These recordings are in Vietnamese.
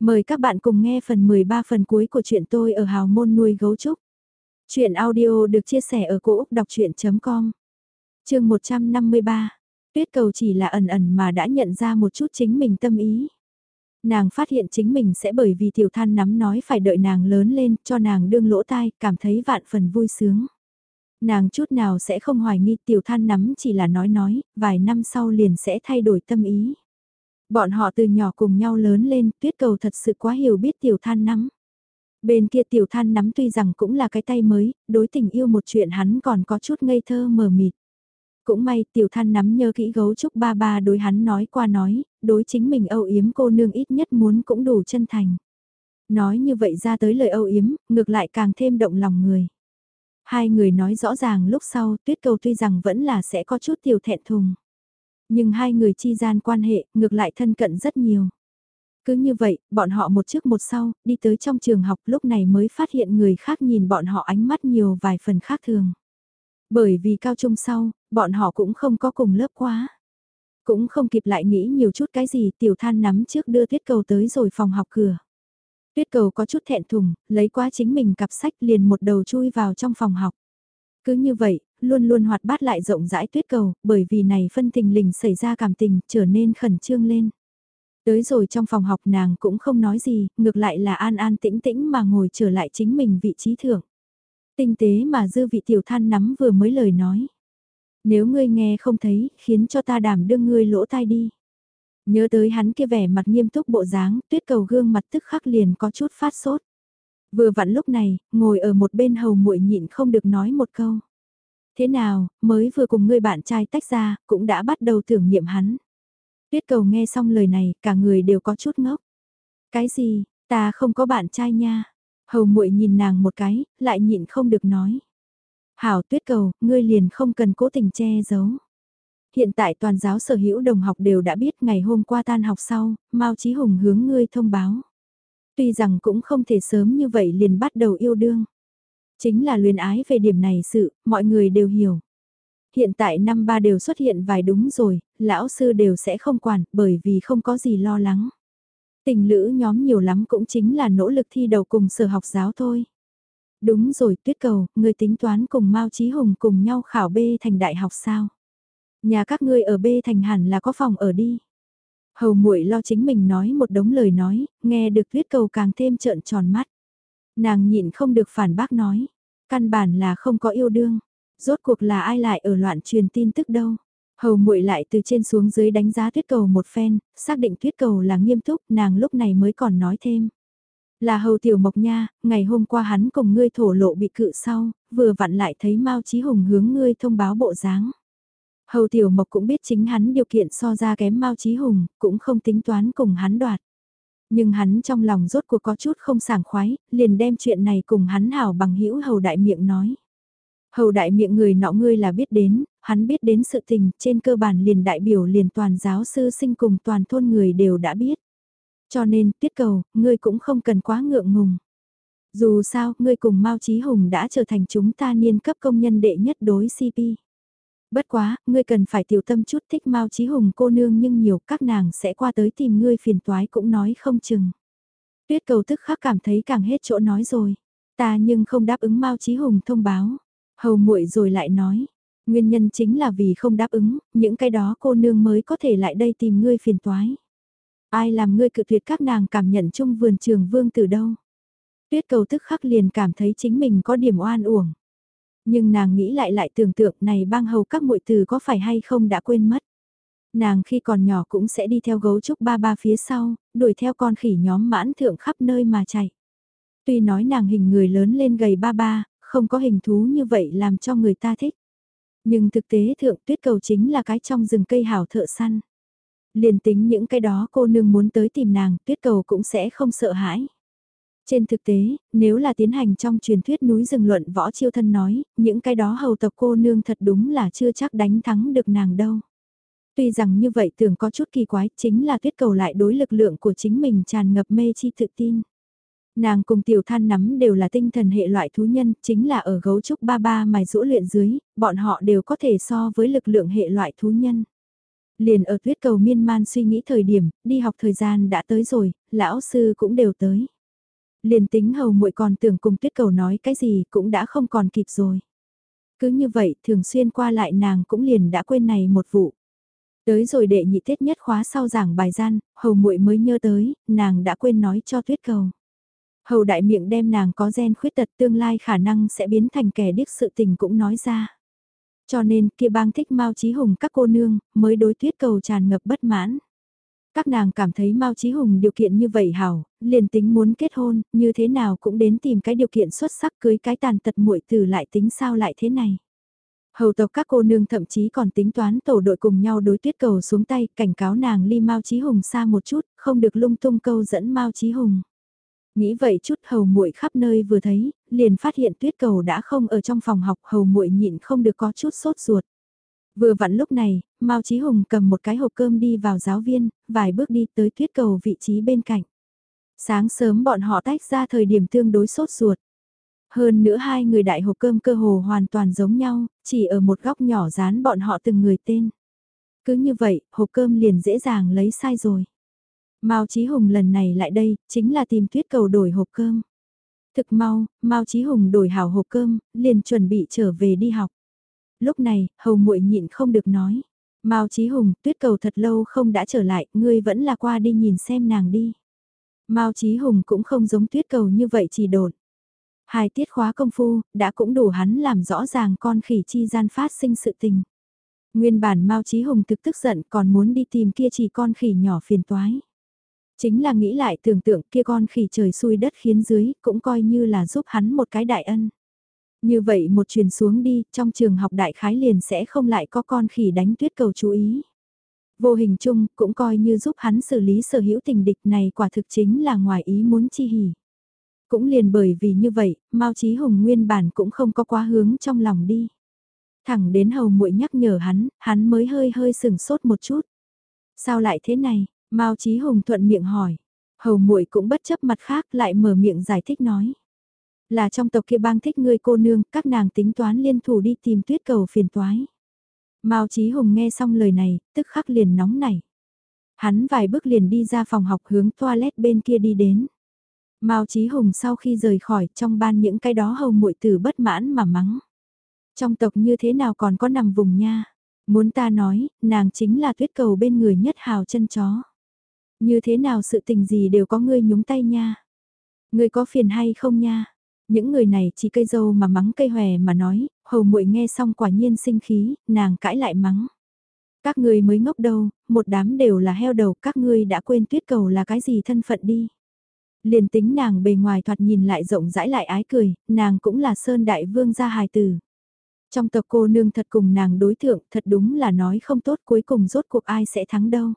Mời các bạn cùng nghe phần 13 phần cuối của chuyện tôi ở hào môn nuôi gấu trúc. Chuyện audio được chia sẻ ở cỗ đọc chuyện.com Trường 153 Tuyết cầu chỉ là ẩn ẩn mà đã nhận ra một chút chính mình tâm ý. Nàng phát hiện chính mình sẽ bởi vì tiểu than nắm nói phải đợi nàng lớn lên cho nàng đương lỗ tai, cảm thấy vạn phần vui sướng. Nàng chút nào sẽ không hoài nghi tiểu than nắm chỉ là nói nói, vài năm sau liền sẽ thay đổi tâm ý. Bọn họ từ nhỏ cùng nhau lớn lên, tuyết cầu thật sự quá hiểu biết tiểu than nắm. Bên kia tiểu than nắm tuy rằng cũng là cái tay mới, đối tình yêu một chuyện hắn còn có chút ngây thơ mờ mịt. Cũng may tiểu than nắm nhớ kỹ gấu trúc ba ba đối hắn nói qua nói, đối chính mình âu yếm cô nương ít nhất muốn cũng đủ chân thành. Nói như vậy ra tới lời âu yếm, ngược lại càng thêm động lòng người. Hai người nói rõ ràng lúc sau tuyết cầu tuy rằng vẫn là sẽ có chút tiểu thẹn thùng. Nhưng hai người chi gian quan hệ ngược lại thân cận rất nhiều. Cứ như vậy, bọn họ một trước một sau, đi tới trong trường học lúc này mới phát hiện người khác nhìn bọn họ ánh mắt nhiều vài phần khác thường. Bởi vì cao trung sau, bọn họ cũng không có cùng lớp quá. Cũng không kịp lại nghĩ nhiều chút cái gì tiểu than nắm trước đưa tiết cầu tới rồi phòng học cửa. Tuyết cầu có chút thẹn thùng, lấy qua chính mình cặp sách liền một đầu chui vào trong phòng học. Cứ như vậy, luôn luôn hoạt bát lại rộng rãi tuyết cầu, bởi vì này phân tình lình xảy ra cảm tình, trở nên khẩn trương lên. Tới rồi trong phòng học nàng cũng không nói gì, ngược lại là an an tĩnh tĩnh mà ngồi trở lại chính mình vị trí thưởng. Tinh tế mà dư vị tiểu than nắm vừa mới lời nói. Nếu ngươi nghe không thấy, khiến cho ta đảm đương ngươi lỗ tai đi. Nhớ tới hắn kia vẻ mặt nghiêm túc bộ dáng, tuyết cầu gương mặt tức khắc liền có chút phát sốt. Vừa vặn lúc này, ngồi ở một bên hầu muội nhịn không được nói một câu. Thế nào, mới vừa cùng người bạn trai tách ra, cũng đã bắt đầu tưởng niệm hắn. Tuyết cầu nghe xong lời này, cả người đều có chút ngốc. Cái gì, ta không có bạn trai nha. Hầu muội nhìn nàng một cái, lại nhịn không được nói. Hảo tuyết cầu, ngươi liền không cần cố tình che giấu. Hiện tại toàn giáo sở hữu đồng học đều đã biết ngày hôm qua tan học sau, Mao Chí Hùng hướng ngươi thông báo. Tuy rằng cũng không thể sớm như vậy liền bắt đầu yêu đương. Chính là luyến ái về điểm này sự, mọi người đều hiểu. Hiện tại năm ba đều xuất hiện vài đúng rồi, lão sư đều sẽ không quản bởi vì không có gì lo lắng. Tình lữ nhóm nhiều lắm cũng chính là nỗ lực thi đầu cùng sở học giáo thôi. Đúng rồi tuyết cầu, người tính toán cùng Mao Chí Hùng cùng nhau khảo B thành đại học sao? Nhà các ngươi ở B thành hẳn là có phòng ở đi. Hầu muội lo chính mình nói một đống lời nói, nghe được tuyết cầu càng thêm trợn tròn mắt. Nàng nhịn không được phản bác nói, căn bản là không có yêu đương, rốt cuộc là ai lại ở loạn truyền tin tức đâu. Hầu muội lại từ trên xuống dưới đánh giá tuyết cầu một phen, xác định tuyết cầu là nghiêm túc, nàng lúc này mới còn nói thêm. Là hầu tiểu mộc nha, ngày hôm qua hắn cùng ngươi thổ lộ bị cự sau, vừa vặn lại thấy Mao Chí Hùng hướng ngươi thông báo bộ dáng. Hầu tiểu mộc cũng biết chính hắn điều kiện so ra kém Mao Chí Hùng, cũng không tính toán cùng hắn đoạt. Nhưng hắn trong lòng rốt cuộc có chút không sảng khoái, liền đem chuyện này cùng hắn hảo bằng hữu hầu đại miệng nói. Hầu đại miệng người nọ ngươi là biết đến, hắn biết đến sự tình, trên cơ bản liền đại biểu liền toàn giáo sư sinh cùng toàn thôn người đều đã biết. Cho nên, tiết cầu, ngươi cũng không cần quá ngượng ngùng. Dù sao, ngươi cùng Mao Chí Hùng đã trở thành chúng ta niên cấp công nhân đệ nhất đối CP. Bất quá, ngươi cần phải tiểu tâm chút thích Mao Chí Hùng cô nương nhưng nhiều các nàng sẽ qua tới tìm ngươi phiền toái cũng nói không chừng. Tuyết cầu tức khắc cảm thấy càng hết chỗ nói rồi. Ta nhưng không đáp ứng Mao Chí Hùng thông báo. Hầu muội rồi lại nói. Nguyên nhân chính là vì không đáp ứng, những cái đó cô nương mới có thể lại đây tìm ngươi phiền toái. Ai làm ngươi cự tuyệt các nàng cảm nhận chung vườn trường vương từ đâu. Tuyết cầu tức khắc liền cảm thấy chính mình có điểm oan uổng. Nhưng nàng nghĩ lại lại tưởng tượng này bang hầu các muội từ có phải hay không đã quên mất. Nàng khi còn nhỏ cũng sẽ đi theo gấu trúc ba ba phía sau, đuổi theo con khỉ nhóm mãn thượng khắp nơi mà chạy. Tuy nói nàng hình người lớn lên gầy ba ba, không có hình thú như vậy làm cho người ta thích. Nhưng thực tế thượng tuyết cầu chính là cái trong rừng cây hảo thợ săn. Liền tính những cái đó cô nương muốn tới tìm nàng, tuyết cầu cũng sẽ không sợ hãi. Trên thực tế, nếu là tiến hành trong truyền thuyết núi rừng luận võ chiêu thân nói, những cái đó hầu tập cô nương thật đúng là chưa chắc đánh thắng được nàng đâu. Tuy rằng như vậy tưởng có chút kỳ quái, chính là tuyết cầu lại đối lực lượng của chính mình tràn ngập mê chi tự tin. Nàng cùng tiểu than nắm đều là tinh thần hệ loại thú nhân, chính là ở gấu trúc ba ba mài rũ luyện dưới, bọn họ đều có thể so với lực lượng hệ loại thú nhân. Liền ở tuyết cầu miên man suy nghĩ thời điểm, đi học thời gian đã tới rồi, lão sư cũng đều tới. Liền tính hầu muội còn tưởng cùng tuyết cầu nói cái gì cũng đã không còn kịp rồi. Cứ như vậy, thường xuyên qua lại nàng cũng liền đã quên này một vụ. Tới rồi đệ nhị tiết nhất khóa sau giảng bài gian, hầu muội mới nhớ tới, nàng đã quên nói cho tuyết cầu. Hầu đại miệng đem nàng có gen khuyết tật tương lai khả năng sẽ biến thành kẻ điếc sự tình cũng nói ra. Cho nên kia bang thích Mao Chí Hùng các cô nương, mới đối tuyết cầu tràn ngập bất mãn. Các nàng cảm thấy Mao Chí Hùng điều kiện như vậy hảo, liền tính muốn kết hôn, như thế nào cũng đến tìm cái điều kiện xuất sắc cưới cái tàn tật muội tử lại tính sao lại thế này. Hầu tộc các cô nương thậm chí còn tính toán tổ đội cùng nhau đối tuyết cầu xuống tay, cảnh cáo nàng ly Mao Chí Hùng xa một chút, không được lung tung câu dẫn Mao Chí Hùng. Nghĩ vậy chút hầu muội khắp nơi vừa thấy, liền phát hiện tuyết cầu đã không ở trong phòng học hầu muội nhịn không được có chút sốt ruột. Vừa vặn lúc này, Mao Chí Hùng cầm một cái hộp cơm đi vào giáo viên, vài bước đi tới tuyết cầu vị trí bên cạnh. Sáng sớm bọn họ tách ra thời điểm tương đối sốt ruột. Hơn nữa hai người đại hộp cơm cơ hồ hoàn toàn giống nhau, chỉ ở một góc nhỏ dán bọn họ từng người tên. Cứ như vậy, hộp cơm liền dễ dàng lấy sai rồi. Mao Chí Hùng lần này lại đây, chính là tìm tuyết cầu đổi hộp cơm. Thực mau, Mao Chí Hùng đổi hảo hộp cơm, liền chuẩn bị trở về đi học. Lúc này, hầu muội nhịn không được nói. Mao Chí Hùng, tuyết cầu thật lâu không đã trở lại, ngươi vẫn là qua đi nhìn xem nàng đi. Mao Chí Hùng cũng không giống tuyết cầu như vậy chỉ đột. Hai tiết khóa công phu, đã cũng đủ hắn làm rõ ràng con khỉ chi gian phát sinh sự tình. Nguyên bản Mao Chí Hùng thực tức giận còn muốn đi tìm kia chỉ con khỉ nhỏ phiền toái. Chính là nghĩ lại tưởng tượng kia con khỉ trời xui đất khiến dưới, cũng coi như là giúp hắn một cái đại ân. Như vậy một truyền xuống đi, trong trường học đại khái liền sẽ không lại có con khỉ đánh tuyết cầu chú ý. Vô hình chung, cũng coi như giúp hắn xử lý sở hữu tình địch này quả thực chính là ngoài ý muốn chi hỉ. Cũng liền bởi vì như vậy, Mao Chí Hùng nguyên bản cũng không có quá hướng trong lòng đi. Thẳng đến hầu muội nhắc nhở hắn, hắn mới hơi hơi sừng sốt một chút. Sao lại thế này? Mao Chí Hùng thuận miệng hỏi. Hầu muội cũng bất chấp mặt khác lại mở miệng giải thích nói. Là trong tộc kia bang thích ngươi cô nương, các nàng tính toán liên thủ đi tìm tuyết cầu phiền toái. Mao Chí Hùng nghe xong lời này, tức khắc liền nóng nảy. Hắn vài bước liền đi ra phòng học hướng toilet bên kia đi đến. Mao Chí Hùng sau khi rời khỏi trong ban những cái đó hầu muội tử bất mãn mà mắng. Trong tộc như thế nào còn có nằm vùng nha. Muốn ta nói, nàng chính là tuyết cầu bên người nhất hào chân chó. Như thế nào sự tình gì đều có ngươi nhúng tay nha. Ngươi có phiền hay không nha. Những người này chỉ cây dâu mà mắng cây hòe mà nói, hầu muội nghe xong quả nhiên sinh khí, nàng cãi lại mắng. Các ngươi mới ngốc đâu, một đám đều là heo đầu, các ngươi đã quên tuyết cầu là cái gì thân phận đi. Liền tính nàng bề ngoài thoạt nhìn lại rộng rãi lại ái cười, nàng cũng là sơn đại vương gia hài tử. Trong tộc cô nương thật cùng nàng đối thượng, thật đúng là nói không tốt cuối cùng rốt cuộc ai sẽ thắng đâu.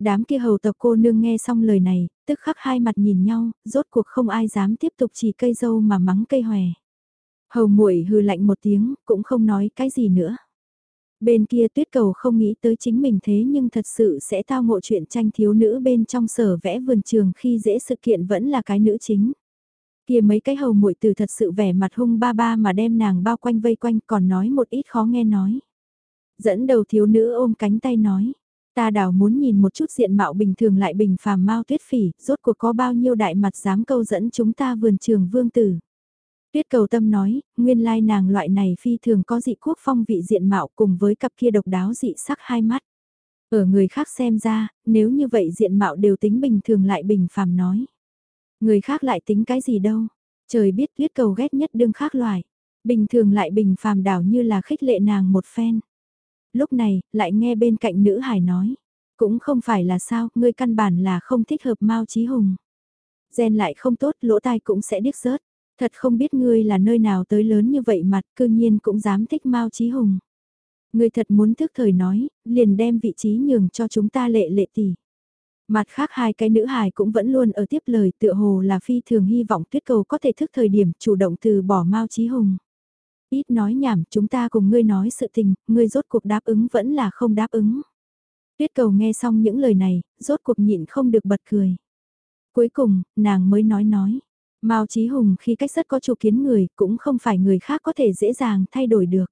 Đám kia hầu tộc cô nương nghe xong lời này, tức khắc hai mặt nhìn nhau, rốt cuộc không ai dám tiếp tục chỉ cây dâu mà mắng cây hòe. Hầu muội hư lạnh một tiếng, cũng không nói cái gì nữa. Bên kia tuyết cầu không nghĩ tới chính mình thế nhưng thật sự sẽ tao ngộ chuyện tranh thiếu nữ bên trong sở vẽ vườn trường khi dễ sự kiện vẫn là cái nữ chính. Kia mấy cái hầu muội từ thật sự vẻ mặt hung ba ba mà đem nàng bao quanh vây quanh còn nói một ít khó nghe nói. Dẫn đầu thiếu nữ ôm cánh tay nói, ta đảo muốn nhìn một chút diện mạo bình thường lại bình phàm mau tuyết phỉ, rốt cuộc có bao nhiêu đại mặt dám câu dẫn chúng ta vườn trường vương tử. Tuyết cầu tâm nói, nguyên lai nàng loại này phi thường có dị quốc phong vị diện mạo cùng với cặp kia độc đáo dị sắc hai mắt. Ở người khác xem ra, nếu như vậy diện mạo đều tính bình thường lại bình phàm nói. Người khác lại tính cái gì đâu, trời biết tuyết cầu ghét nhất đương khác loài. Bình thường lại bình phàm đảo như là khích lệ nàng một phen. Lúc này, lại nghe bên cạnh nữ hải nói. Cũng không phải là sao, ngươi căn bản là không thích hợp Mao Chí Hùng. Gen lại không tốt, lỗ tai cũng sẽ điếc rớt. Thật không biết ngươi là nơi nào tới lớn như vậy mặt, cư nhiên cũng dám thích Mao Chí Hùng. Ngươi thật muốn thức thời nói, liền đem vị trí nhường cho chúng ta lệ lệ tỷ. Mặt khác hai cái nữ hài cũng vẫn luôn ở tiếp lời tựa hồ là phi thường hy vọng tuyết cầu có thể thức thời điểm chủ động từ bỏ Mao Chí Hùng. Ít nói nhảm, chúng ta cùng ngươi nói sự tình, ngươi rốt cuộc đáp ứng vẫn là không đáp ứng. Tuyết cầu nghe xong những lời này, rốt cuộc nhịn không được bật cười. Cuối cùng, nàng mới nói nói. Mao Chí Hùng khi cách rất có chủ kiến người, cũng không phải người khác có thể dễ dàng thay đổi được.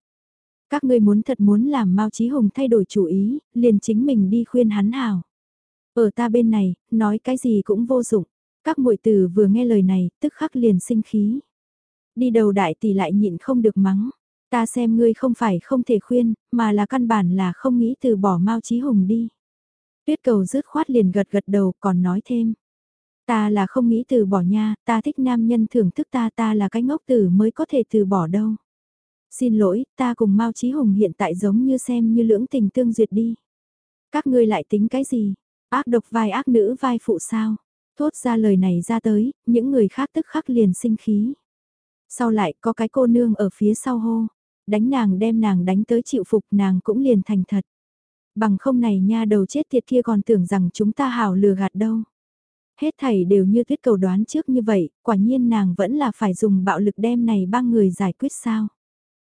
Các ngươi muốn thật muốn làm Mao Chí Hùng thay đổi chủ ý, liền chính mình đi khuyên hắn hào. Ở ta bên này, nói cái gì cũng vô dụng. Các muội tử vừa nghe lời này, tức khắc liền sinh khí. Đi đầu đại tỷ lại nhịn không được mắng. Ta xem ngươi không phải không thể khuyên, mà là căn bản là không nghĩ từ bỏ Mao Chí Hùng đi. Tuyết cầu rứt khoát liền gật gật đầu còn nói thêm. Ta là không nghĩ từ bỏ nha, ta thích nam nhân thưởng thức ta ta là cái ngốc tử mới có thể từ bỏ đâu. Xin lỗi, ta cùng Mao Chí Hùng hiện tại giống như xem như lưỡng tình tương duyệt đi. Các ngươi lại tính cái gì? Ác độc vai ác nữ vai phụ sao? Thốt ra lời này ra tới, những người khác tức khắc liền sinh khí. Sau lại có cái cô nương ở phía sau hô, đánh nàng đem nàng đánh tới chịu phục nàng cũng liền thành thật. Bằng không này nha đầu chết tiệt kia còn tưởng rằng chúng ta hảo lừa gạt đâu. Hết thảy đều như tuyết cầu đoán trước như vậy, quả nhiên nàng vẫn là phải dùng bạo lực đem này ba người giải quyết sao.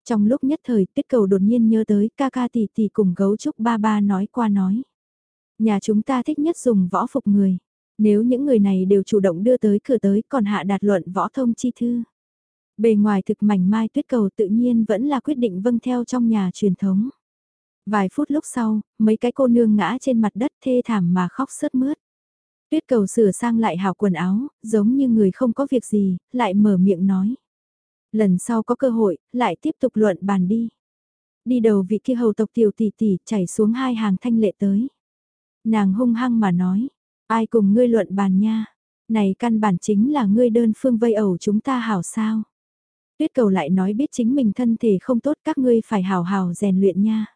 Trong lúc nhất thời tuyết cầu đột nhiên nhớ tới ca ca tỷ tỷ cùng gấu trúc ba ba nói qua nói. Nhà chúng ta thích nhất dùng võ phục người. Nếu những người này đều chủ động đưa tới cửa tới còn hạ đạt luận võ thông chi thư. Bề ngoài thực mảnh mai tuyết cầu tự nhiên vẫn là quyết định vâng theo trong nhà truyền thống. Vài phút lúc sau, mấy cái cô nương ngã trên mặt đất thê thảm mà khóc sớt mướt. Tuyết cầu sửa sang lại hào quần áo, giống như người không có việc gì, lại mở miệng nói. Lần sau có cơ hội, lại tiếp tục luận bàn đi. Đi đầu vị kia hầu tộc tiểu tỷ tỷ chảy xuống hai hàng thanh lệ tới. Nàng hung hăng mà nói, ai cùng ngươi luận bàn nha, này căn bản chính là ngươi đơn phương vây ẩu chúng ta hảo sao. Tuyết cầu lại nói biết chính mình thân thể không tốt các ngươi phải hào hào rèn luyện nha.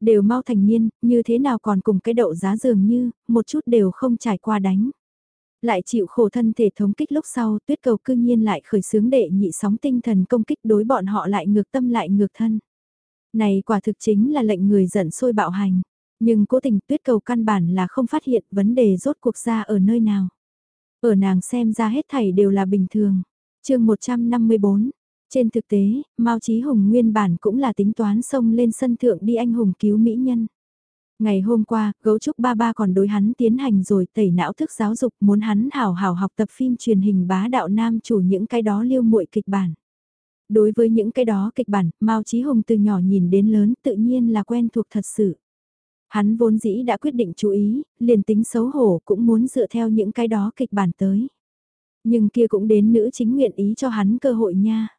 Đều mau thành niên, như thế nào còn cùng cái đậu giá dường như, một chút đều không trải qua đánh. Lại chịu khổ thân thể thống kích lúc sau, tuyết cầu cư nhiên lại khởi xướng đệ nhị sóng tinh thần công kích đối bọn họ lại ngược tâm lại ngược thân. Này quả thực chính là lệnh người giận sôi bạo hành, nhưng cố tình tuyết cầu căn bản là không phát hiện vấn đề rốt cuộc ra ở nơi nào. Ở nàng xem ra hết thảy đều là bình thường. chương 154, trên thực tế, Mao Chí Hùng nguyên bản cũng là tính toán xông lên sân thượng đi anh hùng cứu mỹ nhân. Ngày hôm qua, gấu trúc ba ba còn đối hắn tiến hành rồi tẩy não thức giáo dục muốn hắn hào hào học tập phim truyền hình bá đạo nam chủ những cái đó liêu muội kịch bản. Đối với những cái đó kịch bản, Mao Chí Hùng từ nhỏ nhìn đến lớn tự nhiên là quen thuộc thật sự. Hắn vốn dĩ đã quyết định chú ý, liền tính xấu hổ cũng muốn dựa theo những cái đó kịch bản tới. Nhưng kia cũng đến nữ chính nguyện ý cho hắn cơ hội nha.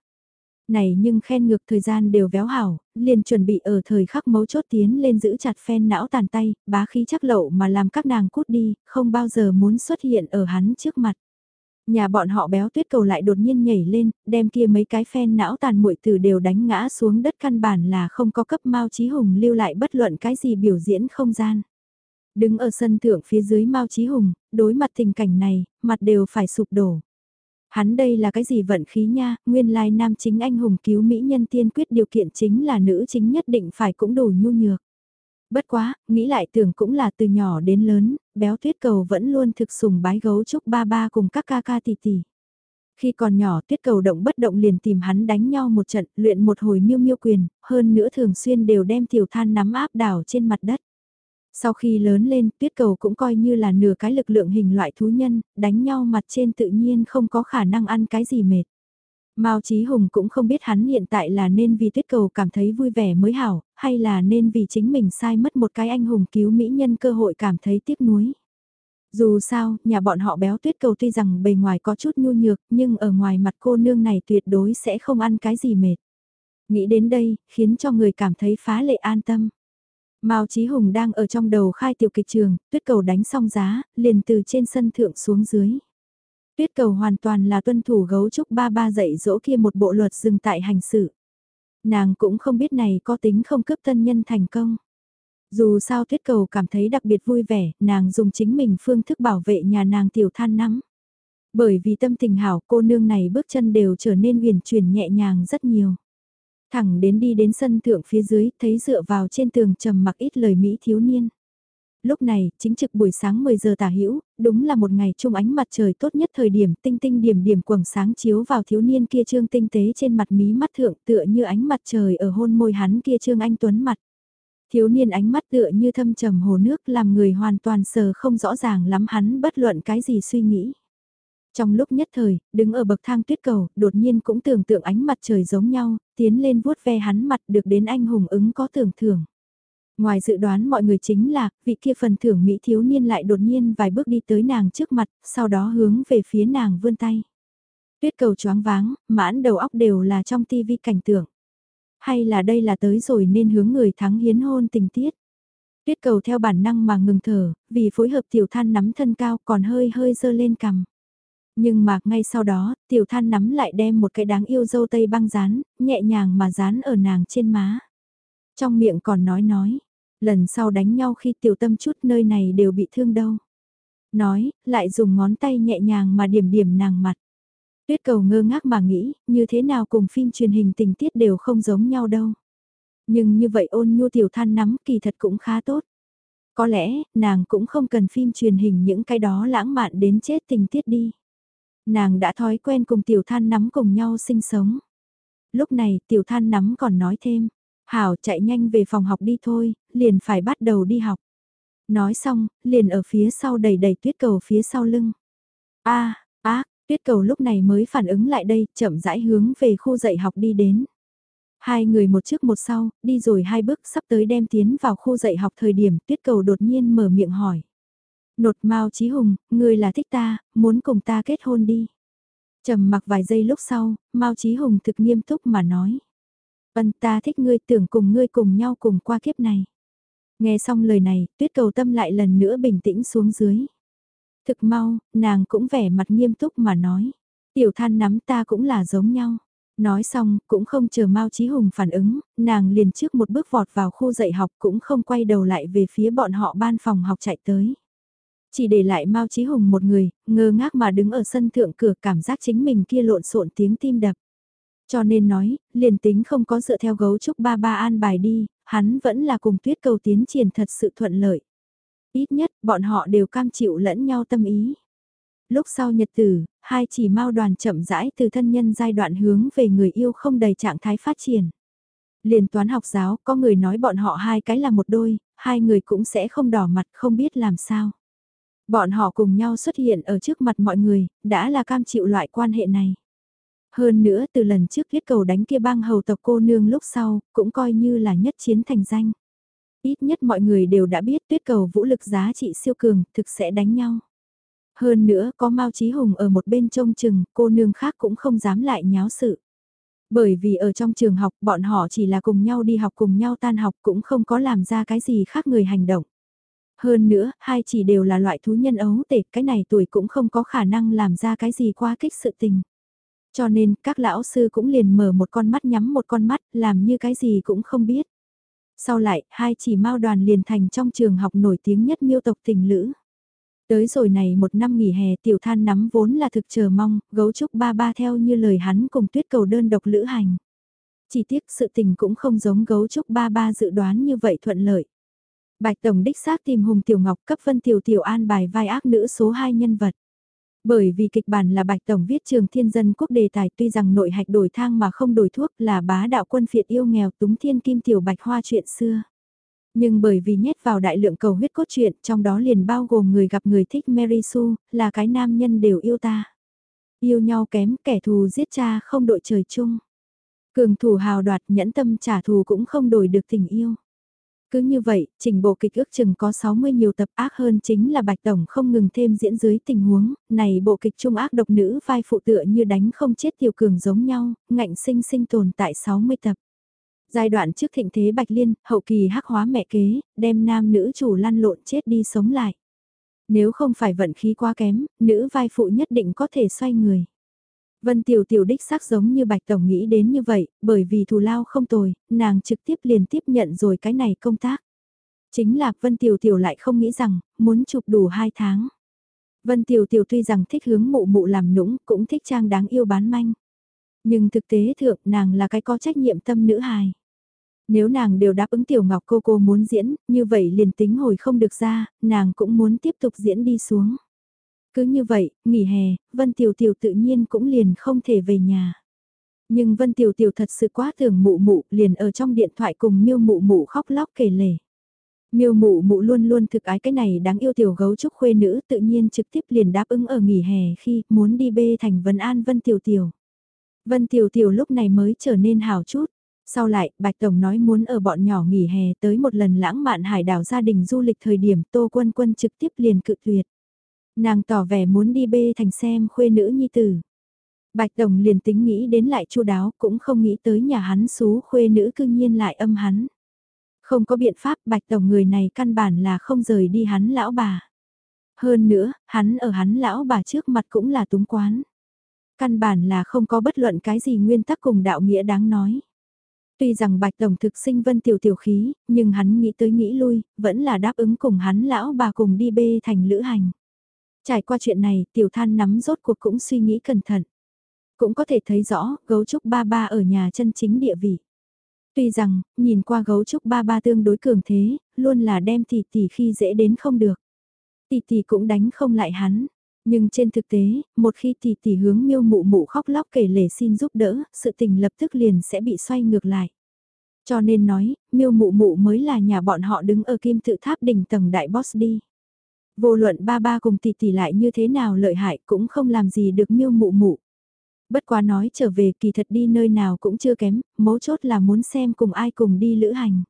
Này nhưng khen ngược thời gian đều véo hảo, liền chuẩn bị ở thời khắc mấu chốt tiến lên giữ chặt phen não tàn tay, bá khí chắc lậu mà làm các nàng cút đi, không bao giờ muốn xuất hiện ở hắn trước mặt. Nhà bọn họ béo tuyết cầu lại đột nhiên nhảy lên, đem kia mấy cái phen não tàn muội tử đều đánh ngã xuống đất căn bản là không có cấp Mao Chí Hùng lưu lại bất luận cái gì biểu diễn không gian. Đứng ở sân thượng phía dưới Mao Chí Hùng, đối mặt tình cảnh này, mặt đều phải sụp đổ. Hắn đây là cái gì vận khí nha, nguyên lai nam chính anh hùng cứu mỹ nhân tiên quyết điều kiện chính là nữ chính nhất định phải cũng đủ nhu nhược. Bất quá, nghĩ lại tưởng cũng là từ nhỏ đến lớn, béo tuyết cầu vẫn luôn thực sùng bái gấu trúc ba ba cùng các ca ca tỷ tỷ. Khi còn nhỏ tuyết cầu động bất động liền tìm hắn đánh nhau một trận, luyện một hồi miêu miêu quyền, hơn nữa thường xuyên đều đem tiểu than nắm áp đảo trên mặt đất. Sau khi lớn lên, tuyết cầu cũng coi như là nửa cái lực lượng hình loại thú nhân, đánh nhau mặt trên tự nhiên không có khả năng ăn cái gì mệt. Mao Chí Hùng cũng không biết hắn hiện tại là nên vì tuyết cầu cảm thấy vui vẻ mới hảo, hay là nên vì chính mình sai mất một cái anh hùng cứu mỹ nhân cơ hội cảm thấy tiếc nuối. Dù sao, nhà bọn họ béo tuyết cầu tuy rằng bề ngoài có chút nhu nhược, nhưng ở ngoài mặt cô nương này tuyệt đối sẽ không ăn cái gì mệt. Nghĩ đến đây, khiến cho người cảm thấy phá lệ an tâm. Mao Chí Hùng đang ở trong đầu khai tiểu kịch trường, tuyết cầu đánh xong giá, liền từ trên sân thượng xuống dưới. Tuyết cầu hoàn toàn là tuân thủ gấu trúc ba ba dạy dỗ kia một bộ luật dừng tại hành xử. Nàng cũng không biết này có tính không cướp thân nhân thành công. Dù sao tuyết cầu cảm thấy đặc biệt vui vẻ, nàng dùng chính mình phương thức bảo vệ nhà nàng tiểu than nắm. Bởi vì tâm tình hảo cô nương này bước chân đều trở nên huyền chuyển nhẹ nhàng rất nhiều. Thẳng đến đi đến sân thượng phía dưới, thấy dựa vào trên tường trầm mặc ít lời Mỹ thiếu niên. Lúc này, chính trực buổi sáng 10 giờ tả hữu đúng là một ngày chung ánh mặt trời tốt nhất thời điểm tinh tinh điểm điểm quầng sáng chiếu vào thiếu niên kia trương tinh tế trên mặt mí mắt thượng tựa như ánh mặt trời ở hôn môi hắn kia trương anh tuấn mặt. Thiếu niên ánh mắt tựa như thâm trầm hồ nước làm người hoàn toàn sờ không rõ ràng lắm hắn bất luận cái gì suy nghĩ. Trong lúc nhất thời, đứng ở bậc thang tuyết cầu, đột nhiên cũng tưởng tượng ánh mặt trời giống nhau, tiến lên vuốt ve hắn mặt được đến anh hùng ứng có tưởng thưởng. Ngoài dự đoán mọi người chính là, vị kia phần thưởng Mỹ thiếu niên lại đột nhiên vài bước đi tới nàng trước mặt, sau đó hướng về phía nàng vươn tay. Tuyết cầu choáng váng, mãn đầu óc đều là trong tivi cảnh tượng. Hay là đây là tới rồi nên hướng người thắng hiến hôn tình tiết. Tuyết cầu theo bản năng mà ngừng thở, vì phối hợp tiểu than nắm thân cao còn hơi hơi dơ lên cằm. Nhưng mà ngay sau đó, tiểu than nắm lại đem một cái đáng yêu dâu tây băng dán, nhẹ nhàng mà dán ở nàng trên má. Trong miệng còn nói nói, lần sau đánh nhau khi tiểu tâm chút nơi này đều bị thương đâu. Nói, lại dùng ngón tay nhẹ nhàng mà điểm điểm nàng mặt. Tuyết cầu ngơ ngác mà nghĩ, như thế nào cùng phim truyền hình tình tiết đều không giống nhau đâu. Nhưng như vậy ôn nhu tiểu than nắm kỳ thật cũng khá tốt. Có lẽ, nàng cũng không cần phim truyền hình những cái đó lãng mạn đến chết tình tiết đi. Nàng đã thói quen cùng tiểu than nắm cùng nhau sinh sống. Lúc này tiểu than nắm còn nói thêm, Hảo chạy nhanh về phòng học đi thôi, liền phải bắt đầu đi học. Nói xong, liền ở phía sau đầy đầy tuyết cầu phía sau lưng. a á, tuyết cầu lúc này mới phản ứng lại đây, chậm rãi hướng về khu dạy học đi đến. Hai người một trước một sau, đi rồi hai bước sắp tới đem tiến vào khu dạy học thời điểm tuyết cầu đột nhiên mở miệng hỏi. Nột Mao Chí Hùng, ngươi là thích ta, muốn cùng ta kết hôn đi. Trầm mặc vài giây lúc sau, Mao Chí Hùng thực nghiêm túc mà nói. Vân ta thích ngươi tưởng cùng ngươi cùng nhau cùng qua kiếp này. Nghe xong lời này, tuyết cầu tâm lại lần nữa bình tĩnh xuống dưới. Thực mau, nàng cũng vẻ mặt nghiêm túc mà nói. Tiểu than nắm ta cũng là giống nhau. Nói xong, cũng không chờ Mao Chí Hùng phản ứng, nàng liền trước một bước vọt vào khu dạy học cũng không quay đầu lại về phía bọn họ ban phòng học chạy tới. Chỉ để lại Mao Chí Hùng một người, ngơ ngác mà đứng ở sân thượng cửa cảm giác chính mình kia lộn xộn tiếng tim đập. Cho nên nói, liền tính không có dựa theo gấu trúc ba ba an bài đi, hắn vẫn là cùng tuyết cầu tiến triển thật sự thuận lợi. Ít nhất, bọn họ đều cam chịu lẫn nhau tâm ý. Lúc sau nhật tử, hai chỉ mau đoàn chậm rãi từ thân nhân giai đoạn hướng về người yêu không đầy trạng thái phát triển. Liền toán học giáo, có người nói bọn họ hai cái là một đôi, hai người cũng sẽ không đỏ mặt không biết làm sao. Bọn họ cùng nhau xuất hiện ở trước mặt mọi người, đã là cam chịu loại quan hệ này. Hơn nữa từ lần trước viết cầu đánh kia bang hầu tộc cô nương lúc sau, cũng coi như là nhất chiến thành danh. Ít nhất mọi người đều đã biết tuyết cầu vũ lực giá trị siêu cường, thực sẽ đánh nhau. Hơn nữa có Mao Chí Hùng ở một bên trông chừng, cô nương khác cũng không dám lại nháo sự. Bởi vì ở trong trường học bọn họ chỉ là cùng nhau đi học cùng nhau tan học cũng không có làm ra cái gì khác người hành động. Hơn nữa, hai chỉ đều là loại thú nhân ấu tể, cái này tuổi cũng không có khả năng làm ra cái gì quá kích sự tình. Cho nên, các lão sư cũng liền mở một con mắt nhắm một con mắt, làm như cái gì cũng không biết. Sau lại, hai chỉ mau đoàn liền thành trong trường học nổi tiếng nhất miêu tộc tình lữ. Tới rồi này một năm nghỉ hè tiểu than nắm vốn là thực chờ mong, gấu trúc ba ba theo như lời hắn cùng tuyết cầu đơn độc lữ hành. Chỉ tiếc sự tình cũng không giống gấu trúc ba ba dự đoán như vậy thuận lợi. Bạch Tổng đích xác tìm Hùng Tiểu Ngọc cấp phân tiểu tiểu an bài vai ác nữ số 2 nhân vật. Bởi vì kịch bản là Bạch Tổng viết trường thiên dân quốc đề tài tuy rằng nội hạch đổi thang mà không đổi thuốc là bá đạo quân phiệt yêu nghèo túng thiên kim tiểu bạch hoa chuyện xưa. Nhưng bởi vì nhét vào đại lượng cầu huyết cốt truyện trong đó liền bao gồm người gặp người thích Mary Sue, là cái nam nhân đều yêu ta. Yêu nhau kém kẻ thù giết cha không đội trời chung. Cường thủ hào đoạt nhẫn tâm trả thù cũng không đổi được tình yêu. Cứ như vậy, trình bộ kịch ước chừng có 60 nhiều tập ác hơn chính là Bạch Tổng không ngừng thêm diễn dưới tình huống, này bộ kịch trung ác độc nữ vai phụ tựa như đánh không chết tiểu cường giống nhau, ngạnh sinh sinh tồn tại 60 tập. Giai đoạn trước thịnh thế Bạch Liên, hậu kỳ hắc hóa mẹ kế, đem nam nữ chủ lăn lộn chết đi sống lại. Nếu không phải vận khí quá kém, nữ vai phụ nhất định có thể xoay người. Vân Tiểu Tiểu đích xác giống như Bạch Tổng nghĩ đến như vậy, bởi vì thù lao không tồi, nàng trực tiếp liền tiếp nhận rồi cái này công tác. Chính là Vân Tiểu Tiểu lại không nghĩ rằng, muốn chụp đủ 2 tháng. Vân Tiểu Tiểu tuy rằng thích hướng mụ mụ làm nũng, cũng thích trang đáng yêu bán manh. Nhưng thực tế thượng nàng là cái có trách nhiệm tâm nữ hài. Nếu nàng đều đáp ứng Tiểu Ngọc cô cô muốn diễn, như vậy liền tính hồi không được ra, nàng cũng muốn tiếp tục diễn đi xuống. Cứ như vậy, nghỉ hè, Vân Tiểu Tiểu tự nhiên cũng liền không thể về nhà. Nhưng Vân Tiểu Tiểu thật sự quá tưởng mụ mụ liền ở trong điện thoại cùng miêu mụ mụ khóc lóc kể lể. Miêu mụ mụ luôn luôn thực ái cái này đáng yêu tiểu gấu trúc khuê nữ tự nhiên trực tiếp liền đáp ứng ở nghỉ hè khi muốn đi bê thành Vân An Vân Tiểu Tiểu. Vân Tiểu Tiểu lúc này mới trở nên hào chút. Sau lại, Bạch Tổng nói muốn ở bọn nhỏ nghỉ hè tới một lần lãng mạn hải đảo gia đình du lịch thời điểm Tô Quân Quân trực tiếp liền cự tuyệt. Nàng tỏ vẻ muốn đi bê thành xem khuê nữ nhi tử. Bạch Tổng liền tính nghĩ đến lại chu đáo cũng không nghĩ tới nhà hắn xú khuê nữ cư nhiên lại âm hắn. Không có biện pháp Bạch Tổng người này căn bản là không rời đi hắn lão bà. Hơn nữa, hắn ở hắn lão bà trước mặt cũng là túng quán. Căn bản là không có bất luận cái gì nguyên tắc cùng đạo nghĩa đáng nói. Tuy rằng Bạch Tổng thực sinh vân tiểu tiểu khí, nhưng hắn nghĩ tới nghĩ lui, vẫn là đáp ứng cùng hắn lão bà cùng đi bê thành lữ hành. Trải qua chuyện này, tiểu than nắm rốt cuộc cũng suy nghĩ cẩn thận. Cũng có thể thấy rõ, gấu trúc ba ba ở nhà chân chính địa vị. Tuy rằng, nhìn qua gấu trúc ba ba tương đối cường thế, luôn là đem tỷ tỷ khi dễ đến không được. Tỷ tỷ cũng đánh không lại hắn. Nhưng trên thực tế, một khi tỷ tỷ hướng miêu mụ mụ khóc lóc kể lể xin giúp đỡ, sự tình lập tức liền sẽ bị xoay ngược lại. Cho nên nói, miêu mụ mụ mới là nhà bọn họ đứng ở kim tự tháp đỉnh tầng đại boss đi. Vô luận ba ba cùng tỷ tỷ lại như thế nào lợi hại cũng không làm gì được miêu mụ mụ. Bất quá nói trở về kỳ thật đi nơi nào cũng chưa kém, mấu chốt là muốn xem cùng ai cùng đi lữ hành.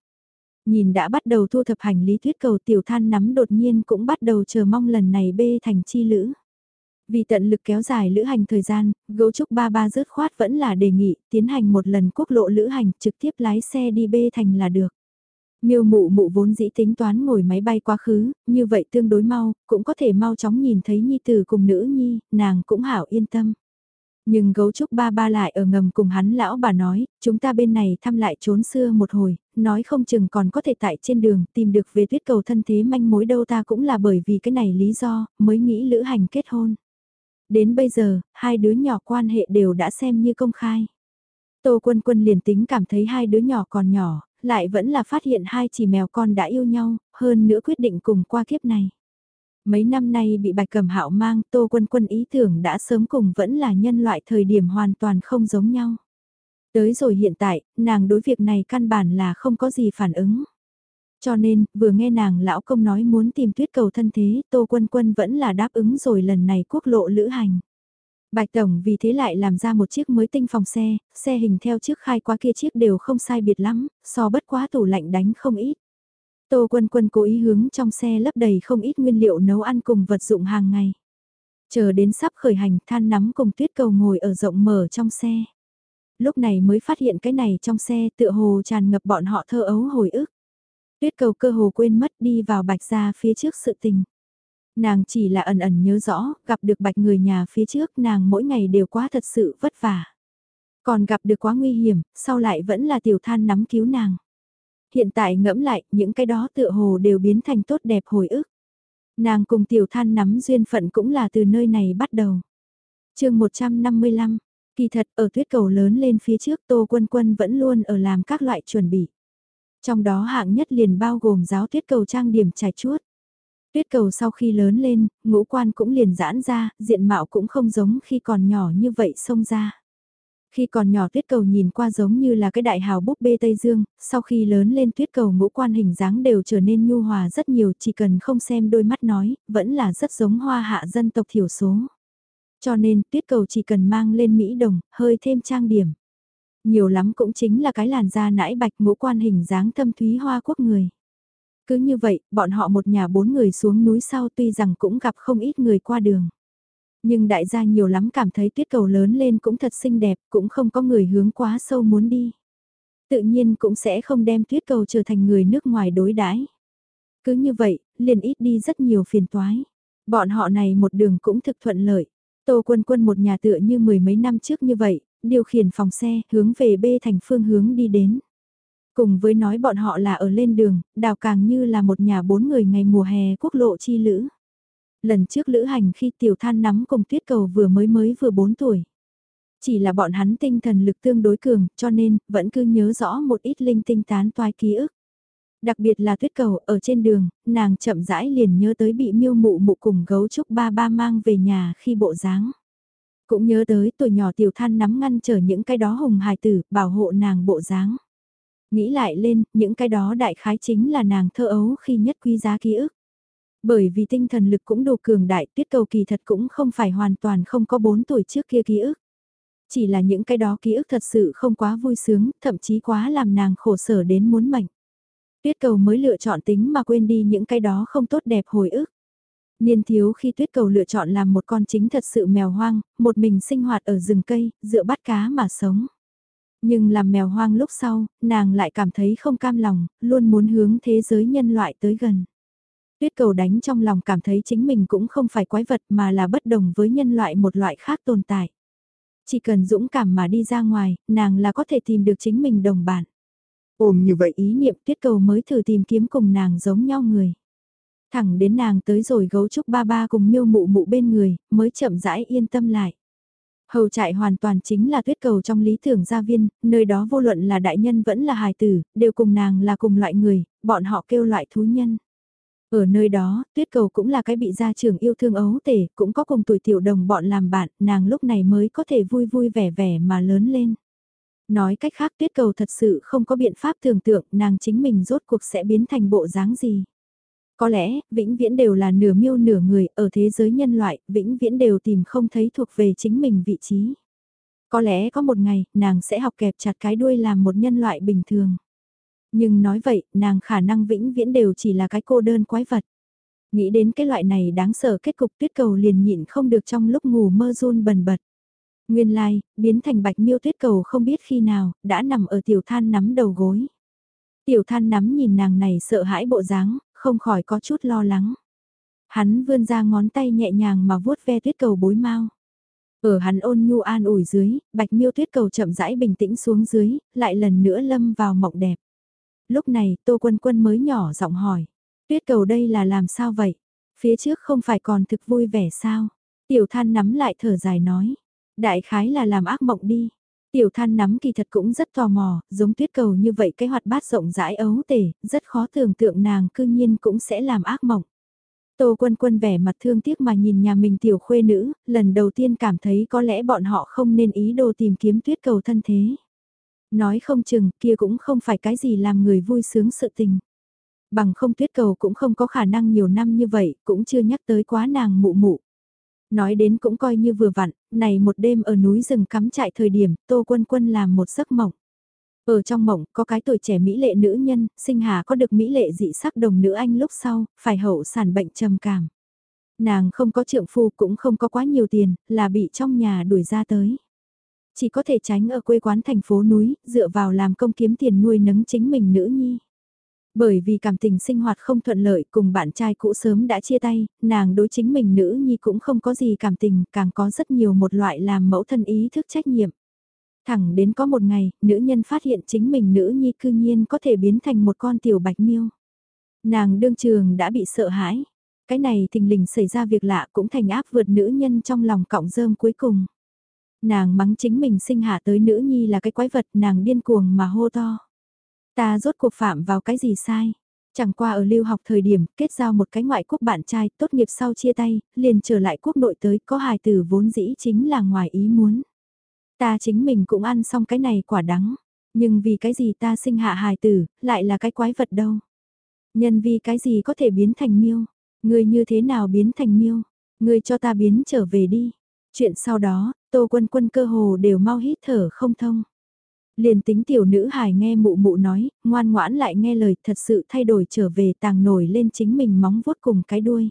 Nhìn đã bắt đầu thu thập hành lý thuyết cầu tiểu than nắm đột nhiên cũng bắt đầu chờ mong lần này bê thành chi lữ. Vì tận lực kéo dài lữ hành thời gian, gấu trúc ba ba rớt khoát vẫn là đề nghị tiến hành một lần quốc lộ lữ hành trực tiếp lái xe đi bê thành là được. Miêu mụ mụ vốn dĩ tính toán ngồi máy bay quá khứ, như vậy tương đối mau, cũng có thể mau chóng nhìn thấy nhi tử cùng nữ nhi, nàng cũng hảo yên tâm. Nhưng gấu trúc ba ba lại ở ngầm cùng hắn lão bà nói, chúng ta bên này thăm lại trốn xưa một hồi, nói không chừng còn có thể tại trên đường tìm được về tuyết cầu thân thế manh mối đâu ta cũng là bởi vì cái này lý do, mới nghĩ lữ hành kết hôn. Đến bây giờ, hai đứa nhỏ quan hệ đều đã xem như công khai. Tô quân quân liền tính cảm thấy hai đứa nhỏ còn nhỏ, lại vẫn là phát hiện hai chỉ mèo con đã yêu nhau, hơn nữa quyết định cùng qua kiếp này. Mấy năm nay bị bạch cầm hạo mang tô quân quân ý tưởng đã sớm cùng vẫn là nhân loại thời điểm hoàn toàn không giống nhau. Tới rồi hiện tại, nàng đối việc này căn bản là không có gì phản ứng. Cho nên, vừa nghe nàng lão công nói muốn tìm tuyết cầu thân thế, Tô Quân Quân vẫn là đáp ứng rồi lần này quốc lộ lữ hành. Bạch Tổng vì thế lại làm ra một chiếc mới tinh phòng xe, xe hình theo chiếc khai qua kia chiếc đều không sai biệt lắm, so bất quá tủ lạnh đánh không ít. Tô Quân Quân cố ý hướng trong xe lấp đầy không ít nguyên liệu nấu ăn cùng vật dụng hàng ngày. Chờ đến sắp khởi hành than nắm cùng tuyết cầu ngồi ở rộng mở trong xe. Lúc này mới phát hiện cái này trong xe tựa hồ tràn ngập bọn họ thơ ấu hồi ức. Tuyết cầu cơ hồ quên mất đi vào bạch ra phía trước sự tình. Nàng chỉ là ẩn ẩn nhớ rõ, gặp được bạch người nhà phía trước nàng mỗi ngày đều quá thật sự vất vả. Còn gặp được quá nguy hiểm, sau lại vẫn là tiểu than nắm cứu nàng. Hiện tại ngẫm lại, những cái đó tựa hồ đều biến thành tốt đẹp hồi ức. Nàng cùng tiểu than nắm duyên phận cũng là từ nơi này bắt đầu. chương 155, kỳ thật ở tuyết cầu lớn lên phía trước Tô Quân Quân vẫn luôn ở làm các loại chuẩn bị. Trong đó hạng nhất liền bao gồm giáo tuyết cầu trang điểm trải chuốt. Tuyết cầu sau khi lớn lên, ngũ quan cũng liền giãn ra, diện mạo cũng không giống khi còn nhỏ như vậy xông ra. Khi còn nhỏ tuyết cầu nhìn qua giống như là cái đại hào búp bê Tây Dương, sau khi lớn lên tuyết cầu ngũ quan hình dáng đều trở nên nhu hòa rất nhiều chỉ cần không xem đôi mắt nói, vẫn là rất giống hoa hạ dân tộc thiểu số. Cho nên tuyết cầu chỉ cần mang lên Mỹ đồng, hơi thêm trang điểm. Nhiều lắm cũng chính là cái làn da nãi bạch ngũ quan hình dáng thâm thúy hoa quốc người. Cứ như vậy, bọn họ một nhà bốn người xuống núi sau tuy rằng cũng gặp không ít người qua đường. Nhưng đại gia nhiều lắm cảm thấy tuyết cầu lớn lên cũng thật xinh đẹp, cũng không có người hướng quá sâu muốn đi. Tự nhiên cũng sẽ không đem tuyết cầu trở thành người nước ngoài đối đãi. Cứ như vậy, liền ít đi rất nhiều phiền toái. Bọn họ này một đường cũng thực thuận lợi. Tô quân quân một nhà tựa như mười mấy năm trước như vậy, điều khiển phòng xe hướng về bê thành phương hướng đi đến. Cùng với nói bọn họ là ở lên đường, đào càng như là một nhà bốn người ngày mùa hè quốc lộ chi lữ. Lần trước lữ hành khi tiểu than nắm cùng tuyết cầu vừa mới mới vừa 4 tuổi. Chỉ là bọn hắn tinh thần lực tương đối cường, cho nên, vẫn cứ nhớ rõ một ít linh tinh tán toai ký ức. Đặc biệt là tuyết cầu, ở trên đường, nàng chậm rãi liền nhớ tới bị miêu mụ mụ cùng gấu trúc ba ba mang về nhà khi bộ dáng. Cũng nhớ tới tuổi nhỏ tiểu than nắm ngăn trở những cái đó hùng hài tử, bảo hộ nàng bộ dáng. Nghĩ lại lên, những cái đó đại khái chính là nàng thơ ấu khi nhất quý giá ký ức. Bởi vì tinh thần lực cũng đủ cường đại, tuyết cầu kỳ thật cũng không phải hoàn toàn không có 4 tuổi trước kia ký ức. Chỉ là những cái đó ký ức thật sự không quá vui sướng, thậm chí quá làm nàng khổ sở đến muốn mạnh. Tuyết cầu mới lựa chọn tính mà quên đi những cái đó không tốt đẹp hồi ức. Niên thiếu khi tuyết cầu lựa chọn làm một con chính thật sự mèo hoang, một mình sinh hoạt ở rừng cây, dựa bắt cá mà sống. Nhưng làm mèo hoang lúc sau, nàng lại cảm thấy không cam lòng, luôn muốn hướng thế giới nhân loại tới gần. Tuyết cầu đánh trong lòng cảm thấy chính mình cũng không phải quái vật mà là bất đồng với nhân loại một loại khác tồn tại. Chỉ cần dũng cảm mà đi ra ngoài, nàng là có thể tìm được chính mình đồng bản. Ôm như vậy ý niệm tuyết cầu mới thử tìm kiếm cùng nàng giống nhau người. Thẳng đến nàng tới rồi gấu trúc ba ba cùng miêu mụ mụ bên người, mới chậm rãi yên tâm lại. Hầu trại hoàn toàn chính là tuyết cầu trong lý tưởng gia viên, nơi đó vô luận là đại nhân vẫn là hài tử, đều cùng nàng là cùng loại người, bọn họ kêu loại thú nhân. Ở nơi đó, tuyết cầu cũng là cái bị gia trưởng yêu thương ấu tể, cũng có cùng tuổi tiểu đồng bọn làm bạn, nàng lúc này mới có thể vui vui vẻ vẻ mà lớn lên. Nói cách khác tuyết cầu thật sự không có biện pháp tưởng tượng nàng chính mình rốt cuộc sẽ biến thành bộ dáng gì. Có lẽ, vĩnh viễn đều là nửa miêu nửa người, ở thế giới nhân loại, vĩnh viễn đều tìm không thấy thuộc về chính mình vị trí. Có lẽ có một ngày, nàng sẽ học kẹp chặt cái đuôi làm một nhân loại bình thường. Nhưng nói vậy, nàng khả năng vĩnh viễn đều chỉ là cái cô đơn quái vật. Nghĩ đến cái loại này đáng sợ kết cục tuyết cầu liền nhịn không được trong lúc ngủ mơ run bần bật. Nguyên lai, like, biến thành bạch miêu tuyết cầu không biết khi nào, đã nằm ở tiểu than nắm đầu gối. Tiểu than nắm nhìn nàng này sợ hãi bộ dáng, không khỏi có chút lo lắng. Hắn vươn ra ngón tay nhẹ nhàng mà vuốt ve tuyết cầu bối mau. Ở hắn ôn nhu an ủi dưới, bạch miêu tuyết cầu chậm rãi bình tĩnh xuống dưới, lại lần nữa lâm vào mộng đẹp. Lúc này Tô Quân Quân mới nhỏ giọng hỏi, tuyết cầu đây là làm sao vậy? Phía trước không phải còn thực vui vẻ sao? Tiểu than nắm lại thở dài nói, đại khái là làm ác mộng đi. Tiểu than nắm kỳ thật cũng rất tò mò, giống tuyết cầu như vậy cái hoạt bát rộng rãi ấu tể, rất khó tưởng tượng nàng cư nhiên cũng sẽ làm ác mộng. Tô quân quân vẻ mặt thương tiếc mà nhìn nhà mình tiểu khuê nữ, lần đầu tiên cảm thấy có lẽ bọn họ không nên ý đồ tìm kiếm tuyết cầu thân thế. Nói không chừng kia cũng không phải cái gì làm người vui sướng sự tình. Bằng không tuyết cầu cũng không có khả năng nhiều năm như vậy, cũng chưa nhắc tới quá nàng mụ mụ. Nói đến cũng coi như vừa vặn, này một đêm ở núi rừng cắm trại thời điểm, Tô Quân Quân làm một giấc mộng. Ở trong mộng, có cái tuổi trẻ mỹ lệ nữ nhân, sinh hà có được mỹ lệ dị sắc đồng nữ anh lúc sau, phải hậu sản bệnh trầm cảm. Nàng không có trượng phu cũng không có quá nhiều tiền, là bị trong nhà đuổi ra tới. Chỉ có thể tránh ở quê quán thành phố núi, dựa vào làm công kiếm tiền nuôi nấng chính mình nữ nhi. Bởi vì cảm tình sinh hoạt không thuận lợi cùng bạn trai cũ sớm đã chia tay, nàng đối chính mình nữ nhi cũng không có gì cảm tình, càng có rất nhiều một loại làm mẫu thân ý thức trách nhiệm. Thẳng đến có một ngày, nữ nhân phát hiện chính mình nữ nhi cư nhiên có thể biến thành một con tiểu bạch miêu. Nàng đương trường đã bị sợ hãi. Cái này thình lình xảy ra việc lạ cũng thành áp vượt nữ nhân trong lòng cọng rơm cuối cùng. Nàng mắng chính mình sinh hạ tới nữ nhi là cái quái vật nàng điên cuồng mà hô to. Ta rốt cuộc phạm vào cái gì sai? Chẳng qua ở lưu học thời điểm, kết giao một cái ngoại quốc bạn trai, tốt nghiệp sau chia tay, liền trở lại quốc nội tới, có hài tử vốn dĩ chính là ngoài ý muốn. Ta chính mình cũng ăn xong cái này quả đắng, nhưng vì cái gì ta sinh hạ hài tử, lại là cái quái vật đâu. Nhân vì cái gì có thể biến thành miêu, người như thế nào biến thành miêu, người cho ta biến trở về đi. Chuyện sau đó, Tô Quân Quân cơ hồ đều mau hít thở không thông. Liền tính tiểu nữ hài nghe mụ mụ nói, ngoan ngoãn lại nghe lời thật sự thay đổi trở về tàng nổi lên chính mình móng vuốt cùng cái đuôi.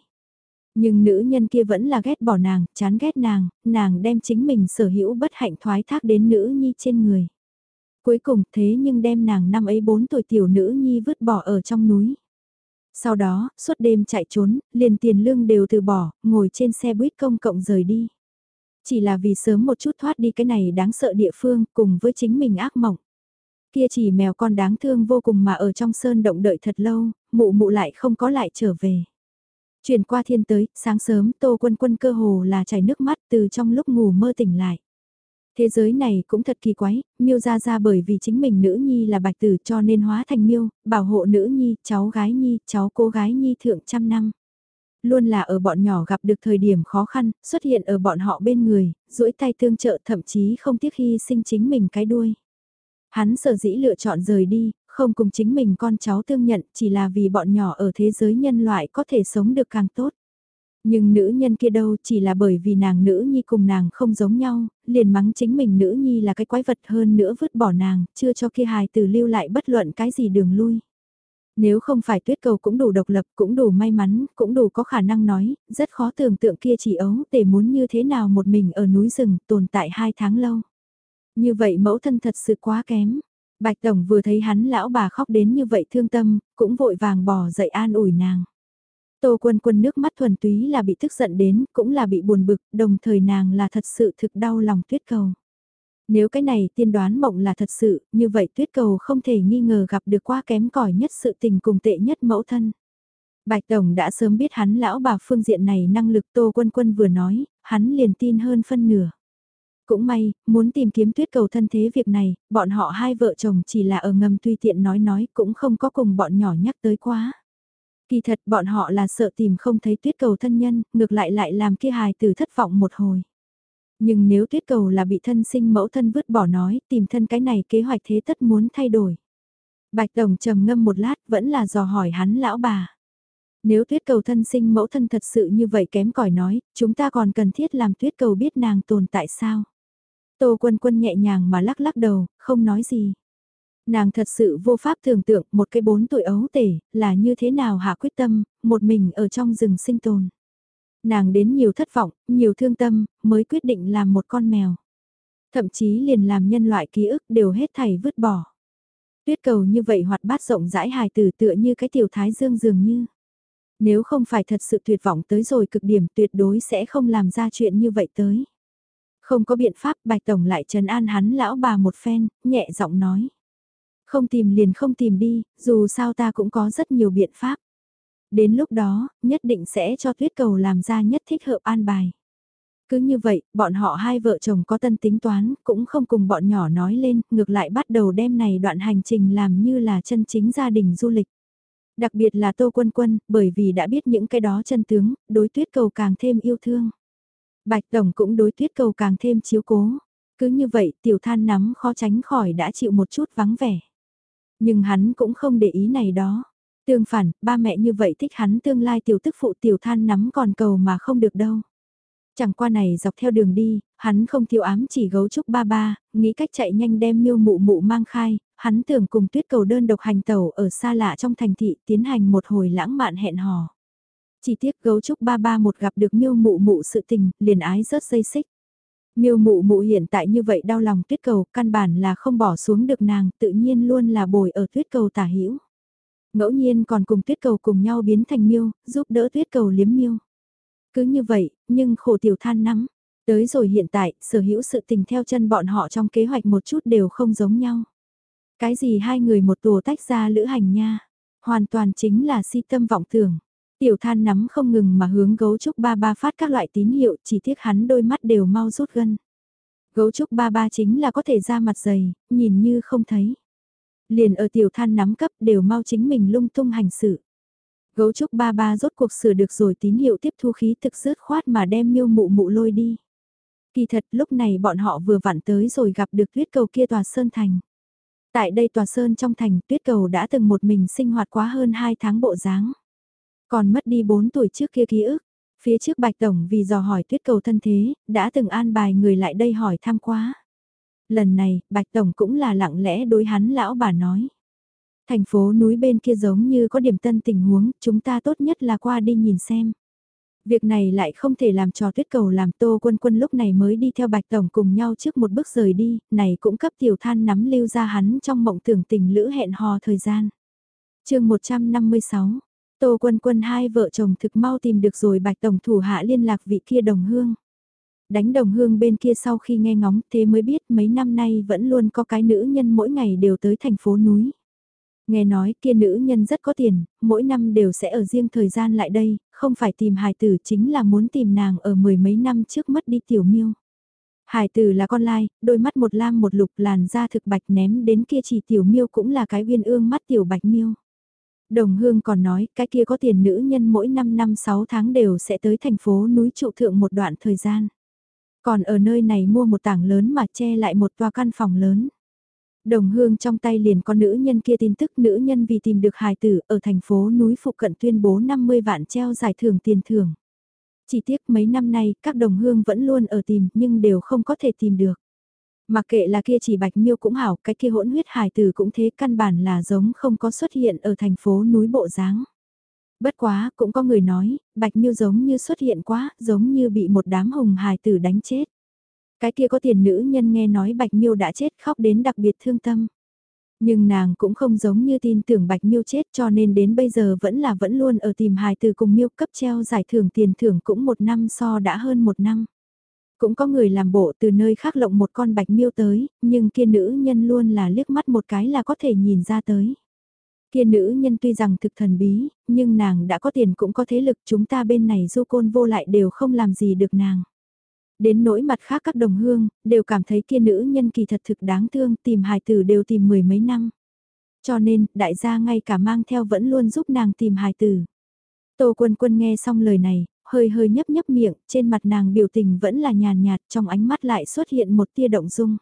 Nhưng nữ nhân kia vẫn là ghét bỏ nàng, chán ghét nàng, nàng đem chính mình sở hữu bất hạnh thoái thác đến nữ nhi trên người. Cuối cùng thế nhưng đem nàng năm ấy bốn tuổi tiểu nữ nhi vứt bỏ ở trong núi. Sau đó, suốt đêm chạy trốn, liền tiền lương đều từ bỏ, ngồi trên xe buýt công cộng rời đi. Chỉ là vì sớm một chút thoát đi cái này đáng sợ địa phương cùng với chính mình ác mộng. Kia chỉ mèo con đáng thương vô cùng mà ở trong sơn động đợi thật lâu, mụ mụ lại không có lại trở về. Chuyển qua thiên tới, sáng sớm tô quân quân cơ hồ là chảy nước mắt từ trong lúc ngủ mơ tỉnh lại. Thế giới này cũng thật kỳ quái, miêu ra ra bởi vì chính mình nữ nhi là bạch tử cho nên hóa thành miêu, bảo hộ nữ nhi, cháu gái nhi, cháu cô gái nhi thượng trăm năm luôn là ở bọn nhỏ gặp được thời điểm khó khăn, xuất hiện ở bọn họ bên người, duỗi tay tương trợ thậm chí không tiếc hy sinh chính mình cái đuôi. Hắn sở dĩ lựa chọn rời đi, Không cùng chính mình con cháu tương nhận chỉ là vì bọn nhỏ ở thế giới nhân loại có thể sống được càng tốt. Nhưng nữ nhân kia đâu chỉ là bởi vì nàng nữ nhi cùng nàng không giống nhau, liền mắng chính mình nữ nhi là cái quái vật hơn nữa vứt bỏ nàng, chưa cho kia hài từ lưu lại bất luận cái gì đường lui. Nếu không phải tuyết cầu cũng đủ độc lập, cũng đủ may mắn, cũng đủ có khả năng nói, rất khó tưởng tượng kia chỉ ấu tề muốn như thế nào một mình ở núi rừng tồn tại hai tháng lâu. Như vậy mẫu thân thật sự quá kém. Bạch Tổng vừa thấy hắn lão bà khóc đến như vậy thương tâm, cũng vội vàng bỏ dậy an ủi nàng. Tô quân quân nước mắt thuần túy là bị tức giận đến, cũng là bị buồn bực, đồng thời nàng là thật sự thực đau lòng tuyết cầu. Nếu cái này tiên đoán mộng là thật sự, như vậy tuyết cầu không thể nghi ngờ gặp được quá kém cỏi nhất sự tình cùng tệ nhất mẫu thân. Bạch Tổng đã sớm biết hắn lão bà phương diện này năng lực Tô Quân Quân vừa nói, hắn liền tin hơn phân nửa. Cũng may, muốn tìm kiếm tuyết cầu thân thế việc này, bọn họ hai vợ chồng chỉ là ở ngầm tùy tiện nói nói cũng không có cùng bọn nhỏ nhắc tới quá. Kỳ thật bọn họ là sợ tìm không thấy tuyết cầu thân nhân, ngược lại lại làm kia hài tử thất vọng một hồi. Nhưng nếu tuyết cầu là bị thân sinh mẫu thân vứt bỏ nói, tìm thân cái này kế hoạch thế tất muốn thay đổi. Bạch Tổng trầm ngâm một lát vẫn là dò hỏi hắn lão bà. Nếu tuyết cầu thân sinh mẫu thân thật sự như vậy kém cỏi nói, chúng ta còn cần thiết làm tuyết cầu biết nàng tồn tại sao? Tô quân quân nhẹ nhàng mà lắc lắc đầu, không nói gì. Nàng thật sự vô pháp tưởng tượng một cái bốn tuổi ấu tể, là như thế nào hạ quyết tâm, một mình ở trong rừng sinh tồn. Nàng đến nhiều thất vọng, nhiều thương tâm, mới quyết định làm một con mèo. Thậm chí liền làm nhân loại ký ức đều hết thảy vứt bỏ. Tuyết cầu như vậy hoạt bát rộng rãi hài tử tựa như cái tiểu thái dương dường như. Nếu không phải thật sự tuyệt vọng tới rồi cực điểm tuyệt đối sẽ không làm ra chuyện như vậy tới. Không có biện pháp bạch tổng lại trần an hắn lão bà một phen, nhẹ giọng nói. Không tìm liền không tìm đi, dù sao ta cũng có rất nhiều biện pháp. Đến lúc đó, nhất định sẽ cho tuyết cầu làm ra nhất thích hợp an bài. Cứ như vậy, bọn họ hai vợ chồng có tân tính toán, cũng không cùng bọn nhỏ nói lên, ngược lại bắt đầu đem này đoạn hành trình làm như là chân chính gia đình du lịch. Đặc biệt là Tô Quân Quân, bởi vì đã biết những cái đó chân tướng, đối tuyết cầu càng thêm yêu thương. Bạch Tổng cũng đối tuyết cầu càng thêm chiếu cố. Cứ như vậy tiểu than nắm khó tránh khỏi đã chịu một chút vắng vẻ. Nhưng hắn cũng không để ý này đó. Tương phản, ba mẹ như vậy thích hắn tương lai tiểu tức phụ tiểu than nắm còn cầu mà không được đâu. Chẳng qua này dọc theo đường đi, hắn không thiếu ám chỉ gấu trúc ba ba, nghĩ cách chạy nhanh đem miêu mụ mụ mang khai, hắn tưởng cùng tuyết cầu đơn độc hành tàu ở xa lạ trong thành thị tiến hành một hồi lãng mạn hẹn hò. Chỉ tiếc gấu trúc ba ba một gặp được miêu mụ mụ sự tình, liền ái rớt dây xích. Miêu mụ mụ hiện tại như vậy đau lòng tuyết cầu, căn bản là không bỏ xuống được nàng, tự nhiên luôn là bồi ở tuyết cầu tả hữu Ngẫu nhiên còn cùng tuyết cầu cùng nhau biến thành miêu, giúp đỡ tuyết cầu liếm miêu. Cứ như vậy, nhưng khổ tiểu than nắm. Tới rồi hiện tại, sở hữu sự tình theo chân bọn họ trong kế hoạch một chút đều không giống nhau. Cái gì hai người một tù tách ra lữ hành nha. Hoàn toàn chính là si tâm vọng tưởng. Tiểu than nắm không ngừng mà hướng gấu trúc ba ba phát các loại tín hiệu chỉ tiếc hắn đôi mắt đều mau rút gân. Gấu trúc ba ba chính là có thể ra mặt dày, nhìn như không thấy. Liền ở tiểu than nắm cấp đều mau chính mình lung tung hành sự. Gấu trúc ba ba rốt cuộc sửa được rồi tín hiệu tiếp thu khí thực rớt khoát mà đem miêu mụ mụ lôi đi. Kỳ thật lúc này bọn họ vừa vặn tới rồi gặp được tuyết cầu kia tòa sơn thành. Tại đây tòa sơn trong thành tuyết cầu đã từng một mình sinh hoạt quá hơn 2 tháng bộ dáng. Còn mất đi 4 tuổi trước kia ký ức. Phía trước Bạch Tổng vì dò hỏi tuyết cầu thân thế, đã từng an bài người lại đây hỏi thăm quá. Lần này, Bạch Tổng cũng là lặng lẽ đối hắn lão bà nói. Thành phố núi bên kia giống như có điểm tân tình huống, chúng ta tốt nhất là qua đi nhìn xem. Việc này lại không thể làm cho tuyết cầu làm tô quân quân lúc này mới đi theo Bạch Tổng cùng nhau trước một bước rời đi, này cũng cấp tiểu than nắm lưu ra hắn trong mộng tưởng tình lữ hẹn hò thời gian. chương 156, Tô Quân Quân hai vợ chồng thực mau tìm được rồi Bạch Tổng thủ hạ liên lạc vị kia đồng hương. Đánh đồng hương bên kia sau khi nghe ngóng thế mới biết mấy năm nay vẫn luôn có cái nữ nhân mỗi ngày đều tới thành phố núi. Nghe nói kia nữ nhân rất có tiền, mỗi năm đều sẽ ở riêng thời gian lại đây, không phải tìm hài tử chính là muốn tìm nàng ở mười mấy năm trước mất đi tiểu miêu. Hải tử là con lai, đôi mắt một lam một lục làn da thực bạch ném đến kia chỉ tiểu miêu cũng là cái viên ương mắt tiểu bạch miêu. Đồng hương còn nói, cái kia có tiền nữ nhân mỗi 5 năm 6 tháng đều sẽ tới thành phố núi trụ thượng một đoạn thời gian. Còn ở nơi này mua một tảng lớn mà che lại một tòa căn phòng lớn. Đồng hương trong tay liền có nữ nhân kia tin tức nữ nhân vì tìm được hài tử ở thành phố núi phụ cận tuyên bố 50 vạn treo giải thưởng tiền thưởng. Chỉ tiếc mấy năm nay các đồng hương vẫn luôn ở tìm nhưng đều không có thể tìm được. Mặc kệ là kia chỉ bạch miêu cũng hảo, cái kia hỗn huyết hài tử cũng thế căn bản là giống không có xuất hiện ở thành phố núi bộ dáng. Bất quá, cũng có người nói, bạch miêu giống như xuất hiện quá, giống như bị một đám hùng hài tử đánh chết. Cái kia có tiền nữ nhân nghe nói Bạch Miêu đã chết khóc đến đặc biệt thương tâm. Nhưng nàng cũng không giống như tin tưởng Bạch Miêu chết cho nên đến bây giờ vẫn là vẫn luôn ở tìm hài từ cùng Miêu cấp treo giải thưởng tiền thưởng cũng một năm so đã hơn một năm. Cũng có người làm bộ từ nơi khác lộng một con Bạch Miêu tới, nhưng kia nữ nhân luôn là liếc mắt một cái là có thể nhìn ra tới. Kia nữ nhân tuy rằng thực thần bí, nhưng nàng đã có tiền cũng có thế lực chúng ta bên này du côn vô lại đều không làm gì được nàng. Đến nỗi mặt khác các đồng hương, đều cảm thấy kia nữ nhân kỳ thật thực đáng thương, tìm hài tử đều tìm mười mấy năm. Cho nên, đại gia ngay cả mang theo vẫn luôn giúp nàng tìm hài tử. Tô quân quân nghe xong lời này, hơi hơi nhấp nhấp miệng, trên mặt nàng biểu tình vẫn là nhàn nhạt, trong ánh mắt lại xuất hiện một tia động dung.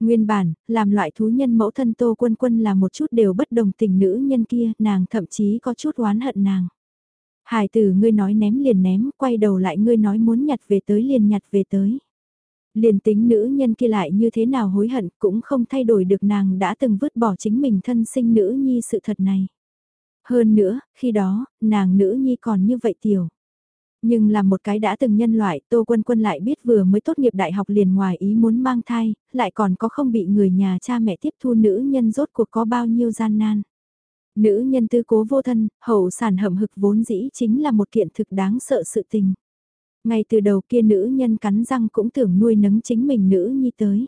Nguyên bản, làm loại thú nhân mẫu thân Tô Quân Quân là một chút đều bất đồng tình nữ nhân kia, nàng thậm chí có chút oán hận nàng. Hải tử ngươi nói ném liền ném, quay đầu lại ngươi nói muốn nhặt về tới liền nhặt về tới. Liền tính nữ nhân kia lại như thế nào hối hận cũng không thay đổi được nàng đã từng vứt bỏ chính mình thân sinh nữ nhi sự thật này. Hơn nữa, khi đó, nàng nữ nhi còn như vậy tiểu. Nhưng là một cái đã từng nhân loại, Tô Quân Quân lại biết vừa mới tốt nghiệp đại học liền ngoài ý muốn mang thai, lại còn có không bị người nhà cha mẹ tiếp thu nữ nhân rốt cuộc có bao nhiêu gian nan. Nữ nhân tư cố vô thân, hậu sản hậm hực vốn dĩ chính là một kiện thực đáng sợ sự tình. Ngay từ đầu kia nữ nhân cắn răng cũng tưởng nuôi nấng chính mình nữ nhi tới.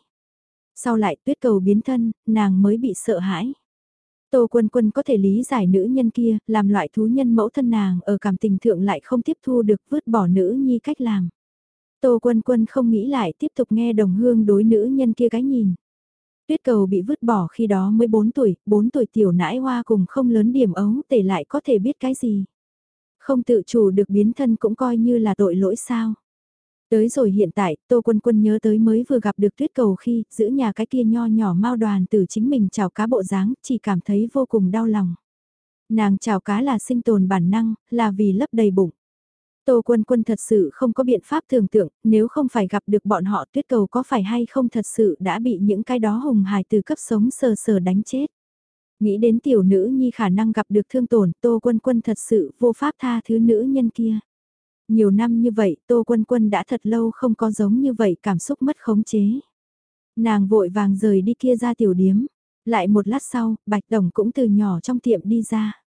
Sau lại tuyết cầu biến thân, nàng mới bị sợ hãi. Tô Quân Quân có thể lý giải nữ nhân kia, làm loại thú nhân mẫu thân nàng ở cảm tình thượng lại không tiếp thu được vứt bỏ nữ nhi cách làm. Tô Quân Quân không nghĩ lại tiếp tục nghe đồng hương đối nữ nhân kia cái nhìn. Tuyết cầu bị vứt bỏ khi đó mới 4 tuổi, 4 tuổi tiểu nãi hoa cùng không lớn điểm ấu tể lại có thể biết cái gì. Không tự chủ được biến thân cũng coi như là tội lỗi sao. Tới rồi hiện tại, Tô Quân Quân nhớ tới mới vừa gặp được tuyết cầu khi giữ nhà cái kia nho nhỏ mau đoàn từ chính mình chào cá bộ dáng, chỉ cảm thấy vô cùng đau lòng. Nàng chào cá là sinh tồn bản năng, là vì lấp đầy bụng. Tô Quân Quân thật sự không có biện pháp tưởng tượng, nếu không phải gặp được bọn họ tuyết cầu có phải hay không thật sự đã bị những cái đó hùng hài từ cấp sống sờ sờ đánh chết. Nghĩ đến tiểu nữ nhi khả năng gặp được thương tổn, Tô Quân Quân thật sự vô pháp tha thứ nữ nhân kia. Nhiều năm như vậy, Tô Quân Quân đã thật lâu không có giống như vậy cảm xúc mất khống chế. Nàng vội vàng rời đi kia ra tiểu điếm. Lại một lát sau, Bạch đồng cũng từ nhỏ trong tiệm đi ra.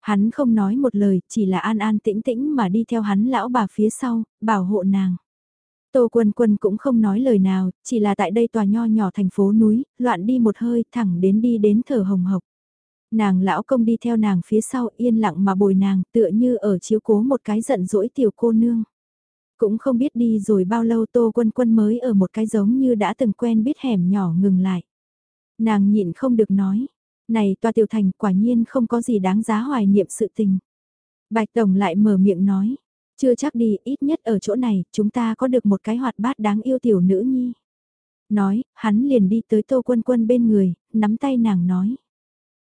Hắn không nói một lời, chỉ là an an tĩnh tĩnh mà đi theo hắn lão bà phía sau, bảo hộ nàng. Tô Quân Quân cũng không nói lời nào, chỉ là tại đây tòa nho nhỏ thành phố núi, loạn đi một hơi thẳng đến đi đến thở hồng hộc. Nàng lão công đi theo nàng phía sau yên lặng mà bồi nàng tựa như ở chiếu cố một cái giận dỗi tiểu cô nương. Cũng không biết đi rồi bao lâu Tô Quân Quân mới ở một cái giống như đã từng quen biết hẻm nhỏ ngừng lại. Nàng nhịn không được nói, này tòa tiểu thành quả nhiên không có gì đáng giá hoài niệm sự tình. Bạch Tổng lại mở miệng nói, chưa chắc đi, ít nhất ở chỗ này, chúng ta có được một cái hoạt bát đáng yêu tiểu nữ nhi. Nói, hắn liền đi tới tô quân quân bên người, nắm tay nàng nói.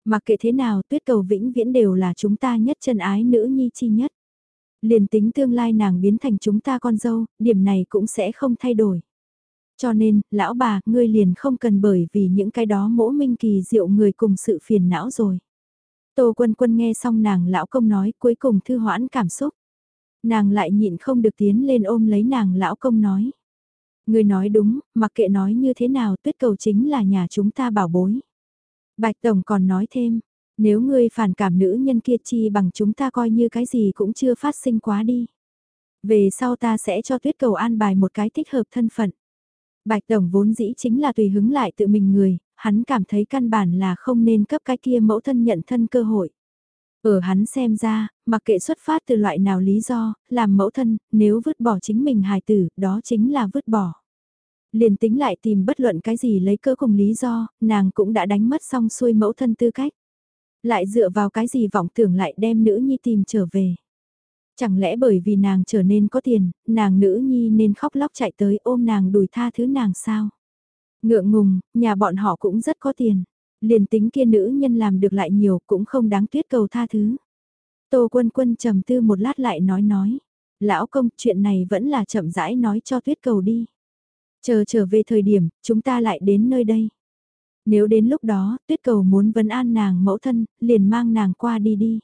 Mặc kệ thế nào, tuyết cầu vĩnh viễn đều là chúng ta nhất chân ái nữ nhi chi nhất. Liền tính tương lai nàng biến thành chúng ta con dâu, điểm này cũng sẽ không thay đổi. Cho nên, lão bà, ngươi liền không cần bởi vì những cái đó mỗ minh kỳ diệu người cùng sự phiền não rồi. Tô quân quân nghe xong nàng lão công nói cuối cùng thư hoãn cảm xúc. Nàng lại nhịn không được tiến lên ôm lấy nàng lão công nói. Ngươi nói đúng, mặc kệ nói như thế nào tuyết cầu chính là nhà chúng ta bảo bối. Bạch Tổng còn nói thêm, nếu ngươi phản cảm nữ nhân kia chi bằng chúng ta coi như cái gì cũng chưa phát sinh quá đi. Về sau ta sẽ cho tuyết cầu an bài một cái thích hợp thân phận. Bạch Tổng vốn dĩ chính là tùy hứng lại tự mình người, hắn cảm thấy căn bản là không nên cấp cái kia mẫu thân nhận thân cơ hội. Ở hắn xem ra, mặc kệ xuất phát từ loại nào lý do, làm mẫu thân, nếu vứt bỏ chính mình hài tử, đó chính là vứt bỏ. Liền tính lại tìm bất luận cái gì lấy cơ cùng lý do, nàng cũng đã đánh mất xong xuôi mẫu thân tư cách. Lại dựa vào cái gì vọng tưởng lại đem nữ nhi tìm trở về. Chẳng lẽ bởi vì nàng trở nên có tiền, nàng nữ nhi nên khóc lóc chạy tới ôm nàng đùi tha thứ nàng sao? Ngượng ngùng, nhà bọn họ cũng rất có tiền. Liền tính kia nữ nhân làm được lại nhiều cũng không đáng tuyết cầu tha thứ. Tô quân quân trầm tư một lát lại nói nói. Lão công chuyện này vẫn là chậm rãi nói cho tuyết cầu đi. Chờ trở về thời điểm, chúng ta lại đến nơi đây. Nếu đến lúc đó, tuyết cầu muốn vấn an nàng mẫu thân, liền mang nàng qua đi đi.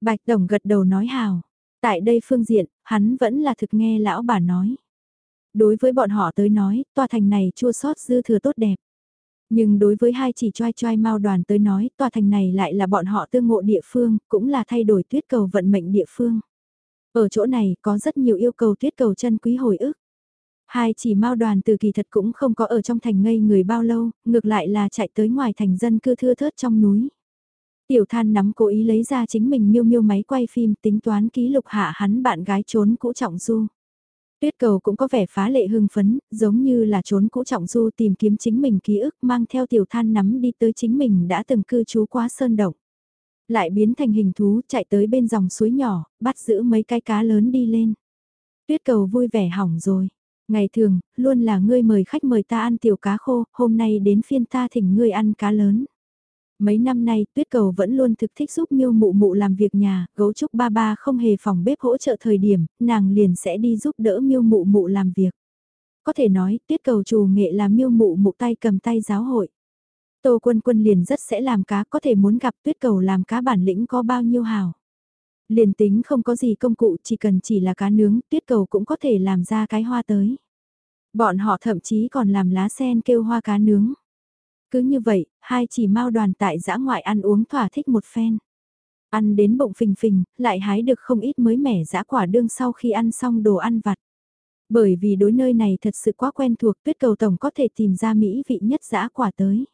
Bạch Tổng gật đầu nói hào. Tại đây phương diện, hắn vẫn là thực nghe lão bà nói. Đối với bọn họ tới nói, tòa thành này chua sót dư thừa tốt đẹp. Nhưng đối với hai chỉ choai choai mau đoàn tới nói, tòa thành này lại là bọn họ tương ngộ địa phương, cũng là thay đổi tuyết cầu vận mệnh địa phương. Ở chỗ này có rất nhiều yêu cầu tuyết cầu chân quý hồi ức. Hai chỉ mau đoàn từ kỳ thật cũng không có ở trong thành ngây người bao lâu, ngược lại là chạy tới ngoài thành dân cư thưa thớt trong núi. Tiểu than nắm cố ý lấy ra chính mình miêu miêu máy quay phim tính toán ký lục hạ hắn bạn gái trốn cũ trọng du. Tuyết cầu cũng có vẻ phá lệ hưng phấn, giống như là trốn cũ trọng du tìm kiếm chính mình ký ức mang theo tiểu than nắm đi tới chính mình đã từng cư trú quá sơn động. Lại biến thành hình thú chạy tới bên dòng suối nhỏ, bắt giữ mấy cái cá lớn đi lên. Tuyết cầu vui vẻ hỏng rồi. Ngày thường, luôn là ngươi mời khách mời ta ăn tiểu cá khô, hôm nay đến phiên ta thỉnh ngươi ăn cá lớn. Mấy năm nay, Tuyết Cầu vẫn luôn thực thích giúp miêu mụ mụ làm việc nhà, gấu trúc ba ba không hề phòng bếp hỗ trợ thời điểm, nàng liền sẽ đi giúp đỡ miêu mụ mụ làm việc. Có thể nói, Tuyết Cầu chủ nghệ là miêu mụ mụ tay cầm tay giáo hội. Tô Quân Quân liền rất sẽ làm cá, có thể muốn gặp Tuyết Cầu làm cá bản lĩnh có bao nhiêu hào. Liền tính không có gì công cụ, chỉ cần chỉ là cá nướng, Tuyết Cầu cũng có thể làm ra cái hoa tới. Bọn họ thậm chí còn làm lá sen kêu hoa cá nướng. Cứ như vậy, hai chỉ mau đoàn tại giã ngoại ăn uống thỏa thích một phen. Ăn đến bụng phình phình, lại hái được không ít mới mẻ giã quả đương sau khi ăn xong đồ ăn vặt. Bởi vì đối nơi này thật sự quá quen thuộc tuyết cầu tổng có thể tìm ra mỹ vị nhất giã quả tới.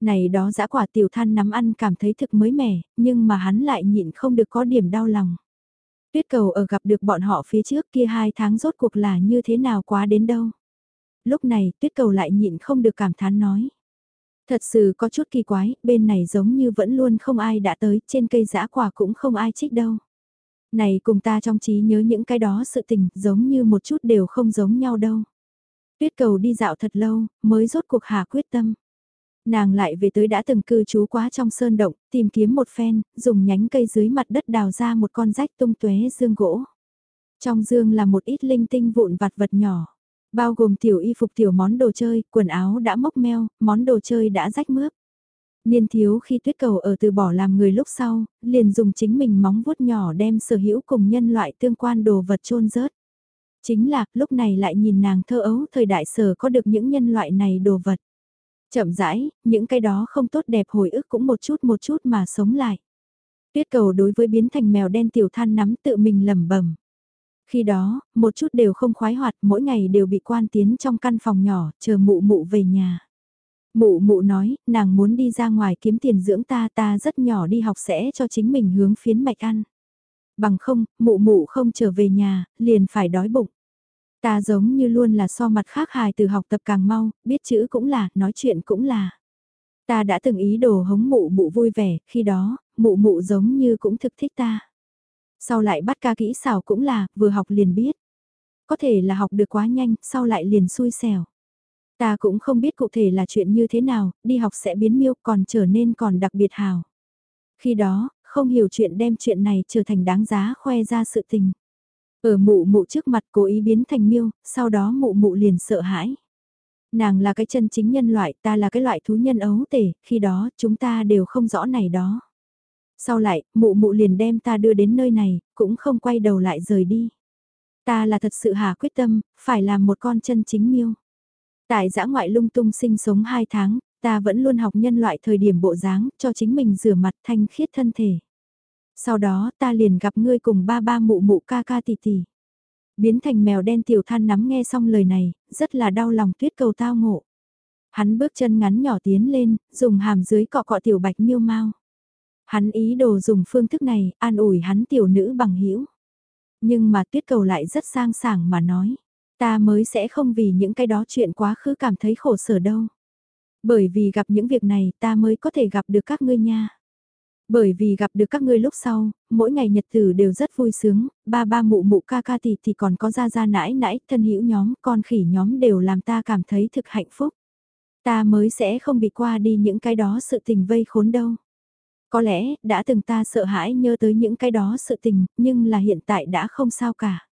Này đó dã quả tiểu than nắm ăn cảm thấy thực mới mẻ, nhưng mà hắn lại nhịn không được có điểm đau lòng. Tuyết cầu ở gặp được bọn họ phía trước kia hai tháng rốt cuộc là như thế nào quá đến đâu. Lúc này tuyết cầu lại nhịn không được cảm thán nói. Thật sự có chút kỳ quái, bên này giống như vẫn luôn không ai đã tới, trên cây giã quả cũng không ai trích đâu. Này cùng ta trong trí nhớ những cái đó sự tình, giống như một chút đều không giống nhau đâu. Tuyết cầu đi dạo thật lâu, mới rốt cuộc hạ quyết tâm. Nàng lại về tới đã từng cư trú quá trong sơn động, tìm kiếm một phen, dùng nhánh cây dưới mặt đất đào ra một con rách tung tuế dương gỗ. Trong dương là một ít linh tinh vụn vặt vật nhỏ. Bao gồm tiểu y phục tiểu món đồ chơi, quần áo đã mốc meo, món đồ chơi đã rách mướp. Niên thiếu khi tuyết cầu ở từ bỏ làm người lúc sau, liền dùng chính mình móng vuốt nhỏ đem sở hữu cùng nhân loại tương quan đồ vật trôn rớt. Chính là, lúc này lại nhìn nàng thơ ấu thời đại sở có được những nhân loại này đồ vật. Chậm rãi, những cái đó không tốt đẹp hồi ức cũng một chút một chút mà sống lại. Tuyết cầu đối với biến thành mèo đen tiểu than nắm tự mình lầm bẩm khi đó, một chút đều không khoái hoạt, mỗi ngày đều bị quan tiến trong căn phòng nhỏ, chờ mụ mụ về nhà. Mụ mụ nói, nàng muốn đi ra ngoài kiếm tiền dưỡng ta, ta rất nhỏ đi học sẽ cho chính mình hướng phiến mạch ăn. Bằng không, mụ mụ không trở về nhà, liền phải đói bụng. Ta giống như luôn là so mặt khác hài từ học tập càng mau, biết chữ cũng là, nói chuyện cũng là. Ta đã từng ý đồ hống mụ mụ vui vẻ, khi đó, mụ mụ giống như cũng thực thích ta. Sau lại bắt ca kỹ xảo cũng là, vừa học liền biết. Có thể là học được quá nhanh, sau lại liền xui xẻo. Ta cũng không biết cụ thể là chuyện như thế nào, đi học sẽ biến miêu còn trở nên còn đặc biệt hào. Khi đó, không hiểu chuyện đem chuyện này trở thành đáng giá khoe ra sự tình. Ở mụ mụ trước mặt cố ý biến thành miêu, sau đó mụ mụ liền sợ hãi. Nàng là cái chân chính nhân loại, ta là cái loại thú nhân ấu tể, khi đó chúng ta đều không rõ này đó. Sau lại, mụ mụ liền đem ta đưa đến nơi này, cũng không quay đầu lại rời đi. Ta là thật sự hà quyết tâm, phải làm một con chân chính miêu. Tại giã ngoại lung tung sinh sống 2 tháng, ta vẫn luôn học nhân loại thời điểm bộ dáng, cho chính mình rửa mặt thanh khiết thân thể. Sau đó ta liền gặp ngươi cùng ba ba mụ mụ ca ca tỷ tỷ. Biến thành mèo đen tiểu than nắm nghe xong lời này, rất là đau lòng tuyết cầu tao ngộ. Hắn bước chân ngắn nhỏ tiến lên, dùng hàm dưới cọ cọ tiểu bạch miêu mau. Hắn ý đồ dùng phương thức này, an ủi hắn tiểu nữ bằng hữu Nhưng mà tuyết cầu lại rất sang sảng mà nói. Ta mới sẽ không vì những cái đó chuyện quá khứ cảm thấy khổ sở đâu. Bởi vì gặp những việc này ta mới có thể gặp được các ngươi nha. Bởi vì gặp được các ngươi lúc sau, mỗi ngày nhật tử đều rất vui sướng, ba ba mụ mụ ca ca thì thì còn có ra ra nãi nãi, thân hữu nhóm, con khỉ nhóm đều làm ta cảm thấy thực hạnh phúc. Ta mới sẽ không bị qua đi những cái đó sự tình vây khốn đâu. Có lẽ, đã từng ta sợ hãi nhớ tới những cái đó sự tình, nhưng là hiện tại đã không sao cả.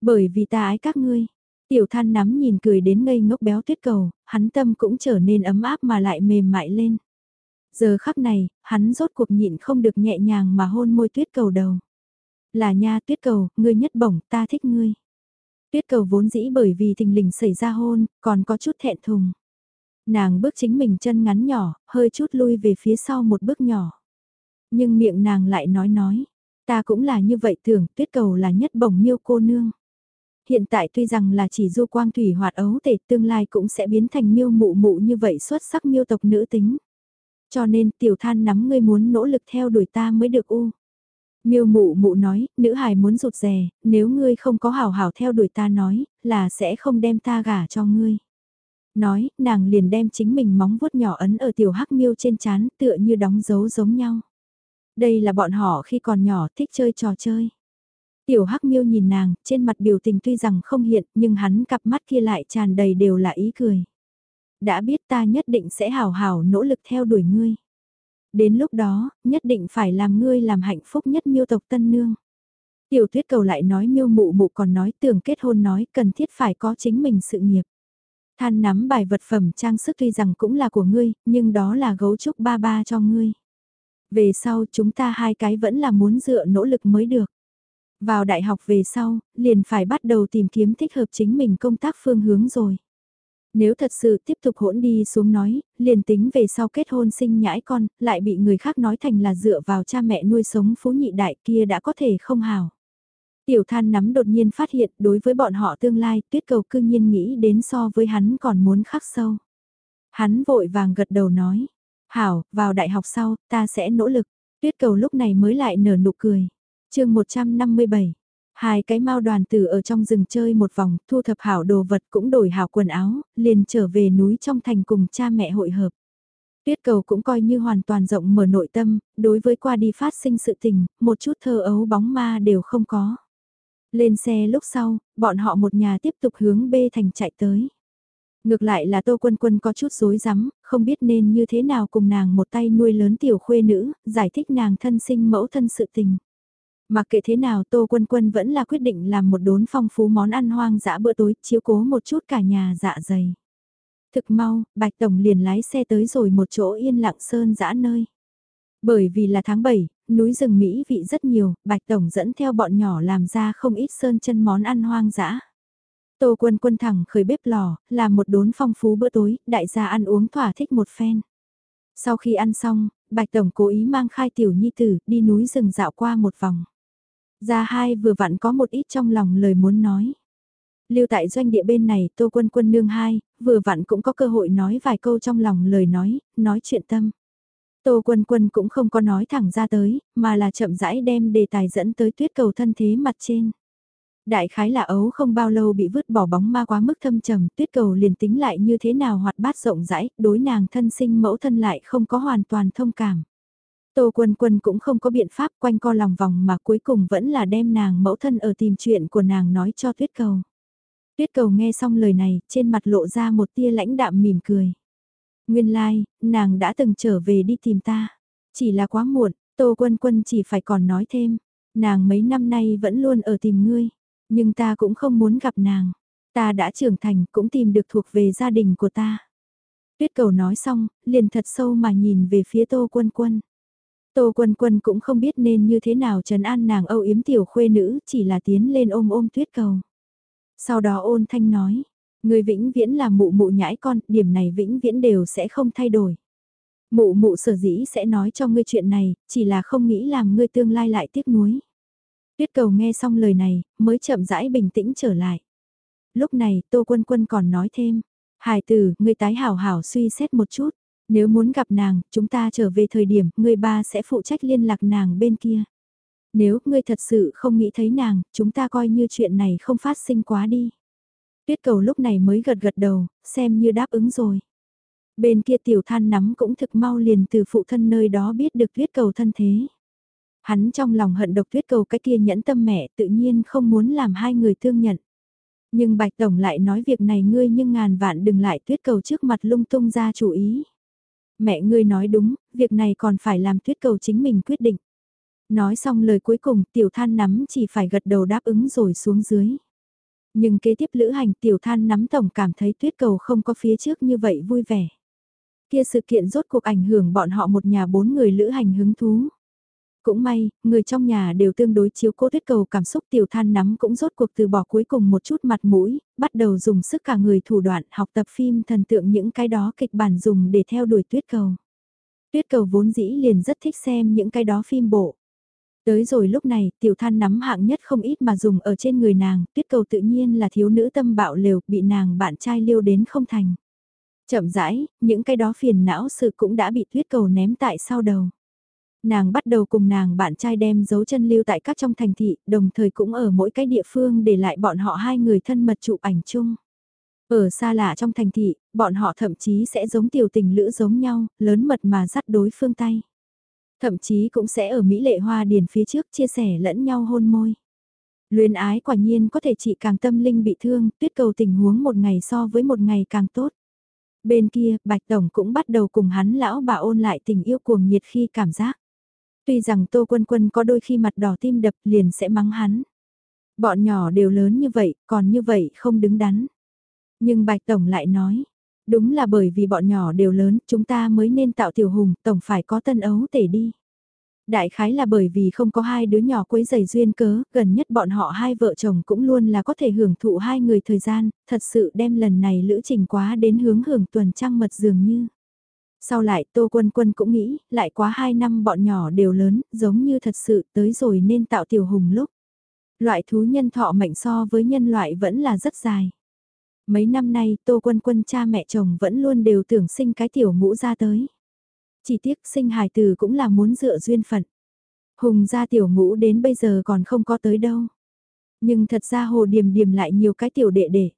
Bởi vì ta ái các ngươi. Tiểu than nắm nhìn cười đến ngây ngốc béo tuyết cầu, hắn tâm cũng trở nên ấm áp mà lại mềm mại lên. Giờ khắc này, hắn rốt cuộc nhịn không được nhẹ nhàng mà hôn môi tuyết cầu đầu. Là nha tuyết cầu, ngươi nhất bổng, ta thích ngươi. Tuyết cầu vốn dĩ bởi vì tình lình xảy ra hôn, còn có chút thẹn thùng. Nàng bước chính mình chân ngắn nhỏ, hơi chút lui về phía sau một bước nhỏ. Nhưng miệng nàng lại nói nói, ta cũng là như vậy tưởng tuyết cầu là nhất bổng miêu cô nương. Hiện tại tuy rằng là chỉ du quang thủy hoạt ấu tể tương lai cũng sẽ biến thành miêu mụ mụ như vậy xuất sắc miêu tộc nữ tính. Cho nên tiểu than nắm ngươi muốn nỗ lực theo đuổi ta mới được u. Miêu mụ mụ nói, nữ hài muốn rụt rè, nếu ngươi không có hảo hảo theo đuổi ta nói, là sẽ không đem ta gả cho ngươi. Nói, nàng liền đem chính mình móng vuốt nhỏ ấn ở tiểu hắc miêu trên chán tựa như đóng dấu giống nhau. Đây là bọn họ khi còn nhỏ thích chơi trò chơi. Tiểu hắc miêu nhìn nàng, trên mặt biểu tình tuy rằng không hiện nhưng hắn cặp mắt kia lại tràn đầy đều là ý cười. Đã biết ta nhất định sẽ hào hào nỗ lực theo đuổi ngươi. Đến lúc đó, nhất định phải làm ngươi làm hạnh phúc nhất miêu tộc tân nương. Tiểu tuyết cầu lại nói miêu mụ mụ còn nói tưởng kết hôn nói cần thiết phải có chính mình sự nghiệp. Than nắm bài vật phẩm trang sức tuy rằng cũng là của ngươi, nhưng đó là gấu trúc ba ba cho ngươi. Về sau chúng ta hai cái vẫn là muốn dựa nỗ lực mới được. Vào đại học về sau, liền phải bắt đầu tìm kiếm thích hợp chính mình công tác phương hướng rồi. Nếu thật sự tiếp tục hỗn đi xuống nói, liền tính về sau kết hôn sinh nhãi con, lại bị người khác nói thành là dựa vào cha mẹ nuôi sống phú nhị đại kia đã có thể không hào. Tiểu than nắm đột nhiên phát hiện đối với bọn họ tương lai tuyết cầu cương nhiên nghĩ đến so với hắn còn muốn khắc sâu. Hắn vội vàng gật đầu nói, hảo, vào đại học sau, ta sẽ nỗ lực. Tuyết cầu lúc này mới lại nở nụ cười. chương 157, hai cái mau đoàn tử ở trong rừng chơi một vòng, thu thập hảo đồ vật cũng đổi hảo quần áo, liền trở về núi trong thành cùng cha mẹ hội hợp. Tuyết cầu cũng coi như hoàn toàn rộng mở nội tâm, đối với qua đi phát sinh sự tình, một chút thơ ấu bóng ma đều không có. Lên xe lúc sau, bọn họ một nhà tiếp tục hướng B thành chạy tới. Ngược lại là Tô Quân Quân có chút rối rắm, không biết nên như thế nào cùng nàng một tay nuôi lớn tiểu khuê nữ, giải thích nàng thân sinh mẫu thân sự tình. Mặc kệ thế nào Tô Quân Quân vẫn là quyết định làm một đốn phong phú món ăn hoang dã bữa tối, chiếu cố một chút cả nhà dạ dày. Thực mau, Bạch Tổng liền lái xe tới rồi một chỗ yên lặng sơn dã nơi. Bởi vì là tháng 7, núi rừng Mỹ vị rất nhiều, Bạch Tổng dẫn theo bọn nhỏ làm ra không ít sơn chân món ăn hoang dã. Tô quân quân thẳng khởi bếp lò, làm một đốn phong phú bữa tối, đại gia ăn uống thỏa thích một phen. Sau khi ăn xong, Bạch Tổng cố ý mang khai tiểu nhi tử đi núi rừng dạo qua một vòng. Gia hai vừa vặn có một ít trong lòng lời muốn nói. Lưu tại doanh địa bên này Tô Quân Quân nương hai, vừa vặn cũng có cơ hội nói vài câu trong lòng lời nói, nói chuyện tâm. Tô Quân Quân cũng không có nói thẳng ra tới, mà là chậm rãi đem đề tài dẫn tới tuyết cầu thân thế mặt trên. Đại khái là ấu không bao lâu bị vứt bỏ bóng ma quá mức thâm trầm, tuyết cầu liền tính lại như thế nào hoạt bát rộng rãi, đối nàng thân sinh mẫu thân lại không có hoàn toàn thông cảm. Tô Quân Quân cũng không có biện pháp quanh co lòng vòng mà cuối cùng vẫn là đem nàng mẫu thân ở tìm chuyện của nàng nói cho tuyết cầu. Tuyết cầu nghe xong lời này, trên mặt lộ ra một tia lãnh đạm mỉm cười. Nguyên lai, like, nàng đã từng trở về đi tìm ta. Chỉ là quá muộn, Tô Quân Quân chỉ phải còn nói thêm. Nàng mấy năm nay vẫn luôn ở tìm ngươi. Nhưng ta cũng không muốn gặp nàng. Ta đã trưởng thành cũng tìm được thuộc về gia đình của ta. Tuyết cầu nói xong, liền thật sâu mà nhìn về phía Tô Quân Quân. Tô Quân Quân cũng không biết nên như thế nào trấn an nàng âu yếm tiểu khuê nữ, chỉ là tiến lên ôm ôm tuyết cầu. Sau đó ôn thanh nói, người vĩnh viễn là mụ mụ nhãi con, điểm này vĩnh viễn đều sẽ không thay đổi. Mụ mụ sở dĩ sẽ nói cho ngươi chuyện này, chỉ là không nghĩ làm ngươi tương lai lại tiếc nuối. Tuyết cầu nghe xong lời này, mới chậm rãi bình tĩnh trở lại. Lúc này, Tô Quân Quân còn nói thêm, hài tử, ngươi tái hảo hảo suy xét một chút. Nếu muốn gặp nàng, chúng ta trở về thời điểm, người ba sẽ phụ trách liên lạc nàng bên kia. Nếu ngươi thật sự không nghĩ thấy nàng, chúng ta coi như chuyện này không phát sinh quá đi. Tuyết cầu lúc này mới gật gật đầu, xem như đáp ứng rồi. Bên kia tiểu than nắm cũng thực mau liền từ phụ thân nơi đó biết được tuyết cầu thân thế. Hắn trong lòng hận độc tuyết cầu cái kia nhẫn tâm mẹ tự nhiên không muốn làm hai người thương nhận. Nhưng Bạch Tổng lại nói việc này ngươi nhưng ngàn vạn đừng lại tuyết cầu trước mặt lung tung ra chủ ý. Mẹ ngươi nói đúng, việc này còn phải làm tuyết cầu chính mình quyết định. Nói xong lời cuối cùng tiểu than nắm chỉ phải gật đầu đáp ứng rồi xuống dưới. Nhưng kế tiếp lữ hành tiểu than nắm tổng cảm thấy tuyết cầu không có phía trước như vậy vui vẻ. Kia sự kiện rốt cuộc ảnh hưởng bọn họ một nhà bốn người lữ hành hứng thú. Cũng may, người trong nhà đều tương đối chiếu cố tuyết cầu cảm xúc tiểu than nắm cũng rốt cuộc từ bỏ cuối cùng một chút mặt mũi, bắt đầu dùng sức cả người thủ đoạn học tập phim thần tượng những cái đó kịch bản dùng để theo đuổi tuyết cầu. Tuyết cầu vốn dĩ liền rất thích xem những cái đó phim bộ. Tới rồi lúc này, tiểu than nắm hạng nhất không ít mà dùng ở trên người nàng, tuyết cầu tự nhiên là thiếu nữ tâm bạo lều, bị nàng bạn trai liêu đến không thành. Chậm rãi, những cái đó phiền não sự cũng đã bị tuyết cầu ném tại sau đầu. Nàng bắt đầu cùng nàng bạn trai đem dấu chân lưu tại các trong thành thị, đồng thời cũng ở mỗi cái địa phương để lại bọn họ hai người thân mật chụp ảnh chung. Ở xa lạ trong thành thị, bọn họ thậm chí sẽ giống tiểu tình lữ giống nhau, lớn mật mà dắt đối phương tay. Thậm chí cũng sẽ ở Mỹ lệ hoa điền phía trước chia sẻ lẫn nhau hôn môi. Luyến ái quả nhiên có thể trị càng tâm linh bị thương, tuyết cầu tình huống một ngày so với một ngày càng tốt. Bên kia, Bạch Tổng cũng bắt đầu cùng hắn lão bà ôn lại tình yêu cuồng nhiệt khi cảm giác. Tuy rằng Tô Quân Quân có đôi khi mặt đỏ tim đập liền sẽ mắng hắn. Bọn nhỏ đều lớn như vậy, còn như vậy không đứng đắn. Nhưng Bạch Tổng lại nói, đúng là bởi vì bọn nhỏ đều lớn, chúng ta mới nên tạo tiểu hùng, Tổng phải có tân ấu tể đi. Đại khái là bởi vì không có hai đứa nhỏ quấy giày duyên cớ, gần nhất bọn họ hai vợ chồng cũng luôn là có thể hưởng thụ hai người thời gian, thật sự đem lần này lữ trình quá đến hướng hưởng tuần trăng mật dường như. Sau lại Tô Quân Quân cũng nghĩ, lại quá hai năm bọn nhỏ đều lớn, giống như thật sự tới rồi nên tạo tiểu hùng lúc. Loại thú nhân thọ mệnh so với nhân loại vẫn là rất dài. Mấy năm nay Tô Quân Quân cha mẹ chồng vẫn luôn đều tưởng sinh cái tiểu ngũ ra tới. Chỉ tiếc sinh hài từ cũng là muốn dựa duyên phận. Hùng gia tiểu ngũ đến bây giờ còn không có tới đâu. Nhưng thật ra hồ điềm điềm lại nhiều cái tiểu đệ đệ.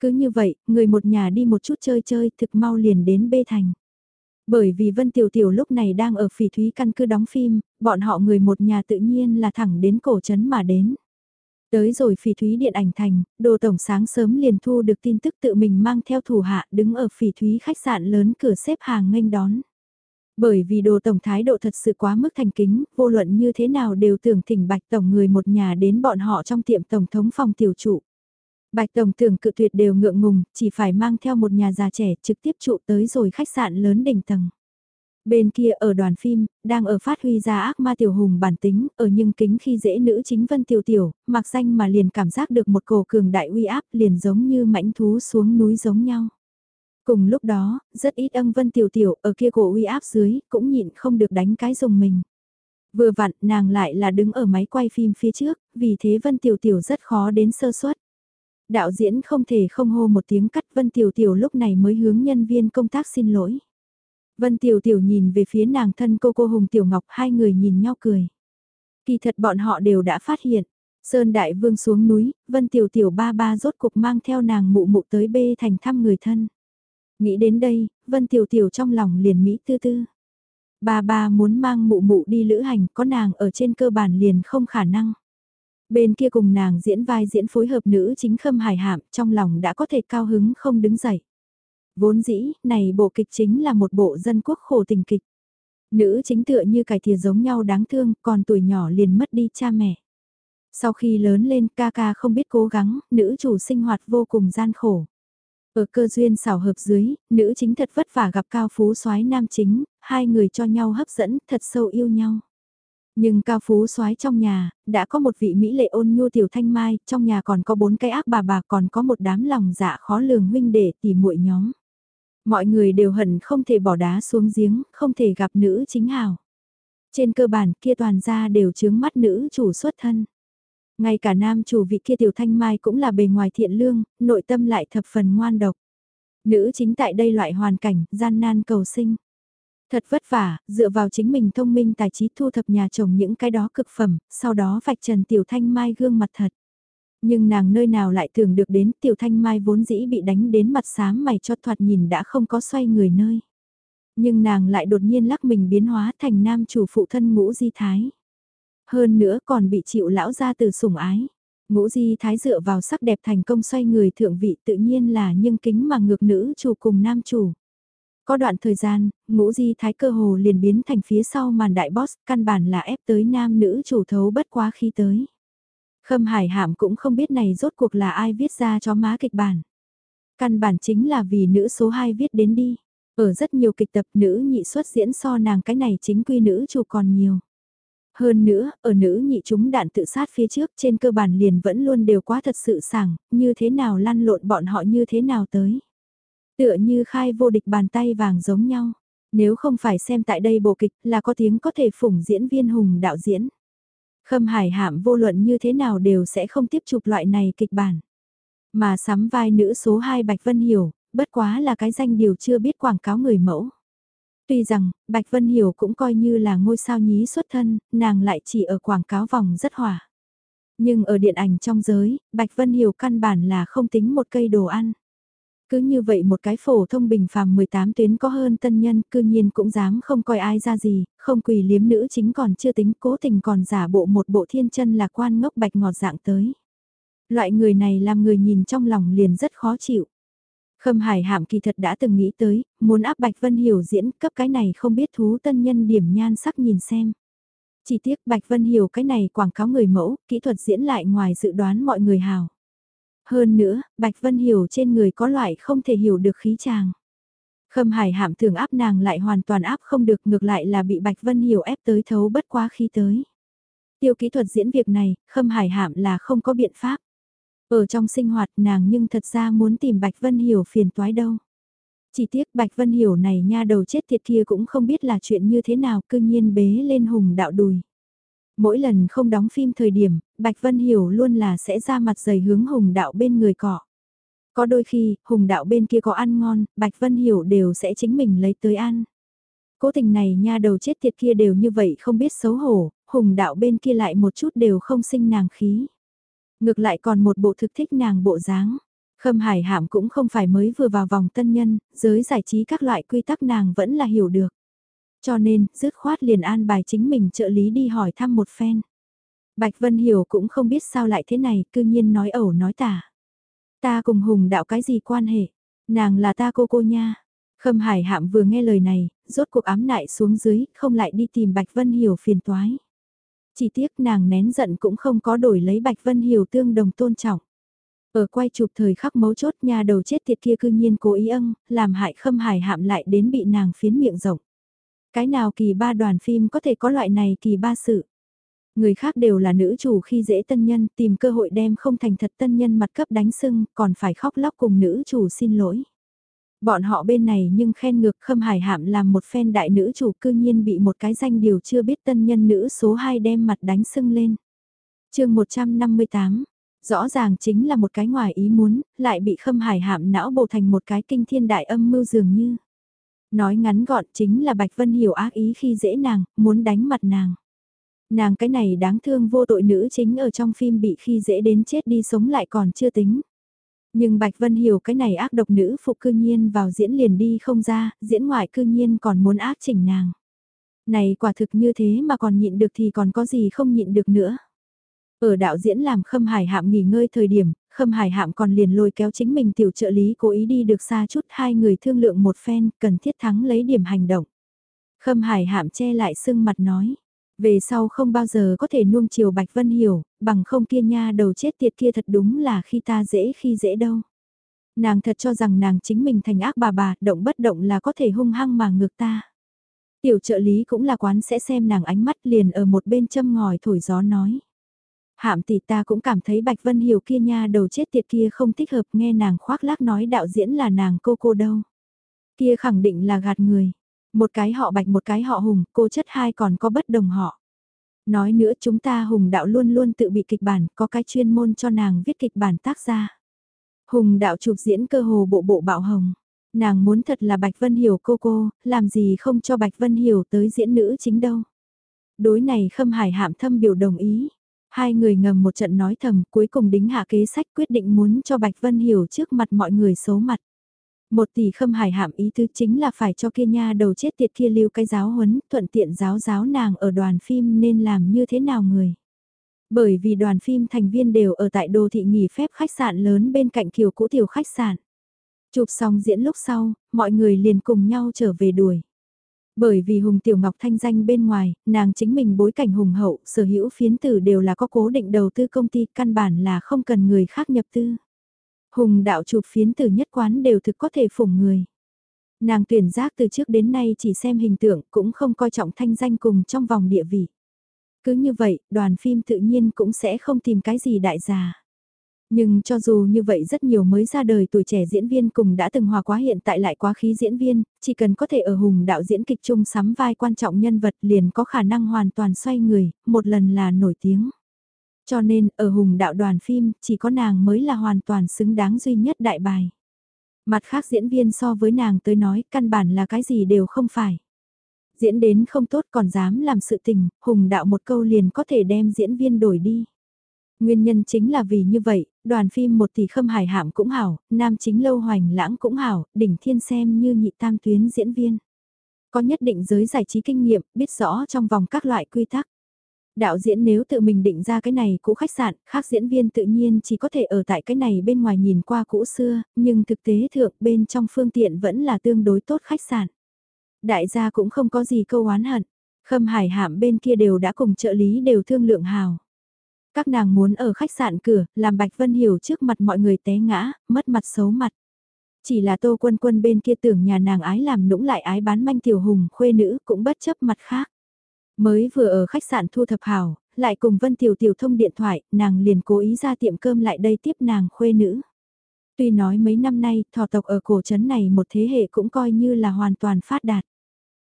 Cứ như vậy, người một nhà đi một chút chơi chơi thực mau liền đến bê thành. Bởi vì Vân Tiểu Tiểu lúc này đang ở phỉ thúy căn cứ đóng phim, bọn họ người một nhà tự nhiên là thẳng đến cổ trấn mà đến. Tới rồi phỉ thúy điện ảnh thành, đồ tổng sáng sớm liền thu được tin tức tự mình mang theo thủ hạ đứng ở phỉ thúy khách sạn lớn cửa xếp hàng nghênh đón. Bởi vì đồ tổng thái độ thật sự quá mức thành kính, vô luận như thế nào đều tưởng thỉnh bạch tổng người một nhà đến bọn họ trong tiệm tổng thống phòng tiểu trụ. Bạch tổng tưởng cự tuyệt đều ngượng ngùng, chỉ phải mang theo một nhà già trẻ trực tiếp trụ tới rồi khách sạn lớn đỉnh tầng. Bên kia ở đoàn phim, đang ở phát huy ra ác ma tiểu hùng bản tính, ở nhưng kính khi dễ nữ chính vân tiểu tiểu, mặc danh mà liền cảm giác được một cổ cường đại uy áp liền giống như mãnh thú xuống núi giống nhau. Cùng lúc đó, rất ít ân vân tiểu tiểu ở kia cổ uy áp dưới, cũng nhịn không được đánh cái dùng mình. Vừa vặn, nàng lại là đứng ở máy quay phim phía trước, vì thế vân tiểu tiểu rất khó đến sơ suất. Đạo diễn không thể không hô một tiếng cắt vân tiểu tiểu lúc này mới hướng nhân viên công tác xin lỗi. Vân tiểu tiểu nhìn về phía nàng thân cô cô Hùng Tiểu Ngọc hai người nhìn nhau cười. Kỳ thật bọn họ đều đã phát hiện. Sơn Đại Vương xuống núi, Vân Tiểu Tiểu ba ba rốt cục mang theo nàng mụ mụ tới bê thành thăm người thân. Nghĩ đến đây, Vân Tiểu Tiểu trong lòng liền Mỹ tư tư. Ba ba muốn mang mụ mụ đi lữ hành, có nàng ở trên cơ bản liền không khả năng. Bên kia cùng nàng diễn vai diễn phối hợp nữ chính khâm hài hạm, trong lòng đã có thể cao hứng không đứng dậy. Vốn dĩ, này bộ kịch chính là một bộ dân quốc khổ tình kịch. Nữ chính tựa như cải thìa giống nhau đáng thương, còn tuổi nhỏ liền mất đi cha mẹ. Sau khi lớn lên ca ca không biết cố gắng, nữ chủ sinh hoạt vô cùng gian khổ. Ở cơ duyên xảo hợp dưới, nữ chính thật vất vả gặp cao phú soái nam chính, hai người cho nhau hấp dẫn, thật sâu yêu nhau. Nhưng cao phú soái trong nhà, đã có một vị mỹ lệ ôn nhu tiểu thanh mai, trong nhà còn có bốn cái ác bà bà còn có một đám lòng dạ khó lường huynh để tỉ muội nhóm. Mọi người đều hận không thể bỏ đá xuống giếng, không thể gặp nữ chính hào. Trên cơ bản kia toàn ra đều chướng mắt nữ chủ xuất thân. Ngay cả nam chủ vị kia tiểu thanh mai cũng là bề ngoài thiện lương, nội tâm lại thập phần ngoan độc. Nữ chính tại đây loại hoàn cảnh, gian nan cầu sinh. Thật vất vả, dựa vào chính mình thông minh tài trí thu thập nhà chồng những cái đó cực phẩm, sau đó vạch trần tiểu thanh mai gương mặt thật. Nhưng nàng nơi nào lại tưởng được đến tiểu thanh mai vốn dĩ bị đánh đến mặt xám mày cho thoạt nhìn đã không có xoay người nơi. Nhưng nàng lại đột nhiên lắc mình biến hóa thành nam chủ phụ thân ngũ di thái. Hơn nữa còn bị chịu lão gia từ sủng ái. Ngũ Di Thái dựa vào sắc đẹp thành công xoay người thượng vị tự nhiên là nhưng kính mà ngược nữ chủ cùng nam chủ. Có đoạn thời gian, ngũ di thái cơ hồ liền biến thành phía sau màn đại boss, căn bản là ép tới nam nữ chủ thấu bất quá khi tới. Khâm Hải Hạm cũng không biết này rốt cuộc là ai viết ra cho má kịch bản. Căn bản chính là vì nữ số 2 viết đến đi. Ở rất nhiều kịch tập nữ nhị xuất diễn so nàng cái này chính quy nữ chủ còn nhiều. Hơn nữa, ở nữ nhị chúng đạn tự sát phía trước trên cơ bản liền vẫn luôn đều quá thật sự sảng, như thế nào lăn lộn bọn họ như thế nào tới. Tựa như khai vô địch bàn tay vàng giống nhau. Nếu không phải xem tại đây bộ kịch là có tiếng có thể phủng diễn viên hùng đạo diễn. Khâm Hải Hạm vô luận như thế nào đều sẽ không tiếp chụp loại này kịch bản. Mà sắm vai nữ số 2 Bạch Vân Hiểu, bất quá là cái danh điều chưa biết quảng cáo người mẫu. Tuy rằng, Bạch Vân Hiểu cũng coi như là ngôi sao nhí xuất thân, nàng lại chỉ ở quảng cáo vòng rất hòa Nhưng ở điện ảnh trong giới, Bạch Vân Hiểu căn bản là không tính một cây đồ ăn. Cứ như vậy một cái phổ thông bình phàm 18 tuyến có hơn tân nhân cư nhiên cũng dám không coi ai ra gì, không quỳ liếm nữ chính còn chưa tính cố tình còn giả bộ một bộ thiên chân lạc quan ngốc bạch ngọt dạng tới. Loại người này làm người nhìn trong lòng liền rất khó chịu. Khâm Hải Hạm kỳ thật đã từng nghĩ tới, muốn áp Bạch Vân Hiểu diễn cấp cái này không biết thú tân nhân điểm nhan sắc nhìn xem. Chỉ tiếc Bạch Vân Hiểu cái này quảng cáo người mẫu, kỹ thuật diễn lại ngoài dự đoán mọi người hào. Hơn nữa, Bạch Vân Hiểu trên người có loại không thể hiểu được khí chàng. Khâm Hải Hạm thường áp nàng lại hoàn toàn áp không được ngược lại là bị Bạch Vân Hiểu ép tới thấu bất quá khi tới. Tiêu kỹ thuật diễn việc này, Khâm Hải Hạm là không có biện pháp. Ở trong sinh hoạt nàng nhưng thật ra muốn tìm Bạch Vân Hiểu phiền toái đâu. Chỉ tiếc Bạch Vân Hiểu này nha đầu chết thiệt kia cũng không biết là chuyện như thế nào cương nhiên bế lên hùng đạo đùi. Mỗi lần không đóng phim thời điểm, Bạch Vân Hiểu luôn là sẽ ra mặt dày hướng hùng đạo bên người cọ. Có đôi khi, hùng đạo bên kia có ăn ngon, Bạch Vân Hiểu đều sẽ chính mình lấy tới ăn. Cố tình này nha đầu chết tiệt kia đều như vậy không biết xấu hổ, hùng đạo bên kia lại một chút đều không sinh nàng khí. Ngược lại còn một bộ thực thích nàng bộ dáng. Khâm Hải Hạm cũng không phải mới vừa vào vòng tân nhân, giới giải trí các loại quy tắc nàng vẫn là hiểu được. Cho nên, dứt khoát liền an bài chính mình trợ lý đi hỏi thăm một phen. Bạch Vân Hiểu cũng không biết sao lại thế này, cư nhiên nói ẩu nói tả. Ta cùng Hùng đạo cái gì quan hệ? Nàng là ta cô cô nha. Khâm Hải Hạm vừa nghe lời này, rốt cuộc ám nại xuống dưới, không lại đi tìm Bạch Vân Hiểu phiền toái. Chỉ tiếc nàng nén giận cũng không có đổi lấy Bạch Vân Hiểu tương đồng tôn trọng. Ở quay chụp thời khắc mấu chốt nhà đầu chết tiệt kia cư nhiên cố ý âng, làm hại Khâm Hải Hạm lại đến bị nàng phiến miệng rộng. Cái nào kỳ ba đoàn phim có thể có loại này kỳ ba sự. Người khác đều là nữ chủ khi dễ tân nhân tìm cơ hội đem không thành thật tân nhân mặt cấp đánh sưng còn phải khóc lóc cùng nữ chủ xin lỗi. Bọn họ bên này nhưng khen ngược khâm hải hạm làm một phen đại nữ chủ cư nhiên bị một cái danh điều chưa biết tân nhân nữ số 2 đem mặt đánh sưng lên. chương 158, rõ ràng chính là một cái ngoài ý muốn, lại bị khâm hải hạm não bộ thành một cái kinh thiên đại âm mưu dường như. Nói ngắn gọn chính là Bạch Vân hiểu ác ý khi dễ nàng, muốn đánh mặt nàng. Nàng cái này đáng thương vô tội nữ chính ở trong phim bị khi dễ đến chết đi sống lại còn chưa tính. Nhưng Bạch Vân hiểu cái này ác độc nữ phụ cư nhiên vào diễn liền đi không ra, diễn ngoại cư nhiên còn muốn ác chỉnh nàng. Này quả thực như thế mà còn nhịn được thì còn có gì không nhịn được nữa. Ở đạo diễn làm Khâm Hải Hạm nghỉ ngơi thời điểm, Khâm Hải Hạm còn liền lôi kéo chính mình tiểu trợ lý cố ý đi được xa chút hai người thương lượng một phen cần thiết thắng lấy điểm hành động. Khâm Hải Hạm che lại sưng mặt nói, về sau không bao giờ có thể nuông chiều Bạch Vân Hiểu, bằng không kia nha đầu chết tiệt kia thật đúng là khi ta dễ khi dễ đâu. Nàng thật cho rằng nàng chính mình thành ác bà bà, động bất động là có thể hung hăng mà ngược ta. Tiểu trợ lý cũng là quán sẽ xem nàng ánh mắt liền ở một bên châm ngòi thổi gió nói. Hạm tỷ ta cũng cảm thấy Bạch Vân Hiểu kia nha đầu chết tiệt kia không thích hợp nghe nàng khoác lác nói đạo diễn là nàng cô cô đâu. Kia khẳng định là gạt người. Một cái họ Bạch một cái họ Hùng, cô chất hai còn có bất đồng họ. Nói nữa chúng ta Hùng đạo luôn luôn tự bị kịch bản, có cái chuyên môn cho nàng viết kịch bản tác ra. Hùng đạo chụp diễn cơ hồ bộ bộ bạo hồng. Nàng muốn thật là Bạch Vân Hiểu cô cô, làm gì không cho Bạch Vân Hiểu tới diễn nữ chính đâu. Đối này khâm hải hạm thâm biểu đồng ý. Hai người ngầm một trận nói thầm cuối cùng đính hạ kế sách quyết định muốn cho Bạch Vân hiểu trước mặt mọi người xấu mặt. Một tỷ khâm hải hạm ý tứ chính là phải cho kia nha đầu chết tiệt kia lưu cái giáo huấn, thuận tiện giáo giáo nàng ở đoàn phim nên làm như thế nào người. Bởi vì đoàn phim thành viên đều ở tại đô thị nghỉ phép khách sạn lớn bên cạnh kiều cũ tiểu khách sạn. Chụp xong diễn lúc sau, mọi người liền cùng nhau trở về đuổi. Bởi vì Hùng Tiểu Ngọc thanh danh bên ngoài, nàng chính mình bối cảnh hùng hậu, sở hữu phiến tử đều là có cố định đầu tư công ty, căn bản là không cần người khác nhập tư. Hùng đạo chụp phiến tử nhất quán đều thực có thể phủng người. Nàng tuyển giác từ trước đến nay chỉ xem hình tượng cũng không coi trọng thanh danh cùng trong vòng địa vị. Cứ như vậy, đoàn phim tự nhiên cũng sẽ không tìm cái gì đại giả. Nhưng cho dù như vậy rất nhiều mới ra đời tuổi trẻ diễn viên cùng đã từng hòa quá hiện tại lại quá khí diễn viên, chỉ cần có thể ở hùng đạo diễn kịch chung sắm vai quan trọng nhân vật liền có khả năng hoàn toàn xoay người, một lần là nổi tiếng. Cho nên, ở hùng đạo đoàn phim, chỉ có nàng mới là hoàn toàn xứng đáng duy nhất đại bài. Mặt khác diễn viên so với nàng tới nói, căn bản là cái gì đều không phải. Diễn đến không tốt còn dám làm sự tình, hùng đạo một câu liền có thể đem diễn viên đổi đi. Nguyên nhân chính là vì như vậy, đoàn phim một tỷ khâm hải hạm cũng hảo, nam chính lâu hoành lãng cũng hảo, đỉnh thiên xem như nhị tam tuyến diễn viên. Có nhất định giới giải trí kinh nghiệm, biết rõ trong vòng các loại quy tắc. Đạo diễn nếu tự mình định ra cái này cũ khách sạn, khác diễn viên tự nhiên chỉ có thể ở tại cái này bên ngoài nhìn qua cũ xưa, nhưng thực tế thượng bên trong phương tiện vẫn là tương đối tốt khách sạn. Đại gia cũng không có gì câu oán hận, khâm hải hạm bên kia đều đã cùng trợ lý đều thương lượng hào. Các nàng muốn ở khách sạn cửa, làm Bạch Vân Hiểu trước mặt mọi người té ngã, mất mặt xấu mặt. Chỉ là tô quân quân bên kia tưởng nhà nàng ái làm nũng lại ái bán manh tiểu hùng khuê nữ cũng bất chấp mặt khác. Mới vừa ở khách sạn thu thập hào lại cùng Vân Tiểu Tiểu thông điện thoại, nàng liền cố ý ra tiệm cơm lại đây tiếp nàng khuê nữ. Tuy nói mấy năm nay, thọ tộc ở cổ trấn này một thế hệ cũng coi như là hoàn toàn phát đạt.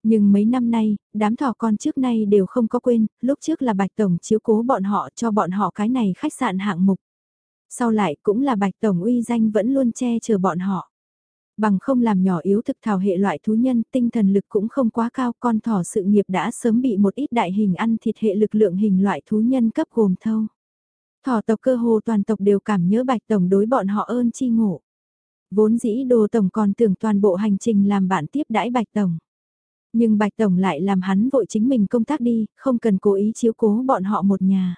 Nhưng mấy năm nay, đám thỏ con trước nay đều không có quên, lúc trước là Bạch Tổng chiếu cố bọn họ cho bọn họ cái này khách sạn hạng mục. Sau lại cũng là Bạch Tổng uy danh vẫn luôn che chở bọn họ. Bằng không làm nhỏ yếu thực thảo hệ loại thú nhân, tinh thần lực cũng không quá cao, con thỏ sự nghiệp đã sớm bị một ít đại hình ăn thịt hệ lực lượng hình loại thú nhân cấp gồm thâu. Thỏ tộc cơ hồ toàn tộc đều cảm nhớ Bạch Tổng đối bọn họ ơn chi ngộ. Vốn dĩ đồ Tổng còn tưởng toàn bộ hành trình làm bạn tiếp đãi Bạch Tổng. Nhưng Bạch Tổng lại làm hắn vội chính mình công tác đi, không cần cố ý chiếu cố bọn họ một nhà.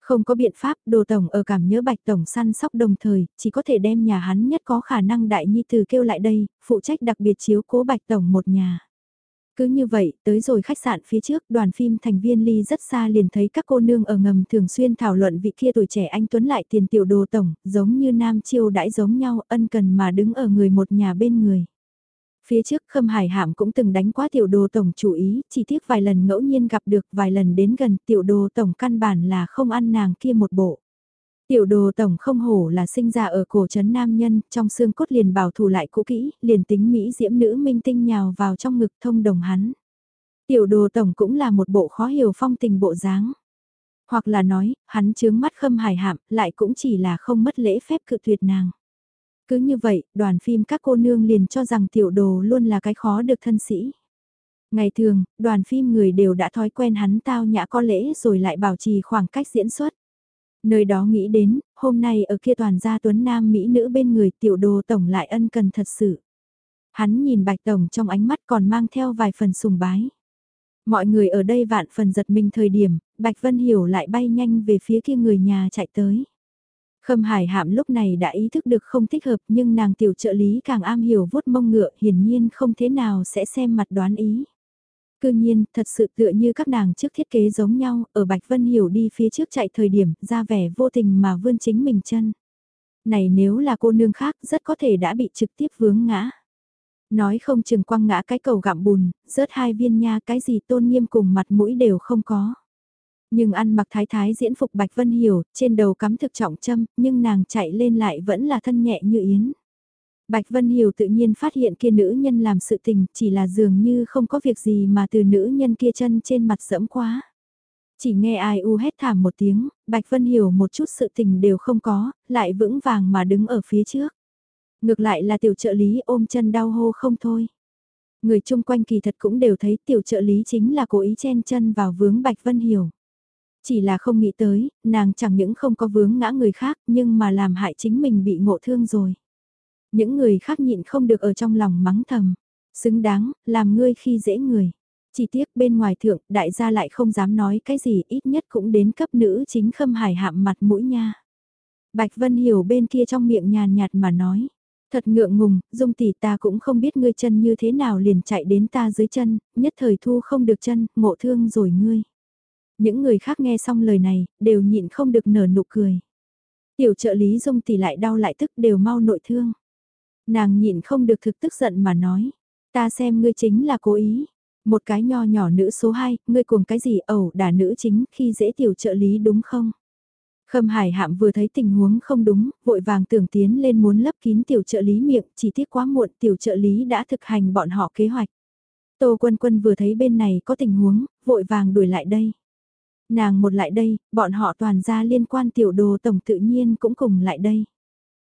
Không có biện pháp, đồ tổng ở cảm nhớ Bạch Tổng săn sóc đồng thời, chỉ có thể đem nhà hắn nhất có khả năng đại nhi từ kêu lại đây, phụ trách đặc biệt chiếu cố Bạch Tổng một nhà. Cứ như vậy, tới rồi khách sạn phía trước, đoàn phim thành viên ly rất xa liền thấy các cô nương ở ngầm thường xuyên thảo luận vị kia tuổi trẻ anh Tuấn lại tiền tiểu đồ tổng, giống như nam chiêu đãi giống nhau, ân cần mà đứng ở người một nhà bên người. Phía trước Khâm Hải Hạm cũng từng đánh quá tiểu đồ tổng chủ ý, chỉ tiếc vài lần ngẫu nhiên gặp được vài lần đến gần tiểu đồ tổng căn bản là không ăn nàng kia một bộ. Tiểu đồ tổng không hổ là sinh ra ở cổ trấn nam nhân, trong xương cốt liền bảo thủ lại cũ kỹ, liền tính Mỹ diễm nữ minh tinh nhào vào trong ngực thông đồng hắn. Tiểu đồ tổng cũng là một bộ khó hiểu phong tình bộ dáng. Hoặc là nói, hắn chướng mắt khâm hải hạm, lại cũng chỉ là không mất lễ phép cự tuyệt nàng. Cứ như vậy, đoàn phim các cô nương liền cho rằng tiểu đồ luôn là cái khó được thân sĩ. Ngày thường, đoàn phim người đều đã thói quen hắn tao nhã có lễ rồi lại bảo trì khoảng cách diễn xuất. Nơi đó nghĩ đến, hôm nay ở kia toàn gia tuấn nam mỹ nữ bên người tiểu đồ tổng lại ân cần thật sự. Hắn nhìn bạch tổng trong ánh mắt còn mang theo vài phần sùng bái. Mọi người ở đây vạn phần giật mình thời điểm, Bạch Vân Hiểu lại bay nhanh về phía kia người nhà chạy tới. Khâm Hải Hạm lúc này đã ý thức được không thích hợp nhưng nàng tiểu trợ lý càng am hiểu vuốt mông ngựa hiển nhiên không thế nào sẽ xem mặt đoán ý. Cư nhiên, thật sự tựa như các nàng trước thiết kế giống nhau, ở Bạch Vân Hiểu đi phía trước chạy thời điểm, ra vẻ vô tình mà vươn chính mình chân. Này nếu là cô nương khác rất có thể đã bị trực tiếp vướng ngã. Nói không chừng quăng ngã cái cầu gặm bùn, rớt hai viên nha cái gì tôn nghiêm cùng mặt mũi đều không có. Nhưng ăn mặc thái thái diễn phục Bạch Vân Hiểu, trên đầu cắm thực trọng châm, nhưng nàng chạy lên lại vẫn là thân nhẹ như yến. Bạch Vân Hiểu tự nhiên phát hiện kia nữ nhân làm sự tình, chỉ là dường như không có việc gì mà từ nữ nhân kia chân trên mặt sẫm quá. Chỉ nghe ai u hét thảm một tiếng, Bạch Vân Hiểu một chút sự tình đều không có, lại vững vàng mà đứng ở phía trước. Ngược lại là tiểu trợ lý ôm chân đau hô không thôi. Người chung quanh kỳ thật cũng đều thấy tiểu trợ lý chính là cố ý chen chân vào vướng Bạch Vân Hiểu. Chỉ là không nghĩ tới, nàng chẳng những không có vướng ngã người khác nhưng mà làm hại chính mình bị ngộ thương rồi. Những người khác nhịn không được ở trong lòng mắng thầm. Xứng đáng, làm ngươi khi dễ người. Chỉ tiếc bên ngoài thượng, đại gia lại không dám nói cái gì, ít nhất cũng đến cấp nữ chính khâm hải hạm mặt mũi nha. Bạch Vân Hiểu bên kia trong miệng nhàn nhạt mà nói. Thật ngượng ngùng, dung tỷ ta cũng không biết ngươi chân như thế nào liền chạy đến ta dưới chân, nhất thời thu không được chân, ngộ thương rồi ngươi. Những người khác nghe xong lời này, đều nhịn không được nở nụ cười. Tiểu trợ lý dung tỷ lại đau lại tức đều mau nội thương. Nàng nhịn không được thực tức giận mà nói, ta xem ngươi chính là cố ý. Một cái nho nhỏ nữ số 2, ngươi cuồng cái gì ẩu đả nữ chính khi dễ tiểu trợ lý đúng không? Khâm Hải Hạm vừa thấy tình huống không đúng, vội vàng tưởng tiến lên muốn lấp kín tiểu trợ lý miệng, chỉ tiếc quá muộn tiểu trợ lý đã thực hành bọn họ kế hoạch. Tô Quân Quân vừa thấy bên này có tình huống, vội vàng đuổi lại đây. Nàng một lại đây, bọn họ toàn ra liên quan tiểu đồ tổng tự nhiên cũng cùng lại đây.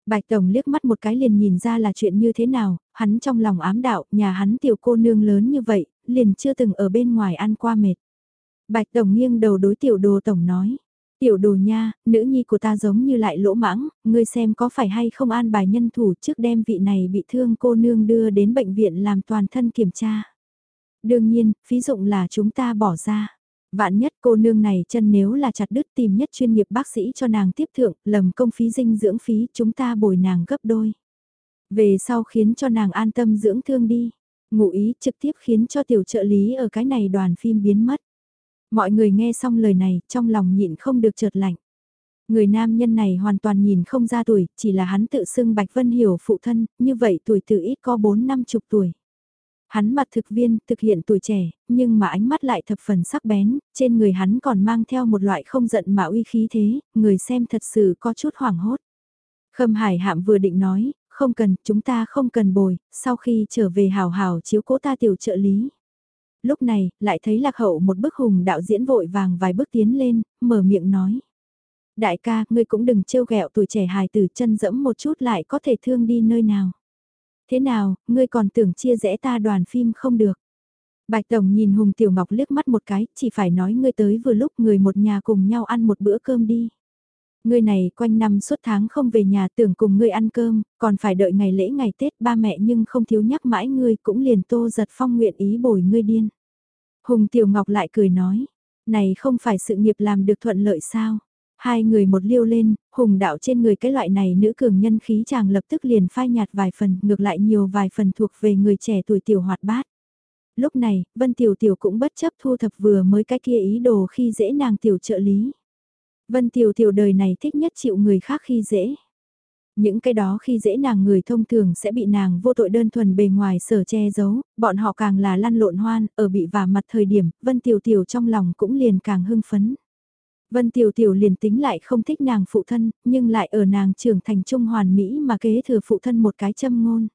Bạch Tổng liếc mắt một cái liền nhìn ra là chuyện như thế nào, hắn trong lòng ám đạo, nhà hắn tiểu cô nương lớn như vậy, liền chưa từng ở bên ngoài ăn qua mệt. Bạch Tổng nghiêng đầu đối tiểu đồ Tổng nói, tiểu đồ nha, nữ nhi của ta giống như lại lỗ mãng, ngươi xem có phải hay không an bài nhân thủ trước đem vị này bị thương cô nương đưa đến bệnh viện làm toàn thân kiểm tra. Đương nhiên, phí dụng là chúng ta bỏ ra. Vạn nhất cô nương này chân nếu là chặt đứt tìm nhất chuyên nghiệp bác sĩ cho nàng tiếp thượng, lầm công phí dinh dưỡng phí chúng ta bồi nàng gấp đôi. Về sau khiến cho nàng an tâm dưỡng thương đi. Ngụ ý trực tiếp khiến cho tiểu trợ lý ở cái này đoàn phim biến mất. Mọi người nghe xong lời này trong lòng nhịn không được chợt lạnh. Người nam nhân này hoàn toàn nhìn không ra tuổi, chỉ là hắn tự xưng Bạch Vân Hiểu phụ thân, như vậy tuổi từ ít có 4 năm chục tuổi. Hắn mặt thực viên, thực hiện tuổi trẻ, nhưng mà ánh mắt lại thập phần sắc bén, trên người hắn còn mang theo một loại không giận mà uy khí thế, người xem thật sự có chút hoảng hốt. Khâm Hải Hạm vừa định nói, không cần, chúng ta không cần bồi, sau khi trở về hào hào chiếu cố ta tiểu trợ lý. Lúc này, lại thấy lạc hậu một bức hùng đạo diễn vội vàng vài bước tiến lên, mở miệng nói. Đại ca, ngươi cũng đừng trêu ghẹo tuổi trẻ hài tử chân dẫm một chút lại có thể thương đi nơi nào. Thế nào, ngươi còn tưởng chia rẽ ta đoàn phim không được. Bạch Tổng nhìn Hùng Tiểu Ngọc liếc mắt một cái, chỉ phải nói ngươi tới vừa lúc người một nhà cùng nhau ăn một bữa cơm đi. Ngươi này quanh năm suốt tháng không về nhà tưởng cùng ngươi ăn cơm, còn phải đợi ngày lễ ngày Tết ba mẹ nhưng không thiếu nhắc mãi ngươi cũng liền tô giật phong nguyện ý bồi ngươi điên. Hùng Tiểu Ngọc lại cười nói, này không phải sự nghiệp làm được thuận lợi sao? Hai người một liêu lên, hùng đạo trên người cái loại này nữ cường nhân khí chàng lập tức liền phai nhạt vài phần, ngược lại nhiều vài phần thuộc về người trẻ tuổi tiểu hoạt bát. Lúc này, Vân Tiểu Tiểu cũng bất chấp thu thập vừa mới cái kia ý đồ khi dễ nàng tiểu trợ lý. Vân Tiểu Tiểu đời này thích nhất chịu người khác khi dễ. Những cái đó khi dễ nàng người thông thường sẽ bị nàng vô tội đơn thuần bề ngoài sở che giấu, bọn họ càng là lăn lộn hoan, ở bị vả mặt thời điểm, Vân Tiểu Tiểu trong lòng cũng liền càng hưng phấn. Vân Tiểu Tiểu liền tính lại không thích nàng phụ thân, nhưng lại ở nàng trưởng thành trung hoàn mỹ mà kế thừa phụ thân một cái châm ngôn.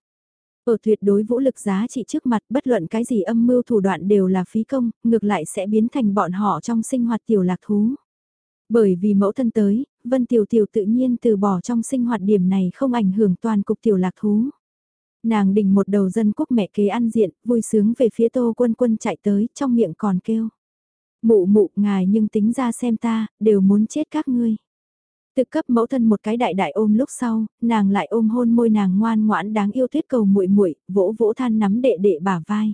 Ở tuyệt đối vũ lực giá trị trước mặt bất luận cái gì âm mưu thủ đoạn đều là phí công, ngược lại sẽ biến thành bọn họ trong sinh hoạt tiểu lạc thú. Bởi vì mẫu thân tới, Vân Tiểu Tiểu tự nhiên từ bỏ trong sinh hoạt điểm này không ảnh hưởng toàn cục tiểu lạc thú. Nàng đình một đầu dân quốc mẹ kế ăn diện, vui sướng về phía tô quân quân chạy tới, trong miệng còn kêu. Mụ mụ ngài nhưng tính ra xem ta, đều muốn chết các ngươi. Tự cấp mẫu thân một cái đại đại ôm lúc sau, nàng lại ôm hôn môi nàng ngoan ngoãn đáng yêu tuyết cầu muội muội vỗ vỗ than nắm đệ đệ bả vai.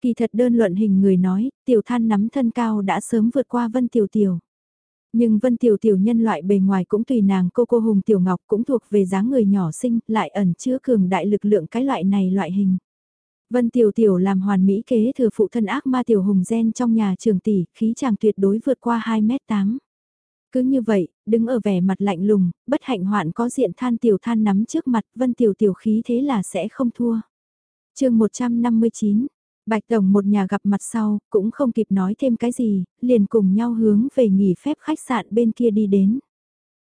Kỳ thật đơn luận hình người nói, tiểu than nắm thân cao đã sớm vượt qua vân tiểu tiểu. Nhưng vân tiểu tiểu nhân loại bề ngoài cũng tùy nàng cô cô hùng tiểu ngọc cũng thuộc về dáng người nhỏ xinh, lại ẩn chứa cường đại lực lượng cái loại này loại hình. Vân Tiểu Tiểu làm hoàn mỹ kế thừa phụ thân ác ma Tiểu Hùng gen trong nhà trường tỷ, khí chàng tuyệt đối vượt qua 2m8. Cứ như vậy, đứng ở vẻ mặt lạnh lùng, bất hạnh hoạn có diện than tiểu than nắm trước mặt, Vân Tiểu Tiểu khí thế là sẽ không thua. chương 159, Bạch Tổng một nhà gặp mặt sau, cũng không kịp nói thêm cái gì, liền cùng nhau hướng về nghỉ phép khách sạn bên kia đi đến.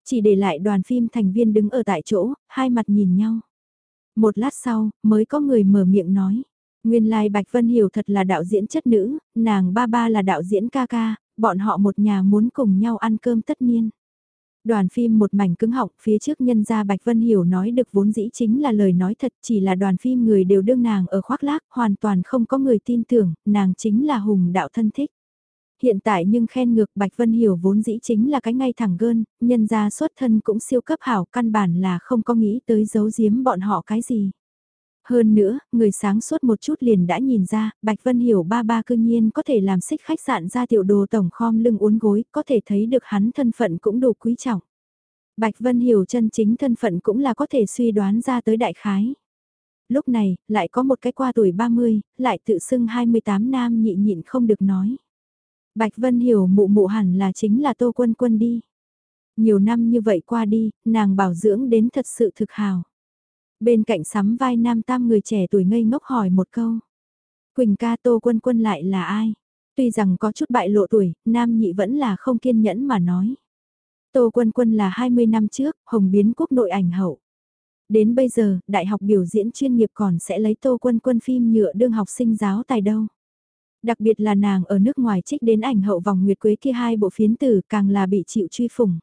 Chỉ để lại đoàn phim thành viên đứng ở tại chỗ, hai mặt nhìn nhau. Một lát sau, mới có người mở miệng nói. Nguyên lai like Bạch Vân Hiểu thật là đạo diễn chất nữ, nàng ba ba là đạo diễn ca ca, bọn họ một nhà muốn cùng nhau ăn cơm tất niên. Đoàn phim một mảnh cứng họng phía trước nhân gia Bạch Vân Hiểu nói được vốn dĩ chính là lời nói thật chỉ là đoàn phim người đều đương nàng ở khoác lác hoàn toàn không có người tin tưởng nàng chính là hùng đạo thân thích. Hiện tại nhưng khen ngược Bạch Vân Hiểu vốn dĩ chính là cái ngay thẳng gơn, nhân gia xuất thân cũng siêu cấp hảo căn bản là không có nghĩ tới giấu giếm bọn họ cái gì. Hơn nữa, người sáng suốt một chút liền đã nhìn ra, Bạch Vân Hiểu ba ba cương nhiên có thể làm xích khách sạn ra tiểu đồ tổng khom lưng uốn gối, có thể thấy được hắn thân phận cũng đủ quý trọng. Bạch Vân Hiểu chân chính thân phận cũng là có thể suy đoán ra tới đại khái. Lúc này, lại có một cái qua tuổi 30, lại tự xưng 28 nam nhị nhịn không được nói. Bạch Vân Hiểu mụ mụ hẳn là chính là Tô Quân Quân đi. Nhiều năm như vậy qua đi, nàng bảo dưỡng đến thật sự thực hào. Bên cạnh sắm vai nam tam người trẻ tuổi ngây ngốc hỏi một câu. Quỳnh ca Tô Quân Quân lại là ai? Tuy rằng có chút bại lộ tuổi, nam nhị vẫn là không kiên nhẫn mà nói. Tô Quân Quân là 20 năm trước, hồng biến quốc nội ảnh hậu. Đến bây giờ, đại học biểu diễn chuyên nghiệp còn sẽ lấy Tô Quân Quân phim nhựa đương học sinh giáo tài đâu. Đặc biệt là nàng ở nước ngoài trích đến ảnh hậu vòng nguyệt quế kia hai bộ phiến tử càng là bị chịu truy phủng.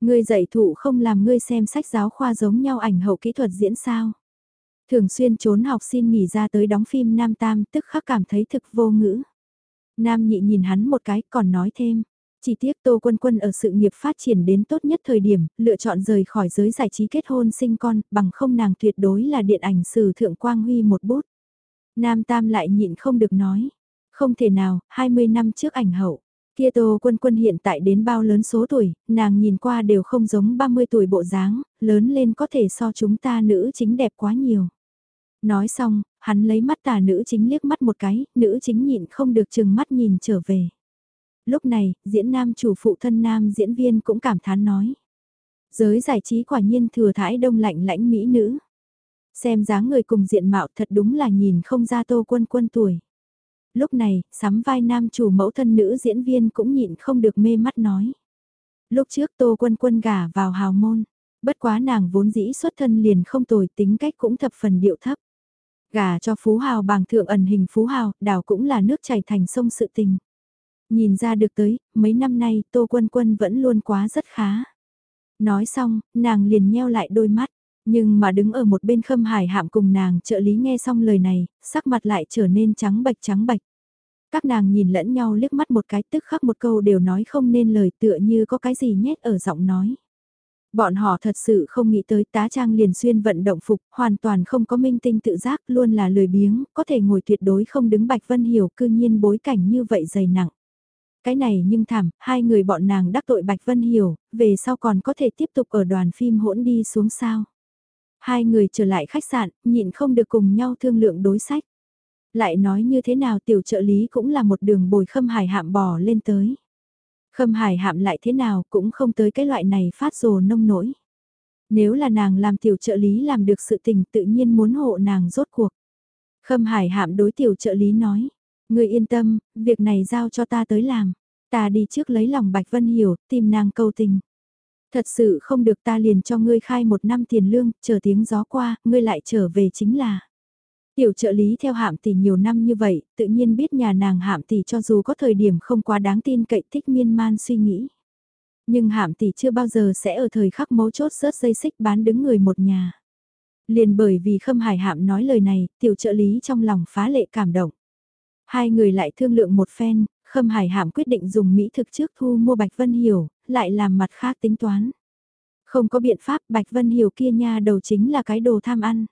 Ngươi dạy thụ không làm ngươi xem sách giáo khoa giống nhau ảnh hậu kỹ thuật diễn sao. Thường xuyên trốn học xin nghỉ ra tới đóng phim Nam Tam tức khắc cảm thấy thực vô ngữ. Nam nhị nhìn hắn một cái còn nói thêm. Chỉ tiếc Tô Quân Quân ở sự nghiệp phát triển đến tốt nhất thời điểm, lựa chọn rời khỏi giới giải trí kết hôn sinh con, bằng không nàng tuyệt đối là điện ảnh sử thượng quang huy một bút. Nam Tam lại nhịn không được nói. Không thể nào, 20 năm trước ảnh hậu. Kia Tô Quân Quân hiện tại đến bao lớn số tuổi, nàng nhìn qua đều không giống 30 tuổi bộ dáng, lớn lên có thể so chúng ta nữ chính đẹp quá nhiều. Nói xong, hắn lấy mắt tà nữ chính liếc mắt một cái, nữ chính nhịn không được chừng mắt nhìn trở về. Lúc này, diễn nam chủ phụ thân nam diễn viên cũng cảm thán nói. Giới giải trí quả nhiên thừa thải đông lạnh lãnh mỹ nữ. Xem dáng người cùng diện mạo thật đúng là nhìn không ra tô quân quân tuổi. Lúc này, sắm vai nam chủ mẫu thân nữ diễn viên cũng nhịn không được mê mắt nói. Lúc trước Tô Quân Quân gả vào hào môn, bất quá nàng vốn dĩ xuất thân liền không tồi tính cách cũng thập phần điệu thấp. Gả cho Phú Hào bàng thượng ẩn hình Phú Hào, đảo cũng là nước chảy thành sông sự tình. Nhìn ra được tới, mấy năm nay Tô Quân Quân vẫn luôn quá rất khá. Nói xong, nàng liền nheo lại đôi mắt. Nhưng mà đứng ở một bên khâm hải hạm cùng nàng trợ lý nghe xong lời này, sắc mặt lại trở nên trắng bạch trắng bạch. Các nàng nhìn lẫn nhau liếc mắt một cái tức khắc một câu đều nói không nên lời tựa như có cái gì nhét ở giọng nói. Bọn họ thật sự không nghĩ tới tá trang liền xuyên vận động phục, hoàn toàn không có minh tinh tự giác, luôn là lười biếng, có thể ngồi tuyệt đối không đứng Bạch Vân Hiểu cư nhiên bối cảnh như vậy dày nặng. Cái này nhưng thảm, hai người bọn nàng đắc tội Bạch Vân Hiểu, về sau còn có thể tiếp tục ở đoàn phim hỗn đi xuống sao. Hai người trở lại khách sạn, nhịn không được cùng nhau thương lượng đối sách. Lại nói như thế nào tiểu trợ lý cũng là một đường bồi khâm hải hạm bò lên tới. Khâm hải hạm lại thế nào cũng không tới cái loại này phát rồ nông nổi. Nếu là nàng làm tiểu trợ lý làm được sự tình tự nhiên muốn hộ nàng rốt cuộc. Khâm hải hạm đối tiểu trợ lý nói, người yên tâm, việc này giao cho ta tới làm. Ta đi trước lấy lòng Bạch Vân Hiểu, tìm nàng câu tình. Thật sự không được ta liền cho ngươi khai một năm tiền lương, chờ tiếng gió qua, ngươi lại trở về chính là. Tiểu trợ lý theo hạm tỷ nhiều năm như vậy, tự nhiên biết nhà nàng hạm tỷ cho dù có thời điểm không quá đáng tin cậy thích miên man suy nghĩ. Nhưng hạm tỷ chưa bao giờ sẽ ở thời khắc mấu chốt rớt dây xích bán đứng người một nhà. Liền bởi vì khâm hải hạm nói lời này, tiểu trợ lý trong lòng phá lệ cảm động. Hai người lại thương lượng một phen, khâm hải hạm quyết định dùng mỹ thực trước thu mua Bạch Vân Hiểu, lại làm mặt khác tính toán. Không có biện pháp Bạch Vân Hiểu kia nha đầu chính là cái đồ tham ăn.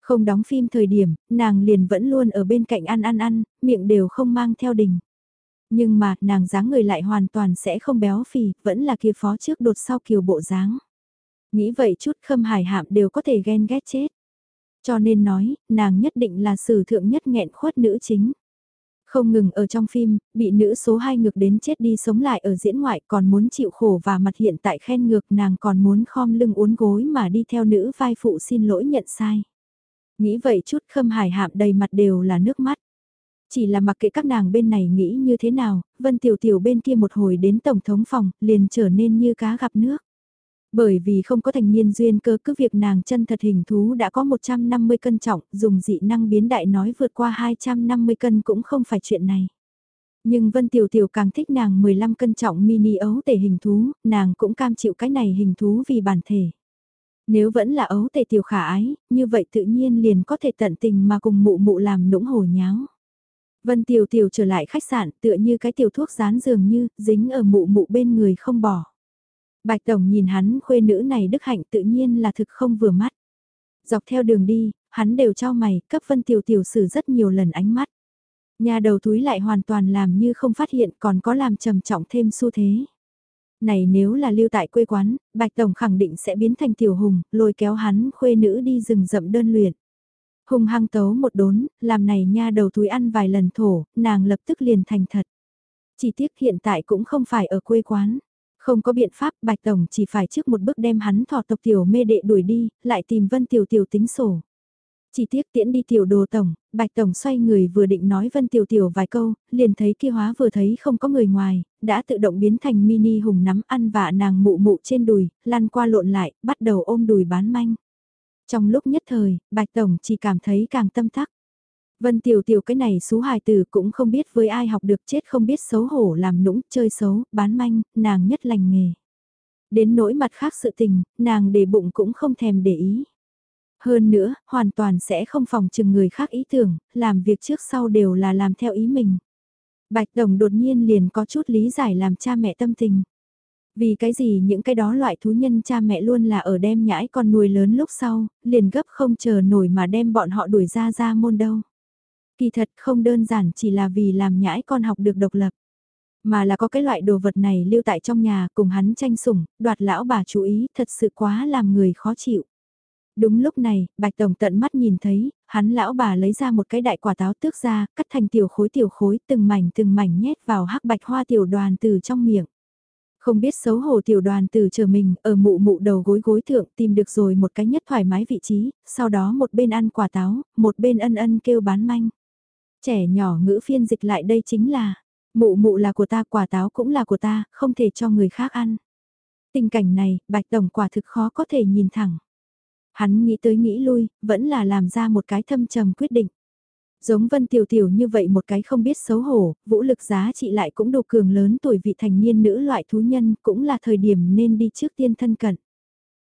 Không đóng phim thời điểm, nàng liền vẫn luôn ở bên cạnh ăn ăn ăn, miệng đều không mang theo đình. Nhưng mà, nàng dáng người lại hoàn toàn sẽ không béo phì, vẫn là kia phó trước đột sau kiều bộ dáng. Nghĩ vậy chút khâm hải hạm đều có thể ghen ghét chết. Cho nên nói, nàng nhất định là sử thượng nhất nghẹn khuất nữ chính. Không ngừng ở trong phim, bị nữ số 2 ngược đến chết đi sống lại ở diễn ngoại còn muốn chịu khổ và mặt hiện tại khen ngược nàng còn muốn khom lưng uốn gối mà đi theo nữ vai phụ xin lỗi nhận sai. Nghĩ vậy chút khâm hải hạm đầy mặt đều là nước mắt. Chỉ là mặc kệ các nàng bên này nghĩ như thế nào, Vân Tiểu Tiểu bên kia một hồi đến Tổng thống phòng, liền trở nên như cá gặp nước. Bởi vì không có thành niên duyên cơ cứ việc nàng chân thật hình thú đã có 150 cân trọng, dùng dị năng biến đại nói vượt qua 250 cân cũng không phải chuyện này. Nhưng Vân Tiểu Tiểu càng thích nàng 15 cân trọng mini ấu tể hình thú, nàng cũng cam chịu cái này hình thú vì bản thể. Nếu vẫn là ấu tể tiểu khả ái, như vậy tự nhiên liền có thể tận tình mà cùng mụ mụ làm nũng hồ nháo. Vân Tiểu Tiểu trở lại khách sạn tựa như cái tiểu thuốc dán dường như, dính ở mụ mụ bên người không bỏ. Bạch Tổng nhìn hắn khuê nữ này đức hạnh tự nhiên là thực không vừa mắt. Dọc theo đường đi, hắn đều cho mày, cấp Vân Tiểu Tiểu sử rất nhiều lần ánh mắt. Nhà đầu túi lại hoàn toàn làm như không phát hiện còn có làm trầm trọng thêm xu thế. Này nếu là lưu tại quê quán, Bạch Tổng khẳng định sẽ biến thành tiểu hùng, lôi kéo hắn khuê nữ đi rừng rậm đơn luyện. Hùng hăng tấu một đốn, làm này nha đầu túi ăn vài lần thổ, nàng lập tức liền thành thật. Chỉ tiếc hiện tại cũng không phải ở quê quán. Không có biện pháp, Bạch Tổng chỉ phải trước một bước đem hắn thọ tộc tiểu mê đệ đuổi đi, lại tìm Vân Tiểu Tiểu tính sổ. Chỉ tiếc tiễn đi tiểu đồ tổng, Bạch Tổng xoay người vừa định nói Vân Tiểu Tiểu vài câu, liền thấy kia hóa vừa thấy không có người ngoài, đã tự động biến thành mini hùng nắm ăn vạ nàng mụ mụ trên đùi, lăn qua lộn lại, bắt đầu ôm đùi bán manh. Trong lúc nhất thời, Bạch Tổng chỉ cảm thấy càng tâm thắc. Vân Tiểu Tiểu cái này xú hài tử cũng không biết với ai học được chết không biết xấu hổ làm nũng, chơi xấu, bán manh, nàng nhất lành nghề. Đến nỗi mặt khác sự tình, nàng để bụng cũng không thèm để ý. Hơn nữa, hoàn toàn sẽ không phòng chừng người khác ý tưởng, làm việc trước sau đều là làm theo ý mình. Bạch Đồng đột nhiên liền có chút lý giải làm cha mẹ tâm tình. Vì cái gì những cái đó loại thú nhân cha mẹ luôn là ở đem nhãi con nuôi lớn lúc sau, liền gấp không chờ nổi mà đem bọn họ đuổi ra ra môn đâu. Kỳ thật không đơn giản chỉ là vì làm nhãi con học được độc lập. Mà là có cái loại đồ vật này lưu tại trong nhà cùng hắn tranh sủng, đoạt lão bà chú ý thật sự quá làm người khó chịu. Đúng lúc này, Bạch Tổng tận mắt nhìn thấy, hắn lão bà lấy ra một cái đại quả táo tước ra, cắt thành tiểu khối tiểu khối từng mảnh từng mảnh nhét vào hắc bạch hoa tiểu đoàn từ trong miệng. Không biết xấu hổ tiểu đoàn từ chờ mình ở mụ mụ đầu gối gối thượng tìm được rồi một cái nhất thoải mái vị trí, sau đó một bên ăn quả táo, một bên ân ân kêu bán manh. Trẻ nhỏ ngữ phiên dịch lại đây chính là, mụ mụ là của ta quả táo cũng là của ta, không thể cho người khác ăn. Tình cảnh này, Bạch Tổng quả thực khó có thể nhìn thẳng. Hắn nghĩ tới nghĩ lui, vẫn là làm ra một cái thâm trầm quyết định. Giống Vân Tiểu Tiểu như vậy một cái không biết xấu hổ, vũ lực giá trị lại cũng đủ cường lớn tuổi vị thành niên nữ loại thú nhân cũng là thời điểm nên đi trước tiên thân cận.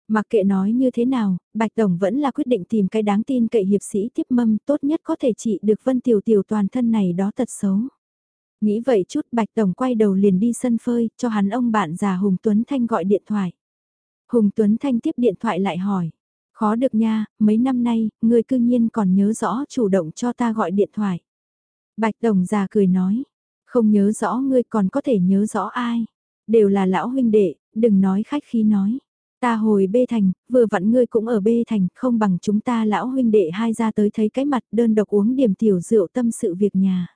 Mặc kệ nói như thế nào, Bạch Tổng vẫn là quyết định tìm cái đáng tin cậy hiệp sĩ tiếp mâm tốt nhất có thể trị được Vân Tiểu Tiểu toàn thân này đó tật xấu. Nghĩ vậy chút Bạch Tổng quay đầu liền đi sân phơi, cho hắn ông bạn già Hùng Tuấn Thanh gọi điện thoại. Hùng Tuấn Thanh tiếp điện thoại lại hỏi. Khó được nha, mấy năm nay, người cư nhiên còn nhớ rõ chủ động cho ta gọi điện thoại. Bạch Tổng già cười nói, không nhớ rõ ngươi còn có thể nhớ rõ ai. Đều là lão huynh đệ, đừng nói khách khí nói. Ta hồi bê thành, vừa vặn ngươi cũng ở bê thành, không bằng chúng ta lão huynh đệ hai ra tới thấy cái mặt đơn độc uống điểm tiểu rượu tâm sự việc nhà.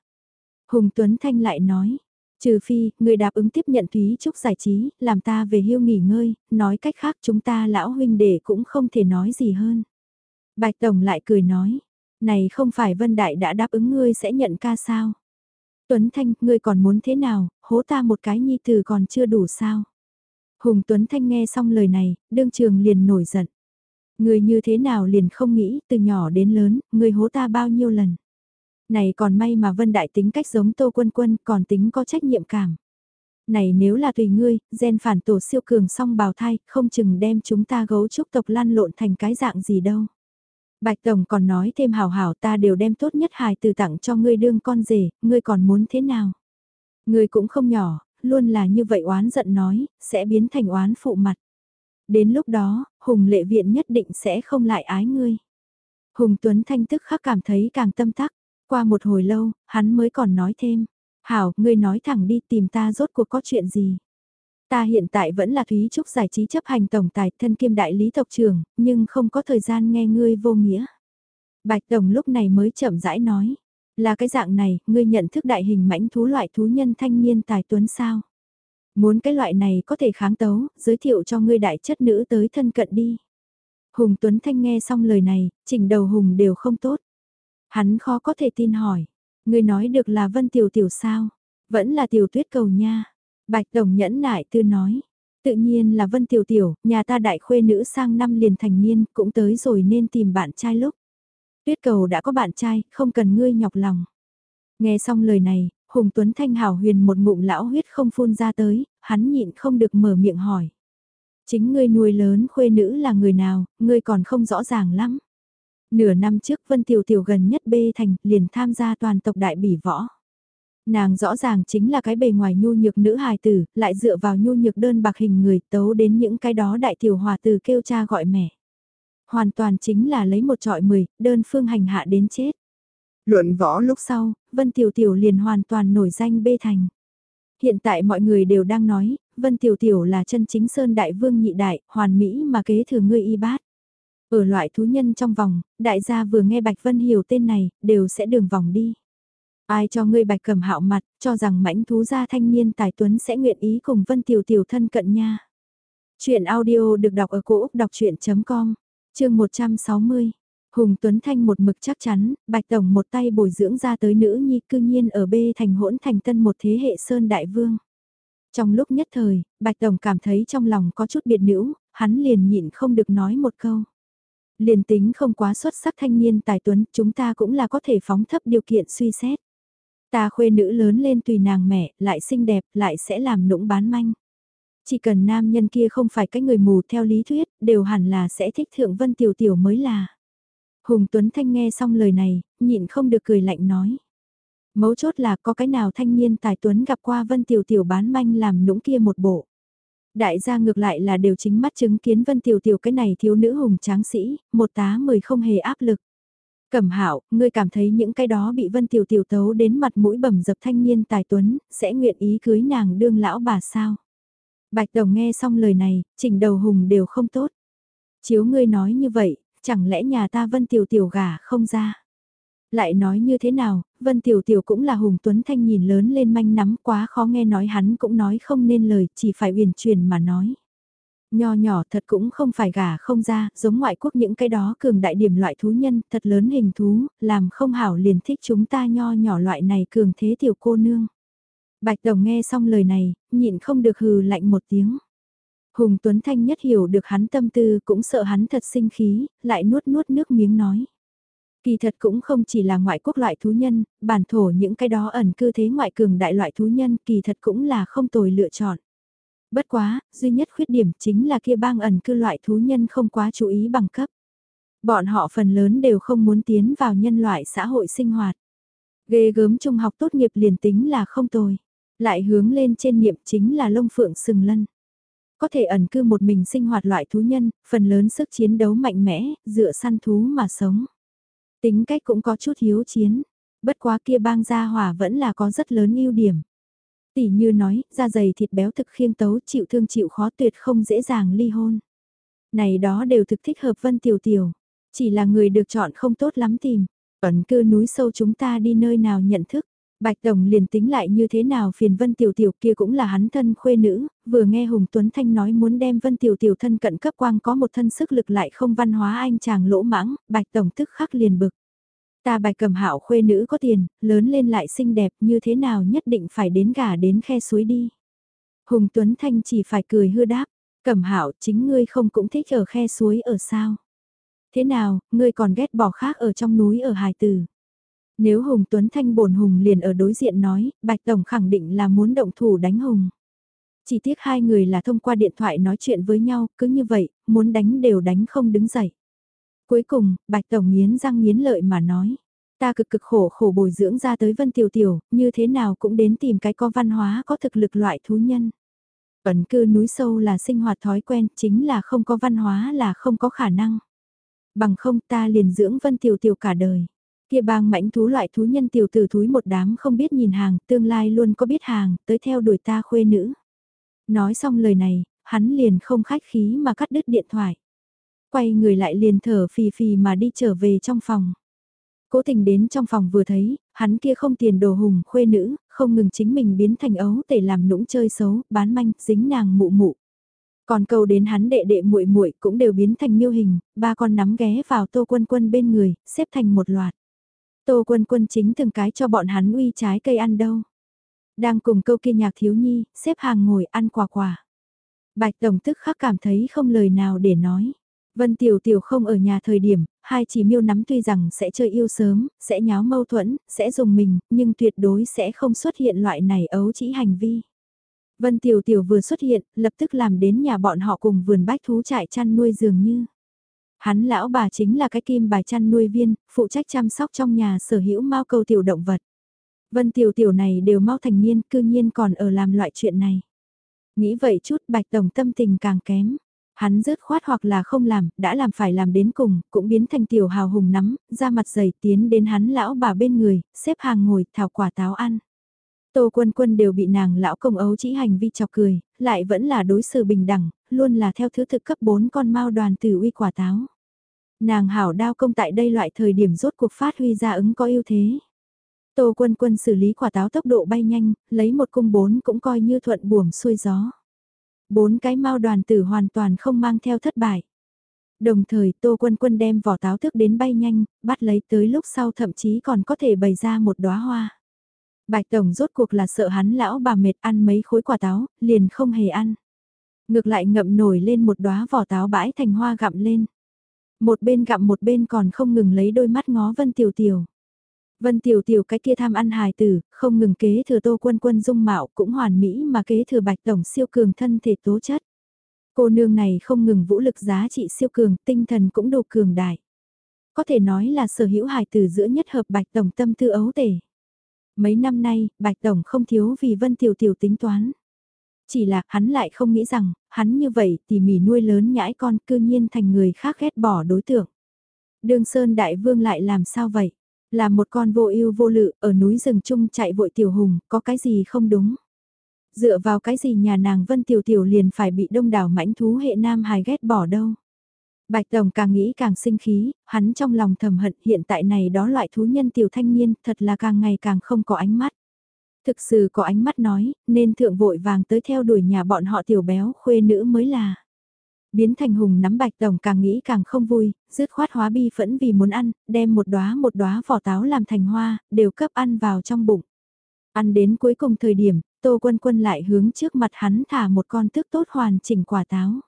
Hùng Tuấn Thanh lại nói, Trừ phi, người đáp ứng tiếp nhận Thúy Trúc giải trí, làm ta về hưu nghỉ ngơi, nói cách khác chúng ta lão huynh đệ cũng không thể nói gì hơn. Bạch Tổng lại cười nói, này không phải Vân Đại đã đáp ứng ngươi sẽ nhận ca sao? Tuấn Thanh, ngươi còn muốn thế nào, hố ta một cái nhi từ còn chưa đủ sao? Hùng Tuấn Thanh nghe xong lời này, đương trường liền nổi giận. Ngươi như thế nào liền không nghĩ, từ nhỏ đến lớn, người hố ta bao nhiêu lần? Này còn may mà Vân Đại tính cách giống Tô Quân Quân còn tính có trách nhiệm cảm. Này nếu là tùy ngươi, gen phản tổ siêu cường song bào thai, không chừng đem chúng ta gấu trúc tộc lan lộn thành cái dạng gì đâu. Bạch Tổng còn nói thêm hào hảo ta đều đem tốt nhất hài từ tặng cho ngươi đương con rể, ngươi còn muốn thế nào? Ngươi cũng không nhỏ, luôn là như vậy oán giận nói, sẽ biến thành oán phụ mặt. Đến lúc đó, Hùng lệ viện nhất định sẽ không lại ái ngươi. Hùng Tuấn Thanh tức khắc cảm thấy càng tâm tắc. Qua một hồi lâu, hắn mới còn nói thêm. Hảo, ngươi nói thẳng đi tìm ta rốt cuộc có chuyện gì. Ta hiện tại vẫn là Thúy Trúc giải trí chấp hành tổng tài thân kiêm đại lý tộc trưởng, nhưng không có thời gian nghe ngươi vô nghĩa. Bạch Tổng lúc này mới chậm rãi nói. Là cái dạng này, ngươi nhận thức đại hình mãnh thú loại thú nhân thanh niên tài tuấn sao? Muốn cái loại này có thể kháng tấu, giới thiệu cho ngươi đại chất nữ tới thân cận đi. Hùng Tuấn Thanh nghe xong lời này, chỉnh đầu Hùng đều không tốt. Hắn khó có thể tin hỏi. ngươi nói được là Vân Tiểu Tiểu sao? Vẫn là Tiểu Tuyết cầu nha. Bạch Tổng nhẫn nại tư nói. Tự nhiên là Vân Tiểu Tiểu, nhà ta đại khuê nữ sang năm liền thành niên, cũng tới rồi nên tìm bạn trai lúc. Tuyết cầu đã có bạn trai, không cần ngươi nhọc lòng. Nghe xong lời này, Hùng Tuấn Thanh hảo huyền một ngụm lão huyết không phun ra tới, hắn nhịn không được mở miệng hỏi. Chính ngươi nuôi lớn khuê nữ là người nào, ngươi còn không rõ ràng lắm. Nửa năm trước Vân Tiểu Tiểu gần nhất bê thành liền tham gia toàn tộc đại bỉ võ. Nàng rõ ràng chính là cái bề ngoài nhu nhược nữ hài tử, lại dựa vào nhu nhược đơn bạc hình người tấu đến những cái đó đại tiểu hòa tử kêu cha gọi mẹ. Hoàn toàn chính là lấy một trọi mười, đơn phương hành hạ đến chết. Luận võ lúc sau, Vân Tiểu Tiểu liền hoàn toàn nổi danh bê thành. Hiện tại mọi người đều đang nói, Vân Tiểu Tiểu là chân chính Sơn Đại Vương nhị đại, hoàn mỹ mà kế thừa ngươi y bát. Ở loại thú nhân trong vòng, đại gia vừa nghe Bạch Vân hiểu tên này, đều sẽ đường vòng đi. Ai cho ngươi Bạch cầm hạo mặt, cho rằng mãnh thú gia thanh niên tài tuấn sẽ nguyện ý cùng Vân Tiểu Tiểu thân cận nha. Chuyện audio được đọc ở cổ Úc đọc chuyện.com, chương 160. Hùng Tuấn Thanh một mực chắc chắn, Bạch Tổng một tay bồi dưỡng ra tới nữ nhi cư nhiên ở bê thành hỗn thành tân một thế hệ Sơn Đại Vương. Trong lúc nhất thời, Bạch Tổng cảm thấy trong lòng có chút biệt nữ, hắn liền nhịn không được nói một câu. Liền tính không quá xuất sắc thanh niên tài tuấn, chúng ta cũng là có thể phóng thấp điều kiện suy xét. Ta khuê nữ lớn lên tùy nàng mẹ, lại xinh đẹp, lại sẽ làm nũng bán manh. Chỉ cần nam nhân kia không phải cái người mù theo lý thuyết, đều hẳn là sẽ thích thượng vân tiểu tiểu mới là. Hùng Tuấn Thanh nghe xong lời này, nhịn không được cười lạnh nói. Mấu chốt là có cái nào thanh niên tài tuấn gặp qua Vân Tiểu Tiểu bán manh làm nũng kia một bộ. Đại gia ngược lại là đều chính mắt chứng kiến Vân Tiểu Tiểu cái này thiếu nữ hùng tráng sĩ, một tá mười không hề áp lực. Cẩm hạo ngươi cảm thấy những cái đó bị Vân Tiểu Tiểu tấu đến mặt mũi bầm dập thanh niên tài tuấn, sẽ nguyện ý cưới nàng đương lão bà sao? Bạch Đồng nghe xong lời này, chỉnh đầu hùng đều không tốt. Chiếu ngươi nói như vậy, chẳng lẽ nhà ta Vân Tiểu Tiểu gả không ra? Lại nói như thế nào, Vân Tiểu Tiểu cũng là Hùng Tuấn Thanh nhìn lớn lên manh nắm quá khó nghe nói hắn cũng nói không nên lời, chỉ phải uyển chuyển mà nói. Nho nhỏ thật cũng không phải gả không ra, giống ngoại quốc những cái đó cường đại điểm loại thú nhân, thật lớn hình thú, làm không hảo liền thích chúng ta nho nhỏ loại này cường thế tiểu cô nương. Bạch Đồng nghe xong lời này, nhịn không được hừ lạnh một tiếng. Hùng Tuấn Thanh nhất hiểu được hắn tâm tư cũng sợ hắn thật sinh khí, lại nuốt nuốt nước miếng nói. Kỳ thật cũng không chỉ là ngoại quốc loại thú nhân, bản thổ những cái đó ẩn cư thế ngoại cường đại loại thú nhân kỳ thật cũng là không tồi lựa chọn. Bất quá, duy nhất khuyết điểm chính là kia bang ẩn cư loại thú nhân không quá chú ý bằng cấp. Bọn họ phần lớn đều không muốn tiến vào nhân loại xã hội sinh hoạt. Ghê gớm trung học tốt nghiệp liền tính là không tồi. Lại hướng lên trên niệm chính là lông phượng sừng lân. Có thể ẩn cư một mình sinh hoạt loại thú nhân, phần lớn sức chiến đấu mạnh mẽ, dựa săn thú mà sống. Tính cách cũng có chút hiếu chiến, bất quá kia bang gia hỏa vẫn là có rất lớn ưu điểm. Tỷ như nói, da dày thịt béo thực khiêng tấu chịu thương chịu khó tuyệt không dễ dàng ly hôn. Này đó đều thực thích hợp Vân Tiểu Tiểu, chỉ là người được chọn không tốt lắm tìm. Ẩn cư núi sâu chúng ta đi nơi nào nhận thức. Bạch tổng liền tính lại như thế nào phiền Vân Tiểu Tiểu kia cũng là hắn thân khuê nữ, vừa nghe Hùng Tuấn Thanh nói muốn đem Vân Tiểu Tiểu thân cận cấp quang có một thân sức lực lại không văn hóa anh chàng lỗ mãng, Bạch tổng tức khắc liền bực. Ta bạch cầm hạo khuê nữ có tiền, lớn lên lại xinh đẹp như thế nào nhất định phải đến gả đến khe suối đi. Hùng Tuấn Thanh chỉ phải cười hư đáp, cẩm hạo chính ngươi không cũng thích ở khe suối ở sao. Thế nào, ngươi còn ghét bỏ khác ở trong núi ở Hải Tử. Nếu Hùng Tuấn Thanh bổn Hùng liền ở đối diện nói, Bạch Tổng khẳng định là muốn động thủ đánh Hùng. Chỉ tiếc hai người là thông qua điện thoại nói chuyện với nhau, cứ như vậy, muốn đánh đều đánh không đứng dậy. Cuối cùng, Bạch Tổng nghiến răng nghiến lợi mà nói. Ta cực cực khổ khổ bồi dưỡng ra tới Vân Tiểu Tiểu, như thế nào cũng đến tìm cái có văn hóa có thực lực loại thú nhân. Ẩn cư núi sâu là sinh hoạt thói quen, chính là không có văn hóa là không có khả năng. Bằng không ta liền dưỡng Vân Tiểu Tiểu cả đời. Kia bang mãnh thú loại thú nhân tiểu tử thúi một đám không biết nhìn hàng, tương lai luôn có biết hàng, tới theo đuổi ta khuê nữ. Nói xong lời này, hắn liền không khách khí mà cắt đứt điện thoại quay người lại liền thở phì phì mà đi trở về trong phòng. Cố tình đến trong phòng vừa thấy, hắn kia không tiền đồ hùng khuê nữ, không ngừng chính mình biến thành ấu để làm nũng chơi xấu, bán manh, dính nàng mụ mụ. Còn câu đến hắn đệ đệ muội muội cũng đều biến thành miêu hình, ba con nắm ghé vào tô quân quân bên người, xếp thành một loạt. Tô quân quân chính từng cái cho bọn hắn uy trái cây ăn đâu. Đang cùng câu kia nhạc thiếu nhi, xếp hàng ngồi ăn quả quả. Bạch Tổng tức khắc cảm thấy không lời nào để nói. Vân Tiểu Tiểu không ở nhà thời điểm, hai chỉ miêu nắm tuy rằng sẽ chơi yêu sớm, sẽ nháo mâu thuẫn, sẽ dùng mình, nhưng tuyệt đối sẽ không xuất hiện loại này ấu chỉ hành vi. Vân Tiểu Tiểu vừa xuất hiện, lập tức làm đến nhà bọn họ cùng vườn bách thú trại chăn nuôi dường như. Hắn lão bà chính là cái kim bài chăn nuôi viên, phụ trách chăm sóc trong nhà sở hữu mau cầu tiểu động vật. Vân Tiểu Tiểu này đều mau thành niên, cư nhiên còn ở làm loại chuyện này. Nghĩ vậy chút Bạch Tổng tâm tình càng kém. Hắn rớt khoát hoặc là không làm, đã làm phải làm đến cùng, cũng biến thành tiểu hào hùng nắm, ra mặt dày tiến đến hắn lão bà bên người, xếp hàng ngồi, thảo quả táo ăn. Tô quân quân đều bị nàng lão công ấu chỉ hành vi chọc cười, lại vẫn là đối xử bình đẳng, luôn là theo thứ thực cấp 4 con mao đoàn tử uy quả táo. Nàng hảo đao công tại đây loại thời điểm rốt cuộc phát huy ra ứng có ưu thế. Tô quân quân xử lý quả táo tốc độ bay nhanh, lấy một cung bốn cũng coi như thuận buồm xuôi gió. Bốn cái mau đoàn tử hoàn toàn không mang theo thất bại. Đồng thời Tô Quân Quân đem vỏ táo thức đến bay nhanh, bắt lấy tới lúc sau thậm chí còn có thể bày ra một đóa hoa. Bạch Tổng rốt cuộc là sợ hắn lão bà mệt ăn mấy khối quả táo, liền không hề ăn. Ngược lại ngậm nổi lên một đóa vỏ táo bãi thành hoa gặm lên. Một bên gặm một bên còn không ngừng lấy đôi mắt ngó Vân Tiểu Tiểu. Vân Tiểu Tiểu cái kia tham ăn hài tử, không ngừng kế thừa Tô Quân Quân dung mạo cũng hoàn mỹ mà kế thừa Bạch Tổng siêu cường thân thể tố chất. Cô nương này không ngừng vũ lực giá trị siêu cường, tinh thần cũng đủ cường đại. Có thể nói là sở hữu hài tử giữa nhất hợp Bạch Tổng tâm tư ấu tể. Mấy năm nay, Bạch Tổng không thiếu vì Vân Tiểu Tiểu tính toán. Chỉ là hắn lại không nghĩ rằng, hắn như vậy tỉ mỉ nuôi lớn nhãi con cư nhiên thành người khác ghét bỏ đối tượng. Đường Sơn Đại Vương lại làm sao vậy? Là một con vô ưu vô lự ở núi rừng chung chạy vội tiểu hùng, có cái gì không đúng? Dựa vào cái gì nhà nàng Vân Tiểu Tiểu liền phải bị đông đảo mãnh thú hệ nam hài ghét bỏ đâu? Bạch Tổng càng nghĩ càng sinh khí, hắn trong lòng thầm hận hiện tại này đó loại thú nhân tiểu thanh niên thật là càng ngày càng không có ánh mắt. Thực sự có ánh mắt nói, nên thượng vội vàng tới theo đuổi nhà bọn họ tiểu béo khuê nữ mới là. Biến thành hùng nắm bạch tổng càng nghĩ càng không vui, dứt khoát hóa bi phẫn vì muốn ăn, đem một đóa một đóa vỏ táo làm thành hoa, đều cấp ăn vào trong bụng. Ăn đến cuối cùng thời điểm, tô quân quân lại hướng trước mặt hắn thả một con thức tốt hoàn chỉnh quả táo.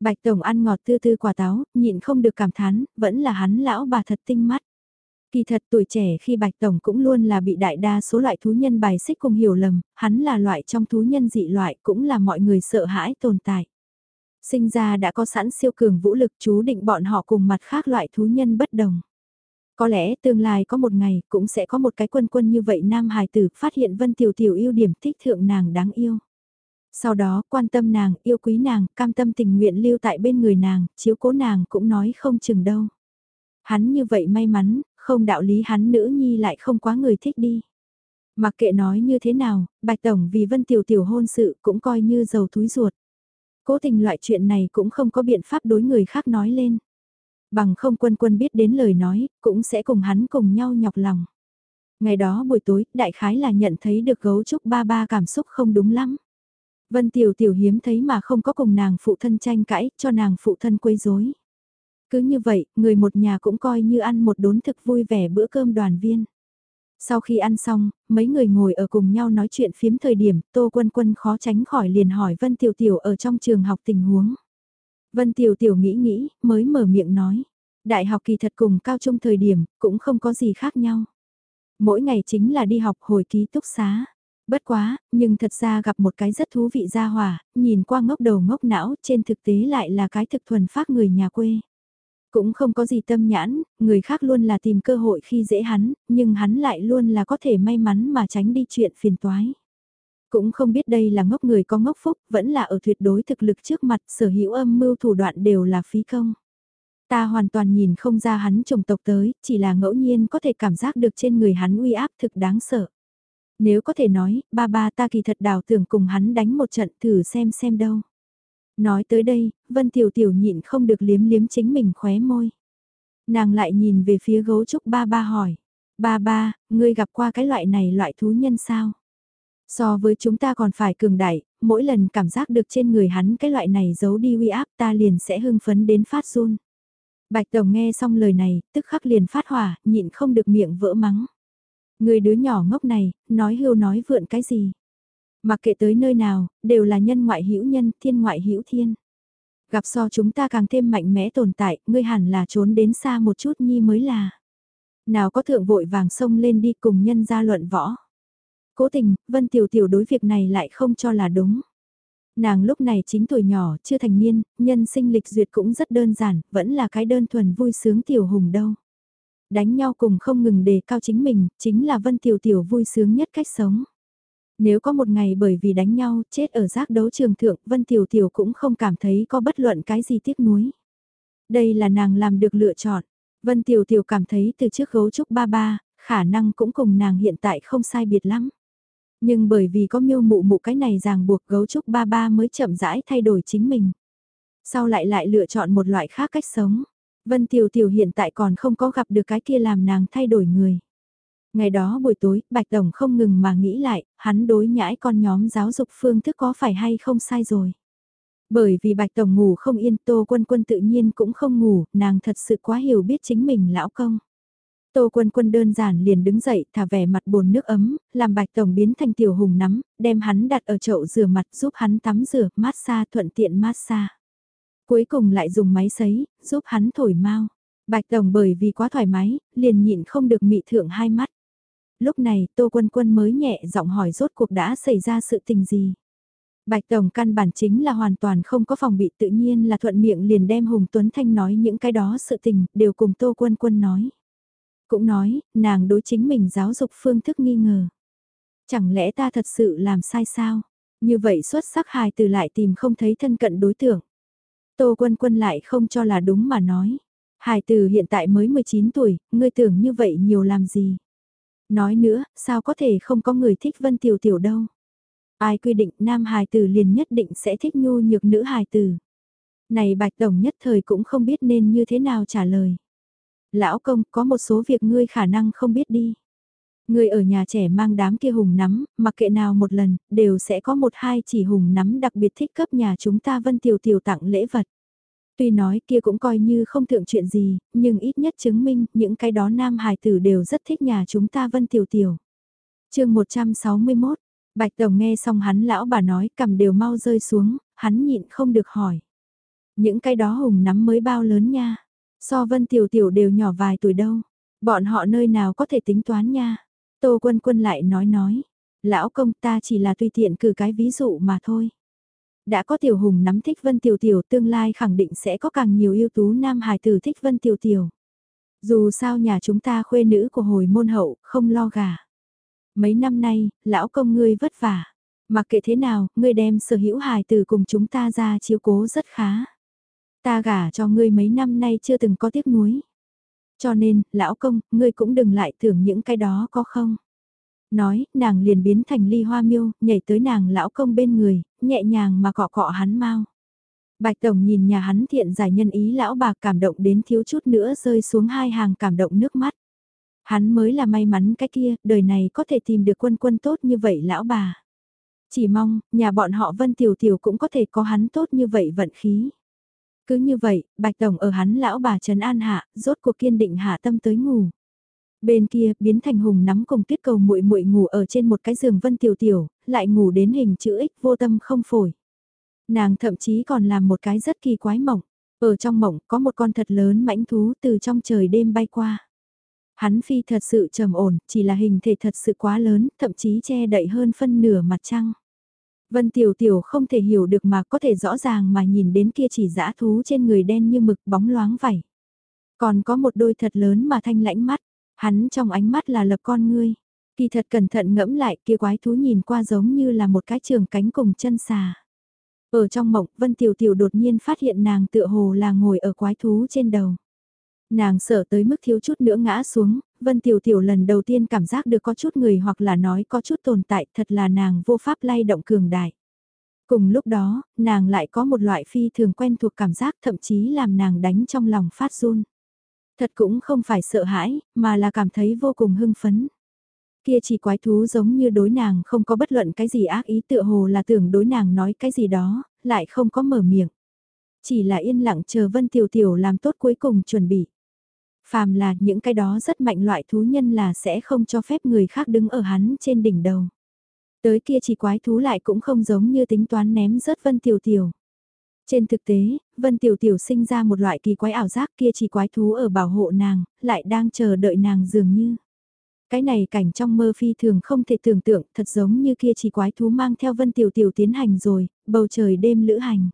Bạch Tổng ăn ngọt tư tư quả táo, nhịn không được cảm thán, vẫn là hắn lão bà thật tinh mắt. Kỳ thật tuổi trẻ khi Bạch Tổng cũng luôn là bị đại đa số loại thú nhân bài xích cùng hiểu lầm, hắn là loại trong thú nhân dị loại cũng là mọi người sợ hãi tồn tại. Sinh ra đã có sẵn siêu cường vũ lực chú định bọn họ cùng mặt khác loại thú nhân bất đồng. Có lẽ tương lai có một ngày cũng sẽ có một cái quân quân như vậy nam hài tử phát hiện Vân Tiểu Tiểu ưu điểm thích thượng nàng đáng yêu. Sau đó quan tâm nàng, yêu quý nàng, cam tâm tình nguyện lưu tại bên người nàng, chiếu cố nàng cũng nói không chừng đâu. Hắn như vậy may mắn, không đạo lý hắn nữ nhi lại không quá người thích đi. Mặc kệ nói như thế nào, Bạch Tổng vì Vân Tiểu Tiểu hôn sự cũng coi như dầu túi ruột. Cố tình loại chuyện này cũng không có biện pháp đối người khác nói lên. Bằng không quân quân biết đến lời nói, cũng sẽ cùng hắn cùng nhau nhọc lòng. Ngày đó buổi tối, đại khái là nhận thấy được gấu trúc ba ba cảm xúc không đúng lắm. Vân Tiểu Tiểu hiếm thấy mà không có cùng nàng phụ thân tranh cãi, cho nàng phụ thân quấy rối. Cứ như vậy, người một nhà cũng coi như ăn một đốn thực vui vẻ bữa cơm đoàn viên. Sau khi ăn xong, mấy người ngồi ở cùng nhau nói chuyện phiếm thời điểm, Tô Quân Quân khó tránh khỏi liền hỏi Vân Tiểu Tiểu ở trong trường học tình huống. Vân Tiểu Tiểu nghĩ nghĩ, mới mở miệng nói. Đại học kỳ thật cùng cao trung thời điểm, cũng không có gì khác nhau. Mỗi ngày chính là đi học hồi ký túc xá. Bất quá, nhưng thật ra gặp một cái rất thú vị gia hòa, nhìn qua ngốc đầu ngốc não, trên thực tế lại là cái thực thuần phát người nhà quê. Cũng không có gì tâm nhãn, người khác luôn là tìm cơ hội khi dễ hắn, nhưng hắn lại luôn là có thể may mắn mà tránh đi chuyện phiền toái. Cũng không biết đây là ngốc người có ngốc phúc, vẫn là ở tuyệt đối thực lực trước mặt, sở hữu âm mưu thủ đoạn đều là phí công. Ta hoàn toàn nhìn không ra hắn trùng tộc tới, chỉ là ngẫu nhiên có thể cảm giác được trên người hắn uy áp thực đáng sợ. Nếu có thể nói, ba ba ta kỳ thật đào tưởng cùng hắn đánh một trận thử xem xem đâu. Nói tới đây, Vân Tiểu Tiểu nhịn không được liếm liếm chính mình khóe môi. Nàng lại nhìn về phía gấu trúc ba ba hỏi. Ba ba, ngươi gặp qua cái loại này loại thú nhân sao? So với chúng ta còn phải cường đại, mỗi lần cảm giác được trên người hắn cái loại này giấu đi uy áp ta liền sẽ hưng phấn đến phát run. Bạch Tổng nghe xong lời này, tức khắc liền phát hỏa, nhịn không được miệng vỡ mắng. Người đứa nhỏ ngốc này, nói hưu nói vượn cái gì? Mặc kệ tới nơi nào, đều là nhân ngoại hữu nhân, thiên ngoại hữu thiên. Gặp so chúng ta càng thêm mạnh mẽ tồn tại, ngươi hẳn là trốn đến xa một chút nhi mới là. Nào có thượng vội vàng sông lên đi cùng nhân ra luận võ. Cố tình, Vân Tiểu Tiểu đối việc này lại không cho là đúng. Nàng lúc này chính tuổi nhỏ, chưa thành niên, nhân sinh lịch duyệt cũng rất đơn giản, vẫn là cái đơn thuần vui sướng tiểu hùng đâu. Đánh nhau cùng không ngừng đề cao chính mình, chính là Vân Tiểu Tiểu vui sướng nhất cách sống. Nếu có một ngày bởi vì đánh nhau, chết ở giác đấu trường thượng, Vân Tiểu Tiểu cũng không cảm thấy có bất luận cái gì tiếc nuối. Đây là nàng làm được lựa chọn. Vân Tiểu Tiểu cảm thấy từ trước gấu trúc ba ba, khả năng cũng cùng nàng hiện tại không sai biệt lắm. Nhưng bởi vì có miêu mụ mụ cái này ràng buộc gấu trúc ba ba mới chậm rãi thay đổi chính mình. Sau lại lại lựa chọn một loại khác cách sống. Vân Tiểu Tiểu hiện tại còn không có gặp được cái kia làm nàng thay đổi người. Ngày đó buổi tối, Bạch Tổng không ngừng mà nghĩ lại, hắn đối nhãi con nhóm giáo dục phương thức có phải hay không sai rồi. Bởi vì Bạch Tổng ngủ không yên Tô Quân Quân tự nhiên cũng không ngủ, nàng thật sự quá hiểu biết chính mình lão công. Tô Quân Quân đơn giản liền đứng dậy thả vẻ mặt bồn nước ấm, làm Bạch Tổng biến thành tiểu hùng nắm, đem hắn đặt ở chậu rửa mặt giúp hắn tắm rửa, mát xa thuận tiện mát xa Cuối cùng lại dùng máy sấy, giúp hắn thổi mau. Bạch Tổng bởi vì quá thoải mái, liền nhịn không được mị thượng hai mắt. Lúc này Tô Quân Quân mới nhẹ giọng hỏi rốt cuộc đã xảy ra sự tình gì. Bạch Tổng căn bản chính là hoàn toàn không có phòng bị tự nhiên là thuận miệng liền đem Hùng Tuấn Thanh nói những cái đó sự tình, đều cùng Tô Quân Quân nói. Cũng nói, nàng đối chính mình giáo dục phương thức nghi ngờ. Chẳng lẽ ta thật sự làm sai sao? Như vậy xuất sắc hài từ lại tìm không thấy thân cận đối tượng. Tô Quân Quân lại không cho là đúng mà nói. Hài từ hiện tại mới 19 tuổi, ngươi tưởng như vậy nhiều làm gì? Nói nữa, sao có thể không có người thích Vân Tiểu Tiểu đâu? Ai quy định nam hài tử liền nhất định sẽ thích nhu nhược nữ hài tử. Này Bạch Tổng nhất thời cũng không biết nên như thế nào trả lời. Lão công, có một số việc ngươi khả năng không biết đi. Ngươi ở nhà trẻ mang đám kia hùng nắm, mặc kệ nào một lần, đều sẽ có một hai chỉ hùng nắm đặc biệt thích cấp nhà chúng ta Vân Tiểu Tiểu tặng lễ vật. Tuy nói kia cũng coi như không thượng chuyện gì, nhưng ít nhất chứng minh những cái đó nam hài tử đều rất thích nhà chúng ta Vân Tiểu Tiểu. chương 161, Bạch Tổng nghe xong hắn lão bà nói cầm đều mau rơi xuống, hắn nhịn không được hỏi. Những cái đó hùng nắm mới bao lớn nha, so Vân Tiểu Tiểu đều nhỏ vài tuổi đâu, bọn họ nơi nào có thể tính toán nha. Tô Quân Quân lại nói nói, lão công ta chỉ là tùy tiện cử cái ví dụ mà thôi đã có tiểu hùng nắm thích Vân Tiểu Tiểu tương lai khẳng định sẽ có càng nhiều ưu tú nam hài tử thích Vân Tiểu Tiểu. Dù sao nhà chúng ta khuê nữ của hồi môn hậu, không lo gà. Mấy năm nay, lão công ngươi vất vả. Mặc kệ thế nào, ngươi đem sở hữu hài tử cùng chúng ta ra chiếu cố rất khá. Ta gả cho ngươi mấy năm nay chưa từng có tiếc nuối. Cho nên, lão công, ngươi cũng đừng lại tưởng những cái đó có không. Nói, nàng liền biến thành ly hoa miêu, nhảy tới nàng lão công bên người, nhẹ nhàng mà cọ cọ hắn mau. Bạch Tổng nhìn nhà hắn thiện giải nhân ý lão bà cảm động đến thiếu chút nữa rơi xuống hai hàng cảm động nước mắt. Hắn mới là may mắn cái kia, đời này có thể tìm được quân quân tốt như vậy lão bà. Chỉ mong, nhà bọn họ Vân Tiểu Tiểu cũng có thể có hắn tốt như vậy vận khí. Cứ như vậy, Bạch Tổng ở hắn lão bà Trần An Hạ, rốt cuộc kiên định hạ tâm tới ngủ. Bên kia, biến thành hùng nắm cùng tuyết cầu muội muội ngủ ở trên một cái giường vân tiểu tiểu, lại ngủ đến hình chữ X vô tâm không phổi. Nàng thậm chí còn làm một cái rất kỳ quái mộng. Ở trong mộng có một con thật lớn mãnh thú từ trong trời đêm bay qua. Hắn phi thật sự trầm ổn, chỉ là hình thể thật sự quá lớn, thậm chí che đậy hơn phân nửa mặt trăng. Vân Tiểu Tiểu không thể hiểu được mà có thể rõ ràng mà nhìn đến kia chỉ dã thú trên người đen như mực bóng loáng vảy. Còn có một đôi thật lớn mà thanh lãnh mắt, Hắn trong ánh mắt là lập con ngươi. Kỳ thật cẩn thận ngẫm lại kia quái thú nhìn qua giống như là một cái trường cánh cùng chân xà. Ở trong mộng, Vân Tiểu Tiểu đột nhiên phát hiện nàng tựa hồ là ngồi ở quái thú trên đầu. Nàng sợ tới mức thiếu chút nữa ngã xuống, Vân Tiểu Tiểu lần đầu tiên cảm giác được có chút người hoặc là nói có chút tồn tại thật là nàng vô pháp lay động cường đại. Cùng lúc đó, nàng lại có một loại phi thường quen thuộc cảm giác thậm chí làm nàng đánh trong lòng phát run. Thật cũng không phải sợ hãi, mà là cảm thấy vô cùng hưng phấn. Kia chỉ quái thú giống như đối nàng không có bất luận cái gì ác ý tựa hồ là tưởng đối nàng nói cái gì đó, lại không có mở miệng. Chỉ là yên lặng chờ Vân Tiểu Tiểu làm tốt cuối cùng chuẩn bị. Phàm là những cái đó rất mạnh loại thú nhân là sẽ không cho phép người khác đứng ở hắn trên đỉnh đầu. Tới kia chỉ quái thú lại cũng không giống như tính toán ném rớt Vân Tiểu Tiểu. Trên thực tế, Vân Tiểu Tiểu sinh ra một loại kỳ quái ảo giác kia chỉ quái thú ở bảo hộ nàng, lại đang chờ đợi nàng dường như. Cái này cảnh trong mơ phi thường không thể tưởng tượng, thật giống như kia chỉ quái thú mang theo Vân Tiểu Tiểu tiến hành rồi, bầu trời đêm lữ hành.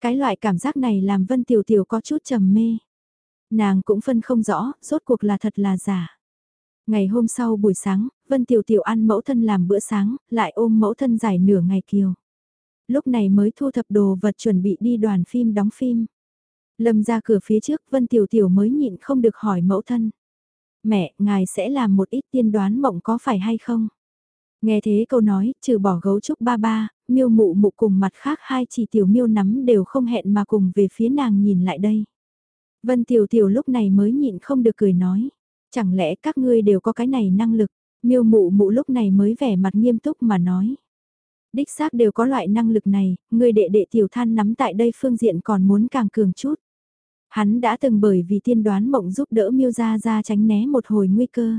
Cái loại cảm giác này làm Vân Tiểu Tiểu có chút trầm mê. Nàng cũng phân không rõ, rốt cuộc là thật là giả. Ngày hôm sau buổi sáng, Vân Tiểu Tiểu ăn mẫu thân làm bữa sáng, lại ôm mẫu thân giải nửa ngày kiều. Lúc này mới thu thập đồ vật chuẩn bị đi đoàn phim đóng phim. Lâm ra cửa phía trước Vân Tiểu Tiểu mới nhịn không được hỏi mẫu thân. Mẹ, ngài sẽ làm một ít tiên đoán mộng có phải hay không? Nghe thế câu nói, trừ bỏ gấu trúc ba ba, miêu mụ mụ cùng mặt khác hai chỉ tiểu miêu nắm đều không hẹn mà cùng về phía nàng nhìn lại đây. Vân Tiểu Tiểu lúc này mới nhịn không được cười nói. Chẳng lẽ các ngươi đều có cái này năng lực? Miêu mụ mụ lúc này mới vẻ mặt nghiêm túc mà nói. Đích xác đều có loại năng lực này, người đệ đệ tiểu than nắm tại đây phương diện còn muốn càng cường chút. Hắn đã từng bởi vì tiên đoán mộng giúp đỡ miêu ra ra tránh né một hồi nguy cơ.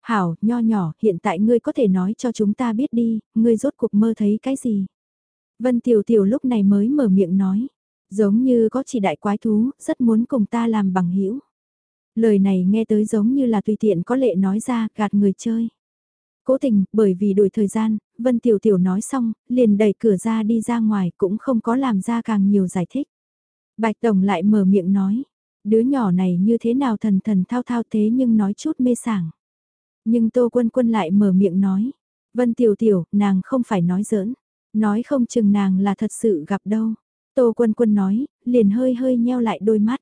Hảo, nho nhỏ, hiện tại ngươi có thể nói cho chúng ta biết đi, ngươi rốt cuộc mơ thấy cái gì? Vân Tiểu Tiểu lúc này mới mở miệng nói, giống như có chỉ đại quái thú, rất muốn cùng ta làm bằng hữu Lời này nghe tới giống như là tùy tiện có lệ nói ra, gạt người chơi. Cố tình, bởi vì đổi thời gian, Vân Tiểu Tiểu nói xong, liền đẩy cửa ra đi ra ngoài cũng không có làm ra càng nhiều giải thích. Bạch Tổng lại mở miệng nói, đứa nhỏ này như thế nào thần thần thao thao thế nhưng nói chút mê sảng. Nhưng Tô Quân Quân lại mở miệng nói, Vân Tiểu Tiểu, nàng không phải nói giỡn, nói không chừng nàng là thật sự gặp đâu. Tô Quân Quân nói, liền hơi hơi nheo lại đôi mắt.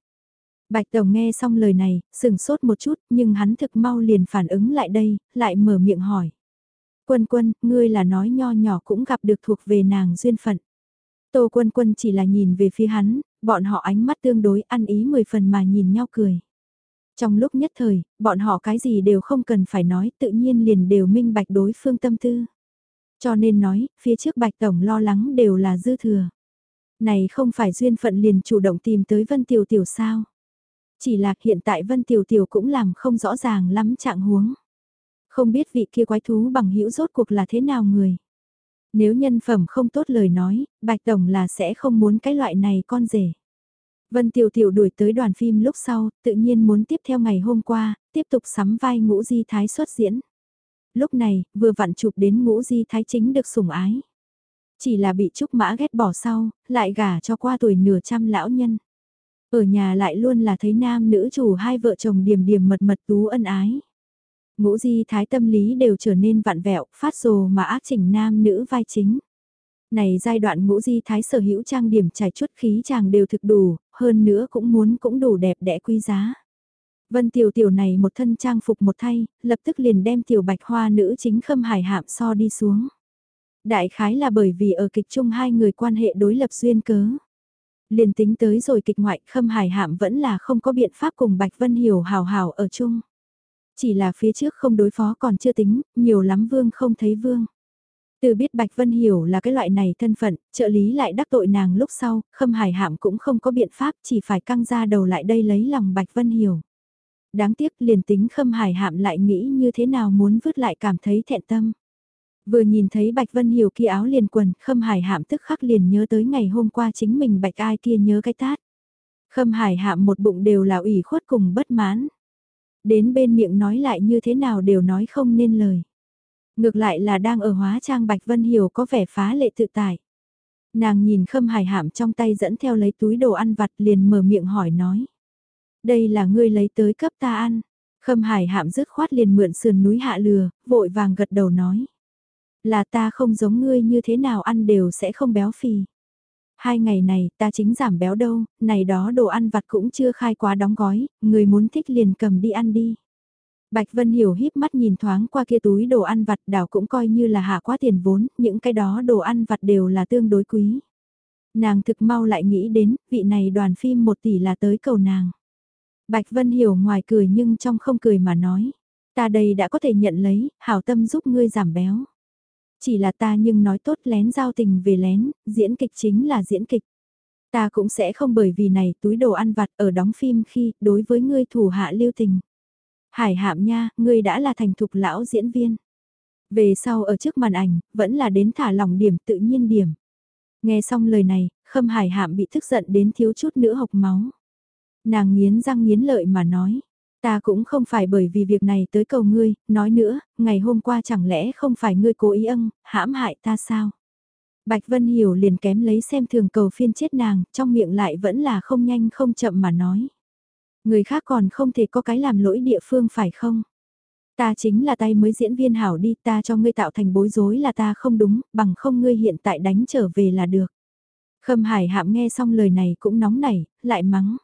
Bạch Tổng nghe xong lời này, sừng sốt một chút, nhưng hắn thực mau liền phản ứng lại đây, lại mở miệng hỏi. Quân quân, ngươi là nói nho nhỏ cũng gặp được thuộc về nàng duyên phận. Tô quân quân chỉ là nhìn về phía hắn, bọn họ ánh mắt tương đối ăn ý mười phần mà nhìn nhau cười. Trong lúc nhất thời, bọn họ cái gì đều không cần phải nói tự nhiên liền đều minh bạch đối phương tâm tư. Cho nên nói, phía trước Bạch Tổng lo lắng đều là dư thừa. Này không phải duyên phận liền chủ động tìm tới Vân Tiểu Tiểu sao. Chỉ là hiện tại Vân Tiểu Tiểu cũng làm không rõ ràng lắm trạng huống. Không biết vị kia quái thú bằng hữu rốt cuộc là thế nào người. Nếu nhân phẩm không tốt lời nói, Bạch Tổng là sẽ không muốn cái loại này con rể. Vân Tiểu Tiểu đuổi tới đoàn phim lúc sau, tự nhiên muốn tiếp theo ngày hôm qua, tiếp tục sắm vai ngũ di thái xuất diễn. Lúc này, vừa vặn chụp đến ngũ di thái chính được sủng ái. Chỉ là bị Trúc Mã ghét bỏ sau, lại gả cho qua tuổi nửa trăm lão nhân. Ở nhà lại luôn là thấy nam nữ chủ hai vợ chồng điềm điềm mật mật tú ân ái. Ngũ di thái tâm lý đều trở nên vặn vẹo, phát rồ mà ác chỉnh nam nữ vai chính. Này giai đoạn ngũ di thái sở hữu trang điểm trải chút khí chàng đều thực đủ, hơn nữa cũng muốn cũng đủ đẹp đẽ quý giá. Vân tiểu tiểu này một thân trang phục một thay, lập tức liền đem tiểu bạch hoa nữ chính khâm hải hạm so đi xuống. Đại khái là bởi vì ở kịch chung hai người quan hệ đối lập duyên cớ. Liền tính tới rồi kịch ngoại khâm hải hạm vẫn là không có biện pháp cùng Bạch Vân Hiểu hào hào ở chung. Chỉ là phía trước không đối phó còn chưa tính, nhiều lắm vương không thấy vương. Từ biết Bạch Vân Hiểu là cái loại này thân phận, trợ lý lại đắc tội nàng lúc sau, khâm hải hạm cũng không có biện pháp chỉ phải căng ra đầu lại đây lấy lòng Bạch Vân Hiểu. Đáng tiếc liền tính khâm hải hạm lại nghĩ như thế nào muốn vứt lại cảm thấy thẹn tâm. Vừa nhìn thấy Bạch Vân Hiểu kia áo liền quần, Khâm Hải Hạm tức khắc liền nhớ tới ngày hôm qua chính mình Bạch ai kia nhớ cái tát. Khâm Hải Hạm một bụng đều là ủy khuất cùng bất mãn. Đến bên miệng nói lại như thế nào đều nói không nên lời. Ngược lại là đang ở hóa trang Bạch Vân Hiểu có vẻ phá lệ tự tại. Nàng nhìn Khâm Hải Hạm trong tay dẫn theo lấy túi đồ ăn vặt liền mở miệng hỏi nói. Đây là ngươi lấy tới cấp ta ăn. Khâm Hải Hạm dứt khoát liền mượn sườn núi hạ lừa, vội vàng gật đầu nói. Là ta không giống ngươi như thế nào ăn đều sẽ không béo phì. Hai ngày này ta chính giảm béo đâu, này đó đồ ăn vặt cũng chưa khai quá đóng gói, người muốn thích liền cầm đi ăn đi. Bạch Vân Hiểu híp mắt nhìn thoáng qua kia túi đồ ăn vặt đảo cũng coi như là hạ quá tiền vốn, những cái đó đồ ăn vặt đều là tương đối quý. Nàng thực mau lại nghĩ đến, vị này đoàn phim một tỷ là tới cầu nàng. Bạch Vân Hiểu ngoài cười nhưng trong không cười mà nói, ta đây đã có thể nhận lấy, hảo tâm giúp ngươi giảm béo. Chỉ là ta nhưng nói tốt lén giao tình về lén, diễn kịch chính là diễn kịch. Ta cũng sẽ không bởi vì này túi đồ ăn vặt ở đóng phim khi đối với ngươi thủ hạ lưu tình. Hải hạm nha, ngươi đã là thành thục lão diễn viên. Về sau ở trước màn ảnh, vẫn là đến thả lòng điểm tự nhiên điểm. Nghe xong lời này, khâm hải hạm bị tức giận đến thiếu chút nữa học máu. Nàng nghiến răng nghiến lợi mà nói, Ta cũng không phải bởi vì việc này tới cầu ngươi, nói nữa, ngày hôm qua chẳng lẽ không phải ngươi cố ý âng, hãm hại ta sao? Bạch Vân Hiểu liền kém lấy xem thường cầu phiên chết nàng, trong miệng lại vẫn là không nhanh không chậm mà nói. Người khác còn không thể có cái làm lỗi địa phương phải không? Ta chính là tay mới diễn viên hảo đi, ta cho ngươi tạo thành bối rối là ta không đúng, bằng không ngươi hiện tại đánh trở về là được. Khâm Hải Hạm nghe xong lời này cũng nóng nảy, lại mắng.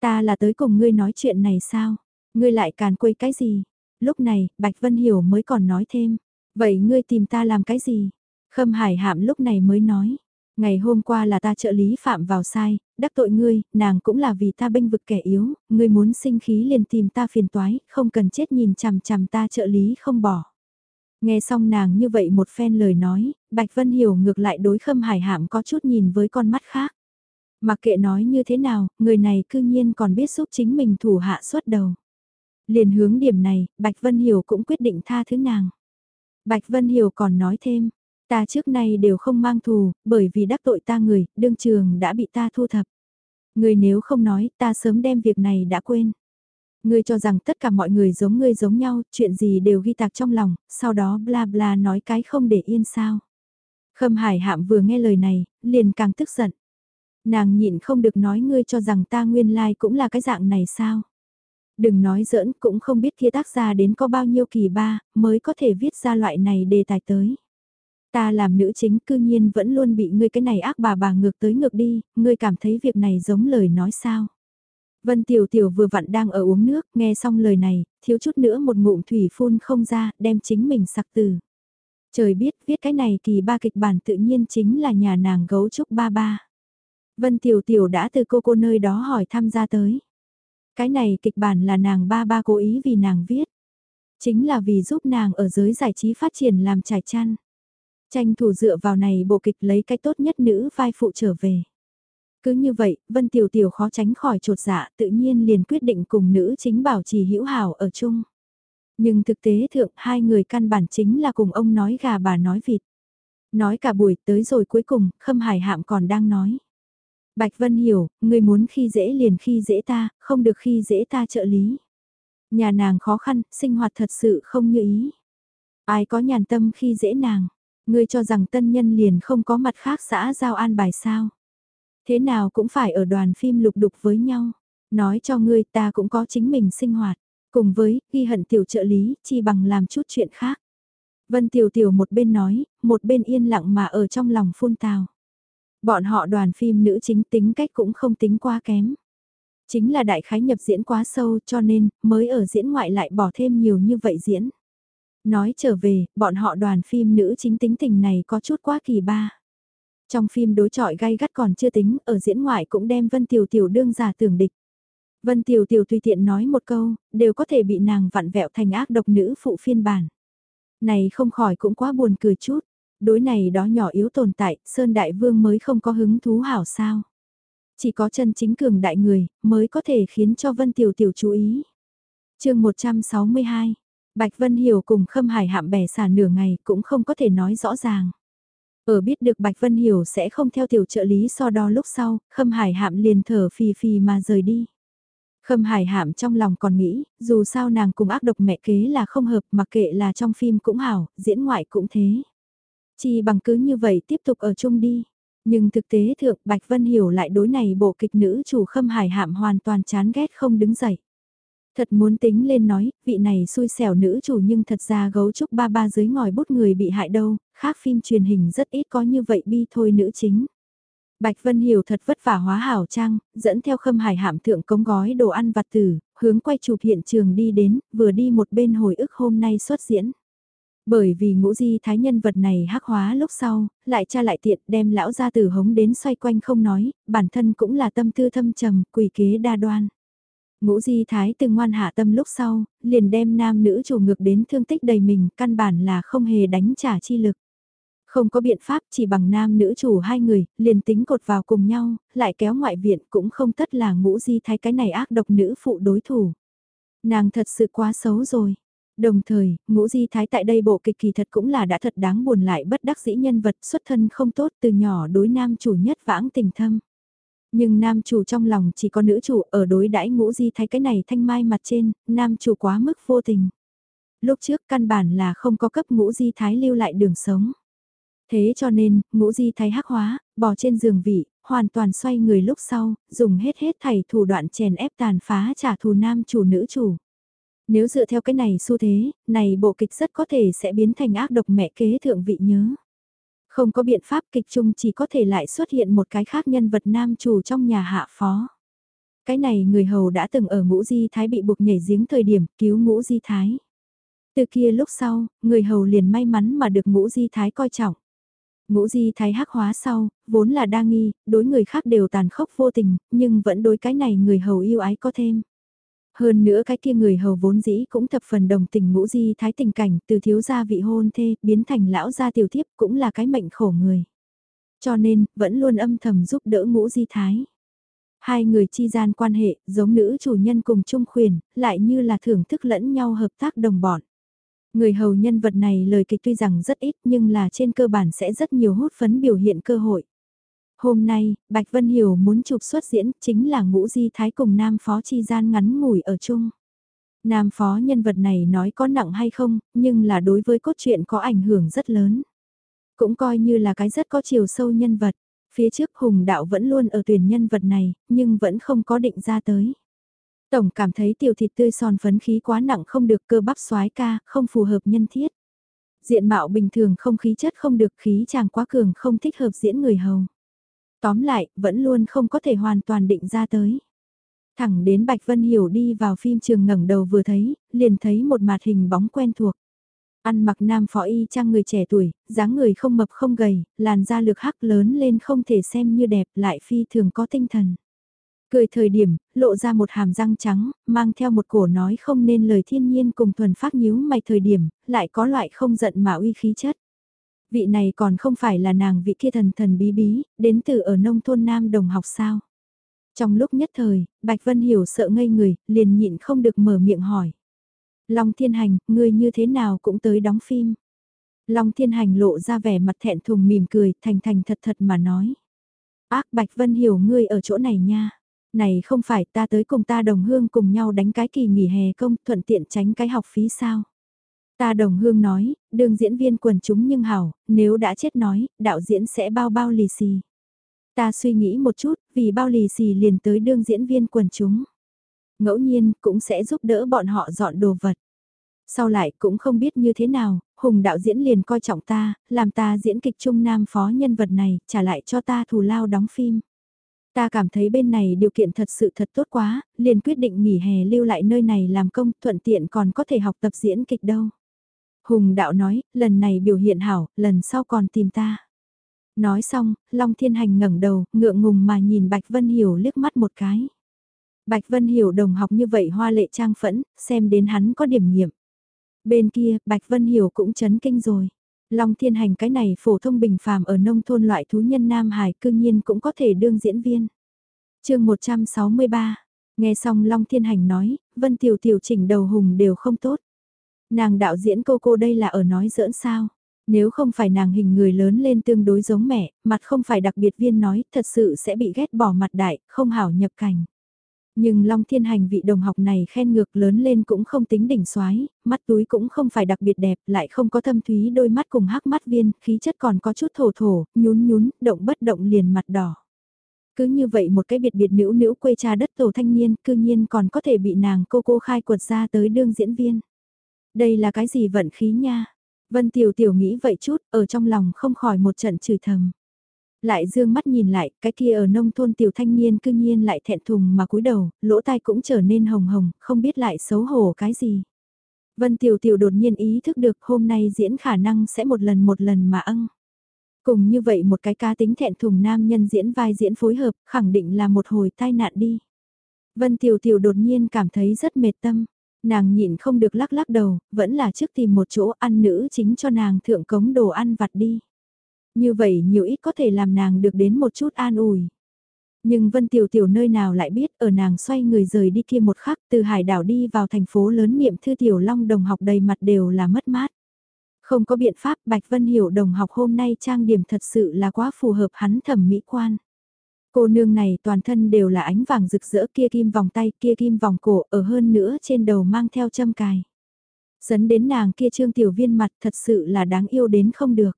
Ta là tới cùng ngươi nói chuyện này sao? Ngươi lại càn quấy cái gì? Lúc này, Bạch Vân Hiểu mới còn nói thêm. Vậy ngươi tìm ta làm cái gì? Khâm Hải Hạm lúc này mới nói. Ngày hôm qua là ta trợ lý phạm vào sai, đắc tội ngươi, nàng cũng là vì ta bênh vực kẻ yếu, ngươi muốn sinh khí liền tìm ta phiền toái, không cần chết nhìn chằm chằm ta trợ lý không bỏ. Nghe xong nàng như vậy một phen lời nói, Bạch Vân Hiểu ngược lại đối Khâm Hải Hạm có chút nhìn với con mắt khác. Mặc kệ nói như thế nào, người này cư nhiên còn biết giúp chính mình thủ hạ suốt đầu. Liền hướng điểm này, Bạch Vân Hiểu cũng quyết định tha thứ nàng. Bạch Vân Hiểu còn nói thêm, ta trước nay đều không mang thù, bởi vì đắc tội ta người, đương trường đã bị ta thu thập. Người nếu không nói, ta sớm đem việc này đã quên. Ngươi cho rằng tất cả mọi người giống ngươi giống nhau, chuyện gì đều ghi tạc trong lòng, sau đó bla bla nói cái không để yên sao. Khâm Hải Hạm vừa nghe lời này, liền càng tức giận. Nàng nhịn không được nói ngươi cho rằng ta nguyên lai like cũng là cái dạng này sao. Đừng nói giỡn cũng không biết kia tác gia đến có bao nhiêu kỳ ba, mới có thể viết ra loại này đề tài tới. Ta làm nữ chính cư nhiên vẫn luôn bị ngươi cái này ác bà bà ngược tới ngược đi, ngươi cảm thấy việc này giống lời nói sao. Vân Tiểu Tiểu vừa vặn đang ở uống nước, nghe xong lời này, thiếu chút nữa một ngụm thủy phun không ra, đem chính mình sặc từ. Trời biết viết cái này kỳ ba kịch bản tự nhiên chính là nhà nàng gấu trúc ba ba. Vân Tiểu Tiểu đã từ cô cô nơi đó hỏi tham gia tới. Cái này kịch bản là nàng ba ba cố ý vì nàng viết. Chính là vì giúp nàng ở giới giải trí phát triển làm trải chăn. Tranh thủ dựa vào này bộ kịch lấy cái tốt nhất nữ vai phụ trở về. Cứ như vậy, Vân Tiểu Tiểu khó tránh khỏi trột dạ tự nhiên liền quyết định cùng nữ chính bảo trì hữu hảo ở chung. Nhưng thực tế thượng hai người căn bản chính là cùng ông nói gà bà nói vịt. Nói cả buổi tới rồi cuối cùng, Khâm Hải Hạm còn đang nói. Bạch Vân hiểu, người muốn khi dễ liền khi dễ ta, không được khi dễ ta trợ lý. Nhà nàng khó khăn, sinh hoạt thật sự không như ý. Ai có nhàn tâm khi dễ nàng, ngươi cho rằng tân nhân liền không có mặt khác xã giao an bài sao. Thế nào cũng phải ở đoàn phim lục đục với nhau. Nói cho ngươi ta cũng có chính mình sinh hoạt. Cùng với, ghi hận tiểu trợ lý, chi bằng làm chút chuyện khác. Vân Tiểu Tiểu một bên nói, một bên yên lặng mà ở trong lòng phun tào. Bọn họ đoàn phim nữ chính tính cách cũng không tính quá kém. Chính là đại khái nhập diễn quá sâu cho nên mới ở diễn ngoại lại bỏ thêm nhiều như vậy diễn. Nói trở về, bọn họ đoàn phim nữ chính tính tình này có chút quá kỳ ba. Trong phim đối trọi gay gắt còn chưa tính, ở diễn ngoại cũng đem Vân Tiểu Tiểu đương giả tưởng địch. Vân Tiểu Tiểu tùy tiện nói một câu, đều có thể bị nàng vặn vẹo thành ác độc nữ phụ phiên bản. Này không khỏi cũng quá buồn cười chút, đối này đó nhỏ yếu tồn tại, Sơn Đại Vương mới không có hứng thú hảo sao. Chỉ có chân chính cường đại người, mới có thể khiến cho Vân Tiểu Tiểu chú ý. chương 162, Bạch Vân Hiểu cùng Khâm Hải hạm bè xả nửa ngày cũng không có thể nói rõ ràng. Ở biết được Bạch Vân Hiểu sẽ không theo tiểu trợ lý so đo lúc sau, Khâm Hải Hạm liền thở phì phì mà rời đi. Khâm Hải Hạm trong lòng còn nghĩ, dù sao nàng cùng ác độc mẹ kế là không hợp mà kệ là trong phim cũng hảo, diễn ngoại cũng thế. Chỉ bằng cứ như vậy tiếp tục ở chung đi. Nhưng thực tế thượng Bạch Vân Hiểu lại đối này bộ kịch nữ chủ Khâm Hải Hạm hoàn toàn chán ghét không đứng dậy. Thật muốn tính lên nói, vị này xui xẻo nữ chủ nhưng thật ra gấu trúc ba ba dưới ngòi bút người bị hại đâu, khác phim truyền hình rất ít có như vậy bi thôi nữ chính. Bạch Vân Hiểu thật vất vả hóa hảo trang, dẫn theo khâm hải hạm thượng cống gói đồ ăn vặt tử, hướng quay chụp hiện trường đi đến, vừa đi một bên hồi ức hôm nay xuất diễn. Bởi vì ngũ di thái nhân vật này hắc hóa lúc sau, lại cha lại tiện đem lão gia tử hống đến xoay quanh không nói, bản thân cũng là tâm tư thâm trầm, quỷ kế đa đoan. Ngũ Di Thái từng ngoan hạ tâm lúc sau, liền đem nam nữ chủ ngược đến thương tích đầy mình, căn bản là không hề đánh trả chi lực. Không có biện pháp chỉ bằng nam nữ chủ hai người, liền tính cột vào cùng nhau, lại kéo ngoại viện cũng không tất là ngũ Di Thái cái này ác độc nữ phụ đối thủ. Nàng thật sự quá xấu rồi. Đồng thời, ngũ di thái tại đây bộ kịch kỳ thật cũng là đã thật đáng buồn lại bất đắc dĩ nhân vật xuất thân không tốt từ nhỏ đối nam chủ nhất vãng tình thâm. Nhưng nam chủ trong lòng chỉ có nữ chủ ở đối đãi ngũ di thái cái này thanh mai mặt trên, nam chủ quá mức vô tình. Lúc trước căn bản là không có cấp ngũ di thái lưu lại đường sống. Thế cho nên, ngũ di thái hắc hóa, bò trên giường vị, hoàn toàn xoay người lúc sau, dùng hết hết thảy thủ đoạn chèn ép tàn phá trả thù nam chủ nữ chủ. Nếu dựa theo cái này xu thế, này bộ kịch rất có thể sẽ biến thành ác độc mẹ kế thượng vị nhớ. Không có biện pháp kịch chung chỉ có thể lại xuất hiện một cái khác nhân vật nam chủ trong nhà hạ phó. Cái này người hầu đã từng ở ngũ di thái bị buộc nhảy giếng thời điểm cứu ngũ di thái. Từ kia lúc sau, người hầu liền may mắn mà được ngũ di thái coi trọng. Ngũ di thái hắc hóa sau, vốn là đa nghi, đối người khác đều tàn khốc vô tình, nhưng vẫn đối cái này người hầu yêu ái có thêm. Hơn nữa cái kia người hầu vốn dĩ cũng thập phần đồng tình ngũ di thái tình cảnh từ thiếu gia vị hôn thê biến thành lão gia tiểu thiếp cũng là cái mệnh khổ người. Cho nên, vẫn luôn âm thầm giúp đỡ ngũ di thái. Hai người chi gian quan hệ, giống nữ chủ nhân cùng chung khuyền, lại như là thưởng thức lẫn nhau hợp tác đồng bọn. Người hầu nhân vật này lời kịch tuy rằng rất ít nhưng là trên cơ bản sẽ rất nhiều hút phấn biểu hiện cơ hội. Hôm nay, Bạch Vân Hiểu muốn chụp xuất diễn chính là ngũ di thái cùng nam phó chi gian ngắn ngủi ở chung. Nam phó nhân vật này nói có nặng hay không, nhưng là đối với cốt truyện có ảnh hưởng rất lớn. Cũng coi như là cái rất có chiều sâu nhân vật. Phía trước Hùng Đạo vẫn luôn ở tuyển nhân vật này, nhưng vẫn không có định ra tới. Tổng cảm thấy tiểu thịt tươi son phấn khí quá nặng không được cơ bắp xoái ca, không phù hợp nhân thiết. Diện mạo bình thường không khí chất không được khí chàng quá cường không thích hợp diễn người hầu. Tóm lại, vẫn luôn không có thể hoàn toàn định ra tới. Thẳng đến Bạch Vân Hiểu đi vào phim trường ngẩng đầu vừa thấy, liền thấy một mặt hình bóng quen thuộc. Ăn mặc nam phó y trang người trẻ tuổi, dáng người không mập không gầy, làn da lược hắc lớn lên không thể xem như đẹp lại phi thường có tinh thần. Cười thời điểm, lộ ra một hàm răng trắng, mang theo một cổ nói không nên lời thiên nhiên cùng thuần phát nhíu mày thời điểm, lại có loại không giận mà uy khí chất. Vị này còn không phải là nàng vị kia thần thần bí bí, đến từ ở nông thôn Nam Đồng học sao. Trong lúc nhất thời, Bạch Vân Hiểu sợ ngây người, liền nhịn không được mở miệng hỏi. Long Thiên Hành, ngươi như thế nào cũng tới đóng phim. Long Thiên Hành lộ ra vẻ mặt thẹn thùng mỉm cười, thành thành thật thật mà nói. Ác Bạch Vân hiểu ngươi ở chỗ này nha. Này không phải ta tới cùng ta đồng hương cùng nhau đánh cái kỳ nghỉ hè công thuận tiện tránh cái học phí sao. Ta đồng hương nói, đường diễn viên quần chúng nhưng hảo, nếu đã chết nói, đạo diễn sẽ bao bao lì xì. Ta suy nghĩ một chút, vì bao lì xì liền tới đương diễn viên quần chúng. Ngẫu nhiên, cũng sẽ giúp đỡ bọn họ dọn đồ vật. Sau lại cũng không biết như thế nào, Hùng đạo diễn liền coi trọng ta, làm ta diễn kịch trung nam phó nhân vật này, trả lại cho ta thù lao đóng phim. Ta cảm thấy bên này điều kiện thật sự thật tốt quá, liền quyết định nghỉ hè lưu lại nơi này làm công, thuận tiện còn có thể học tập diễn kịch đâu. Hùng đạo nói, lần này biểu hiện hảo, lần sau còn tìm ta. Nói xong, Long Thiên Hành ngẩng đầu, ngượng ngùng mà nhìn Bạch Vân Hiểu liếc mắt một cái. Bạch Vân Hiểu đồng học như vậy hoa lệ trang phẫn, xem đến hắn có điểm nghiệm. Bên kia, Bạch Vân Hiểu cũng chấn kinh rồi. Long Thiên Hành cái này phổ thông bình phàm ở nông thôn loại thú nhân Nam Hải cương nhiên cũng có thể đương diễn viên. chương 163, nghe xong Long Thiên Hành nói, Vân Tiểu Tiểu chỉnh đầu hùng đều không tốt. Nàng đạo diễn cô cô đây là ở nói giỡn sao. Nếu không phải nàng hình người lớn lên tương đối giống mẹ, mặt không phải đặc biệt viên nói, thật sự sẽ bị ghét bỏ mặt đại, không hảo nhập cảnh. Nhưng Long Thiên Hành vị đồng học này khen ngược lớn lên cũng không tính đỉnh xoái, mắt túi cũng không phải đặc biệt đẹp, lại không có thâm thúy đôi mắt cùng hắc mắt viên, khí chất còn có chút thổ thổ, nhún nhún, động bất động liền mặt đỏ. Cứ như vậy một cái biệt biệt nữ nữ quê cha đất tổ thanh niên, cư nhiên còn có thể bị nàng cô cô khai quật ra tới đương diễn viên. Đây là cái gì vận khí nha? Vân Tiểu Tiểu nghĩ vậy chút, ở trong lòng không khỏi một trận chửi thầm. Lại dương mắt nhìn lại, cái kia ở nông thôn tiểu thanh niên cư nhiên lại thẹn thùng mà cúi đầu, lỗ tai cũng trở nên hồng hồng, không biết lại xấu hổ cái gì. Vân Tiểu Tiểu đột nhiên ý thức được hôm nay diễn khả năng sẽ một lần một lần mà âng. Cùng như vậy một cái ca tính thẹn thùng nam nhân diễn vai diễn phối hợp, khẳng định là một hồi tai nạn đi. Vân Tiểu Tiểu đột nhiên cảm thấy rất mệt tâm. Nàng nhịn không được lắc lắc đầu, vẫn là trước tìm một chỗ ăn nữ chính cho nàng thượng cống đồ ăn vặt đi. Như vậy nhiều ít có thể làm nàng được đến một chút an ủi. Nhưng Vân Tiểu Tiểu nơi nào lại biết ở nàng xoay người rời đi kia một khắc từ hải đảo đi vào thành phố lớn niệm thư Tiểu Long đồng học đầy mặt đều là mất mát. Không có biện pháp Bạch Vân Hiểu đồng học hôm nay trang điểm thật sự là quá phù hợp hắn thẩm mỹ quan. Cô nương này toàn thân đều là ánh vàng rực rỡ kia kim vòng tay kia kim vòng cổ ở hơn nữa trên đầu mang theo châm cài. Dẫn đến nàng kia trương tiểu viên mặt thật sự là đáng yêu đến không được.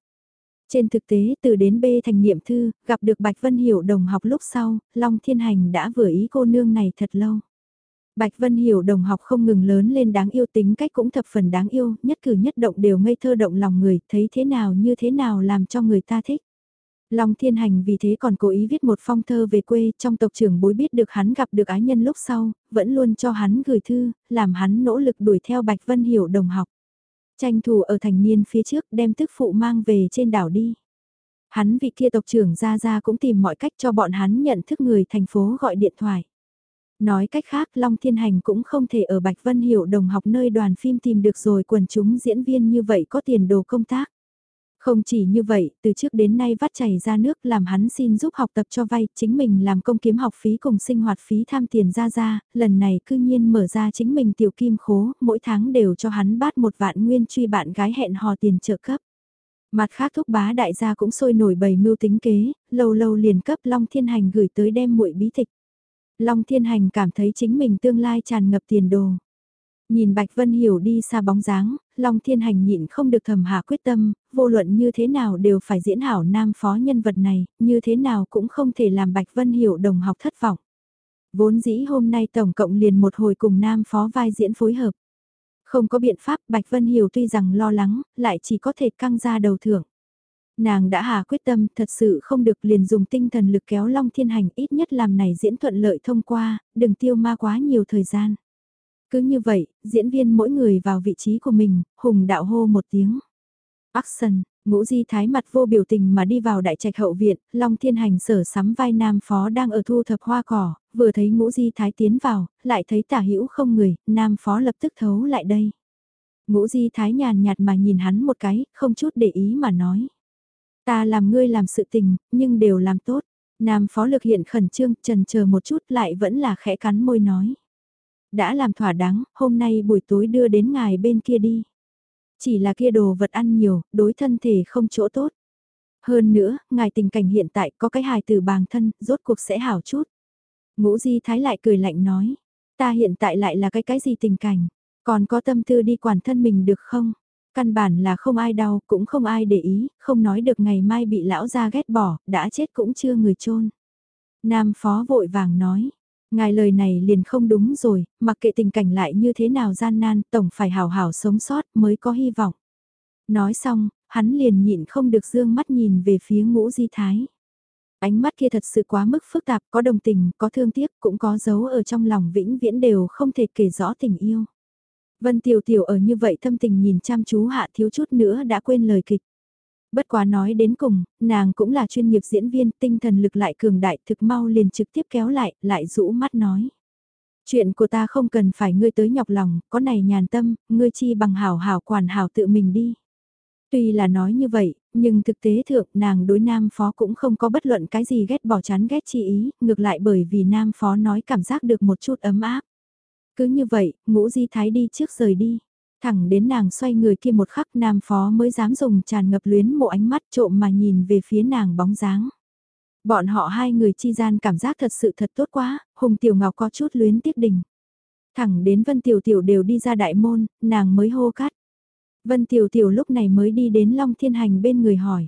Trên thực tế từ đến B thành niệm thư, gặp được Bạch Vân Hiểu đồng học lúc sau, Long Thiên Hành đã vừa ý cô nương này thật lâu. Bạch Vân hiểu đồng học không ngừng lớn lên đáng yêu tính cách cũng thập phần đáng yêu, nhất cử nhất động đều ngây thơ động lòng người, thấy thế nào như thế nào làm cho người ta thích. Long Thiên Hành vì thế còn cố ý viết một phong thơ về quê, trong tộc trưởng bối biết được hắn gặp được ái nhân lúc sau, vẫn luôn cho hắn gửi thư, làm hắn nỗ lực đuổi theo Bạch Vân Hiểu đồng học. Tranh thủ ở thành niên phía trước đem tức phụ mang về trên đảo đi. Hắn vị kia tộc trưởng ra ra cũng tìm mọi cách cho bọn hắn nhận thức người thành phố gọi điện thoại. Nói cách khác Long Thiên Hành cũng không thể ở Bạch Vân Hiểu đồng học nơi đoàn phim tìm được rồi quần chúng diễn viên như vậy có tiền đồ công tác. Không chỉ như vậy, từ trước đến nay vắt chảy ra nước làm hắn xin giúp học tập cho vay, chính mình làm công kiếm học phí cùng sinh hoạt phí tham tiền ra ra, lần này cư nhiên mở ra chính mình tiểu kim khố, mỗi tháng đều cho hắn bát một vạn nguyên truy bạn gái hẹn hò tiền trợ cấp. Mặt khác thúc bá đại gia cũng sôi nổi bầy mưu tính kế, lâu lâu liền cấp Long Thiên Hành gửi tới đem muội bí tịch. Long Thiên Hành cảm thấy chính mình tương lai tràn ngập tiền đồ. Nhìn Bạch Vân Hiểu đi xa bóng dáng, Long Thiên Hành nhịn không được thầm hạ quyết tâm, vô luận như thế nào đều phải diễn hảo nam phó nhân vật này, như thế nào cũng không thể làm Bạch Vân Hiểu đồng học thất vọng. Vốn dĩ hôm nay tổng cộng liền một hồi cùng nam phó vai diễn phối hợp. Không có biện pháp Bạch Vân Hiểu tuy rằng lo lắng, lại chỉ có thể căng ra đầu thưởng. Nàng đã hà quyết tâm thật sự không được liền dùng tinh thần lực kéo Long Thiên Hành ít nhất làm này diễn thuận lợi thông qua, đừng tiêu ma quá nhiều thời gian. Cứ như vậy, diễn viên mỗi người vào vị trí của mình, hùng đạo hô một tiếng. Action, ngũ di thái mặt vô biểu tình mà đi vào đại trạch hậu viện, Long Thiên Hành sở sắm vai nam phó đang ở thu thập hoa cỏ, vừa thấy ngũ di thái tiến vào, lại thấy tả hữu không người, nam phó lập tức thấu lại đây. Ngũ di thái nhàn nhạt mà nhìn hắn một cái, không chút để ý mà nói. Ta làm ngươi làm sự tình, nhưng đều làm tốt. Nam phó lực hiện khẩn trương, trần chờ một chút lại vẫn là khẽ cắn môi nói. Đã làm thỏa đáng, hôm nay buổi tối đưa đến ngài bên kia đi. Chỉ là kia đồ vật ăn nhiều, đối thân thể không chỗ tốt. Hơn nữa, ngài tình cảnh hiện tại có cái hài từ bàng thân, rốt cuộc sẽ hảo chút. Ngũ Di Thái lại cười lạnh nói, ta hiện tại lại là cái cái gì tình cảnh, còn có tâm tư đi quản thân mình được không? Căn bản là không ai đau, cũng không ai để ý, không nói được ngày mai bị lão gia ghét bỏ, đã chết cũng chưa người chôn Nam phó vội vàng nói, ngài lời này liền không đúng rồi, mặc kệ tình cảnh lại như thế nào gian nan, tổng phải hào hảo sống sót mới có hy vọng. Nói xong, hắn liền nhịn không được dương mắt nhìn về phía ngũ di thái. Ánh mắt kia thật sự quá mức phức tạp, có đồng tình, có thương tiếc, cũng có dấu ở trong lòng vĩnh viễn đều không thể kể rõ tình yêu. Vân Tiểu Tiểu ở như vậy thâm tình nhìn chăm chú hạ thiếu chút nữa đã quên lời kịch. Bất quá nói đến cùng, nàng cũng là chuyên nghiệp diễn viên, tinh thần lực lại cường đại thực mau liền trực tiếp kéo lại, lại rũ mắt nói. Chuyện của ta không cần phải ngươi tới nhọc lòng, có này nhàn tâm, ngươi chi bằng hảo hảo quản hảo tự mình đi. Tuy là nói như vậy, nhưng thực tế thượng nàng đối nam phó cũng không có bất luận cái gì ghét bỏ chán ghét chi ý, ngược lại bởi vì nam phó nói cảm giác được một chút ấm áp. Cứ như vậy, ngũ di thái đi trước rời đi. Thẳng đến nàng xoay người kia một khắc nam phó mới dám dùng tràn ngập luyến mộ ánh mắt trộm mà nhìn về phía nàng bóng dáng. Bọn họ hai người chi gian cảm giác thật sự thật tốt quá, Hùng Tiểu Ngọc có chút luyến tiếc đình. Thẳng đến Vân Tiểu Tiểu đều đi ra đại môn, nàng mới hô cắt. Vân Tiểu Tiểu lúc này mới đi đến Long Thiên Hành bên người hỏi.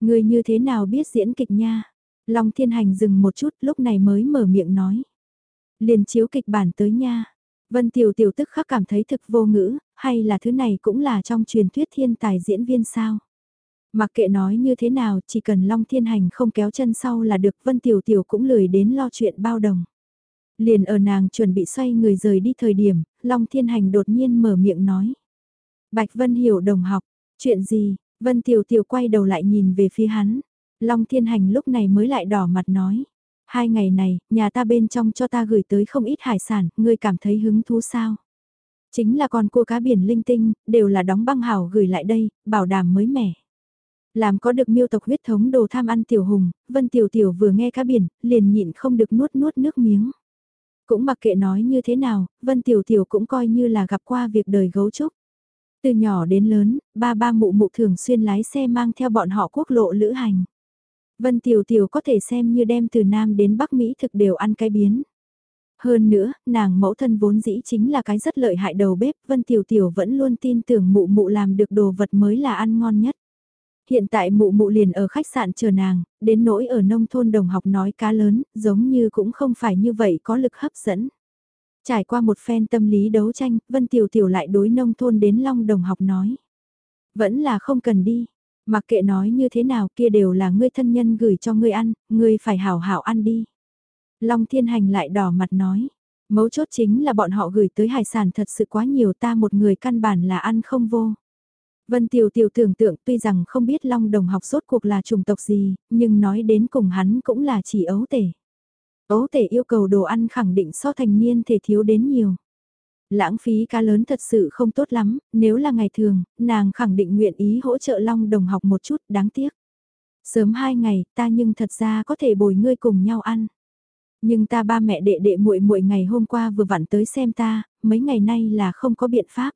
Người như thế nào biết diễn kịch nha? Long Thiên Hành dừng một chút lúc này mới mở miệng nói. Liền chiếu kịch bản tới nha. Vân Tiểu Tiểu tức khắc cảm thấy thực vô ngữ, hay là thứ này cũng là trong truyền thuyết thiên tài diễn viên sao? Mặc kệ nói như thế nào, chỉ cần Long Thiên Hành không kéo chân sau là được Vân Tiểu Tiểu cũng lười đến lo chuyện bao đồng. Liền ở nàng chuẩn bị xoay người rời đi thời điểm, Long Thiên Hành đột nhiên mở miệng nói. Bạch Vân hiểu đồng học, chuyện gì, Vân Tiểu Tiểu quay đầu lại nhìn về phía hắn. Long Thiên Hành lúc này mới lại đỏ mặt nói. Hai ngày này, nhà ta bên trong cho ta gửi tới không ít hải sản, ngươi cảm thấy hứng thú sao? Chính là con cua cá biển linh tinh, đều là đóng băng hảo gửi lại đây, bảo đảm mới mẻ. Làm có được miêu tộc huyết thống đồ tham ăn tiểu hùng, Vân Tiểu Tiểu vừa nghe cá biển, liền nhịn không được nuốt nuốt nước miếng. Cũng mặc kệ nói như thế nào, Vân Tiểu Tiểu cũng coi như là gặp qua việc đời gấu trúc. Từ nhỏ đến lớn, ba ba mụ mụ thường xuyên lái xe mang theo bọn họ quốc lộ lữ hành. Vân Tiểu Tiểu có thể xem như đem từ Nam đến Bắc Mỹ thực đều ăn cái biến. Hơn nữa, nàng mẫu thân vốn dĩ chính là cái rất lợi hại đầu bếp, Vân Tiểu Tiểu vẫn luôn tin tưởng mụ mụ làm được đồ vật mới là ăn ngon nhất. Hiện tại mụ mụ liền ở khách sạn chờ nàng, đến nỗi ở nông thôn đồng học nói cá lớn, giống như cũng không phải như vậy có lực hấp dẫn. Trải qua một phen tâm lý đấu tranh, Vân Tiểu Tiểu lại đối nông thôn đến Long Đồng học nói. Vẫn là không cần đi, mặc kệ nói như thế nào kia đều là ngươi thân nhân gửi cho ngươi ăn, ngươi phải hảo hảo ăn đi. Long Thiên Hành lại đỏ mặt nói, mấu chốt chính là bọn họ gửi tới hải sản thật sự quá nhiều ta một người căn bản là ăn không vô. Vân Tiểu Tiểu tưởng tượng tuy rằng không biết Long Đồng học sốt cuộc là chủng tộc gì, nhưng nói đến cùng hắn cũng là chỉ ấu tể. Ấu tể yêu cầu đồ ăn khẳng định so thành niên thể thiếu đến nhiều. Lãng phí cá lớn thật sự không tốt lắm, nếu là ngày thường, nàng khẳng định nguyện ý hỗ trợ Long Đồng học một chút, đáng tiếc. Sớm hai ngày, ta nhưng thật ra có thể bồi ngươi cùng nhau ăn. Nhưng ta ba mẹ đệ đệ muội muội ngày hôm qua vừa vặn tới xem ta, mấy ngày nay là không có biện pháp.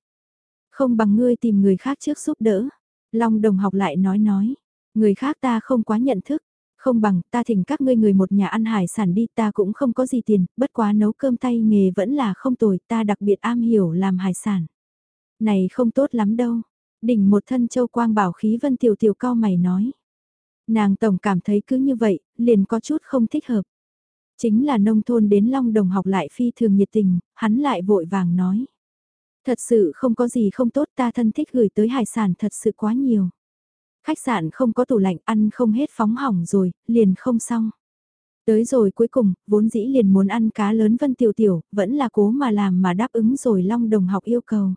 Không bằng ngươi tìm người khác trước giúp đỡ. Long đồng học lại nói nói, người khác ta không quá nhận thức, không bằng ta thỉnh các ngươi người một nhà ăn hải sản đi ta cũng không có gì tiền, bất quá nấu cơm tay nghề vẫn là không tồi ta đặc biệt am hiểu làm hải sản. Này không tốt lắm đâu, đỉnh một thân châu quang bảo khí vân tiểu tiểu cao mày nói. Nàng tổng cảm thấy cứ như vậy, liền có chút không thích hợp. Chính là nông thôn đến long đồng học lại phi thường nhiệt tình, hắn lại vội vàng nói. Thật sự không có gì không tốt ta thân thích gửi tới hải sản thật sự quá nhiều. Khách sạn không có tủ lạnh ăn không hết phóng hỏng rồi, liền không xong. Tới rồi cuối cùng, vốn dĩ liền muốn ăn cá lớn vân tiểu tiểu, vẫn là cố mà làm mà đáp ứng rồi long đồng học yêu cầu.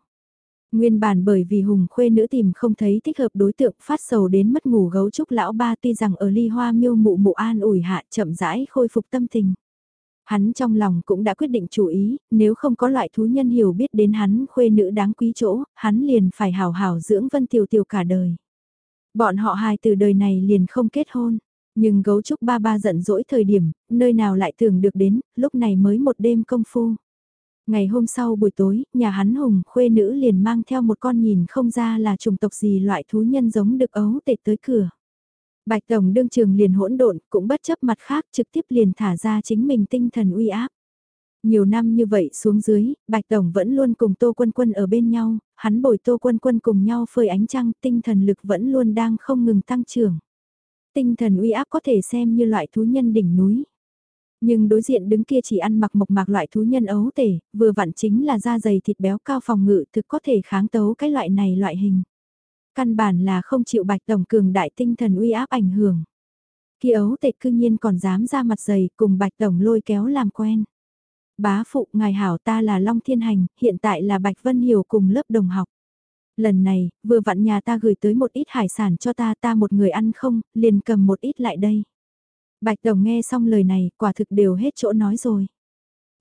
Nguyên bản bởi vì hùng khuê nữ tìm không thấy thích hợp đối tượng phát sầu đến mất ngủ gấu trúc lão ba tuy rằng ở ly hoa miêu mụ mụ an ủi hạ chậm rãi khôi phục tâm tình. Hắn trong lòng cũng đã quyết định chủ ý, nếu không có loại thú nhân hiểu biết đến hắn khuê nữ đáng quý chỗ, hắn liền phải hào hào dưỡng vân tiểu tiểu cả đời. Bọn họ hai từ đời này liền không kết hôn, nhưng gấu trúc ba ba giận dỗi thời điểm, nơi nào lại tưởng được đến, lúc này mới một đêm công phu. Ngày hôm sau buổi tối, nhà hắn hùng khuê nữ liền mang theo một con nhìn không ra là chủng tộc gì loại thú nhân giống được ấu tệ tới cửa. Bạch Tổng đương trường liền hỗn độn, cũng bất chấp mặt khác trực tiếp liền thả ra chính mình tinh thần uy áp. Nhiều năm như vậy xuống dưới, Bạch Tổng vẫn luôn cùng Tô Quân Quân ở bên nhau, hắn bồi Tô Quân Quân cùng nhau phơi ánh trăng, tinh thần lực vẫn luôn đang không ngừng tăng trưởng. Tinh thần uy áp có thể xem như loại thú nhân đỉnh núi. Nhưng đối diện đứng kia chỉ ăn mặc mộc mạc loại thú nhân ấu tể, vừa vặn chính là da dày thịt béo cao phòng ngự thực có thể kháng tấu cái loại này loại hình. Căn bản là không chịu bạch tổng cường đại tinh thần uy áp ảnh hưởng. Kia ấu tệ cư nhiên còn dám ra mặt dày cùng bạch tổng lôi kéo làm quen. Bá phụ ngài hảo ta là Long Thiên Hành, hiện tại là Bạch Vân Hiểu cùng lớp đồng học. Lần này, vừa vặn nhà ta gửi tới một ít hải sản cho ta ta một người ăn không, liền cầm một ít lại đây. Bạch Đồng nghe xong lời này, quả thực đều hết chỗ nói rồi.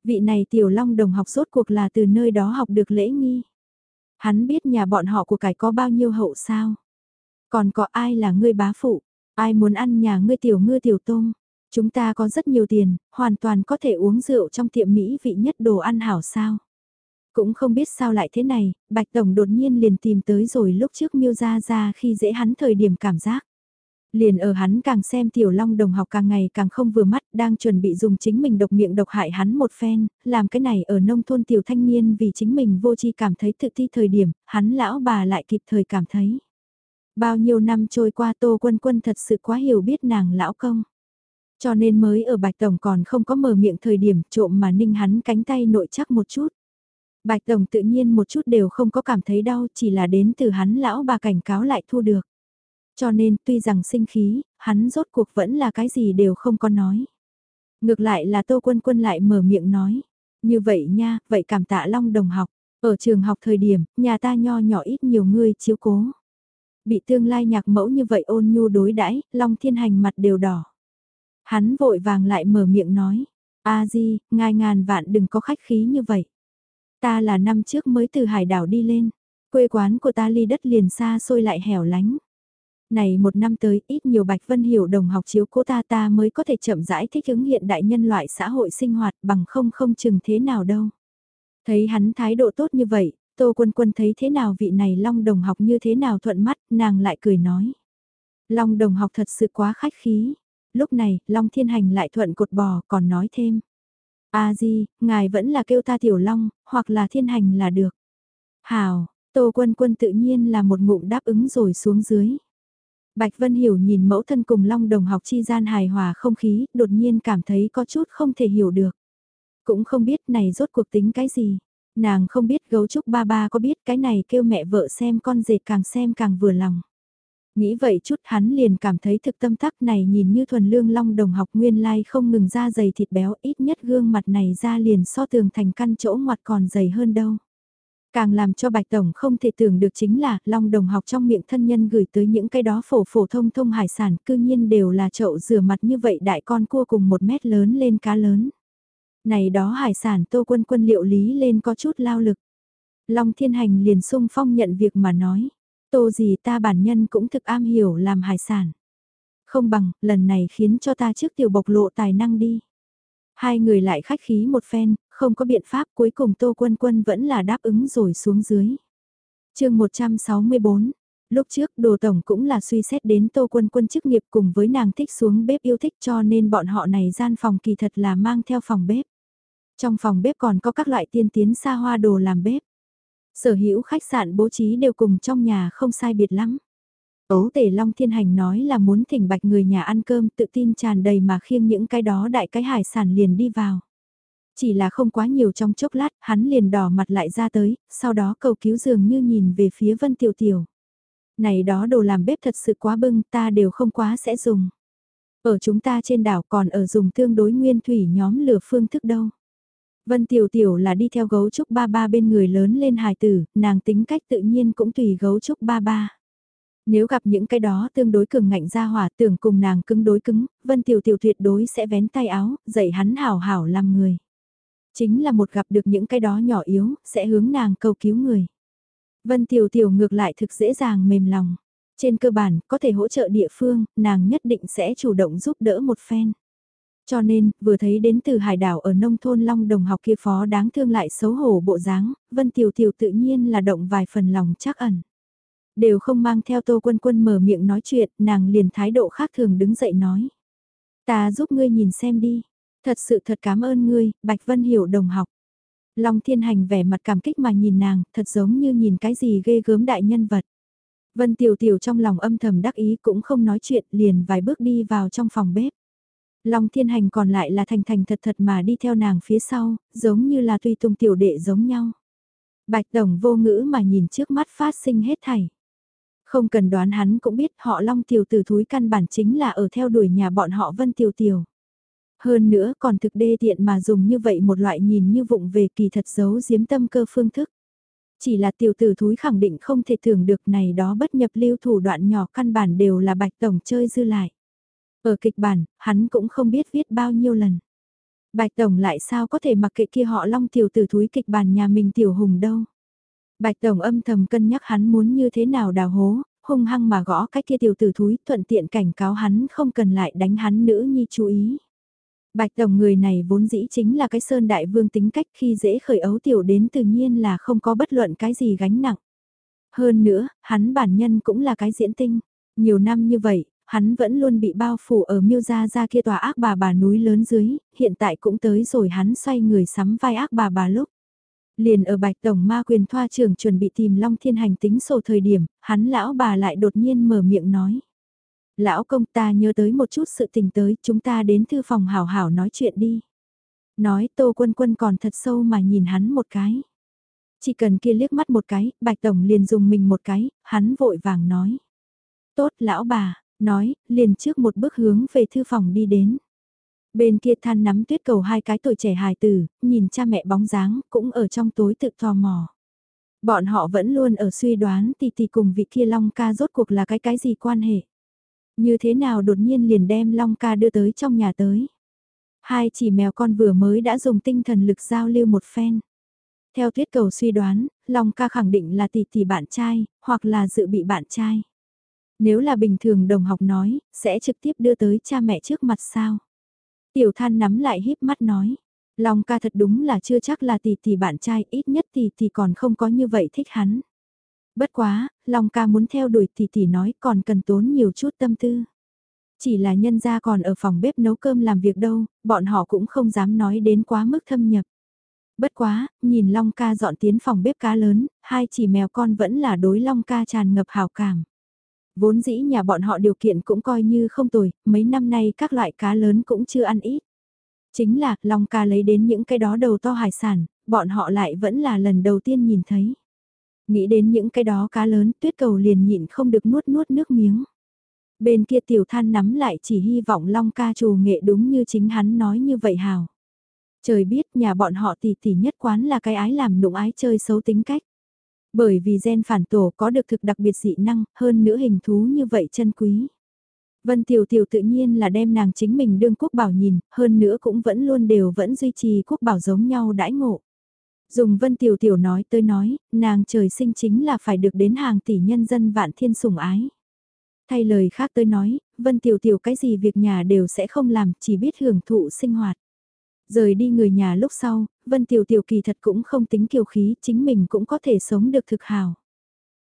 Vị này tiểu long đồng học rốt cuộc là từ nơi đó học được lễ nghi. Hắn biết nhà bọn họ của cải có bao nhiêu hậu sao. Còn có ai là ngươi bá phụ, ai muốn ăn nhà ngươi tiểu ngư tiểu tôm. Chúng ta có rất nhiều tiền, hoàn toàn có thể uống rượu trong tiệm Mỹ vị nhất đồ ăn hảo sao. Cũng không biết sao lại thế này, Bạch Tổng đột nhiên liền tìm tới rồi lúc trước miêu ra ra khi dễ hắn thời điểm cảm giác. Liền ở hắn càng xem tiểu long đồng học càng ngày càng không vừa mắt, đang chuẩn bị dùng chính mình độc miệng độc hại hắn một phen, làm cái này ở nông thôn tiểu thanh niên vì chính mình vô chi cảm thấy tự ti thời điểm, hắn lão bà lại kịp thời cảm thấy. Bao nhiêu năm trôi qua Tô Quân Quân thật sự quá hiểu biết nàng lão công. Cho nên mới ở Bạch Tổng còn không có mở miệng thời điểm trộm mà ninh hắn cánh tay nội chắc một chút. Bạch Tổng tự nhiên một chút đều không có cảm thấy đau chỉ là đến từ hắn lão bà cảnh cáo lại thu được. Cho nên tuy rằng sinh khí, hắn rốt cuộc vẫn là cái gì đều không có nói. Ngược lại là Tô Quân Quân lại mở miệng nói. Như vậy nha, vậy cảm tạ Long đồng học. Ở trường học thời điểm, nhà ta nho nhỏ ít nhiều người chiếu cố. Bị tương lai nhạc mẫu như vậy ôn nhu đối đãi Long thiên hành mặt đều đỏ. Hắn vội vàng lại mở miệng nói. a di, ngài ngàn vạn đừng có khách khí như vậy. Ta là năm trước mới từ hải đảo đi lên. Quê quán của ta ly đất liền xa xôi lại hẻo lánh này một năm tới ít nhiều Bạch Vân hiểu đồng học chiếu cố ta ta mới có thể chậm rãi thích ứng hiện đại nhân loại xã hội sinh hoạt bằng không không chừng thế nào đâu. Thấy hắn thái độ tốt như vậy, Tô Quân Quân thấy thế nào vị này Long đồng học như thế nào thuận mắt, nàng lại cười nói. Long đồng học thật sự quá khách khí. Lúc này, Long Thiên Hành lại thuận cột bò còn nói thêm. a di, ngài vẫn là kêu ta Tiểu Long, hoặc là Thiên Hành là được. Hào, Tô Quân Quân tự nhiên là một ngụm đáp ứng rồi xuống dưới. Bạch Vân Hiểu nhìn mẫu thân cùng Long Đồng học chi gian hài hòa không khí, đột nhiên cảm thấy có chút không thể hiểu được. Cũng không biết này rốt cuộc tính cái gì. Nàng không biết gấu trúc ba ba có biết cái này kêu mẹ vợ xem con dệt càng xem càng vừa lòng. Nghĩ vậy chút hắn liền cảm thấy thực tâm tắc này nhìn như thuần lương long đồng học nguyên lai không ngừng ra dày thịt béo ít nhất gương mặt này ra liền so tường thành căn chỗ ngoặt còn dày hơn đâu. Càng làm cho Bạch Tổng không thể tưởng được chính là long đồng học trong miệng thân nhân gửi tới những cái đó phổ phổ thông thông hải sản cư nhiên đều là chậu rửa mặt như vậy đại con cua cùng một mét lớn lên cá lớn. Này đó hải sản tô quân quân liệu lý lên có chút lao lực. Long thiên hành liền sung phong nhận việc mà nói. Tô gì ta bản nhân cũng thực am hiểu làm hải sản. Không bằng, lần này khiến cho ta trước tiểu bộc lộ tài năng đi. Hai người lại khách khí một phen, không có biện pháp, cuối cùng Tô Quân Quân vẫn là đáp ứng rồi xuống dưới. chương 164 Lúc trước đồ tổng cũng là suy xét đến Tô Quân Quân chức nghiệp cùng với nàng thích xuống bếp yêu thích cho nên bọn họ này gian phòng kỳ thật là mang theo phòng bếp. Trong phòng bếp còn có các loại tiên tiến xa hoa đồ làm bếp. Sở hữu khách sạn bố trí đều cùng trong nhà không sai biệt lắm. Ấu tể Long Thiên Hành nói là muốn thỉnh bạch người nhà ăn cơm, tự tin tràn đầy mà khiêng những cái đó đại cái hải sản liền đi vào. Chỉ là không quá nhiều trong chốc lát, hắn liền đỏ mặt lại ra tới, sau đó cầu cứu dường như nhìn về phía Vân Tiểu Tiểu. Này đó đồ làm bếp thật sự quá bưng, ta đều không quá sẽ dùng. Ở chúng ta trên đảo còn ở dùng tương đối nguyên thủy nhóm lửa phương thức đâu. Vân Tiểu Tiểu là đi theo gấu trúc ba ba bên người lớn lên hài tử, nàng tính cách tự nhiên cũng tùy gấu trúc ba ba. Nếu gặp những cái đó tương đối cường ngạnh ra hỏa tưởng cùng nàng cứng đối cứng, Vân Tiểu Tiểu tuyệt đối sẽ vén tay áo, dạy hắn hảo hảo làm người. Chính là một gặp được những cái đó nhỏ yếu, sẽ hướng nàng cầu cứu người. Vân Tiểu Tiểu ngược lại thực dễ dàng mềm lòng. Trên cơ bản, có thể hỗ trợ địa phương, nàng nhất định sẽ chủ động giúp đỡ một phen. Cho nên, vừa thấy đến từ hải đảo ở nông thôn Long Đồng học kia phó đáng thương lại xấu hổ bộ dáng, Vân Tiểu Tiểu tự nhiên là động vài phần lòng chắc ẩn. Đều không mang theo Tô Quân Quân mở miệng nói chuyện, nàng liền thái độ khác thường đứng dậy nói. Ta giúp ngươi nhìn xem đi. Thật sự thật cảm ơn ngươi, Bạch Vân Hiểu đồng học. Long Thiên Hành vẻ mặt cảm kích mà nhìn nàng, thật giống như nhìn cái gì ghê gớm đại nhân vật. Vân Tiểu Tiểu trong lòng âm thầm đắc ý cũng không nói chuyện liền vài bước đi vào trong phòng bếp. Long Thiên Hành còn lại là thành thành thật thật mà đi theo nàng phía sau, giống như là tùy tùng tiểu đệ giống nhau. Bạch Đồng vô ngữ mà nhìn trước mắt phát sinh hết thảy. Không cần đoán hắn cũng biết họ Long Tiểu Tử thúi căn bản chính là ở theo đuổi nhà bọn họ Vân Tiểu Tiểu. Hơn nữa còn thực đê tiện mà dùng như vậy một loại nhìn như vụng về kỳ thật giấu giếm tâm cơ phương thức. Chỉ là tiểu tử thúi khẳng định không thể tưởng được này đó bất nhập lưu thủ đoạn nhỏ căn bản đều là bạch tổng chơi dư lại. Ở kịch bản, hắn cũng không biết viết bao nhiêu lần. Bạch Tổng lại sao có thể mặc kệ kia họ long tiểu tử thúi kịch bản nhà mình tiểu hùng đâu. Bạch Tổng âm thầm cân nhắc hắn muốn như thế nào đào hố, hung hăng mà gõ cái kia tiểu tử thúi thuận tiện cảnh cáo hắn không cần lại đánh hắn nữ nhi chú ý. Bạch Tổng người này vốn dĩ chính là cái sơn đại vương tính cách khi dễ khởi ấu tiểu đến tự nhiên là không có bất luận cái gì gánh nặng. Hơn nữa, hắn bản nhân cũng là cái diễn tinh. Nhiều năm như vậy, hắn vẫn luôn bị bao phủ ở miêu gia gia kia tòa ác bà bà núi lớn dưới, hiện tại cũng tới rồi hắn xoay người sắm vai ác bà bà lúc. Liền ở bạch tổng ma quyền thoa trưởng chuẩn bị tìm Long Thiên Hành tính sổ thời điểm, hắn lão bà lại đột nhiên mở miệng nói. Lão công ta nhớ tới một chút sự tình tới, chúng ta đến thư phòng hảo hảo nói chuyện đi. Nói tô quân quân còn thật sâu mà nhìn hắn một cái. Chỉ cần kia liếc mắt một cái, bạch tổng liền dùng mình một cái, hắn vội vàng nói. Tốt lão bà, nói, liền trước một bước hướng về thư phòng đi đến. Bên kia than nắm tuyết cầu hai cái tuổi trẻ hài tử, nhìn cha mẹ bóng dáng, cũng ở trong tối tự tò mò. Bọn họ vẫn luôn ở suy đoán tỷ tỷ cùng vị kia Long ca rốt cuộc là cái cái gì quan hệ. Như thế nào đột nhiên liền đem Long ca đưa tới trong nhà tới. Hai chỉ mèo con vừa mới đã dùng tinh thần lực giao lưu một phen. Theo tuyết cầu suy đoán, Long ca khẳng định là tỷ tỷ bạn trai, hoặc là dự bị bạn trai. Nếu là bình thường đồng học nói, sẽ trực tiếp đưa tới cha mẹ trước mặt sao. Tiểu than nắm lại híp mắt nói. Long ca thật đúng là chưa chắc là tỷ tỷ bạn trai, ít nhất tỷ tỷ còn không có như vậy thích hắn. Bất quá, Long ca muốn theo đuổi tỷ tỷ nói còn cần tốn nhiều chút tâm tư. Chỉ là nhân gia còn ở phòng bếp nấu cơm làm việc đâu, bọn họ cũng không dám nói đến quá mức thâm nhập. Bất quá, nhìn Long ca dọn tiến phòng bếp cá lớn, hai chỉ mèo con vẫn là đối Long ca tràn ngập hào cảm. Vốn dĩ nhà bọn họ điều kiện cũng coi như không tồi, mấy năm nay các loại cá lớn cũng chưa ăn ít. Chính là, Long ca lấy đến những cái đó đầu to hải sản, bọn họ lại vẫn là lần đầu tiên nhìn thấy. Nghĩ đến những cái đó cá lớn, tuyết cầu liền nhịn không được nuốt nuốt nước miếng. Bên kia tiểu than nắm lại chỉ hy vọng Long ca trù nghệ đúng như chính hắn nói như vậy hào. Trời biết nhà bọn họ tỷ tỷ nhất quán là cái ái làm nụng ái chơi xấu tính cách. Bởi vì gen phản tổ có được thực đặc biệt dị năng, hơn nữa hình thú như vậy chân quý. Vân Tiểu Tiểu tự nhiên là đem nàng chính mình đương quốc bảo nhìn, hơn nữa cũng vẫn luôn đều vẫn duy trì quốc bảo giống nhau đãi ngộ. Dùng Vân Tiểu Tiểu nói tới nói, nàng trời sinh chính là phải được đến hàng tỷ nhân dân vạn thiên sủng ái. Thay lời khác tới nói, Vân Tiểu Tiểu cái gì việc nhà đều sẽ không làm, chỉ biết hưởng thụ sinh hoạt. Rời đi người nhà lúc sau, Vân Tiểu Tiểu kỳ thật cũng không tính kiều khí, chính mình cũng có thể sống được thực hào.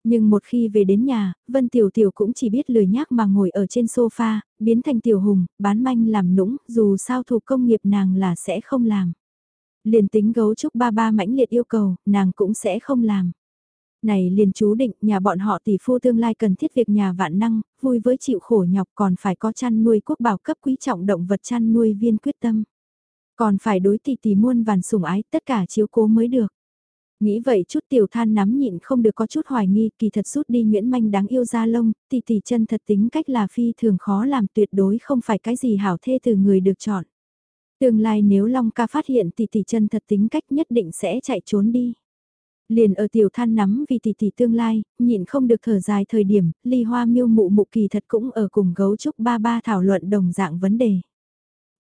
Nhưng một khi về đến nhà, Vân Tiểu Tiểu cũng chỉ biết lười nhác mà ngồi ở trên sofa, biến thành tiểu hùng, bán manh làm nũng, dù sao thủ công nghiệp nàng là sẽ không làm. Liền tính gấu trúc ba ba mãnh liệt yêu cầu, nàng cũng sẽ không làm. Này liền chú định nhà bọn họ tỷ phu tương lai cần thiết việc nhà vạn năng, vui với chịu khổ nhọc còn phải có chăn nuôi quốc bảo cấp quý trọng động vật chăn nuôi viên quyết tâm. Còn phải đối tỷ tỷ muôn vàn sủng ái tất cả chiếu cố mới được. Nghĩ vậy chút tiểu than nắm nhịn không được có chút hoài nghi kỳ thật rút đi Nguyễn Manh đáng yêu ra lông, tỷ tỷ chân thật tính cách là phi thường khó làm tuyệt đối không phải cái gì hảo thê từ người được chọn. Tương lai nếu Long ca phát hiện tỷ tỷ chân thật tính cách nhất định sẽ chạy trốn đi. Liền ở tiểu than nắm vì tỷ tỷ tương lai, nhịn không được thở dài thời điểm, ly hoa miêu mụ mụ kỳ thật cũng ở cùng gấu trúc ba ba thảo luận đồng dạng vấn đề.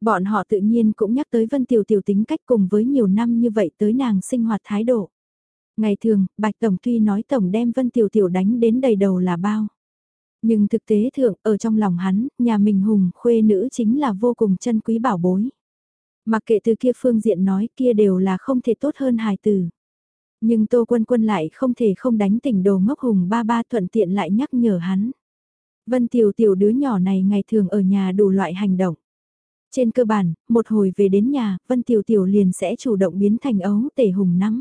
Bọn họ tự nhiên cũng nhắc tới Vân Tiểu Tiểu tính cách cùng với nhiều năm như vậy tới nàng sinh hoạt thái độ. Ngày thường, Bạch Tổng tuy nói Tổng đem Vân Tiểu Tiểu đánh đến đầy đầu là bao. Nhưng thực tế thượng, ở trong lòng hắn, nhà mình hùng khuê nữ chính là vô cùng chân quý bảo bối. Mặc kệ từ kia phương diện nói kia đều là không thể tốt hơn hài tử. Nhưng Tô Quân Quân lại không thể không đánh tỉnh đồ ngốc hùng ba ba thuận tiện lại nhắc nhở hắn. Vân Tiểu Tiểu đứa nhỏ này ngày thường ở nhà đủ loại hành động. Trên cơ bản, một hồi về đến nhà, Vân Tiểu Tiểu liền sẽ chủ động biến thành ấu tể hùng nắm.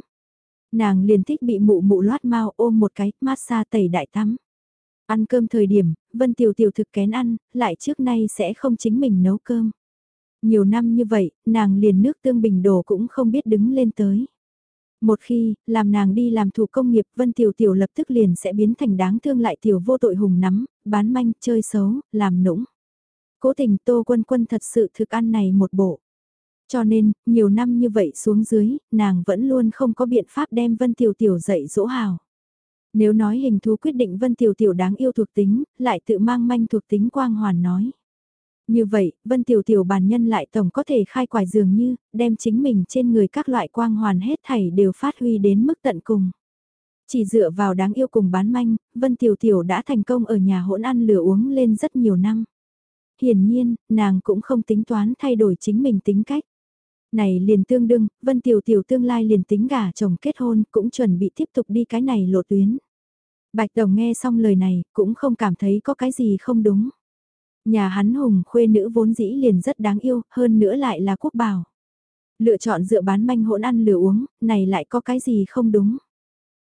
Nàng liền thích bị mụ mụ loát mau ôm một cái, massage tẩy đại tắm. Ăn cơm thời điểm, Vân Tiểu Tiểu thực kén ăn, lại trước nay sẽ không chính mình nấu cơm. Nhiều năm như vậy, nàng liền nước tương bình đồ cũng không biết đứng lên tới. Một khi, làm nàng đi làm thủ công nghiệp Vân Tiểu Tiểu lập tức liền sẽ biến thành đáng thương lại tiểu vô tội hùng nắm, bán manh, chơi xấu, làm nũng. Cố tình Tô Quân Quân thật sự thực ăn này một bộ. Cho nên, nhiều năm như vậy xuống dưới, nàng vẫn luôn không có biện pháp đem Vân Tiểu Tiểu dạy dỗ hào. Nếu nói hình thú quyết định Vân Tiểu Tiểu đáng yêu thuộc tính, lại tự mang manh thuộc tính quang hoàn nói. Như vậy, Vân Tiểu Tiểu bản nhân lại tổng có thể khai quải dường như, đem chính mình trên người các loại quang hoàn hết thảy đều phát huy đến mức tận cùng. Chỉ dựa vào đáng yêu cùng bán manh, Vân Tiểu Tiểu đã thành công ở nhà hỗn ăn lửa uống lên rất nhiều năm. Hiển nhiên, nàng cũng không tính toán thay đổi chính mình tính cách. Này liền tương đương, Vân Tiểu Tiểu tương lai liền tính gả chồng kết hôn cũng chuẩn bị tiếp tục đi cái này lộ tuyến. Bạch Đồng nghe xong lời này, cũng không cảm thấy có cái gì không đúng. Nhà hắn hùng khuê nữ vốn dĩ liền rất đáng yêu, hơn nữa lại là quốc bảo. Lựa chọn dựa bán manh hỗn ăn lửa uống, này lại có cái gì không đúng.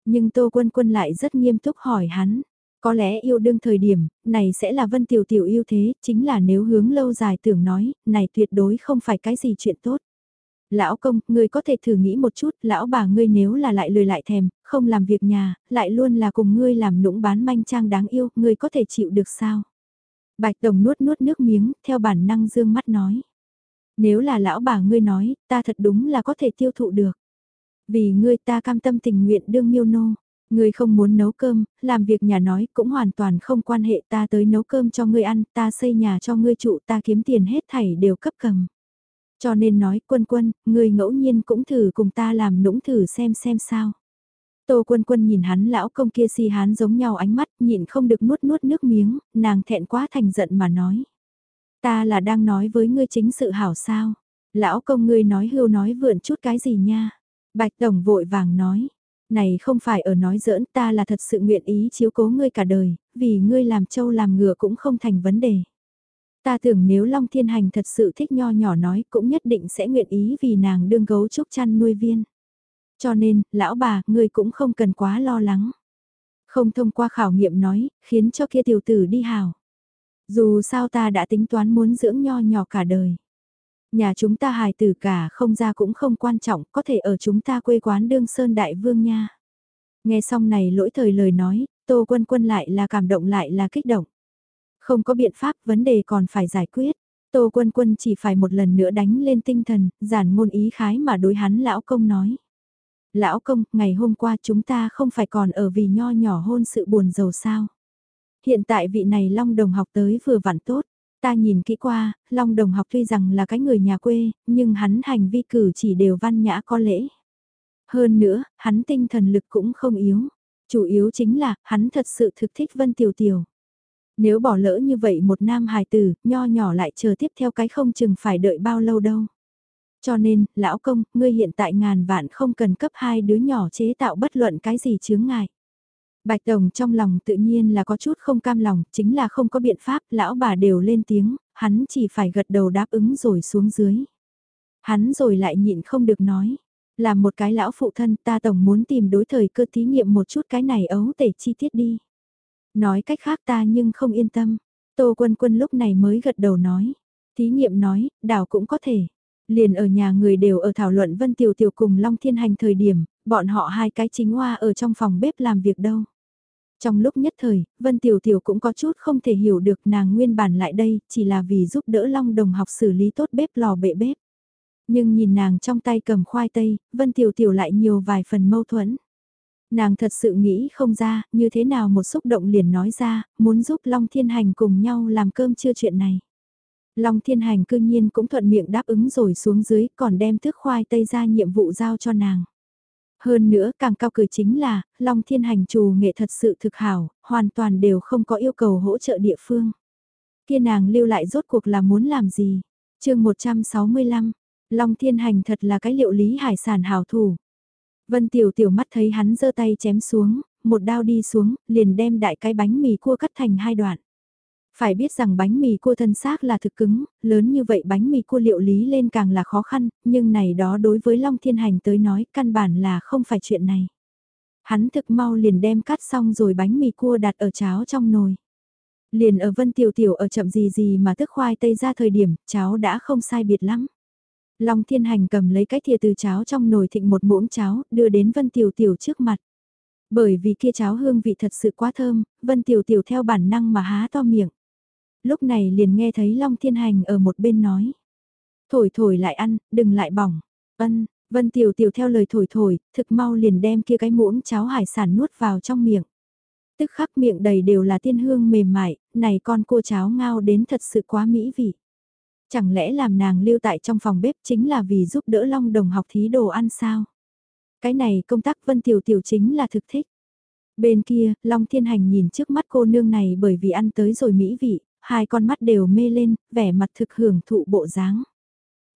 Nhưng Tô Quân Quân lại rất nghiêm túc hỏi hắn, có lẽ yêu đương thời điểm, này sẽ là Vân Tiểu Tiểu yêu thế, chính là nếu hướng lâu dài tưởng nói, này tuyệt đối không phải cái gì chuyện tốt. Lão công, ngươi có thể thử nghĩ một chút, lão bà ngươi nếu là lại lười lại thèm, không làm việc nhà, lại luôn là cùng ngươi làm nũng bán manh trang đáng yêu, ngươi có thể chịu được sao? Bạch tổng nuốt nuốt nước miếng, theo bản năng dương mắt nói. Nếu là lão bà ngươi nói, ta thật đúng là có thể tiêu thụ được. Vì ngươi ta cam tâm tình nguyện đương miêu nô. Ngươi không muốn nấu cơm, làm việc nhà nói cũng hoàn toàn không quan hệ ta tới nấu cơm cho ngươi ăn, ta xây nhà cho ngươi trụ ta kiếm tiền hết thảy đều cấp cầm. Cho nên nói quân quân, ngươi ngẫu nhiên cũng thử cùng ta làm nũng thử xem xem sao. Tô quân quân nhìn hắn lão công kia si hán giống nhau ánh mắt, nhịn không được nuốt nuốt nước miếng, nàng thẹn quá thành giận mà nói. Ta là đang nói với ngươi chính sự hảo sao. Lão công ngươi nói hưu nói vượn chút cái gì nha. Bạch Tổng vội vàng nói. Này không phải ở nói giỡn ta là thật sự nguyện ý chiếu cố ngươi cả đời, vì ngươi làm trâu làm ngựa cũng không thành vấn đề. Ta tưởng nếu Long Thiên Hành thật sự thích nho nhỏ nói cũng nhất định sẽ nguyện ý vì nàng đương gấu trúc chăn nuôi viên. Cho nên, lão bà, ngươi cũng không cần quá lo lắng. Không thông qua khảo nghiệm nói, khiến cho kia tiểu tử đi hào. Dù sao ta đã tính toán muốn dưỡng nho nhỏ cả đời. Nhà chúng ta hài tử cả không ra cũng không quan trọng, có thể ở chúng ta quê quán đương sơn đại vương nha. Nghe xong này lỗi thời lời nói, Tô Quân Quân lại là cảm động lại là kích động. Không có biện pháp, vấn đề còn phải giải quyết. Tô Quân Quân chỉ phải một lần nữa đánh lên tinh thần, giản ngôn ý khái mà đối hắn lão công nói. Lão công, ngày hôm qua chúng ta không phải còn ở vì nho nhỏ hôn sự buồn giàu sao. Hiện tại vị này Long Đồng học tới vừa vặn tốt. Ta nhìn kỹ qua, Long Đồng học tuy rằng là cái người nhà quê, nhưng hắn hành vi cử chỉ đều văn nhã có lễ. Hơn nữa, hắn tinh thần lực cũng không yếu. Chủ yếu chính là, hắn thật sự thực thích Vân Tiểu Tiểu. Nếu bỏ lỡ như vậy một nam hài tử, nho nhỏ lại chờ tiếp theo cái không chừng phải đợi bao lâu đâu. Cho nên, lão công, ngươi hiện tại ngàn vạn không cần cấp hai đứa nhỏ chế tạo bất luận cái gì chướng ngại. Bạch tổng trong lòng tự nhiên là có chút không cam lòng, chính là không có biện pháp, lão bà đều lên tiếng, hắn chỉ phải gật đầu đáp ứng rồi xuống dưới. Hắn rồi lại nhịn không được nói, là một cái lão phụ thân ta tổng muốn tìm đối thời cơ thí nghiệm một chút cái này ấu tể chi tiết đi. Nói cách khác ta nhưng không yên tâm, Tô Quân Quân lúc này mới gật đầu nói, thí nghiệm nói, đảo cũng có thể. Liền ở nhà người đều ở thảo luận Vân Tiểu Tiểu cùng Long Thiên Hành thời điểm, bọn họ hai cái chính hoa ở trong phòng bếp làm việc đâu. Trong lúc nhất thời, Vân Tiểu Tiểu cũng có chút không thể hiểu được nàng nguyên bản lại đây, chỉ là vì giúp đỡ Long Đồng học xử lý tốt bếp lò bệ bếp. Nhưng nhìn nàng trong tay cầm khoai tây, Vân Tiểu Tiểu lại nhiều vài phần mâu thuẫn. Nàng thật sự nghĩ không ra, như thế nào một xúc động liền nói ra, muốn giúp Long Thiên Hành cùng nhau làm cơm chưa chuyện này. Long Thiên Hành cư nhiên cũng thuận miệng đáp ứng rồi xuống dưới còn đem thức khoai tây ra nhiệm vụ giao cho nàng. Hơn nữa càng cao cười chính là, Long Thiên Hành trù nghệ thật sự thực hảo, hoàn toàn đều không có yêu cầu hỗ trợ địa phương. Kia nàng lưu lại rốt cuộc là muốn làm gì? chương 165, Long Thiên Hành thật là cái liệu lý hải sản hảo thủ. Vân Tiểu Tiểu mắt thấy hắn giơ tay chém xuống, một đao đi xuống, liền đem đại cái bánh mì cua cắt thành hai đoạn. Phải biết rằng bánh mì cua thân xác là thực cứng, lớn như vậy bánh mì cua liệu lý lên càng là khó khăn, nhưng này đó đối với Long Thiên Hành tới nói căn bản là không phải chuyện này. Hắn thực mau liền đem cắt xong rồi bánh mì cua đặt ở cháo trong nồi. Liền ở Vân Tiểu Tiểu ở chậm gì gì mà tức khoai tây ra thời điểm, cháo đã không sai biệt lắm. Long Thiên Hành cầm lấy cái thìa từ cháo trong nồi thịnh một muỗng cháo, đưa đến Vân Tiểu Tiểu trước mặt. Bởi vì kia cháo hương vị thật sự quá thơm, Vân Tiểu Tiểu theo bản năng mà há to miệng. Lúc này liền nghe thấy Long Thiên Hành ở một bên nói. Thổi thổi lại ăn, đừng lại bỏng. Ân, Vân Tiểu Tiểu theo lời thổi thổi, thực mau liền đem kia cái muỗng cháo hải sản nuốt vào trong miệng. Tức khắc miệng đầy đều là tiên hương mềm mại, này con cua cháo ngao đến thật sự quá mỹ vị. Chẳng lẽ làm nàng lưu tại trong phòng bếp chính là vì giúp đỡ Long Đồng học thí đồ ăn sao? Cái này công tác Vân Tiểu Tiểu chính là thực thích. Bên kia, Long Thiên Hành nhìn trước mắt cô nương này bởi vì ăn tới rồi mỹ vị, hai con mắt đều mê lên, vẻ mặt thực hưởng thụ bộ dáng.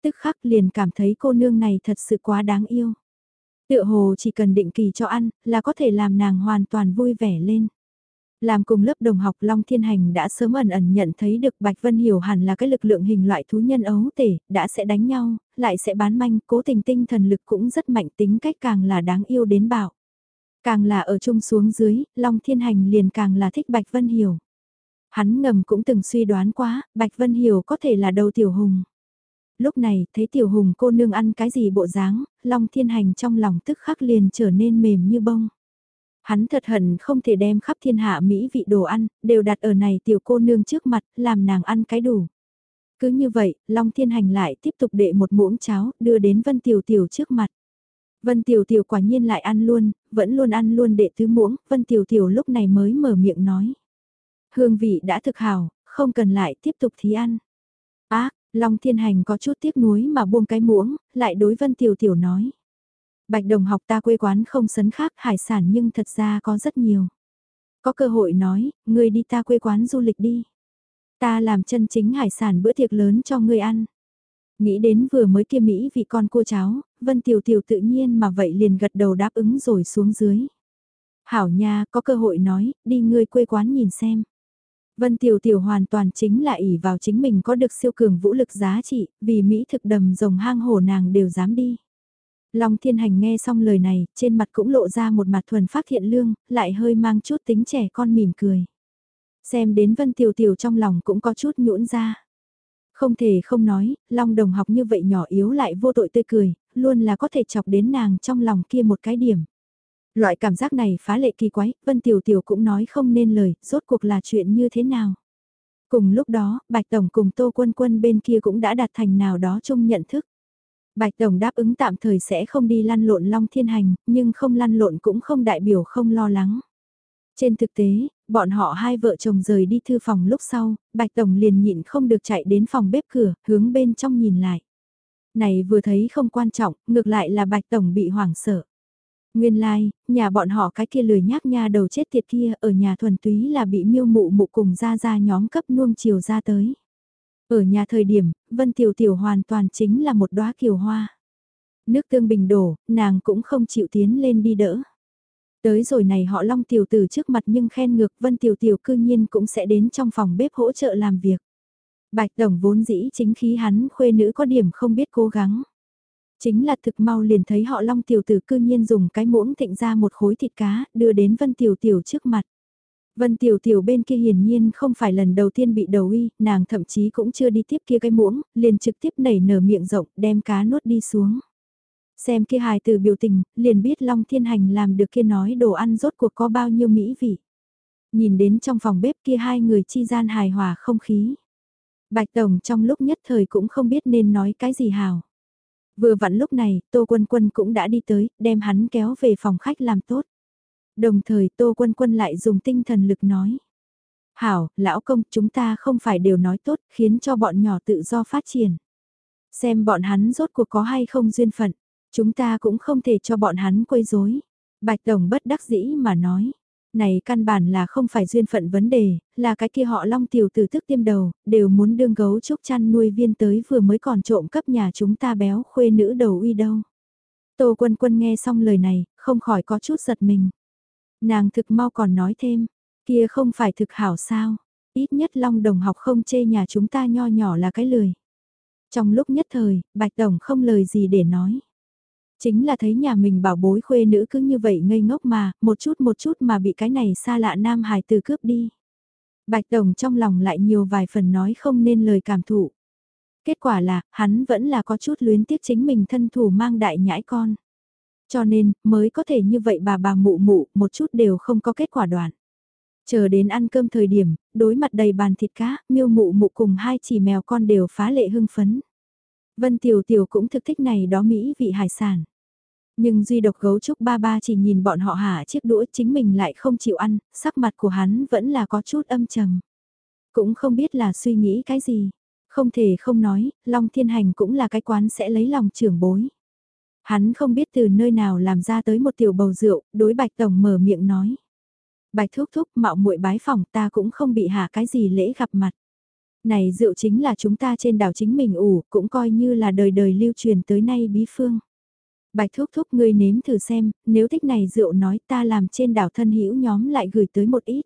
Tức khắc liền cảm thấy cô nương này thật sự quá đáng yêu. Tựa hồ chỉ cần định kỳ cho ăn, là có thể làm nàng hoàn toàn vui vẻ lên. Làm cùng lớp đồng học Long Thiên Hành đã sớm ẩn ẩn nhận thấy được Bạch Vân Hiểu hẳn là cái lực lượng hình loại thú nhân ấu tể, đã sẽ đánh nhau, lại sẽ bán manh, cố tình tinh thần lực cũng rất mạnh tính cách càng là đáng yêu đến bảo. Càng là ở chung xuống dưới, Long Thiên Hành liền càng là thích Bạch Vân Hiểu. Hắn ngầm cũng từng suy đoán quá, Bạch Vân Hiểu có thể là đầu tiểu hùng. Lúc này, thấy tiểu hùng cô nương ăn cái gì bộ dáng, Long Thiên Hành trong lòng tức khắc liền trở nên mềm như bông. Hắn thật hận không thể đem khắp thiên hạ Mỹ vị đồ ăn, đều đặt ở này tiểu cô nương trước mặt, làm nàng ăn cái đủ. Cứ như vậy, Long Thiên Hành lại tiếp tục đệ một muỗng cháo, đưa đến Vân Tiểu Tiểu trước mặt. Vân Tiểu Tiểu quả nhiên lại ăn luôn, vẫn luôn ăn luôn đệ tứ muỗng, Vân Tiểu Tiểu lúc này mới mở miệng nói. Hương vị đã thực hào, không cần lại tiếp tục thí ăn. á Long Thiên Hành có chút tiếc nuối mà buông cái muỗng, lại đối Vân Tiểu Tiểu nói. Bạch đồng học ta quê quán không sấn khác hải sản nhưng thật ra có rất nhiều. Có cơ hội nói, ngươi đi ta quê quán du lịch đi. Ta làm chân chính hải sản bữa tiệc lớn cho ngươi ăn. Nghĩ đến vừa mới kia Mỹ vì con cua cháo, Vân Tiểu Tiểu tự nhiên mà vậy liền gật đầu đáp ứng rồi xuống dưới. Hảo nha, có cơ hội nói, đi ngươi quê quán nhìn xem. Vân Tiểu Tiểu hoàn toàn chính là ỷ vào chính mình có được siêu cường vũ lực giá trị, vì Mỹ thực đầm rồng hang hổ nàng đều dám đi. Long Thiên Hành nghe xong lời này, trên mặt cũng lộ ra một mặt thuần phát thiện lương, lại hơi mang chút tính trẻ con mỉm cười. Xem đến Vân Tiểu Tiểu trong lòng cũng có chút nhũn ra. Không thể không nói, Long Đồng học như vậy nhỏ yếu lại vô tội tươi cười, luôn là có thể chọc đến nàng trong lòng kia một cái điểm. Loại cảm giác này phá lệ kỳ quái, Vân Tiểu Tiểu cũng nói không nên lời, rốt cuộc là chuyện như thế nào. Cùng lúc đó, Bạch Tổng cùng Tô Quân Quân bên kia cũng đã đạt thành nào đó chung nhận thức. Bạch Tổng đáp ứng tạm thời sẽ không đi lăn lộn Long Thiên Hành, nhưng không lăn lộn cũng không đại biểu không lo lắng. Trên thực tế, bọn họ hai vợ chồng rời đi thư phòng lúc sau, Bạch Tổng liền nhịn không được chạy đến phòng bếp cửa, hướng bên trong nhìn lại. Này vừa thấy không quan trọng, ngược lại là Bạch Tổng bị hoảng sợ. Nguyên lai, like, nhà bọn họ cái kia lười nhác nha đầu chết tiệt kia ở nhà thuần túy là bị miêu mụ mụ cùng ra ra nhóm cấp nuông chiều ra tới. Ở nhà thời điểm, Vân Tiểu Tiểu hoàn toàn chính là một đóa kiều hoa. Nước tương bình đổ, nàng cũng không chịu tiến lên đi đỡ. Tới rồi này họ long tiểu tử trước mặt nhưng khen ngược Vân Tiểu Tiểu cư nhiên cũng sẽ đến trong phòng bếp hỗ trợ làm việc. Bạch Tổng vốn dĩ chính khí hắn khuê nữ có điểm không biết cố gắng. Chính là thực mau liền thấy họ long tiểu tử cư nhiên dùng cái muỗng thịnh ra một khối thịt cá đưa đến Vân Tiểu Tiểu trước mặt. Vân Tiểu Tiểu bên kia hiển nhiên không phải lần đầu tiên bị đầu uy, nàng thậm chí cũng chưa đi tiếp kia cái muỗng, liền trực tiếp nảy nở miệng rộng đem cá nuốt đi xuống. Xem kia hài từ biểu tình, liền biết Long Thiên Hành làm được kia nói đồ ăn rốt cuộc có bao nhiêu mỹ vị. Nhìn đến trong phòng bếp kia hai người chi gian hài hòa không khí. Bạch Tổng trong lúc nhất thời cũng không biết nên nói cái gì hào. Vừa vặn lúc này, Tô Quân Quân cũng đã đi tới, đem hắn kéo về phòng khách làm tốt. Đồng thời Tô Quân Quân lại dùng tinh thần lực nói. Hảo, lão công, chúng ta không phải đều nói tốt, khiến cho bọn nhỏ tự do phát triển. Xem bọn hắn rốt cuộc có hay không duyên phận, chúng ta cũng không thể cho bọn hắn quấy rối. Bạch Tổng bất đắc dĩ mà nói. Này căn bản là không phải duyên phận vấn đề, là cái kia họ long tiểu từ thức tiêm đầu, đều muốn đương gấu trúc chăn nuôi viên tới vừa mới còn trộm cấp nhà chúng ta béo khuê nữ đầu uy đâu. Tô quân quân nghe xong lời này, không khỏi có chút giật mình. Nàng thực mau còn nói thêm, kia không phải thực hảo sao, ít nhất Long Đồng học không chê nhà chúng ta nho nhỏ là cái lười. Trong lúc nhất thời, Bạch Tổng không lời gì để nói. Chính là thấy nhà mình bảo bối khuê nữ cứ như vậy ngây ngốc mà, một chút một chút mà bị cái này xa lạ nam hài từ cướp đi. Bạch Tổng trong lòng lại nhiều vài phần nói không nên lời cảm thụ. Kết quả là, hắn vẫn là có chút luyến tiếc chính mình thân thủ mang đại nhãi con. Cho nên, mới có thể như vậy bà bà mụ mụ, một chút đều không có kết quả đoạn. Chờ đến ăn cơm thời điểm, đối mặt đầy bàn thịt cá, miêu mụ mụ cùng hai chỉ mèo con đều phá lệ hưng phấn. Vân Tiểu Tiểu cũng thực thích này đó Mỹ vị hải sản. Nhưng duy độc gấu trúc ba ba chỉ nhìn bọn họ hả chiếc đũa chính mình lại không chịu ăn, sắc mặt của hắn vẫn là có chút âm trầm. Cũng không biết là suy nghĩ cái gì. Không thể không nói, Long Thiên Hành cũng là cái quán sẽ lấy lòng trưởng bối. Hắn không biết từ nơi nào làm ra tới một tiểu bầu rượu, đối Bạch Tổng mở miệng nói. Bạch thúc thúc mạo muội bái phòng ta cũng không bị hạ cái gì lễ gặp mặt. Này rượu chính là chúng ta trên đảo chính mình ủ, cũng coi như là đời đời lưu truyền tới nay bí phương. Bạch thúc thúc ngươi nếm thử xem, nếu thích này rượu nói ta làm trên đảo thân hữu nhóm lại gửi tới một ít.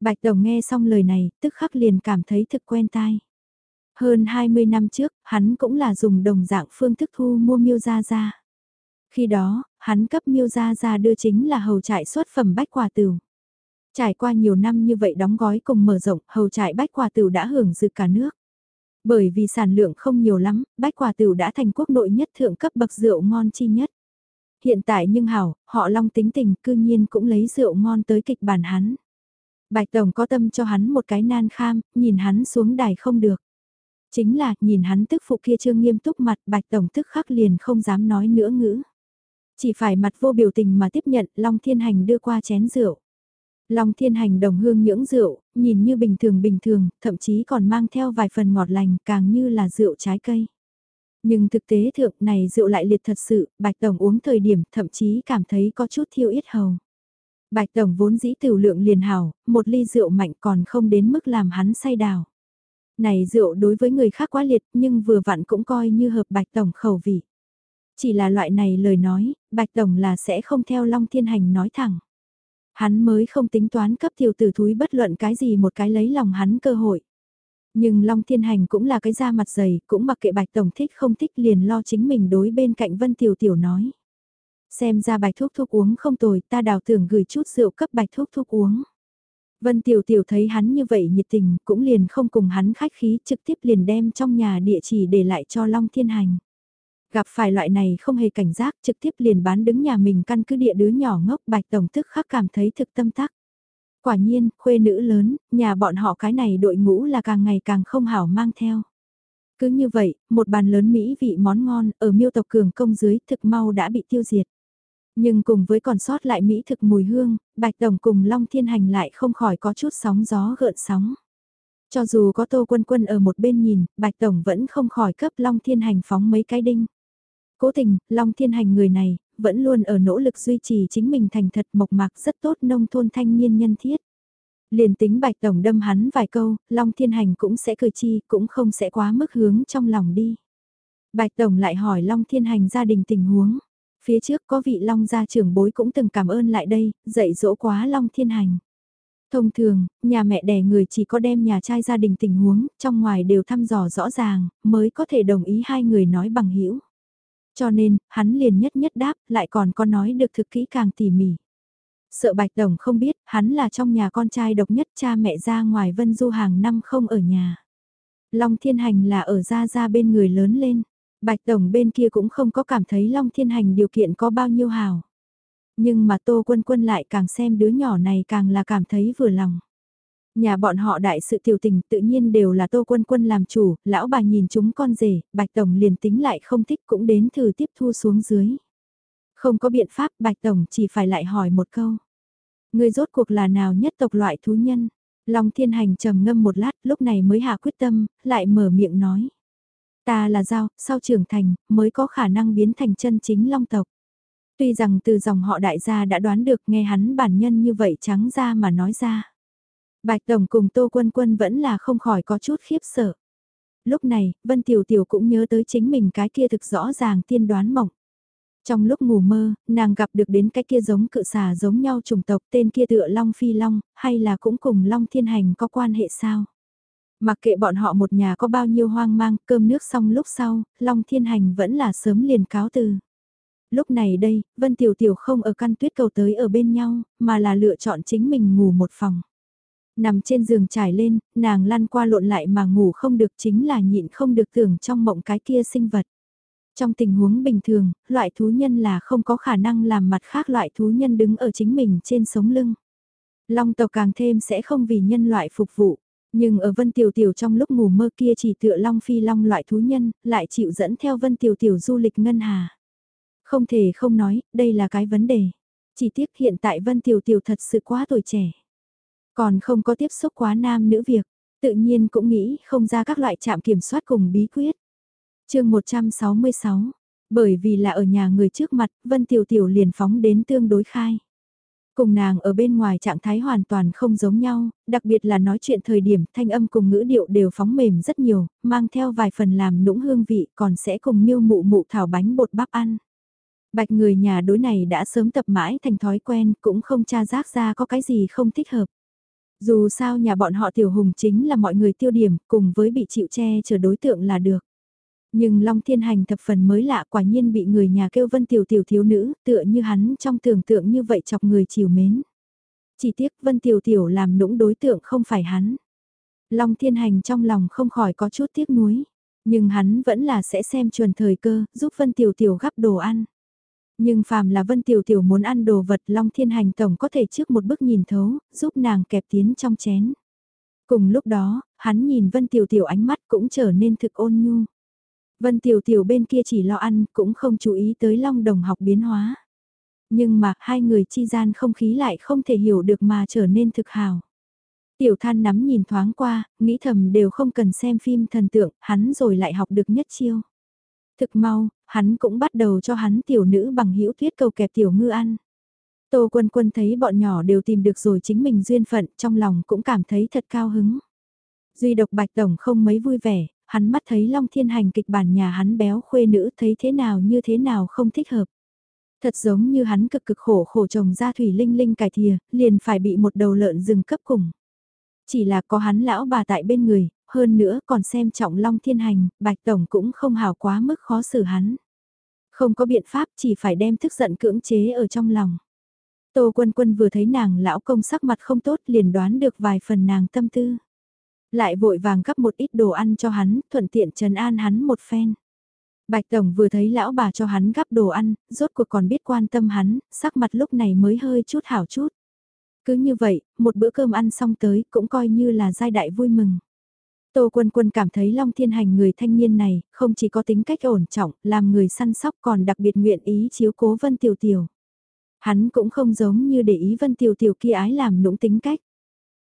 Bạch đồng nghe xong lời này, tức khắc liền cảm thấy thực quen tai. Hơn 20 năm trước, hắn cũng là dùng đồng dạng phương thức thu mua miêu gia gia. Khi đó, hắn cấp miêu gia gia đưa chính là hầu trại xuất phẩm bách quả tửu. Trải qua nhiều năm như vậy đóng gói cùng mở rộng, hầu trại bách quả tửu đã hưởng dự cả nước. Bởi vì sản lượng không nhiều lắm, bách quả tửu đã thành quốc nội nhất thượng cấp bậc rượu ngon chi nhất. Hiện tại nhưng hảo, họ long tính tình cư nhiên cũng lấy rượu ngon tới kịch bản hắn. Bạch Tổng có tâm cho hắn một cái nan kham, nhìn hắn xuống đài không được. Chính là, nhìn hắn tức phụ kia trương nghiêm túc mặt, Bạch Tổng tức khắc liền không dám nói nữa ngữ. Chỉ phải mặt vô biểu tình mà tiếp nhận, Long Thiên Hành đưa qua chén rượu. Long Thiên Hành đồng hương nhưỡng rượu, nhìn như bình thường bình thường, thậm chí còn mang theo vài phần ngọt lành, càng như là rượu trái cây. Nhưng thực tế thượng này rượu lại liệt thật sự, Bạch Tổng uống thời điểm thậm chí cảm thấy có chút thiêu yết hầu. Bạch Tổng vốn dĩ tiểu lượng liền hảo, một ly rượu mạnh còn không đến mức làm hắn say đào. Này rượu đối với người khác quá liệt nhưng vừa vặn cũng coi như hợp Bạch Tổng khẩu vị. Chỉ là loại này lời nói, Bạch Tổng là sẽ không theo Long Thiên Hành nói thẳng. Hắn mới không tính toán cấp tiểu tử thúi bất luận cái gì một cái lấy lòng hắn cơ hội. Nhưng Long Thiên Hành cũng là cái da mặt dày, cũng mặc kệ Bạch Tổng thích không thích liền lo chính mình đối bên cạnh Vân Tiểu Tiểu nói. Xem ra Bạch Thuốc Thuốc uống không tồi, ta đào tưởng gửi chút rượu cấp Bạch Thuốc Thuốc uống. Vân Tiểu Tiểu thấy hắn như vậy nhiệt tình, cũng liền không cùng hắn khách khí, trực tiếp liền đem trong nhà địa chỉ để lại cho Long Thiên Hành. Gặp phải loại này không hề cảnh giác, trực tiếp liền bán đứng nhà mình căn cứ địa đứa nhỏ ngốc Bạch Tổng tức khắc cảm thấy thực tâm tắc. Quả nhiên, khuê nữ lớn, nhà bọn họ cái này đội ngũ là càng ngày càng không hảo mang theo. Cứ như vậy, một bàn lớn mỹ vị món ngon ở miêu tộc cường công dưới thực mau đã bị tiêu diệt. Nhưng cùng với còn sót lại mỹ thực mùi hương, Bạch Tổng cùng Long Thiên Hành lại không khỏi có chút sóng gió gợn sóng. Cho dù có Tô Quân Quân ở một bên nhìn, Bạch Tổng vẫn không khỏi cấp Long Thiên Hành phóng mấy cái đinh. Cố tình, Long Thiên Hành người này, vẫn luôn ở nỗ lực duy trì chính mình thành thật mộc mạc rất tốt nông thôn thanh niên nhân thiết. Liền tính Bạch Tổng đâm hắn vài câu, Long Thiên Hành cũng sẽ cười chi, cũng không sẽ quá mức hướng trong lòng đi. Bạch Tổng lại hỏi Long Thiên Hành gia đình tình huống. Phía trước có vị Long gia trưởng bối cũng từng cảm ơn lại đây, dạy dỗ quá Long Thiên Hành. Thông thường, nhà mẹ đẻ người chỉ có đem nhà trai gia đình tình huống, trong ngoài đều thăm dò rõ ràng, mới có thể đồng ý hai người nói bằng hữu cho nên, hắn liền nhất nhất đáp, lại còn có nói được thực kỹ càng tỉ mỉ. Sợ Bạch Đồng không biết, hắn là trong nhà con trai độc nhất cha mẹ ra ngoài Vân Du hàng năm không ở nhà. Long Thiên Hành là ở ra ra bên người lớn lên. Bạch Tổng bên kia cũng không có cảm thấy Long Thiên Hành điều kiện có bao nhiêu hào. Nhưng mà Tô Quân Quân lại càng xem đứa nhỏ này càng là cảm thấy vừa lòng. Nhà bọn họ đại sự tiểu tình tự nhiên đều là Tô Quân Quân làm chủ, lão bà nhìn chúng con rể, Bạch Tổng liền tính lại không thích cũng đến thử tiếp thu xuống dưới. Không có biện pháp Bạch Tổng chỉ phải lại hỏi một câu. Người rốt cuộc là nào nhất tộc loại thú nhân? Long Thiên Hành trầm ngâm một lát lúc này mới hạ quyết tâm, lại mở miệng nói. Ta là giao, sau trưởng thành, mới có khả năng biến thành chân chính long tộc. Tuy rằng từ dòng họ đại gia đã đoán được nghe hắn bản nhân như vậy trắng ra mà nói ra. Bạch Tổng cùng Tô Quân Quân vẫn là không khỏi có chút khiếp sợ. Lúc này, Vân Tiểu Tiểu cũng nhớ tới chính mình cái kia thực rõ ràng tiên đoán mộng. Trong lúc ngủ mơ, nàng gặp được đến cái kia giống cự xà giống nhau chủng tộc tên kia tựa Long Phi Long, hay là cũng cùng Long Thiên Hành có quan hệ sao? Mặc kệ bọn họ một nhà có bao nhiêu hoang mang, cơm nước xong lúc sau, Long Thiên Hành vẫn là sớm liền cáo từ. Lúc này đây, Vân Tiểu Tiểu không ở căn tuyết cầu tới ở bên nhau, mà là lựa chọn chính mình ngủ một phòng. Nằm trên giường trải lên, nàng lăn qua lộn lại mà ngủ không được chính là nhịn không được tưởng trong mộng cái kia sinh vật. Trong tình huống bình thường, loại thú nhân là không có khả năng làm mặt khác loại thú nhân đứng ở chính mình trên sống lưng. Long tộc càng thêm sẽ không vì nhân loại phục vụ. Nhưng ở Vân Tiểu Tiểu trong lúc ngủ mơ kia chỉ tựa Long Phi Long loại thú nhân, lại chịu dẫn theo Vân Tiểu Tiểu du lịch ngân hà. Không thể không nói, đây là cái vấn đề. Chỉ tiếc hiện tại Vân Tiểu Tiểu thật sự quá tuổi trẻ. Còn không có tiếp xúc quá nam nữ việc, tự nhiên cũng nghĩ không ra các loại trạm kiểm soát cùng bí quyết. chương 166, bởi vì là ở nhà người trước mặt, Vân Tiểu Tiểu liền phóng đến tương đối khai. Cùng nàng ở bên ngoài trạng thái hoàn toàn không giống nhau, đặc biệt là nói chuyện thời điểm thanh âm cùng ngữ điệu đều phóng mềm rất nhiều, mang theo vài phần làm nũng hương vị còn sẽ cùng miêu mụ mụ thảo bánh bột bắp ăn. Bạch người nhà đối này đã sớm tập mãi thành thói quen cũng không tra giác ra có cái gì không thích hợp. Dù sao nhà bọn họ tiểu hùng chính là mọi người tiêu điểm cùng với bị chịu che chở đối tượng là được. Nhưng Long Thiên Hành thập phần mới lạ quả nhiên bị người nhà kêu vân tiểu tiểu thiếu nữ, tựa như hắn trong tưởng tượng như vậy chọc người chiều mến. Chỉ tiếc vân tiểu tiểu làm nũng đối tượng không phải hắn. Long Thiên Hành trong lòng không khỏi có chút tiếc nuối. Nhưng hắn vẫn là sẽ xem chuẩn thời cơ, giúp Vân Tiểu Tiểu gắp đồ ăn. Nhưng phàm là Vân Tiểu Tiểu muốn ăn đồ vật Long Thiên Hành Tổng có thể trước một bước nhìn thấu, giúp nàng kẹp tiến trong chén. Cùng lúc đó, hắn nhìn Vân Tiểu Tiểu ánh mắt cũng trở nên thực ôn nhu. Vân Tiểu Tiểu bên kia chỉ lo ăn, cũng không chú ý tới Long Đồng học biến hóa. Nhưng mà, hai người chi gian không khí lại không thể hiểu được mà trở nên thực hào. Tiểu than nắm nhìn thoáng qua, nghĩ thầm đều không cần xem phim thần tượng, hắn rồi lại học được nhất chiêu. Thực mau, hắn cũng bắt đầu cho hắn tiểu nữ bằng hữu tuyết cầu kẹp tiểu ngư ăn. Tô quân quân thấy bọn nhỏ đều tìm được rồi chính mình duyên phận, trong lòng cũng cảm thấy thật cao hứng. Duy độc bạch tổng không mấy vui vẻ, hắn mắt thấy Long Thiên Hành kịch bản nhà hắn béo khuê nữ thấy thế nào như thế nào không thích hợp. Thật giống như hắn cực cực khổ khổ trồng ra thủy linh linh cải thìa, liền phải bị một đầu lợn rừng cấp cùng. Chỉ là có hắn lão bà tại bên người, hơn nữa còn xem trọng Long Thiên Hành, Bạch Tổng cũng không hào quá mức khó xử hắn. Không có biện pháp chỉ phải đem thức giận cưỡng chế ở trong lòng. Tô Quân Quân vừa thấy nàng lão công sắc mặt không tốt liền đoán được vài phần nàng tâm tư. Lại vội vàng gấp một ít đồ ăn cho hắn, thuận tiện trần an hắn một phen. Bạch Tổng vừa thấy lão bà cho hắn gắp đồ ăn, rốt cuộc còn biết quan tâm hắn, sắc mặt lúc này mới hơi chút hảo chút. Cứ như vậy, một bữa cơm ăn xong tới cũng coi như là giai đại vui mừng. Tô Quân Quân cảm thấy Long Thiên Hành người thanh niên này, không chỉ có tính cách ổn trọng, làm người săn sóc còn đặc biệt nguyện ý chiếu cố Vân Tiểu Tiểu. Hắn cũng không giống như để ý Vân Tiểu Tiểu kia ái làm nũng tính cách.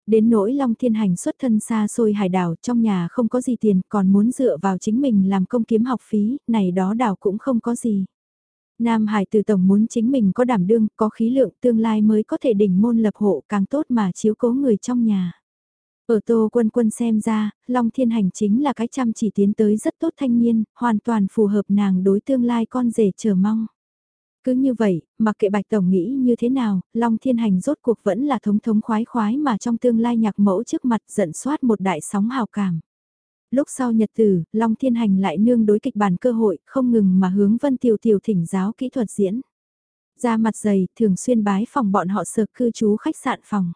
Đến nỗi Long Thiên Hành xuất thân xa xôi hải đảo trong nhà không có gì tiền còn muốn dựa vào chính mình làm công kiếm học phí, này đó đảo cũng không có gì. Nam Hải từ tổng muốn chính mình có đảm đương, có khí lượng tương lai mới có thể đỉnh môn lập hộ càng tốt mà chiếu cố người trong nhà. Ở Tô Quân Quân xem ra, Long Thiên Hành chính là cái chăm chỉ tiến tới rất tốt thanh niên, hoàn toàn phù hợp nàng đối tương lai con rể chờ mong. Cứ như vậy, mặc kệ Bạch Tổng nghĩ như thế nào, Long Thiên Hành rốt cuộc vẫn là thống thống khoái khoái mà trong tương lai nhạc mẫu trước mặt giận soát một đại sóng hào cảm. Lúc sau nhật tử, Long Thiên Hành lại nương đối kịch bản cơ hội, không ngừng mà hướng Vân Tiểu Tiểu thỉnh giáo kỹ thuật diễn. Ra mặt dày, thường xuyên bái phòng bọn họ sợp cư trú khách sạn phòng.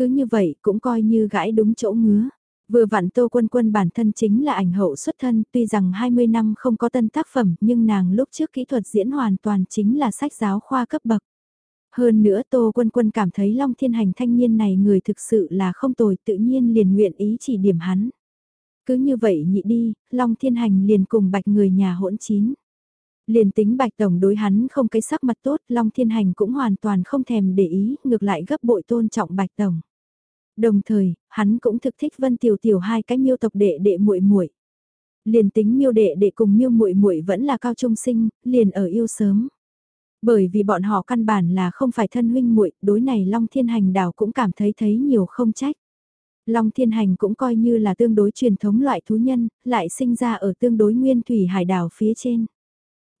Cứ như vậy cũng coi như gãi đúng chỗ ngứa. Vừa vặn Tô Quân Quân bản thân chính là ảnh hậu xuất thân, tuy rằng 20 năm không có tân tác phẩm, nhưng nàng lúc trước kỹ thuật diễn hoàn toàn chính là sách giáo khoa cấp bậc. Hơn nữa Tô Quân Quân cảm thấy Long Thiên Hành thanh niên này người thực sự là không tồi tự nhiên liền nguyện ý chỉ điểm hắn. Cứ như vậy nhị đi, Long Thiên Hành liền cùng bạch người nhà hỗn chín. Liền tính bạch tổng đối hắn không cái sắc mặt tốt, Long Thiên Hành cũng hoàn toàn không thèm để ý, ngược lại gấp bội tôn trọng bạch tổng. Đồng thời, hắn cũng thực thích Vân Tiểu Tiểu hai cái miêu tộc đệ đệ muội muội. Liền tính miêu đệ đệ cùng miêu muội muội vẫn là cao trung sinh, liền ở yêu sớm. Bởi vì bọn họ căn bản là không phải thân huynh muội, đối này Long Thiên Hành đảo cũng cảm thấy thấy nhiều không trách. Long Thiên Hành cũng coi như là tương đối truyền thống loại thú nhân, lại sinh ra ở tương đối nguyên thủy hải đảo phía trên.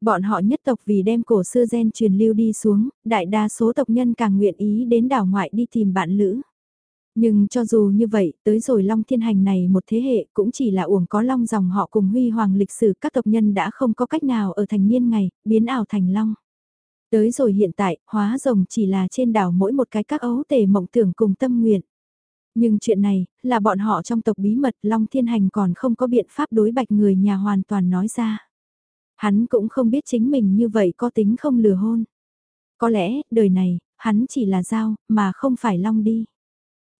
Bọn họ nhất tộc vì đem cổ xưa gen truyền lưu đi xuống, đại đa số tộc nhân càng nguyện ý đến đảo ngoại đi tìm bạn lữ. Nhưng cho dù như vậy, tới rồi Long Thiên Hành này một thế hệ cũng chỉ là uổng có Long dòng họ cùng huy hoàng lịch sử các tộc nhân đã không có cách nào ở thành niên ngày, biến ảo thành Long. Tới rồi hiện tại, hóa rồng chỉ là trên đảo mỗi một cái các ấu tề mộng tưởng cùng tâm nguyện. Nhưng chuyện này, là bọn họ trong tộc bí mật Long Thiên Hành còn không có biện pháp đối bạch người nhà hoàn toàn nói ra. Hắn cũng không biết chính mình như vậy có tính không lừa hôn. Có lẽ, đời này, hắn chỉ là dao, mà không phải long đi.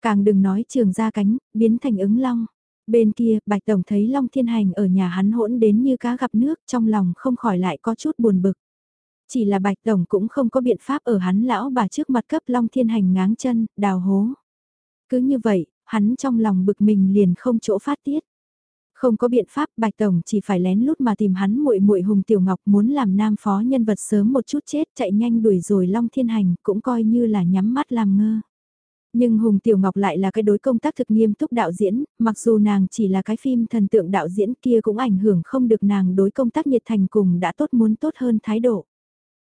Càng đừng nói trường ra cánh, biến thành ứng long. Bên kia, Bạch Tổng thấy Long Thiên Hành ở nhà hắn hỗn đến như cá gặp nước, trong lòng không khỏi lại có chút buồn bực. Chỉ là Bạch Tổng cũng không có biện pháp ở hắn lão bà trước mặt cấp Long Thiên Hành ngáng chân, đào hố. Cứ như vậy, hắn trong lòng bực mình liền không chỗ phát tiết. Không có biện pháp, Bạch Tổng chỉ phải lén lút mà tìm hắn muội muội Hùng Tiểu Ngọc muốn làm nam phó nhân vật sớm một chút chết chạy nhanh đuổi rồi Long Thiên Hành cũng coi như là nhắm mắt làm ngơ. Nhưng Hùng Tiểu Ngọc lại là cái đối công tác thực nghiêm túc đạo diễn, mặc dù nàng chỉ là cái phim thần tượng đạo diễn kia cũng ảnh hưởng không được nàng đối công tác nhiệt thành cùng đã tốt muốn tốt hơn thái độ.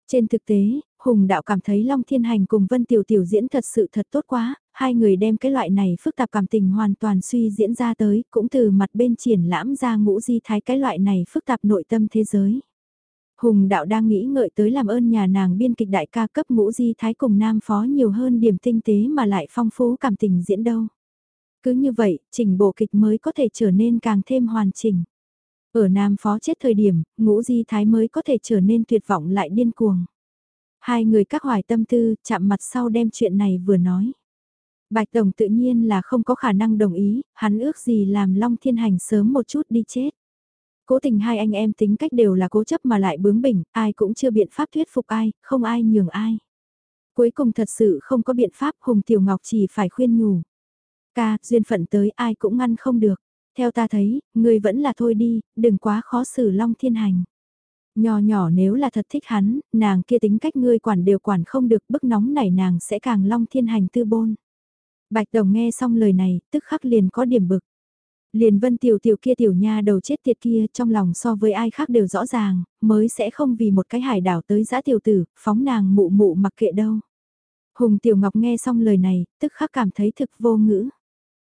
Trên thực tế, Hùng Đạo cảm thấy Long Thiên Hành cùng Vân Tiểu Tiểu diễn thật sự thật tốt quá, hai người đem cái loại này phức tạp cảm tình hoàn toàn suy diễn ra tới, cũng từ mặt bên triển lãm ra ngũ di thái cái loại này phức tạp nội tâm thế giới. Hùng đạo đang nghĩ ngợi tới làm ơn nhà nàng biên kịch đại ca cấp ngũ di thái cùng nam phó nhiều hơn điểm tinh tế mà lại phong phú cảm tình diễn đâu. Cứ như vậy, trình bộ kịch mới có thể trở nên càng thêm hoàn chỉnh. Ở nam phó chết thời điểm, ngũ di thái mới có thể trở nên tuyệt vọng lại điên cuồng. Hai người các hoài tâm tư, chạm mặt sau đem chuyện này vừa nói. Bạch Tổng tự nhiên là không có khả năng đồng ý, hắn ước gì làm Long Thiên Hành sớm một chút đi chết. Cố tình hai anh em tính cách đều là cố chấp mà lại bướng bỉnh, ai cũng chưa biện pháp thuyết phục ai, không ai nhường ai. Cuối cùng thật sự không có biện pháp Hùng Tiểu Ngọc chỉ phải khuyên nhủ. Ca, duyên phận tới ai cũng ngăn không được. Theo ta thấy, người vẫn là thôi đi, đừng quá khó xử Long Thiên Hành. Nhỏ nhỏ nếu là thật thích hắn, nàng kia tính cách ngươi quản đều quản không được bức nóng này nàng sẽ càng Long Thiên Hành tư bôn. Bạch Đồng nghe xong lời này, tức khắc liền có điểm bực. Liền vân tiểu tiểu kia tiểu nha đầu chết tiệt kia trong lòng so với ai khác đều rõ ràng, mới sẽ không vì một cái hải đảo tới giã tiểu tử, phóng nàng mụ mụ mặc kệ đâu. Hùng Tiểu Ngọc nghe xong lời này, tức khắc cảm thấy thực vô ngữ.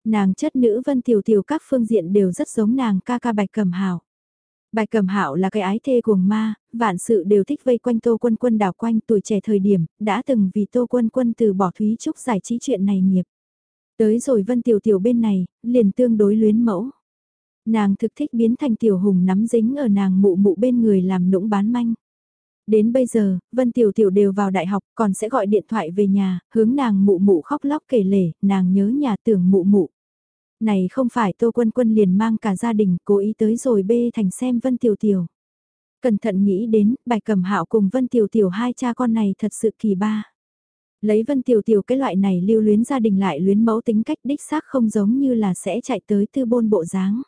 Nàng chất nữ vân tiểu tiểu các phương diện đều rất giống nàng ca ca bạch cẩm hào. Bài cầm hạo là cái ái thê cuồng ma, vạn sự đều thích vây quanh Tô Quân Quân đảo quanh tuổi trẻ thời điểm, đã từng vì Tô Quân Quân từ bỏ Thúy Trúc giải trí chuyện này nghiệp. Tới rồi Vân Tiểu Tiểu bên này, liền tương đối luyến mẫu. Nàng thực thích biến thành Tiểu Hùng nắm dính ở nàng mụ mụ bên người làm nũng bán manh. Đến bây giờ, Vân Tiểu Tiểu đều vào đại học còn sẽ gọi điện thoại về nhà, hướng nàng mụ mụ khóc lóc kể lể, nàng nhớ nhà tưởng mụ mụ. Này không phải Tô Quân Quân liền mang cả gia đình cố ý tới rồi bê thành xem Vân Tiểu Tiểu. Cẩn thận nghĩ đến, bài cầm hạo cùng Vân Tiểu Tiểu hai cha con này thật sự kỳ ba. Lấy Vân Tiểu Tiểu cái loại này lưu luyến gia đình lại luyến mẫu tính cách đích xác không giống như là sẽ chạy tới tư bôn bộ dáng.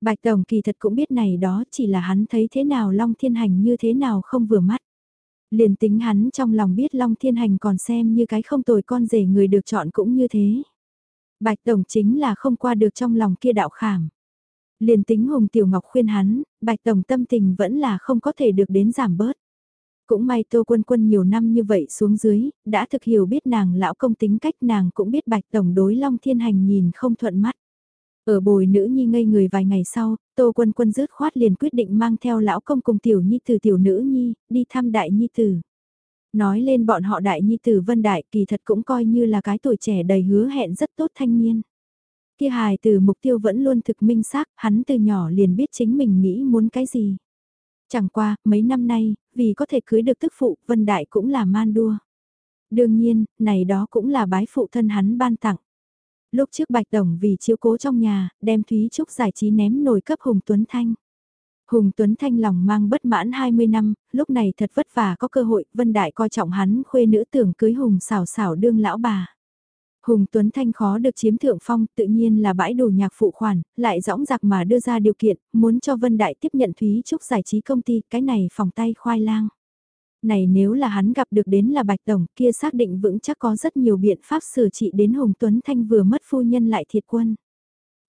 Bạch Tổng kỳ thật cũng biết này đó chỉ là hắn thấy thế nào Long Thiên Hành như thế nào không vừa mắt. Liền tính hắn trong lòng biết Long Thiên Hành còn xem như cái không tồi con rể người được chọn cũng như thế. Bạch Tổng chính là không qua được trong lòng kia đạo khảm. Liền tính Hùng Tiểu Ngọc khuyên hắn, Bạch Tổng tâm tình vẫn là không có thể được đến giảm bớt. Cũng may Tô Quân Quân nhiều năm như vậy xuống dưới, đã thực hiểu biết nàng lão công tính cách nàng cũng biết Bạch Tổng đối Long Thiên Hành nhìn không thuận mắt. Ở bồi nữ nhi ngây người vài ngày sau, Tô Quân Quân rứt khoát liền quyết định mang theo lão công cùng tiểu nhi từ tiểu nữ nhi, đi thăm đại nhi tử. Nói lên bọn họ đại nhi tử Vân Đại kỳ thật cũng coi như là cái tuổi trẻ đầy hứa hẹn rất tốt thanh niên. Kia hài từ mục tiêu vẫn luôn thực minh xác, hắn từ nhỏ liền biết chính mình nghĩ muốn cái gì. Chẳng qua, mấy năm nay, vì có thể cưới được tức phụ, Vân Đại cũng là man đua. Đương nhiên, này đó cũng là bái phụ thân hắn ban tặng. Lúc trước Bạch Tổng vì chiếu cố trong nhà, đem Thúy Trúc giải trí ném nồi cấp Hùng Tuấn Thanh. Hùng Tuấn Thanh lòng mang bất mãn 20 năm, lúc này thật vất vả có cơ hội, Vân Đại coi trọng hắn khuê nữ tưởng cưới Hùng xảo xảo đương lão bà. Hùng Tuấn Thanh khó được chiếm thượng phong, tự nhiên là bãi đồ nhạc phụ khoản, lại rõng rạc mà đưa ra điều kiện, muốn cho Vân Đại tiếp nhận Thúy Trúc giải trí công ty, cái này phòng tay khoai lang. Này nếu là hắn gặp được đến là Bạch Tổng, kia xác định vững chắc có rất nhiều biện pháp xử trị đến Hùng Tuấn Thanh vừa mất phu nhân lại thiệt quân.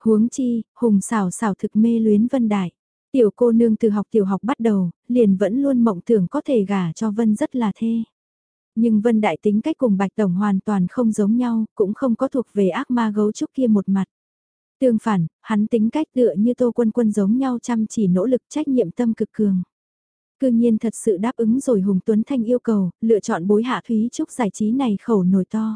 Huống chi, Hùng xảo xảo thực mê luyến Vân Đại. Tiểu cô nương từ học tiểu học bắt đầu, liền vẫn luôn mộng tưởng có thể gả cho Vân rất là thê. Nhưng Vân Đại tính cách cùng Bạch Tổng hoàn toàn không giống nhau, cũng không có thuộc về ác ma gấu trúc kia một mặt. Tương phản, hắn tính cách tựa như Tô Quân Quân giống nhau chăm chỉ nỗ lực trách nhiệm tâm cực cường. Cư nhiên thật sự đáp ứng rồi Hùng Tuấn Thanh yêu cầu, lựa chọn bối hạ Thúy Trúc giải trí này khẩu nổi to.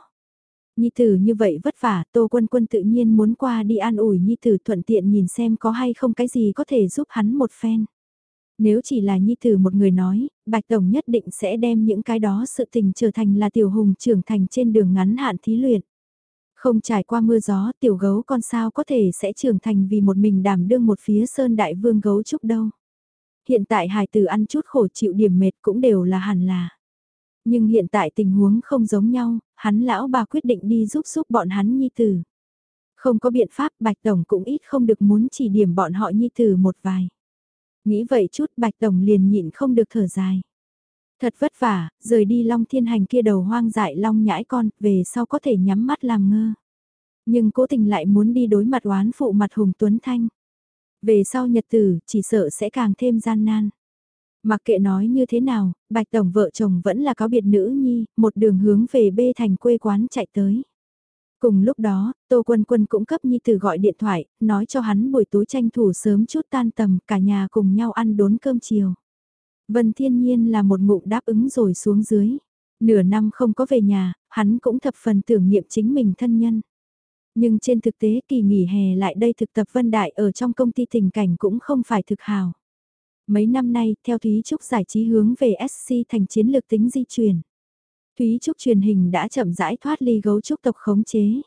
Nhi tử như vậy vất vả, Tô Quân Quân tự nhiên muốn qua đi an ủi Nhi tử thuận tiện nhìn xem có hay không cái gì có thể giúp hắn một phen. Nếu chỉ là Nhi tử một người nói, Bạch Tổng nhất định sẽ đem những cái đó sự tình trở thành là tiểu hùng trưởng thành trên đường ngắn hạn thí luyện. Không trải qua mưa gió tiểu gấu con sao có thể sẽ trưởng thành vì một mình đảm đương một phía sơn đại vương gấu trúc đâu. Hiện tại hài tử ăn chút khổ chịu điểm mệt cũng đều là hẳn là. Nhưng hiện tại tình huống không giống nhau, hắn lão bà quyết định đi giúp giúp bọn hắn nhi tử. Không có biện pháp Bạch Tổng cũng ít không được muốn chỉ điểm bọn họ nhi tử một vài. Nghĩ vậy chút Bạch Tổng liền nhịn không được thở dài. Thật vất vả, rời đi Long Thiên Hành kia đầu hoang dại Long nhãi con, về sau có thể nhắm mắt làm ngơ. Nhưng cố tình lại muốn đi đối mặt oán phụ mặt Hùng Tuấn Thanh. Về sau nhật tử, chỉ sợ sẽ càng thêm gian nan. Mặc kệ nói như thế nào, Bạch Tổng vợ chồng vẫn là có biệt nữ nhi, một đường hướng về bê thành quê quán chạy tới. Cùng lúc đó, Tô Quân Quân cũng cấp Nhi Tử gọi điện thoại, nói cho hắn buổi tối tranh thủ sớm chút tan tầm, cả nhà cùng nhau ăn đốn cơm chiều. Vân Thiên Nhiên là một ngụm đáp ứng rồi xuống dưới. Nửa năm không có về nhà, hắn cũng thập phần tưởng niệm chính mình thân nhân. Nhưng trên thực tế kỳ nghỉ hè lại đây thực tập Vân Đại ở trong công ty tình cảnh cũng không phải thực hào. Mấy năm nay, theo Thúy Trúc giải trí hướng về SC thành chiến lược tính di chuyển. Thúy Trúc truyền hình đã chậm rãi thoát ly gấu trúc tộc khống chế.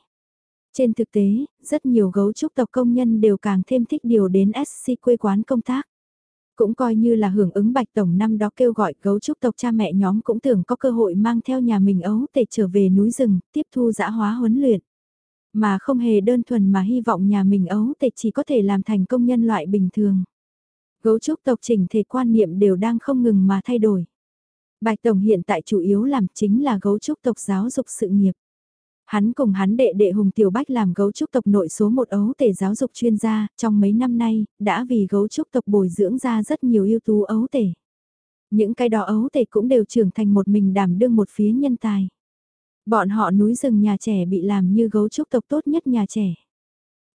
Trên thực tế, rất nhiều gấu trúc tộc công nhân đều càng thêm thích điều đến SC quê quán công tác. Cũng coi như là hưởng ứng bạch tổng năm đó kêu gọi gấu trúc tộc cha mẹ nhóm cũng tưởng có cơ hội mang theo nhà mình ấu tể trở về núi rừng, tiếp thu dã hóa huấn luyện. Mà không hề đơn thuần mà hy vọng nhà mình ấu tể chỉ có thể làm thành công nhân loại bình thường. Gấu trúc tộc chỉnh thể quan niệm đều đang không ngừng mà thay đổi. Bạch Tổng hiện tại chủ yếu làm chính là gấu trúc tộc giáo dục sự nghiệp. Hắn cùng hắn đệ đệ Hùng Tiểu Bách làm gấu trúc tộc nội số một ấu tể giáo dục chuyên gia, trong mấy năm nay, đã vì gấu trúc tộc bồi dưỡng ra rất nhiều ưu tú ấu tể. Những cái đó ấu tể cũng đều trưởng thành một mình đảm đương một phía nhân tài. Bọn họ núi rừng nhà trẻ bị làm như gấu trúc tộc tốt nhất nhà trẻ.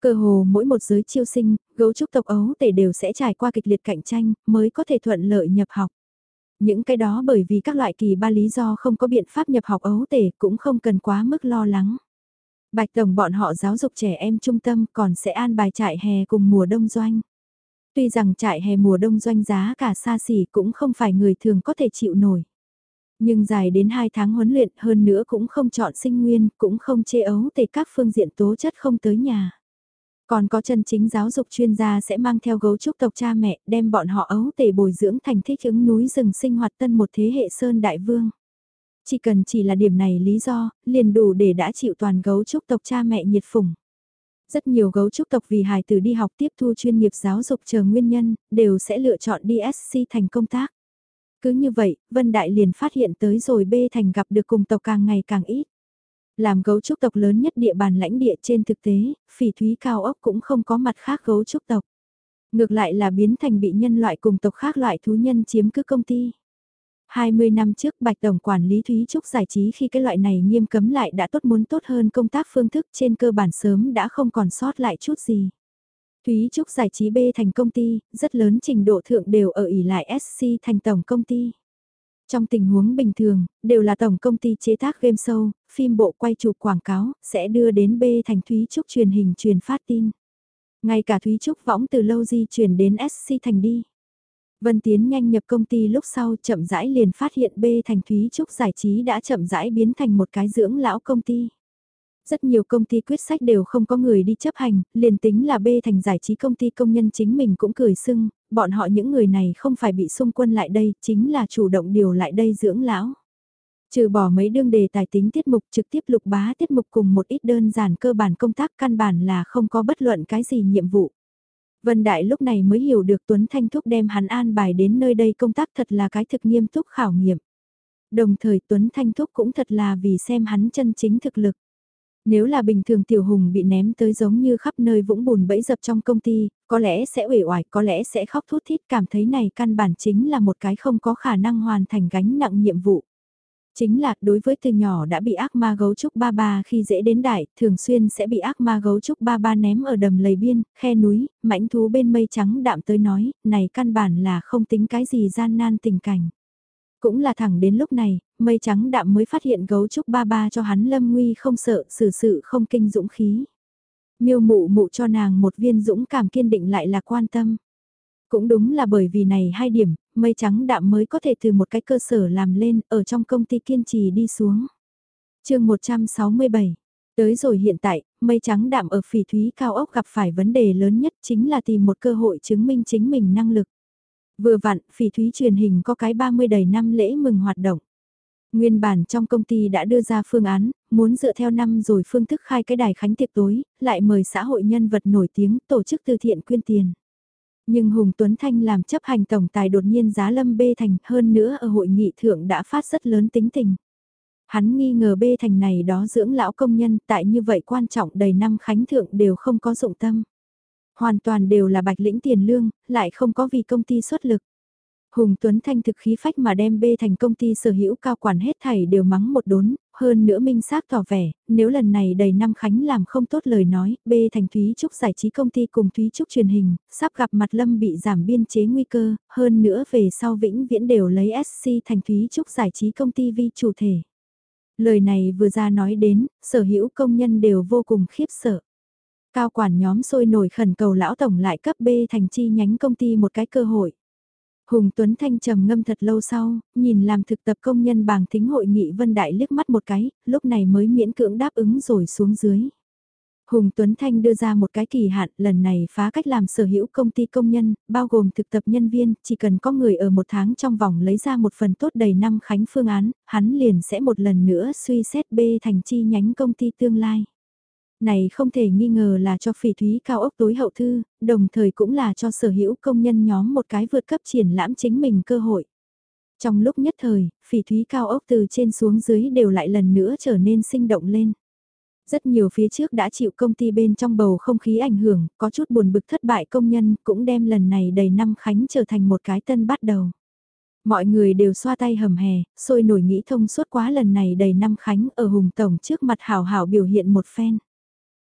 Cơ hồ mỗi một giới chiêu sinh, gấu trúc tộc ấu tể đều sẽ trải qua kịch liệt cạnh tranh, mới có thể thuận lợi nhập học. Những cái đó bởi vì các loại kỳ ba lý do không có biện pháp nhập học ấu tể cũng không cần quá mức lo lắng. Bạch Tổng bọn họ giáo dục trẻ em trung tâm còn sẽ an bài trại hè cùng mùa đông doanh. Tuy rằng trại hè mùa đông doanh giá cả xa xỉ cũng không phải người thường có thể chịu nổi. Nhưng dài đến 2 tháng huấn luyện hơn nữa cũng không chọn sinh nguyên, cũng không chê ấu tể các phương diện tố chất không tới nhà. Còn có chân chính giáo dục chuyên gia sẽ mang theo gấu trúc tộc cha mẹ đem bọn họ ấu tể bồi dưỡng thành thích ứng núi rừng sinh hoạt tân một thế hệ Sơn Đại Vương. Chỉ cần chỉ là điểm này lý do, liền đủ để đã chịu toàn gấu trúc tộc cha mẹ nhiệt phủng. Rất nhiều gấu trúc tộc vì hài tử đi học tiếp thu chuyên nghiệp giáo dục chờ nguyên nhân, đều sẽ lựa chọn DSC thành công tác. Cứ như vậy, Vân Đại liền phát hiện tới rồi B thành gặp được cùng tộc càng ngày càng ít. Làm gấu trúc tộc lớn nhất địa bàn lãnh địa trên thực tế, phỉ thúy cao ốc cũng không có mặt khác gấu trúc tộc. Ngược lại là biến thành bị nhân loại cùng tộc khác loại thú nhân chiếm cứ công ty. 20 năm trước Bạch Tổng quản lý Thúy Trúc giải trí khi cái loại này nghiêm cấm lại đã tốt muốn tốt hơn công tác phương thức trên cơ bản sớm đã không còn sót lại chút gì. Thúy Trúc giải trí B thành công ty, rất lớn trình độ thượng đều ở ỉ lại SC thành tổng công ty. Trong tình huống bình thường, đều là tổng công ty chế tác game show, phim bộ quay chụp quảng cáo, sẽ đưa đến B thành Thúy Trúc truyền hình truyền phát tin. Ngay cả Thúy Trúc võng từ lâu di chuyển đến SC thành đi. Vân Tiến nhanh nhập công ty lúc sau chậm rãi liền phát hiện B thành Thúy Trúc giải trí đã chậm rãi biến thành một cái dưỡng lão công ty. Rất nhiều công ty quyết sách đều không có người đi chấp hành, liền tính là B thành giải trí công ty công nhân chính mình cũng cười sưng, bọn họ những người này không phải bị xung quân lại đây, chính là chủ động điều lại đây dưỡng lão. Trừ bỏ mấy đương đề tài tính tiết mục trực tiếp lục bá tiết mục cùng một ít đơn giản cơ bản công tác căn bản là không có bất luận cái gì nhiệm vụ. Vân Đại lúc này mới hiểu được Tuấn Thanh Thúc đem hắn an bài đến nơi đây công tác thật là cái thực nghiêm túc khảo nghiệm. Đồng thời Tuấn Thanh Thúc cũng thật là vì xem hắn chân chính thực lực. Nếu là bình thường Tiểu Hùng bị ném tới giống như khắp nơi vũng bùn bẫy dập trong công ty, có lẽ sẽ uể oải, có lẽ sẽ khóc thút thít cảm thấy này căn bản chính là một cái không có khả năng hoàn thành gánh nặng nhiệm vụ. Chính là đối với từ nhỏ đã bị ác ma gấu trúc ba ba khi dễ đến đại, thường xuyên sẽ bị ác ma gấu trúc ba ba ném ở đầm lầy biên, khe núi, mảnh thú bên mây trắng đạm tới nói, này căn bản là không tính cái gì gian nan tình cảnh. Cũng là thẳng đến lúc này, mây trắng đạm mới phát hiện gấu trúc ba ba cho hắn lâm nguy không sợ, xử sự không kinh dũng khí. Miêu mụ mụ cho nàng một viên dũng cảm kiên định lại là quan tâm. Cũng đúng là bởi vì này hai điểm, mây trắng đạm mới có thể từ một cái cơ sở làm lên ở trong công ty kiên trì đi xuống. chương 167 Tới rồi hiện tại, mây trắng đạm ở phỉ thúy cao ốc gặp phải vấn đề lớn nhất chính là tìm một cơ hội chứng minh chính mình năng lực. Vừa vặn, phỉ thúy truyền hình có cái 30 đầy năm lễ mừng hoạt động. Nguyên bản trong công ty đã đưa ra phương án, muốn dựa theo năm rồi phương thức khai cái đài khánh tiệc tối, lại mời xã hội nhân vật nổi tiếng tổ chức từ thiện quyên tiền. Nhưng Hùng Tuấn Thanh làm chấp hành tổng tài đột nhiên giá lâm bê thành hơn nữa ở hội nghị thượng đã phát rất lớn tính tình. Hắn nghi ngờ bê thành này đó dưỡng lão công nhân tại như vậy quan trọng đầy năm khánh thượng đều không có dụng tâm. Hoàn toàn đều là bạch lĩnh tiền lương, lại không có vì công ty xuất lực. Hùng Tuấn Thanh thực khí phách mà đem bê thành công ty sở hữu cao quản hết thảy đều mắng một đốn, hơn nữa minh xác tỏ vẻ, nếu lần này đầy năm khánh làm không tốt lời nói, bê thành Thúy Trúc giải trí công ty cùng Thúy Trúc truyền hình, sắp gặp mặt lâm bị giảm biên chế nguy cơ, hơn nữa về sau vĩnh viễn đều lấy SC thành Thúy Trúc giải trí công ty vi chủ thể. Lời này vừa ra nói đến, sở hữu công nhân đều vô cùng khiếp sợ. Cao quản nhóm sôi nổi khẩn cầu lão tổng lại cấp B thành chi nhánh công ty một cái cơ hội. Hùng Tuấn Thanh trầm ngâm thật lâu sau, nhìn làm thực tập công nhân bàng thính hội nghị Vân Đại liếc mắt một cái, lúc này mới miễn cưỡng đáp ứng rồi xuống dưới. Hùng Tuấn Thanh đưa ra một cái kỳ hạn, lần này phá cách làm sở hữu công ty công nhân, bao gồm thực tập nhân viên, chỉ cần có người ở một tháng trong vòng lấy ra một phần tốt đầy năm khánh phương án, hắn liền sẽ một lần nữa suy xét B thành chi nhánh công ty tương lai. Này không thể nghi ngờ là cho phỉ thúy cao ốc tối hậu thư, đồng thời cũng là cho sở hữu công nhân nhóm một cái vượt cấp triển lãm chính mình cơ hội. Trong lúc nhất thời, phỉ thúy cao ốc từ trên xuống dưới đều lại lần nữa trở nên sinh động lên. Rất nhiều phía trước đã chịu công ty bên trong bầu không khí ảnh hưởng, có chút buồn bực thất bại công nhân cũng đem lần này đầy năm khánh trở thành một cái tân bắt đầu. Mọi người đều xoa tay hầm hè, sôi nổi nghĩ thông suốt quá lần này đầy năm khánh ở hùng tổng trước mặt hào hảo biểu hiện một phen.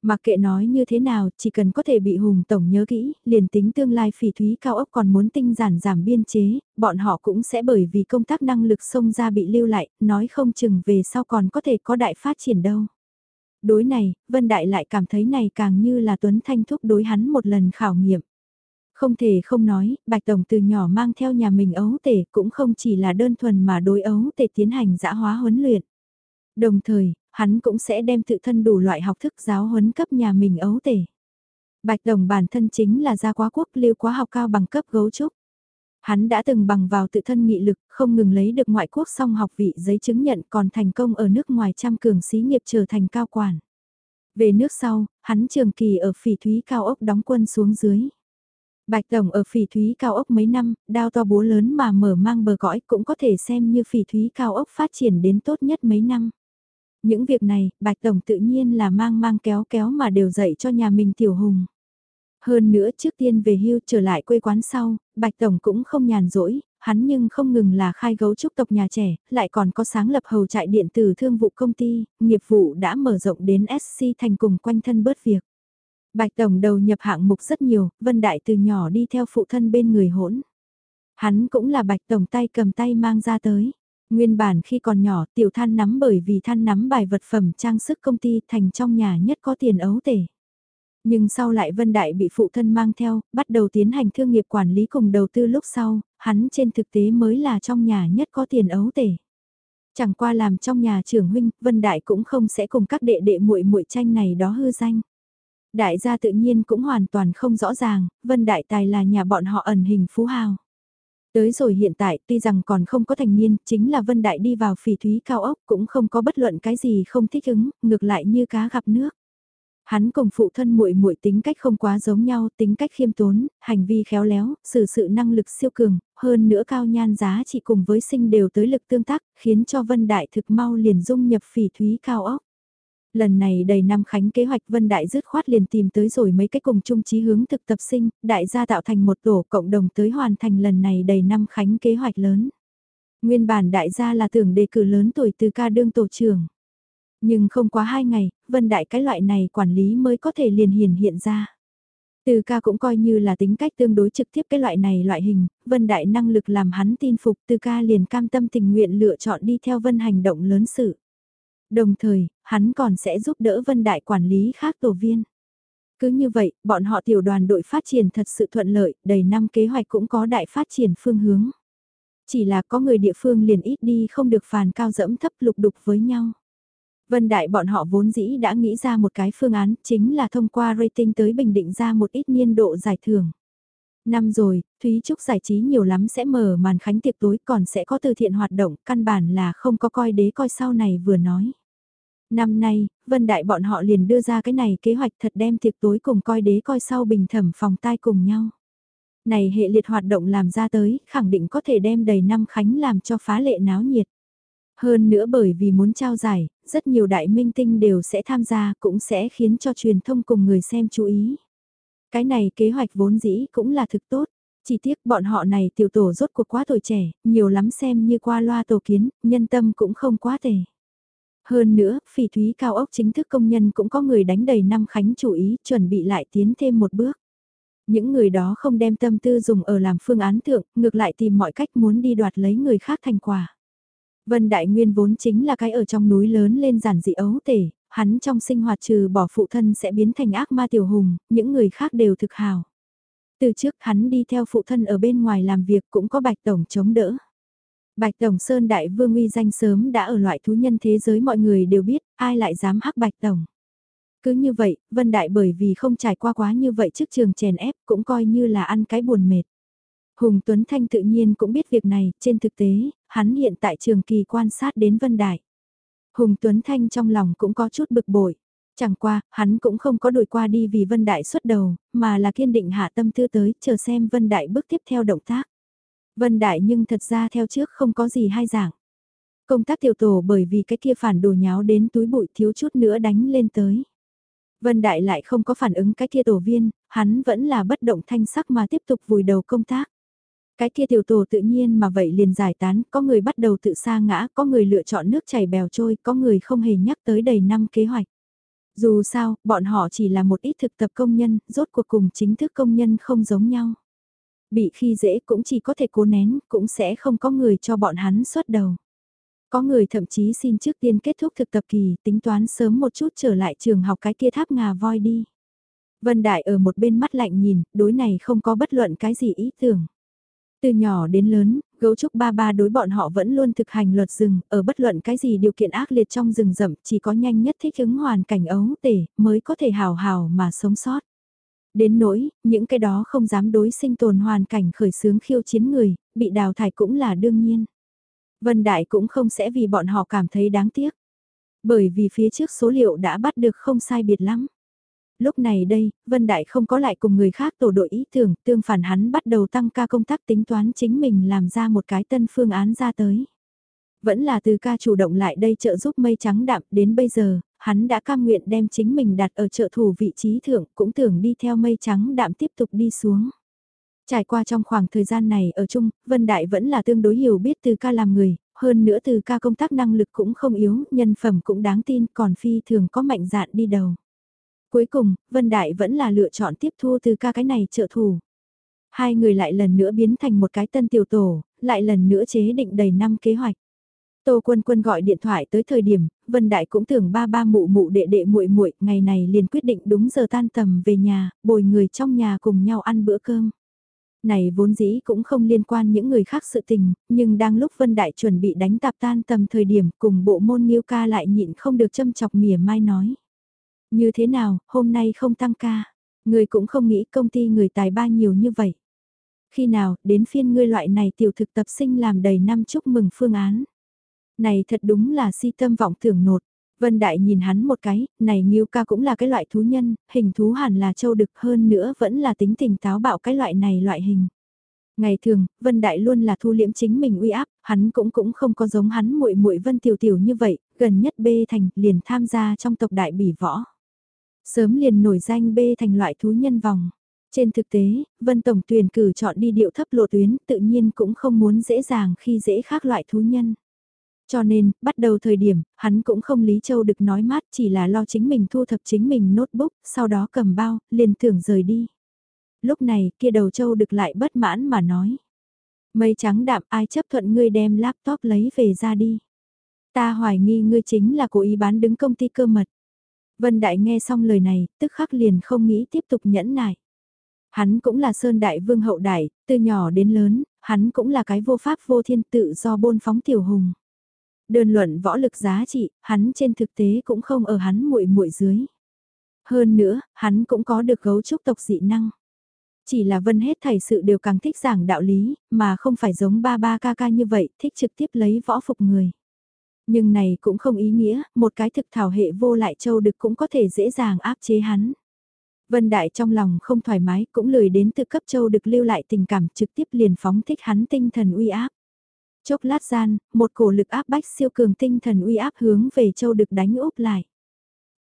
Mặc kệ nói như thế nào, chỉ cần có thể bị Hùng Tổng nhớ kỹ, liền tính tương lai phỉ thúy cao ốc còn muốn tinh giản giảm biên chế, bọn họ cũng sẽ bởi vì công tác năng lực xông ra bị lưu lại, nói không chừng về sau còn có thể có đại phát triển đâu. Đối này, Vân Đại lại cảm thấy này càng như là Tuấn Thanh thúc đối hắn một lần khảo nghiệm. Không thể không nói, Bạch Tổng từ nhỏ mang theo nhà mình ấu tể cũng không chỉ là đơn thuần mà đối ấu tể tiến hành dã hóa huấn luyện. Đồng thời, hắn cũng sẽ đem tự thân đủ loại học thức giáo huấn cấp nhà mình ấu tể. Bạch Đồng bản thân chính là gia quá quốc lưu quá học cao bằng cấp gấu trúc. Hắn đã từng bằng vào tự thân nghị lực, không ngừng lấy được ngoại quốc song học vị giấy chứng nhận còn thành công ở nước ngoài trăm cường xí nghiệp trở thành cao quản. Về nước sau, hắn trường kỳ ở phỉ thúy cao ốc đóng quân xuống dưới. Bạch Tổng ở phỉ thúy cao ốc mấy năm, đao to búa lớn mà mở mang bờ cõi cũng có thể xem như phỉ thúy cao ốc phát triển đến tốt nhất mấy năm. Những việc này, Bạch Tổng tự nhiên là mang mang kéo kéo mà đều dạy cho nhà mình Tiểu Hùng. Hơn nữa trước tiên về hưu trở lại quê quán sau, Bạch Tổng cũng không nhàn rỗi, hắn nhưng không ngừng là khai gấu trúc tộc nhà trẻ, lại còn có sáng lập hầu trại điện tử thương vụ công ty, nghiệp vụ đã mở rộng đến SC thành cùng quanh thân bớt việc. Bạch Tổng đầu nhập hạng mục rất nhiều, Vân Đại từ nhỏ đi theo phụ thân bên người hỗn. Hắn cũng là Bạch Tổng tay cầm tay mang ra tới. Nguyên bản khi còn nhỏ tiểu than nắm bởi vì than nắm bài vật phẩm trang sức công ty thành trong nhà nhất có tiền ấu tể. Nhưng sau lại Vân Đại bị phụ thân mang theo, bắt đầu tiến hành thương nghiệp quản lý cùng đầu tư lúc sau, hắn trên thực tế mới là trong nhà nhất có tiền ấu tể. Chẳng qua làm trong nhà trưởng huynh, Vân Đại cũng không sẽ cùng các đệ đệ muội muội tranh này đó hư danh. Đại gia tự nhiên cũng hoàn toàn không rõ ràng, Vân Đại Tài là nhà bọn họ ẩn hình phú hào. Tới rồi hiện tại, tuy rằng còn không có thành niên, chính là Vân Đại đi vào phỉ thúy cao ốc cũng không có bất luận cái gì không thích ứng, ngược lại như cá gặp nước. Hắn cùng phụ thân muội muội tính cách không quá giống nhau, tính cách khiêm tốn, hành vi khéo léo, xử sự năng lực siêu cường, hơn nữa cao nhan giá trị cùng với sinh đều tới lực tương tác, khiến cho Vân Đại thực mau liền dung nhập phỉ thúy cao ốc. Lần này đầy năm khánh kế hoạch Vân Đại dứt khoát liền tìm tới rồi mấy cái cùng chung chí hướng thực tập sinh, đại gia tạo thành một tổ cộng đồng tới hoàn thành lần này đầy năm khánh kế hoạch lớn. Nguyên bản đại gia là tưởng đề cử lớn tuổi từ ca đương tổ trưởng. Nhưng không quá hai ngày, Vân Đại cái loại này quản lý mới có thể liền hiển hiện ra. Từ ca cũng coi như là tính cách tương đối trực tiếp cái loại này loại hình, Vân Đại năng lực làm hắn tin phục từ ca liền cam tâm tình nguyện lựa chọn đi theo Vân hành động lớn sự. Đồng thời, hắn còn sẽ giúp đỡ Vân Đại quản lý khác tổ viên. Cứ như vậy, bọn họ tiểu đoàn đội phát triển thật sự thuận lợi, đầy năm kế hoạch cũng có đại phát triển phương hướng. Chỉ là có người địa phương liền ít đi không được phàn cao dẫm thấp lục đục với nhau. Vân Đại bọn họ vốn dĩ đã nghĩ ra một cái phương án, chính là thông qua rating tới bình định ra một ít niên độ giải thưởng. Năm rồi, Thúy Trúc giải trí nhiều lắm sẽ mở màn khánh tiệc tối còn sẽ có từ thiện hoạt động, căn bản là không có coi đế coi sau này vừa nói. Năm nay, Vân Đại bọn họ liền đưa ra cái này kế hoạch thật đem tiệc tối cùng coi đế coi sau bình thẩm phòng tai cùng nhau. Này hệ liệt hoạt động làm ra tới, khẳng định có thể đem đầy năm khánh làm cho phá lệ náo nhiệt. Hơn nữa bởi vì muốn trao giải, rất nhiều đại minh tinh đều sẽ tham gia cũng sẽ khiến cho truyền thông cùng người xem chú ý. Cái này kế hoạch vốn dĩ cũng là thực tốt. Chỉ tiếc bọn họ này tiểu tổ rốt cuộc quá tuổi trẻ, nhiều lắm xem như qua loa tổ kiến, nhân tâm cũng không quá tệ. Hơn nữa, phỉ thúy cao ốc chính thức công nhân cũng có người đánh đầy năm khánh chủ ý chuẩn bị lại tiến thêm một bước. Những người đó không đem tâm tư dùng ở làm phương án thượng, ngược lại tìm mọi cách muốn đi đoạt lấy người khác thành quả. Vân Đại Nguyên vốn chính là cái ở trong núi lớn lên giản dị ấu tể, hắn trong sinh hoạt trừ bỏ phụ thân sẽ biến thành ác ma tiểu hùng, những người khác đều thực hào. Từ trước hắn đi theo phụ thân ở bên ngoài làm việc cũng có bạch tổng chống đỡ. Bạch Tổng Sơn Đại Vương uy danh sớm đã ở loại thú nhân thế giới mọi người đều biết, ai lại dám hắc Bạch Tổng. Cứ như vậy, Vân Đại bởi vì không trải qua quá như vậy trước trường chèn ép cũng coi như là ăn cái buồn mệt. Hùng Tuấn Thanh tự nhiên cũng biết việc này, trên thực tế, hắn hiện tại trường kỳ quan sát đến Vân Đại. Hùng Tuấn Thanh trong lòng cũng có chút bực bội. Chẳng qua, hắn cũng không có đổi qua đi vì Vân Đại xuất đầu, mà là kiên định hạ tâm tư tới, chờ xem Vân Đại bước tiếp theo động tác. Vân Đại nhưng thật ra theo trước không có gì hay giảng. Công tác tiểu tổ bởi vì cái kia phản đồ nháo đến túi bụi thiếu chút nữa đánh lên tới. Vân Đại lại không có phản ứng cái kia tổ viên, hắn vẫn là bất động thanh sắc mà tiếp tục vùi đầu công tác. Cái kia tiểu tổ tự nhiên mà vậy liền giải tán, có người bắt đầu tự sa ngã, có người lựa chọn nước chảy bèo trôi, có người không hề nhắc tới đầy năm kế hoạch. Dù sao, bọn họ chỉ là một ít thực tập công nhân, rốt cuộc cùng chính thức công nhân không giống nhau. Bị khi dễ cũng chỉ có thể cố nén, cũng sẽ không có người cho bọn hắn xuất đầu. Có người thậm chí xin trước tiên kết thúc thực tập kỳ, tính toán sớm một chút trở lại trường học cái kia tháp ngà voi đi. Vân Đại ở một bên mắt lạnh nhìn, đối này không có bất luận cái gì ý tưởng. Từ nhỏ đến lớn, gấu trúc ba ba đối bọn họ vẫn luôn thực hành luật rừng, ở bất luận cái gì điều kiện ác liệt trong rừng rậm chỉ có nhanh nhất thích ứng hoàn cảnh ấu tể mới có thể hào hào mà sống sót. Đến nỗi, những cái đó không dám đối sinh tồn hoàn cảnh khởi sướng khiêu chiến người, bị đào thải cũng là đương nhiên. Vân Đại cũng không sẽ vì bọn họ cảm thấy đáng tiếc. Bởi vì phía trước số liệu đã bắt được không sai biệt lắm. Lúc này đây, Vân Đại không có lại cùng người khác tổ đội ý tưởng, tương phản hắn bắt đầu tăng ca công tác tính toán chính mình làm ra một cái tân phương án ra tới. Vẫn là từ ca chủ động lại đây trợ giúp mây trắng đạm đến bây giờ, hắn đã cam nguyện đem chính mình đặt ở trợ thủ vị trí thượng cũng tưởng đi theo mây trắng đạm tiếp tục đi xuống. Trải qua trong khoảng thời gian này ở chung, Vân Đại vẫn là tương đối hiểu biết từ ca làm người, hơn nữa từ ca công tác năng lực cũng không yếu, nhân phẩm cũng đáng tin, còn phi thường có mạnh dạn đi đầu. Cuối cùng, Vân Đại vẫn là lựa chọn tiếp thu từ ca cái này trợ thủ. Hai người lại lần nữa biến thành một cái tân tiểu tổ, lại lần nữa chế định đầy năm kế hoạch. Tô Quân Quân gọi điện thoại tới thời điểm, Vân Đại cũng tưởng ba ba mụ mụ đệ đệ muội muội, ngày này liền quyết định đúng giờ tan tầm về nhà, bồi người trong nhà cùng nhau ăn bữa cơm. Này vốn dĩ cũng không liên quan những người khác sự tình, nhưng đang lúc Vân Đại chuẩn bị đánh tạp tan tầm thời điểm cùng bộ môn Nhiêu ca lại nhịn không được châm chọc mỉa mai nói. Như thế nào, hôm nay không tăng ca, người cũng không nghĩ công ty người tài ba nhiều như vậy. Khi nào, đến phiên ngươi loại này tiểu thực tập sinh làm đầy năm chúc mừng phương án. Này thật đúng là si tâm vọng tưởng nột. Vân Đại nhìn hắn một cái, này Nghiêu ca cũng là cái loại thú nhân, hình thú hẳn là châu đực hơn nữa vẫn là tính tình táo bạo cái loại này loại hình. Ngày thường, Vân Đại luôn là thu liễm chính mình uy áp, hắn cũng cũng không có giống hắn muội muội Vân Tiểu Tiểu như vậy, gần nhất bê thành liền tham gia trong tộc đại bỉ võ. Sớm liền nổi danh bê thành loại thú nhân vòng. Trên thực tế, Vân Tổng tuyển cử chọn đi điệu thấp lộ tuyến tự nhiên cũng không muốn dễ dàng khi dễ khác loại thú nhân. Cho nên, bắt đầu thời điểm, hắn cũng không lý châu được nói mát chỉ là lo chính mình thu thập chính mình notebook, sau đó cầm bao, liền tưởng rời đi. Lúc này, kia đầu châu được lại bất mãn mà nói. Mây trắng đạm ai chấp thuận ngươi đem laptop lấy về ra đi. Ta hoài nghi ngươi chính là cố ý bán đứng công ty cơ mật. Vân Đại nghe xong lời này, tức khắc liền không nghĩ tiếp tục nhẫn nại. Hắn cũng là Sơn Đại Vương hậu đại, từ nhỏ đến lớn, hắn cũng là cái vô pháp vô thiên tự do bôn phóng tiểu hùng. Đơn luận võ lực giá trị, hắn trên thực tế cũng không ở hắn muội muội dưới. Hơn nữa, hắn cũng có được gấu trúc tộc dị năng. Chỉ là vân hết thảy sự đều càng thích giảng đạo lý, mà không phải giống ba ba ca ca như vậy, thích trực tiếp lấy võ phục người. Nhưng này cũng không ý nghĩa, một cái thực thảo hệ vô lại châu đực cũng có thể dễ dàng áp chế hắn. Vân Đại trong lòng không thoải mái cũng lười đến từ cấp châu đực lưu lại tình cảm trực tiếp liền phóng thích hắn tinh thần uy áp. Chốc lát gian, một cổ lực áp bách siêu cường tinh thần uy áp hướng về châu đực đánh úp lại.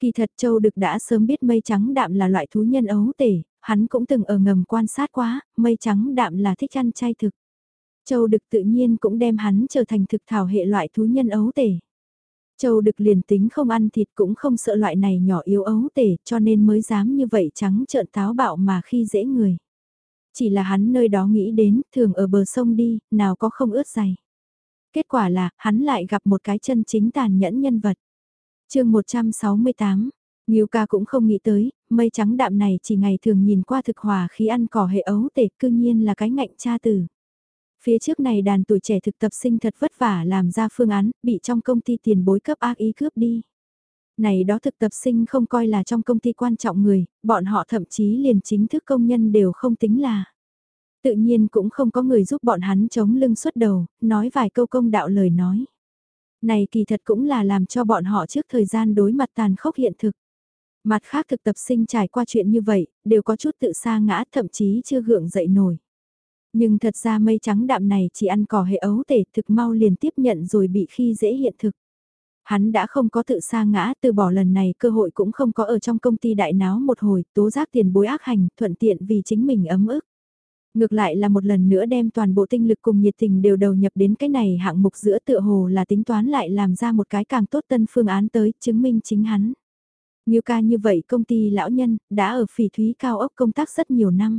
Kỳ thật châu đực đã sớm biết mây trắng đạm là loại thú nhân ấu tể, hắn cũng từng ở ngầm quan sát quá, mây trắng đạm là thích ăn chay thực. Châu Đực tự nhiên cũng đem hắn trở thành thực thảo hệ loại thú nhân ấu tể. Châu Đực liền tính không ăn thịt cũng không sợ loại này nhỏ yếu ấu tể cho nên mới dám như vậy trắng trợn táo bạo mà khi dễ người. Chỉ là hắn nơi đó nghĩ đến thường ở bờ sông đi, nào có không ướt dày. Kết quả là hắn lại gặp một cái chân chính tàn nhẫn nhân vật. chương 168 Nghiêu ca cũng không nghĩ tới, mây trắng đạm này chỉ ngày thường nhìn qua thực hòa khi ăn cỏ hệ ấu tể cư nhiên là cái ngạnh cha tử. Phía trước này đàn tuổi trẻ thực tập sinh thật vất vả làm ra phương án, bị trong công ty tiền bối cấp ác ý cướp đi. Này đó thực tập sinh không coi là trong công ty quan trọng người, bọn họ thậm chí liền chính thức công nhân đều không tính là. Tự nhiên cũng không có người giúp bọn hắn chống lưng suốt đầu, nói vài câu công đạo lời nói. Này kỳ thật cũng là làm cho bọn họ trước thời gian đối mặt tàn khốc hiện thực. Mặt khác thực tập sinh trải qua chuyện như vậy, đều có chút tự sa ngã thậm chí chưa gượng dậy nổi. Nhưng thật ra mây trắng đạm này chỉ ăn cỏ hệ ấu tể thực mau liền tiếp nhận rồi bị khi dễ hiện thực. Hắn đã không có tự sa ngã từ bỏ lần này cơ hội cũng không có ở trong công ty đại náo một hồi tố giác tiền bối ác hành thuận tiện vì chính mình ấm ức. Ngược lại là một lần nữa đem toàn bộ tinh lực cùng nhiệt tình đều đầu nhập đến cái này hạng mục giữa tựa hồ là tính toán lại làm ra một cái càng tốt tân phương án tới chứng minh chính hắn. Như ca như vậy công ty lão nhân, đã ở phỉ thúy cao ốc công tác rất nhiều năm.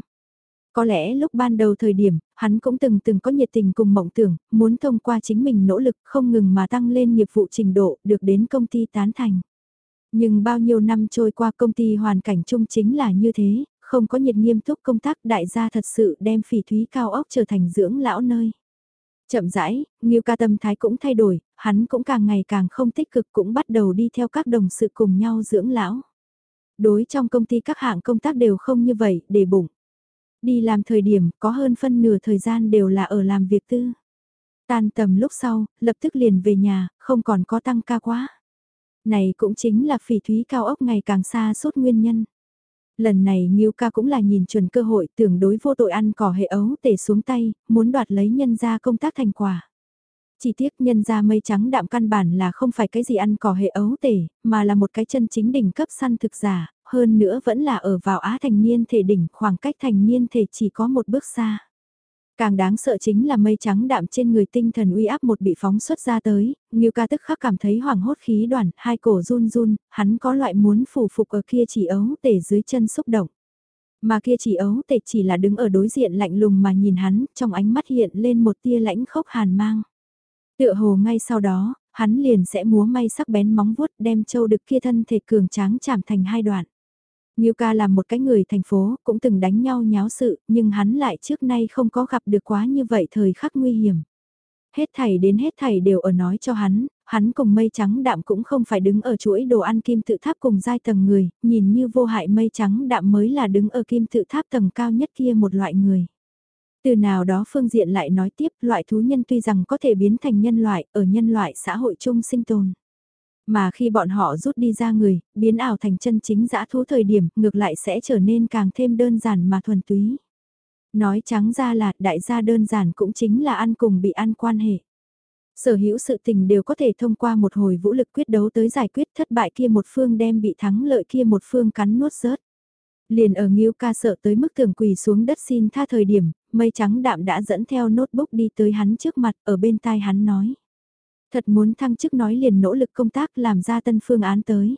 Có lẽ lúc ban đầu thời điểm, hắn cũng từng từng có nhiệt tình cùng mộng tưởng, muốn thông qua chính mình nỗ lực không ngừng mà tăng lên nghiệp vụ trình độ được đến công ty tán thành. Nhưng bao nhiêu năm trôi qua công ty hoàn cảnh chung chính là như thế, không có nhiệt nghiêm túc công tác đại gia thật sự đem phỉ thúy cao ốc trở thành dưỡng lão nơi. Chậm rãi, Nghiêu ca tâm thái cũng thay đổi, hắn cũng càng ngày càng không tích cực cũng bắt đầu đi theo các đồng sự cùng nhau dưỡng lão. Đối trong công ty các hạng công tác đều không như vậy, để bụng. Đi làm thời điểm có hơn phân nửa thời gian đều là ở làm việc tư. Tan tầm lúc sau, lập tức liền về nhà, không còn có tăng ca quá. Này cũng chính là phỉ thúy cao ốc ngày càng xa suốt nguyên nhân. Lần này Nghiêu ca cũng là nhìn chuẩn cơ hội tưởng đối vô tội ăn cỏ hệ ấu tể xuống tay, muốn đoạt lấy nhân ra công tác thành quả. Chỉ tiếc nhân ra mây trắng đạm căn bản là không phải cái gì ăn cỏ hệ ấu tể, mà là một cái chân chính đỉnh cấp săn thực giả, hơn nữa vẫn là ở vào á thành niên thể đỉnh khoảng cách thành niên thể chỉ có một bước xa. Càng đáng sợ chính là mây trắng đạm trên người tinh thần uy áp một bị phóng xuất ra tới, Nghiêu ca tức khắc cảm thấy hoảng hốt khí đoàn, hai cổ run run, hắn có loại muốn phủ phục ở kia chỉ ấu tể dưới chân xúc động. Mà kia chỉ ấu tể chỉ là đứng ở đối diện lạnh lùng mà nhìn hắn, trong ánh mắt hiện lên một tia lãnh khốc hàn mang. Tựa hồ ngay sau đó, hắn liền sẽ múa may sắc bén móng vuốt đem châu đực kia thân thể cường tráng chạm thành hai đoạn. Ngưu ca là một cái người thành phố, cũng từng đánh nhau nháo sự, nhưng hắn lại trước nay không có gặp được quá như vậy thời khắc nguy hiểm. Hết thảy đến hết thảy đều ở nói cho hắn, hắn cùng mây trắng đạm cũng không phải đứng ở chuỗi đồ ăn kim tự tháp cùng giai tầng người, nhìn như vô hại mây trắng đạm mới là đứng ở kim tự tháp tầng cao nhất kia một loại người. Từ nào đó phương diện lại nói tiếp loại thú nhân tuy rằng có thể biến thành nhân loại ở nhân loại xã hội chung sinh tồn. Mà khi bọn họ rút đi ra người, biến ảo thành chân chính dã thú thời điểm, ngược lại sẽ trở nên càng thêm đơn giản mà thuần túy. Nói trắng ra là đại gia đơn giản cũng chính là ăn cùng bị ăn quan hệ. Sở hữu sự tình đều có thể thông qua một hồi vũ lực quyết đấu tới giải quyết thất bại kia một phương đem bị thắng lợi kia một phương cắn nuốt rớt. Liền ở Nghiêu ca sợ tới mức thường quỳ xuống đất xin tha thời điểm, mây trắng đạm đã dẫn theo notebook đi tới hắn trước mặt ở bên tai hắn nói. Thật muốn thăng chức nói liền nỗ lực công tác làm ra tân phương án tới.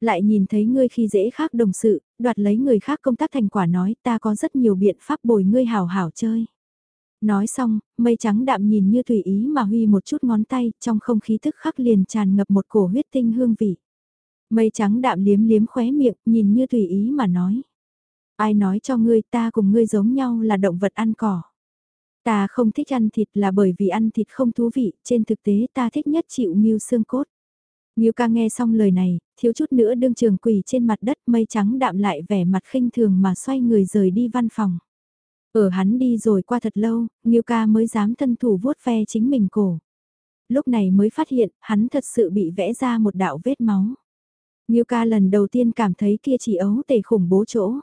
Lại nhìn thấy ngươi khi dễ khác đồng sự, đoạt lấy người khác công tác thành quả nói ta có rất nhiều biện pháp bồi ngươi hảo hảo chơi. Nói xong, mây trắng đạm nhìn như tùy ý mà huy một chút ngón tay, trong không khí tức khắc liền tràn ngập một cổ huyết tinh hương vị. Mây trắng đạm liếm liếm khóe miệng, nhìn như tùy ý mà nói. Ai nói cho ngươi ta cùng ngươi giống nhau là động vật ăn cỏ. Ta không thích ăn thịt là bởi vì ăn thịt không thú vị, trên thực tế ta thích nhất chịu miêu xương cốt. Nghiêu ca nghe xong lời này, thiếu chút nữa đương trường quỳ trên mặt đất mây trắng đạm lại vẻ mặt khinh thường mà xoay người rời đi văn phòng. Ở hắn đi rồi qua thật lâu, Nghiêu ca mới dám thân thủ vuốt ve chính mình cổ. Lúc này mới phát hiện, hắn thật sự bị vẽ ra một đạo vết máu. Nghiêu ca lần đầu tiên cảm thấy kia chỉ ấu tể khủng bố chỗ.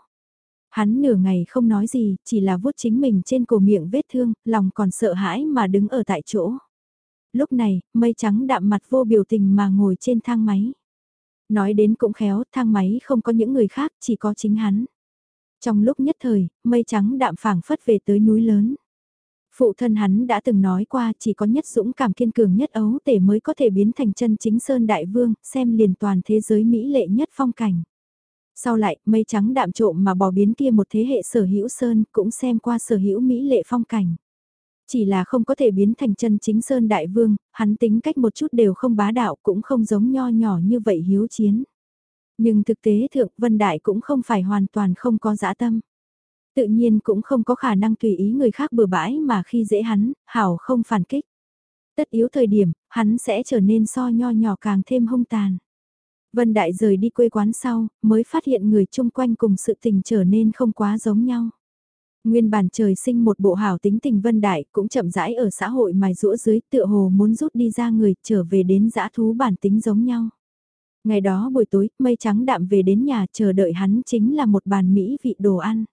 Hắn nửa ngày không nói gì, chỉ là vuốt chính mình trên cổ miệng vết thương, lòng còn sợ hãi mà đứng ở tại chỗ. Lúc này, mây trắng đạm mặt vô biểu tình mà ngồi trên thang máy. Nói đến cũng khéo, thang máy không có những người khác, chỉ có chính hắn. Trong lúc nhất thời, mây trắng đạm phảng phất về tới núi lớn. Phụ thân hắn đã từng nói qua chỉ có nhất dũng cảm kiên cường nhất ấu tể mới có thể biến thành chân chính Sơn Đại Vương, xem liền toàn thế giới mỹ lệ nhất phong cảnh. Sau lại, mây trắng đạm trộm mà bỏ biến kia một thế hệ sở hữu Sơn cũng xem qua sở hữu mỹ lệ phong cảnh. Chỉ là không có thể biến thành chân chính Sơn Đại Vương, hắn tính cách một chút đều không bá đạo cũng không giống nho nhỏ như vậy hiếu chiến. Nhưng thực tế Thượng Vân Đại cũng không phải hoàn toàn không có dã tâm. Tự nhiên cũng không có khả năng tùy ý người khác bừa bãi mà khi dễ hắn, hảo không phản kích. Tất yếu thời điểm, hắn sẽ trở nên so nho nhỏ càng thêm hung tàn. Vân Đại rời đi quê quán sau, mới phát hiện người chung quanh cùng sự tình trở nên không quá giống nhau. Nguyên bản trời sinh một bộ hảo tính tình Vân Đại cũng chậm rãi ở xã hội mài rũa dưới tựa hồ muốn rút đi ra người trở về đến dã thú bản tính giống nhau. Ngày đó buổi tối, mây trắng đạm về đến nhà chờ đợi hắn chính là một bàn mỹ vị đồ ăn.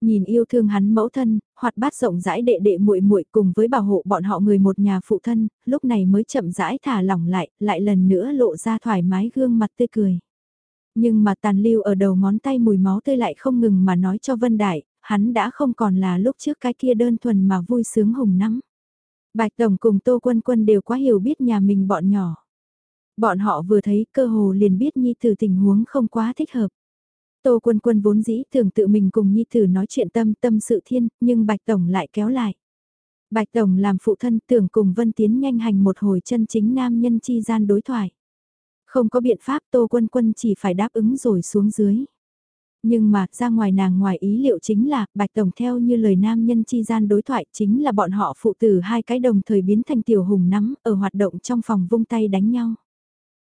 Nhìn yêu thương hắn mẫu thân, hoạt bát rộng rãi đệ đệ muội muội cùng với bảo hộ bọn họ người một nhà phụ thân, lúc này mới chậm rãi thả lỏng lại, lại lần nữa lộ ra thoải mái gương mặt tươi cười. Nhưng mà tàn lưu ở đầu ngón tay mùi máu tươi lại không ngừng mà nói cho Vân Đại, hắn đã không còn là lúc trước cái kia đơn thuần mà vui sướng hùng nắm. Bạch Tổng cùng Tô Quân Quân đều quá hiểu biết nhà mình bọn nhỏ. Bọn họ vừa thấy cơ hồ liền biết Nhi từ tình huống không quá thích hợp. Tô Quân Quân vốn dĩ thường tự mình cùng Nhi Tử nói chuyện tâm tâm sự thiên, nhưng Bạch Tổng lại kéo lại. Bạch Tổng làm phụ thân tưởng cùng Vân Tiến nhanh hành một hồi chân chính nam nhân chi gian đối thoại. Không có biện pháp Tô Quân Quân chỉ phải đáp ứng rồi xuống dưới. Nhưng mà, ra ngoài nàng ngoài ý liệu chính là, Bạch Tổng theo như lời nam nhân chi gian đối thoại chính là bọn họ phụ tử hai cái đồng thời biến thành tiểu hùng nắm ở hoạt động trong phòng vung tay đánh nhau.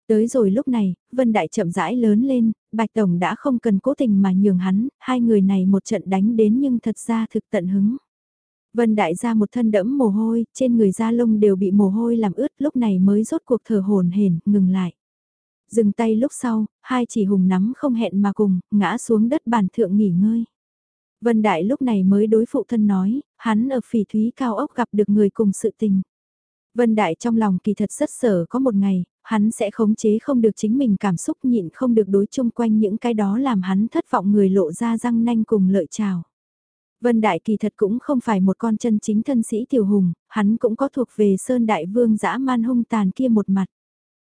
Tới rồi lúc này, Vân Đại chậm rãi lớn lên, Bạch Tổng đã không cần cố tình mà nhường hắn, hai người này một trận đánh đến nhưng thật ra thực tận hứng. Vân Đại ra một thân đẫm mồ hôi, trên người da lông đều bị mồ hôi làm ướt lúc này mới rốt cuộc thở hồn hển ngừng lại. Dừng tay lúc sau, hai chỉ hùng nắm không hẹn mà cùng, ngã xuống đất bàn thượng nghỉ ngơi. Vân Đại lúc này mới đối phụ thân nói, hắn ở phỉ thúy cao ốc gặp được người cùng sự tình. Vân Đại trong lòng kỳ thật rất sở có một ngày, hắn sẽ khống chế không được chính mình cảm xúc nhịn không được đối chung quanh những cái đó làm hắn thất vọng người lộ ra răng nanh cùng lợi trào. Vân Đại kỳ thật cũng không phải một con chân chính thân sĩ tiểu hùng, hắn cũng có thuộc về Sơn Đại Vương dã man hung tàn kia một mặt.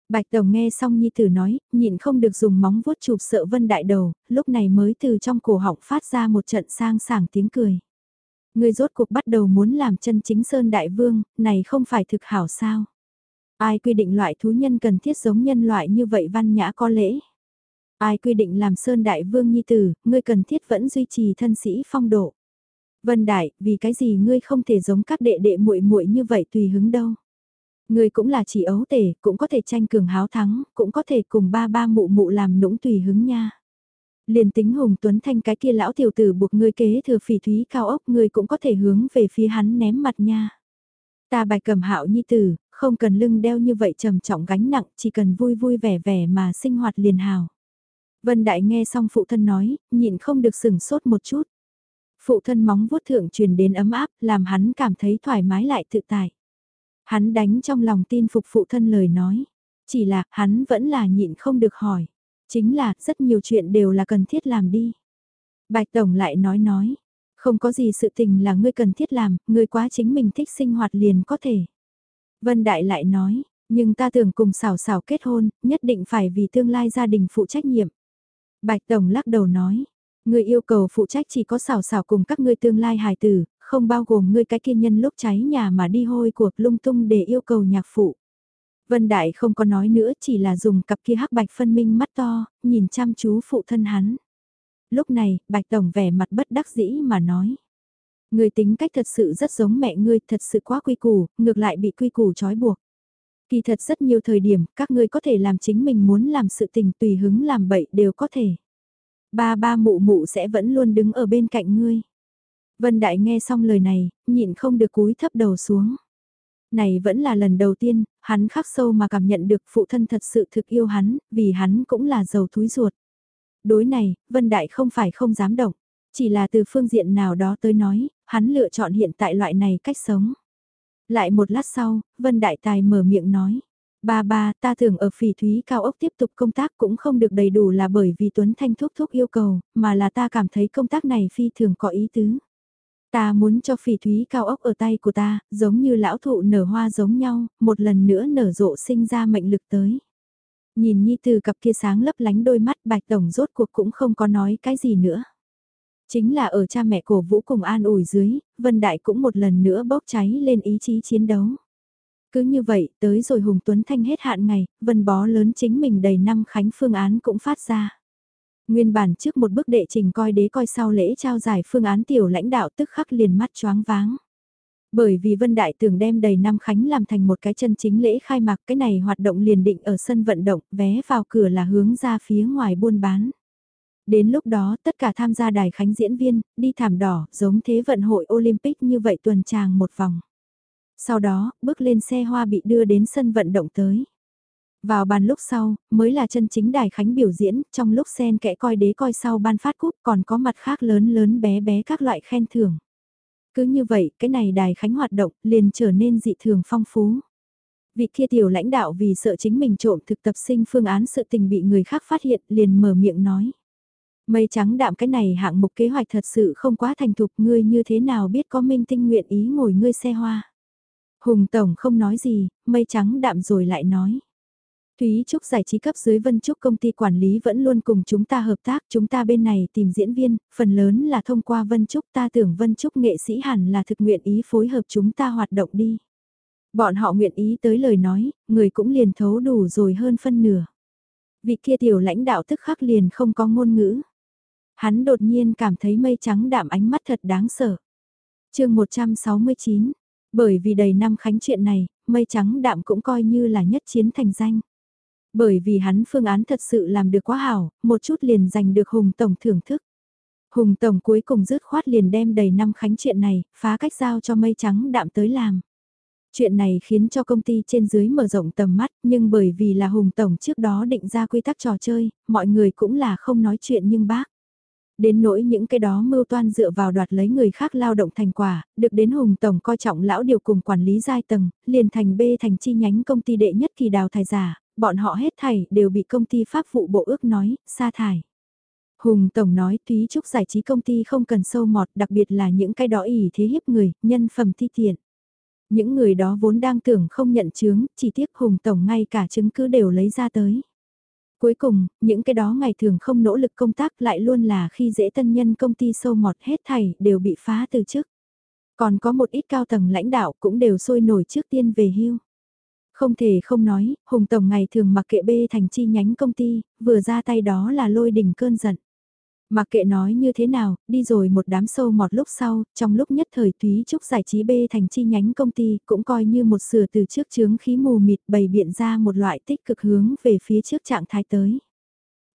Bạch Tổng nghe xong Nhi Tử nói, nhịn không được dùng móng vuốt chụp sợ Vân Đại đầu, lúc này mới từ trong cổ họng phát ra một trận sang sảng tiếng cười. Người rốt cuộc bắt đầu muốn làm chân chính Sơn Đại Vương, này không phải thực hảo sao. Ai quy định loại thú nhân cần thiết giống nhân loại như vậy văn nhã có lễ. Ai quy định làm Sơn Đại Vương Nhi Tử, ngươi cần thiết vẫn duy trì thân sĩ phong độ. Vân Đại, vì cái gì ngươi không thể giống các đệ đệ muội muội như vậy tùy hứng đâu. Ngươi cũng là chỉ ấu tể, cũng có thể tranh cường háo thắng, cũng có thể cùng ba ba mụ mụ làm nũng tùy hứng nha. Liền tính Hùng Tuấn Thanh cái kia lão tiểu tử buộc ngươi kế thừa phỉ thúy cao ốc ngươi cũng có thể hướng về phía hắn ném mặt nha. Ta bài cầm hạo nhi tử, không cần lưng đeo như vậy trầm trọng gánh nặng, chỉ cần vui vui vẻ vẻ mà sinh hoạt liền hào. Vân Đại nghe xong phụ thân nói, nhịn không được sừng sốt một chút. Phụ thân móng vuốt thượng truyền đến ấm áp, làm hắn cảm thấy thoải mái lại tự tại. Hắn đánh trong lòng tin phục phụ thân lời nói. Chỉ là, hắn vẫn là nhịn không được hỏi. Chính là, rất nhiều chuyện đều là cần thiết làm đi. Bạch Tổng lại nói nói. Không có gì sự tình là ngươi cần thiết làm, ngươi quá chính mình thích sinh hoạt liền có thể. Vân Đại lại nói, nhưng ta tưởng cùng xảo xảo kết hôn, nhất định phải vì tương lai gia đình phụ trách nhiệm. Bạch Tổng lắc đầu nói, Người yêu cầu phụ trách chỉ có xảo xảo cùng các ngươi tương lai hài tử, không bao gồm ngươi cái kia nhân lúc cháy nhà mà đi hôi cuộc lung tung để yêu cầu nhạc phụ. Vân Đại không có nói nữa chỉ là dùng cặp kia hắc bạch phân minh mắt to, nhìn chăm chú phụ thân hắn. Lúc này, Bạch Tổng vẻ mặt bất đắc dĩ mà nói. Người tính cách thật sự rất giống mẹ ngươi, thật sự quá quy củ, ngược lại bị quy củ trói buộc. Kỳ thật rất nhiều thời điểm, các ngươi có thể làm chính mình muốn làm sự tình tùy hứng làm bậy đều có thể. Ba ba mụ mụ sẽ vẫn luôn đứng ở bên cạnh ngươi. Vân Đại nghe xong lời này, nhịn không được cúi thấp đầu xuống. Này vẫn là lần đầu tiên, hắn khắc sâu mà cảm nhận được phụ thân thật sự thực yêu hắn, vì hắn cũng là giàu túi ruột. Đối này, Vân Đại không phải không dám động, chỉ là từ phương diện nào đó tới nói, hắn lựa chọn hiện tại loại này cách sống. Lại một lát sau, Vân Đại Tài mở miệng nói. Ba ba, ta tưởng ở phỉ thúy cao ốc tiếp tục công tác cũng không được đầy đủ là bởi vì Tuấn Thanh thúc thúc yêu cầu, mà là ta cảm thấy công tác này phi thường có ý tứ. Ta muốn cho phỉ thúy cao ốc ở tay của ta, giống như lão thụ nở hoa giống nhau, một lần nữa nở rộ sinh ra mệnh lực tới. Nhìn Nhi từ cặp kia sáng lấp lánh đôi mắt bạch tổng rốt cuộc cũng không có nói cái gì nữa. Chính là ở cha mẹ cổ vũ cùng an ủi dưới, Vân Đại cũng một lần nữa bốc cháy lên ý chí chiến đấu. Cứ như vậy, tới rồi Hùng Tuấn Thanh hết hạn ngày, vân bó lớn chính mình đầy năm khánh phương án cũng phát ra. Nguyên bản trước một bước đệ trình coi đế coi sau lễ trao giải phương án tiểu lãnh đạo tức khắc liền mắt choáng váng. Bởi vì Vân Đại tưởng đem đầy năm khánh làm thành một cái chân chính lễ khai mạc cái này hoạt động liền định ở sân vận động, vé vào cửa là hướng ra phía ngoài buôn bán. Đến lúc đó tất cả tham gia đài khánh diễn viên, đi thảm đỏ, giống thế vận hội Olympic như vậy tuần tràng một vòng. Sau đó, bước lên xe hoa bị đưa đến sân vận động tới. Vào bàn lúc sau, mới là chân chính đài khánh biểu diễn, trong lúc sen kẽ coi đế coi sau ban phát cúp còn có mặt khác lớn lớn bé bé các loại khen thưởng. Cứ như vậy, cái này đài khánh hoạt động liền trở nên dị thường phong phú. Vị kia tiểu lãnh đạo vì sợ chính mình trộm thực tập sinh phương án sự tình bị người khác phát hiện liền mở miệng nói. Mây trắng đạm cái này hạng mục kế hoạch thật sự không quá thành thục ngươi như thế nào biết có minh tinh nguyện ý ngồi ngươi xe hoa. Hùng Tổng không nói gì, mây trắng đạm rồi lại nói. Thúy Trúc giải trí cấp dưới Vân Trúc công ty quản lý vẫn luôn cùng chúng ta hợp tác, chúng ta bên này tìm diễn viên, phần lớn là thông qua Vân Trúc ta tưởng Vân Trúc nghệ sĩ hẳn là thực nguyện ý phối hợp chúng ta hoạt động đi. Bọn họ nguyện ý tới lời nói, người cũng liền thấu đủ rồi hơn phân nửa. Vị kia tiểu lãnh đạo tức khắc liền không có ngôn ngữ. Hắn đột nhiên cảm thấy mây trắng đạm ánh mắt thật đáng sợ. chương 169, bởi vì đầy năm khánh chuyện này, mây trắng đạm cũng coi như là nhất chiến thành danh. Bởi vì hắn phương án thật sự làm được quá hảo, một chút liền giành được Hùng Tổng thưởng thức. Hùng Tổng cuối cùng dứt khoát liền đem đầy năm khánh chuyện này, phá cách giao cho mây trắng đạm tới làm. Chuyện này khiến cho công ty trên dưới mở rộng tầm mắt, nhưng bởi vì là Hùng Tổng trước đó định ra quy tắc trò chơi, mọi người cũng là không nói chuyện nhưng bác. Đến nỗi những cái đó mưu toan dựa vào đoạt lấy người khác lao động thành quả, được đến Hùng Tổng coi trọng lão điều cùng quản lý giai tầng, liền thành B thành chi nhánh công ty đệ nhất kỳ đào thải giả, bọn họ hết thảy đều bị công ty pháp vụ bộ ước nói, sa thải. Hùng Tổng nói Thúy Trúc giải trí công ty không cần sâu mọt đặc biệt là những cái đó ỉ thế hiếp người, nhân phẩm thi tiện. Những người đó vốn đang tưởng không nhận chứng, chỉ tiếc Hùng Tổng ngay cả chứng cứ đều lấy ra tới. Cuối cùng, những cái đó ngày thường không nỗ lực công tác lại luôn là khi dễ tân nhân công ty sâu mọt hết thảy đều bị phá từ chức. Còn có một ít cao tầng lãnh đạo cũng đều sôi nổi trước tiên về hưu. Không thể không nói, Hùng Tổng ngày thường mặc kệ bê thành chi nhánh công ty, vừa ra tay đó là lôi đỉnh cơn giận. Mặc kệ nói như thế nào, đi rồi một đám sâu mọt lúc sau, trong lúc nhất thời Thúy Trúc giải trí B thành chi nhánh công ty cũng coi như một sửa từ trước chướng khí mù mịt bày biện ra một loại tích cực hướng về phía trước trạng thái tới.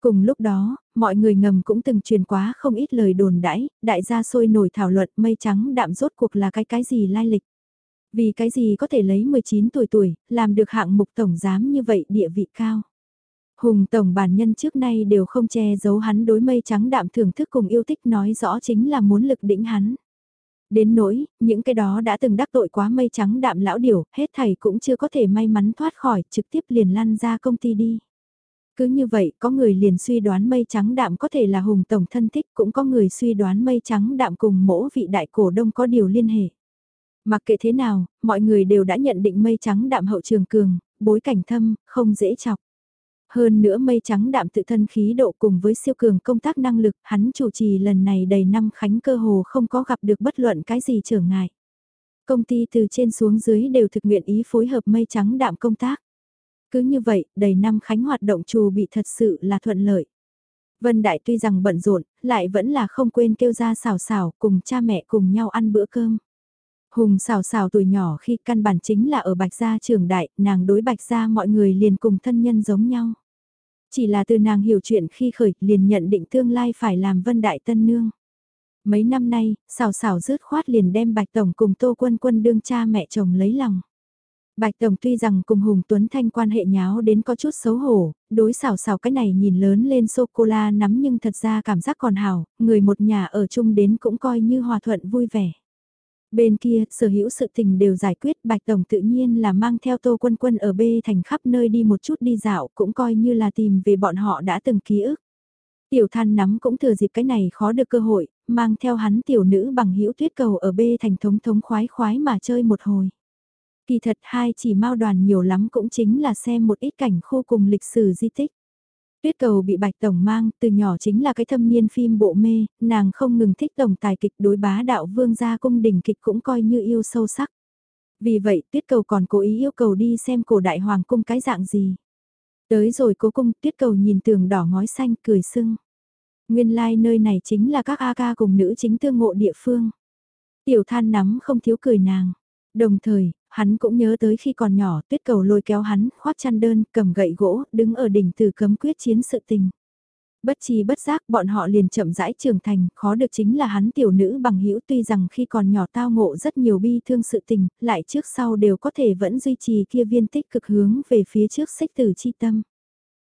Cùng lúc đó, mọi người ngầm cũng từng truyền quá không ít lời đồn đãi, đại gia sôi nổi thảo luận mây trắng đạm rốt cuộc là cái cái gì lai lịch. Vì cái gì có thể lấy 19 tuổi tuổi, làm được hạng mục tổng giám như vậy địa vị cao. Hùng Tổng bản nhân trước nay đều không che giấu hắn đối mây trắng đạm thưởng thức cùng yêu thích nói rõ chính là muốn lực đỉnh hắn. Đến nỗi, những cái đó đã từng đắc tội quá mây trắng đạm lão điểu, hết thầy cũng chưa có thể may mắn thoát khỏi, trực tiếp liền lăn ra công ty đi. Cứ như vậy, có người liền suy đoán mây trắng đạm có thể là Hùng Tổng thân thích, cũng có người suy đoán mây trắng đạm cùng mỗi vị đại cổ đông có điều liên hệ. Mặc kệ thế nào, mọi người đều đã nhận định mây trắng đạm hậu trường cường, bối cảnh thâm, không dễ chọc. Hơn nữa mây trắng đạm tự thân khí độ cùng với siêu cường công tác năng lực, hắn chủ trì lần này đầy năm khánh cơ hồ không có gặp được bất luận cái gì trở ngại. Công ty từ trên xuống dưới đều thực nguyện ý phối hợp mây trắng đạm công tác. Cứ như vậy, đầy năm khánh hoạt động trù bị thật sự là thuận lợi. Vân Đại tuy rằng bận rộn, lại vẫn là không quên kêu ra xào xào cùng cha mẹ cùng nhau ăn bữa cơm. Hùng xào xào tuổi nhỏ khi căn bản chính là ở Bạch Gia trường đại, nàng đối Bạch Gia mọi người liền cùng thân nhân giống nhau. Chỉ là từ nàng hiểu chuyện khi khởi liền nhận định tương lai phải làm vân đại tân nương. Mấy năm nay, xào xào rớt khoát liền đem Bạch Tổng cùng Tô Quân Quân đương cha mẹ chồng lấy lòng. Bạch Tổng tuy rằng cùng Hùng Tuấn Thanh quan hệ nháo đến có chút xấu hổ, đối xào xào cái này nhìn lớn lên sô-cô-la nắm nhưng thật ra cảm giác còn hào, người một nhà ở chung đến cũng coi như hòa thuận vui vẻ. Bên kia, sở hữu sự tình đều giải quyết, Bạch Tổng tự nhiên là mang theo Tô Quân Quân ở B thành khắp nơi đi một chút đi dạo, cũng coi như là tìm về bọn họ đã từng ký ức. Tiểu than nắm cũng thừa dịp cái này khó được cơ hội, mang theo hắn tiểu nữ bằng hữu tuyết cầu ở B thành thống thống khoái khoái mà chơi một hồi. Kỳ thật hai chỉ mau đoàn nhiều lắm cũng chính là xem một ít cảnh khu cùng lịch sử di tích. Tuyết cầu bị Bạch Tổng mang, từ nhỏ chính là cái thâm niên phim bộ mê, nàng không ngừng thích tổng tài kịch đối bá đạo vương gia cung đình kịch cũng coi như yêu sâu sắc. Vì vậy Tuyết cầu còn cố ý yêu cầu đi xem cổ đại hoàng cung cái dạng gì. Tới rồi cố cung Tuyết cầu nhìn tường đỏ ngói xanh cười sưng. Nguyên lai like nơi này chính là các A ca cùng nữ chính tương ngộ địa phương. Tiểu than nắm không thiếu cười nàng. Đồng thời, hắn cũng nhớ tới khi còn nhỏ tuyết cầu lôi kéo hắn, khoác chăn đơn, cầm gậy gỗ, đứng ở đỉnh từ cấm quyết chiến sự tình. Bất chi bất giác bọn họ liền chậm rãi trưởng thành, khó được chính là hắn tiểu nữ bằng hữu tuy rằng khi còn nhỏ tao ngộ rất nhiều bi thương sự tình, lại trước sau đều có thể vẫn duy trì kia viên tích cực hướng về phía trước sách tử chi tâm.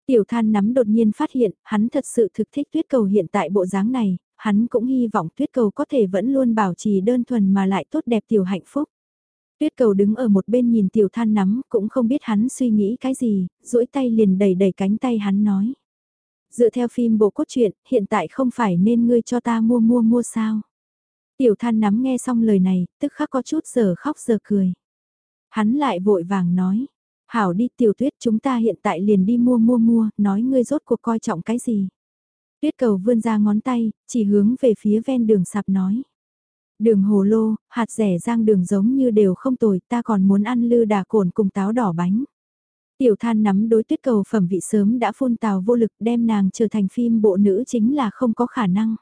Tiểu than nắm đột nhiên phát hiện, hắn thật sự thực thích tuyết cầu hiện tại bộ dáng này, hắn cũng hy vọng tuyết cầu có thể vẫn luôn bảo trì đơn thuần mà lại tốt đẹp tiểu hạnh phúc. Tuyết cầu đứng ở một bên nhìn tiểu than nắm, cũng không biết hắn suy nghĩ cái gì, duỗi tay liền đẩy đẩy cánh tay hắn nói. Dựa theo phim bộ cốt truyện, hiện tại không phải nên ngươi cho ta mua mua mua sao. Tiểu than nắm nghe xong lời này, tức khắc có chút giờ khóc giờ cười. Hắn lại vội vàng nói, Hảo đi tiểu tuyết chúng ta hiện tại liền đi mua mua mua, nói ngươi rốt cuộc coi trọng cái gì. Tuyết cầu vươn ra ngón tay, chỉ hướng về phía ven đường sạp nói. Đường hồ lô, hạt rẻ rang đường giống như đều không tồi, ta còn muốn ăn lư đà cồn cùng táo đỏ bánh. Tiểu than nắm đối tuyết cầu phẩm vị sớm đã phun tào vô lực đem nàng trở thành phim bộ nữ chính là không có khả năng.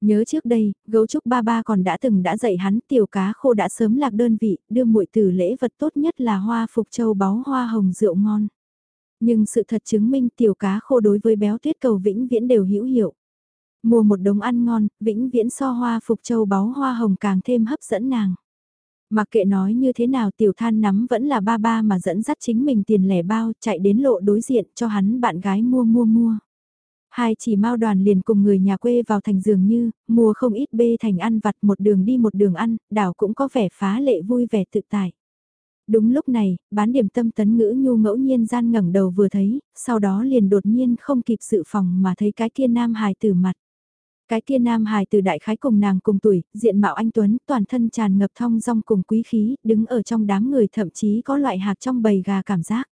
Nhớ trước đây, gấu trúc ba ba còn đã từng đã dạy hắn tiểu cá khô đã sớm lạc đơn vị, đưa muội từ lễ vật tốt nhất là hoa phục châu báu hoa hồng rượu ngon. Nhưng sự thật chứng minh tiểu cá khô đối với béo tuyết cầu vĩnh viễn đều hữu hiệu. Mua một đống ăn ngon, vĩnh viễn so hoa phục châu báu hoa hồng càng thêm hấp dẫn nàng. Mặc kệ nói như thế nào tiểu than nắm vẫn là ba ba mà dẫn dắt chính mình tiền lẻ bao chạy đến lộ đối diện cho hắn bạn gái mua mua mua. Hai chỉ mau đoàn liền cùng người nhà quê vào thành giường như, mua không ít bê thành ăn vặt một đường đi một đường ăn, đảo cũng có vẻ phá lệ vui vẻ tự tại. Đúng lúc này, bán điểm tâm tấn ngữ nhu ngẫu nhiên gian ngẩng đầu vừa thấy, sau đó liền đột nhiên không kịp sự phòng mà thấy cái kia nam hài tử mặt. Cái kia nam hài từ đại khái cùng nàng cùng tuổi, diện mạo anh Tuấn, toàn thân tràn ngập thong dong cùng quý khí, đứng ở trong đám người thậm chí có loại hạc trong bầy gà cảm giác.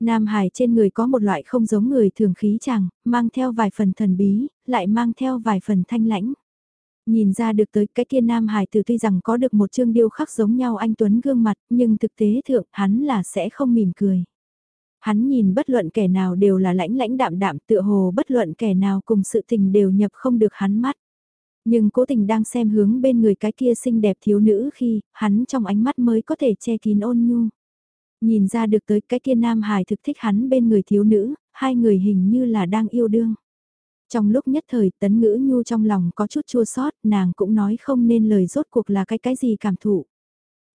Nam hài trên người có một loại không giống người thường khí chàng, mang theo vài phần thần bí, lại mang theo vài phần thanh lãnh. Nhìn ra được tới cái kia Nam hài từ tuy rằng có được một chương điêu khắc giống nhau anh Tuấn gương mặt, nhưng thực tế thượng hắn là sẽ không mỉm cười. Hắn nhìn bất luận kẻ nào đều là lãnh lãnh đạm đạm tựa hồ bất luận kẻ nào cùng sự tình đều nhập không được hắn mắt. Nhưng cố tình đang xem hướng bên người cái kia xinh đẹp thiếu nữ khi hắn trong ánh mắt mới có thể che kín ôn nhu. Nhìn ra được tới cái kia nam hài thực thích hắn bên người thiếu nữ, hai người hình như là đang yêu đương. Trong lúc nhất thời tấn ngữ nhu trong lòng có chút chua sót, nàng cũng nói không nên lời rốt cuộc là cái cái gì cảm thụ.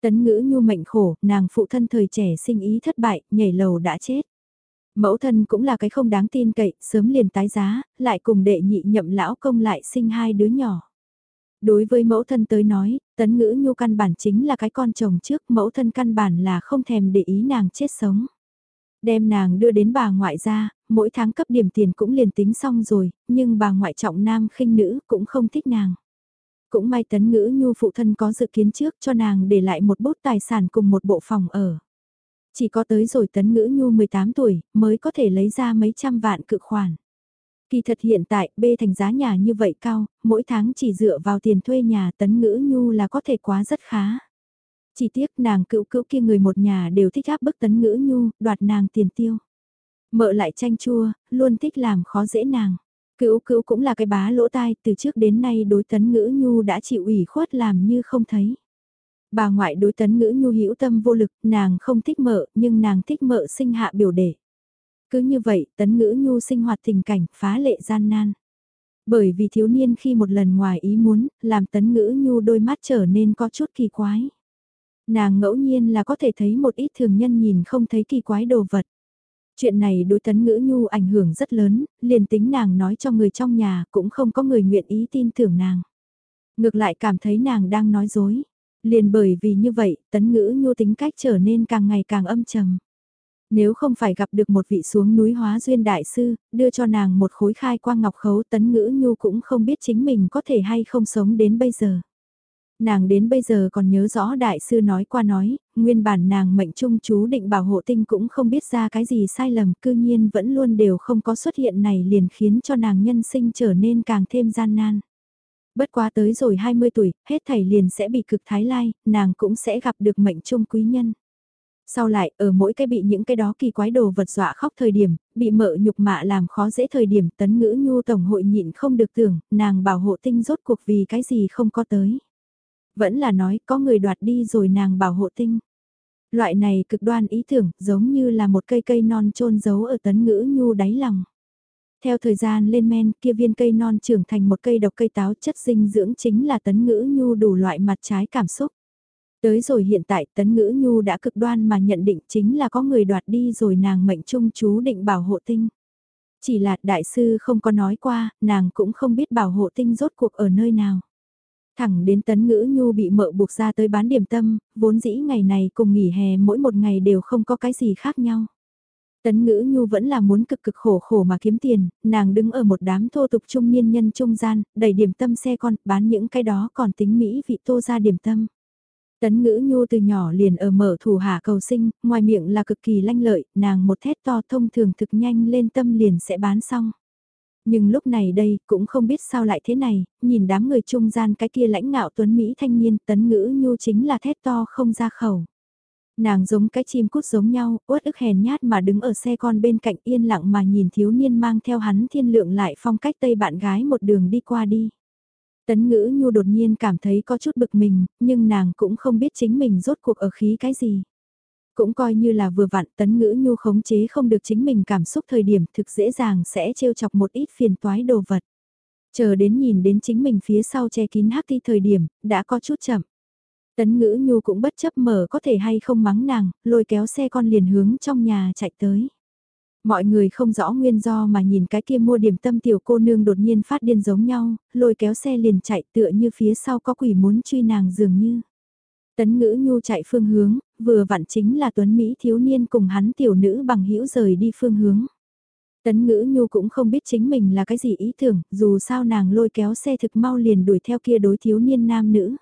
Tấn ngữ nhu mệnh khổ, nàng phụ thân thời trẻ sinh ý thất bại, nhảy lầu đã chết. Mẫu thân cũng là cái không đáng tin cậy, sớm liền tái giá, lại cùng đệ nhị nhậm lão công lại sinh hai đứa nhỏ. Đối với mẫu thân tới nói, tấn ngữ nhu căn bản chính là cái con chồng trước, mẫu thân căn bản là không thèm để ý nàng chết sống. Đem nàng đưa đến bà ngoại ra, mỗi tháng cấp điểm tiền cũng liền tính xong rồi, nhưng bà ngoại trọng nam khinh nữ cũng không thích nàng. Cũng may tấn ngữ nhu phụ thân có dự kiến trước cho nàng để lại một bút tài sản cùng một bộ phòng ở. Chỉ có tới rồi tấn ngữ nhu 18 tuổi mới có thể lấy ra mấy trăm vạn cự khoản. Kỳ thật hiện tại bê thành giá nhà như vậy cao, mỗi tháng chỉ dựa vào tiền thuê nhà tấn ngữ nhu là có thể quá rất khá. Chỉ tiếc nàng cựu cữu kia người một nhà đều thích áp bức tấn ngữ nhu, đoạt nàng tiền tiêu. Mợ lại tranh chua, luôn thích làm khó dễ nàng. Cữu cữu cũng là cái bá lỗ tai, từ trước đến nay đối tấn ngữ nhu đã chịu ủy khuất làm như không thấy. Bà ngoại đối tấn ngữ nhu hữu tâm vô lực, nàng không thích mợ, nhưng nàng thích mợ sinh hạ biểu đệ. Cứ như vậy, tấn ngữ nhu sinh hoạt tình cảnh phá lệ gian nan. Bởi vì thiếu niên khi một lần ngoài ý muốn, làm tấn ngữ nhu đôi mắt trở nên có chút kỳ quái. Nàng ngẫu nhiên là có thể thấy một ít thường nhân nhìn không thấy kỳ quái đồ vật. Chuyện này đối tấn ngữ nhu ảnh hưởng rất lớn, liền tính nàng nói cho người trong nhà cũng không có người nguyện ý tin tưởng nàng. Ngược lại cảm thấy nàng đang nói dối. Liền bởi vì như vậy, tấn ngữ nhu tính cách trở nên càng ngày càng âm trầm. Nếu không phải gặp được một vị xuống núi hóa duyên đại sư, đưa cho nàng một khối khai quang ngọc khấu tấn ngữ nhu cũng không biết chính mình có thể hay không sống đến bây giờ. Nàng đến bây giờ còn nhớ rõ đại sư nói qua nói, nguyên bản nàng mệnh trung chú định bảo hộ tinh cũng không biết ra cái gì sai lầm, cư nhiên vẫn luôn đều không có xuất hiện này liền khiến cho nàng nhân sinh trở nên càng thêm gian nan. Bất quá tới rồi 20 tuổi, hết thảy liền sẽ bị cực thái lai, nàng cũng sẽ gặp được mệnh trung quý nhân. Sau lại, ở mỗi cái bị những cái đó kỳ quái đồ vật dọa khóc thời điểm, bị mợ nhục mạ làm khó dễ thời điểm tấn ngữ nhu tổng hội nhịn không được tưởng, nàng bảo hộ tinh rốt cuộc vì cái gì không có tới. Vẫn là nói có người đoạt đi rồi nàng bảo hộ tinh. Loại này cực đoan ý tưởng giống như là một cây cây non trôn giấu ở tấn ngữ nhu đáy lòng. Theo thời gian lên men kia viên cây non trưởng thành một cây độc cây táo chất dinh dưỡng chính là tấn ngữ nhu đủ loại mặt trái cảm xúc. Tới rồi hiện tại tấn ngữ nhu đã cực đoan mà nhận định chính là có người đoạt đi rồi nàng mệnh trung chú định bảo hộ tinh. Chỉ là đại sư không có nói qua, nàng cũng không biết bảo hộ tinh rốt cuộc ở nơi nào. Thẳng đến tấn ngữ nhu bị mợ buộc ra tới bán điểm tâm, vốn dĩ ngày này cùng nghỉ hè mỗi một ngày đều không có cái gì khác nhau. Tấn ngữ nhu vẫn là muốn cực cực khổ khổ mà kiếm tiền, nàng đứng ở một đám thô tục trung niên nhân trung gian, đẩy điểm tâm xe con, bán những cái đó còn tính Mỹ vị tô ra điểm tâm. Tấn ngữ nhu từ nhỏ liền ở mở thủ hạ cầu sinh, ngoài miệng là cực kỳ lanh lợi, nàng một thét to thông thường thực nhanh lên tâm liền sẽ bán xong. Nhưng lúc này đây, cũng không biết sao lại thế này, nhìn đám người trung gian cái kia lãnh ngạo tuấn Mỹ thanh niên, tấn ngữ nhu chính là thét to không ra khẩu. Nàng giống cái chim cút giống nhau, uất ức hèn nhát mà đứng ở xe con bên cạnh yên lặng mà nhìn thiếu niên mang theo hắn thiên lượng lại phong cách tây bạn gái một đường đi qua đi. Tấn ngữ nhu đột nhiên cảm thấy có chút bực mình, nhưng nàng cũng không biết chính mình rốt cuộc ở khí cái gì. Cũng coi như là vừa vặn tấn ngữ nhu khống chế không được chính mình cảm xúc thời điểm thực dễ dàng sẽ trêu chọc một ít phiền toái đồ vật. Chờ đến nhìn đến chính mình phía sau che kín hắc ti thời điểm, đã có chút chậm. Tấn ngữ nhu cũng bất chấp mở có thể hay không mắng nàng, lôi kéo xe con liền hướng trong nhà chạy tới. Mọi người không rõ nguyên do mà nhìn cái kia mua điểm tâm tiểu cô nương đột nhiên phát điên giống nhau, lôi kéo xe liền chạy tựa như phía sau có quỷ muốn truy nàng dường như. Tấn ngữ nhu chạy phương hướng, vừa vặn chính là tuấn Mỹ thiếu niên cùng hắn tiểu nữ bằng hữu rời đi phương hướng. Tấn ngữ nhu cũng không biết chính mình là cái gì ý tưởng, dù sao nàng lôi kéo xe thực mau liền đuổi theo kia đối thiếu niên nam nữ.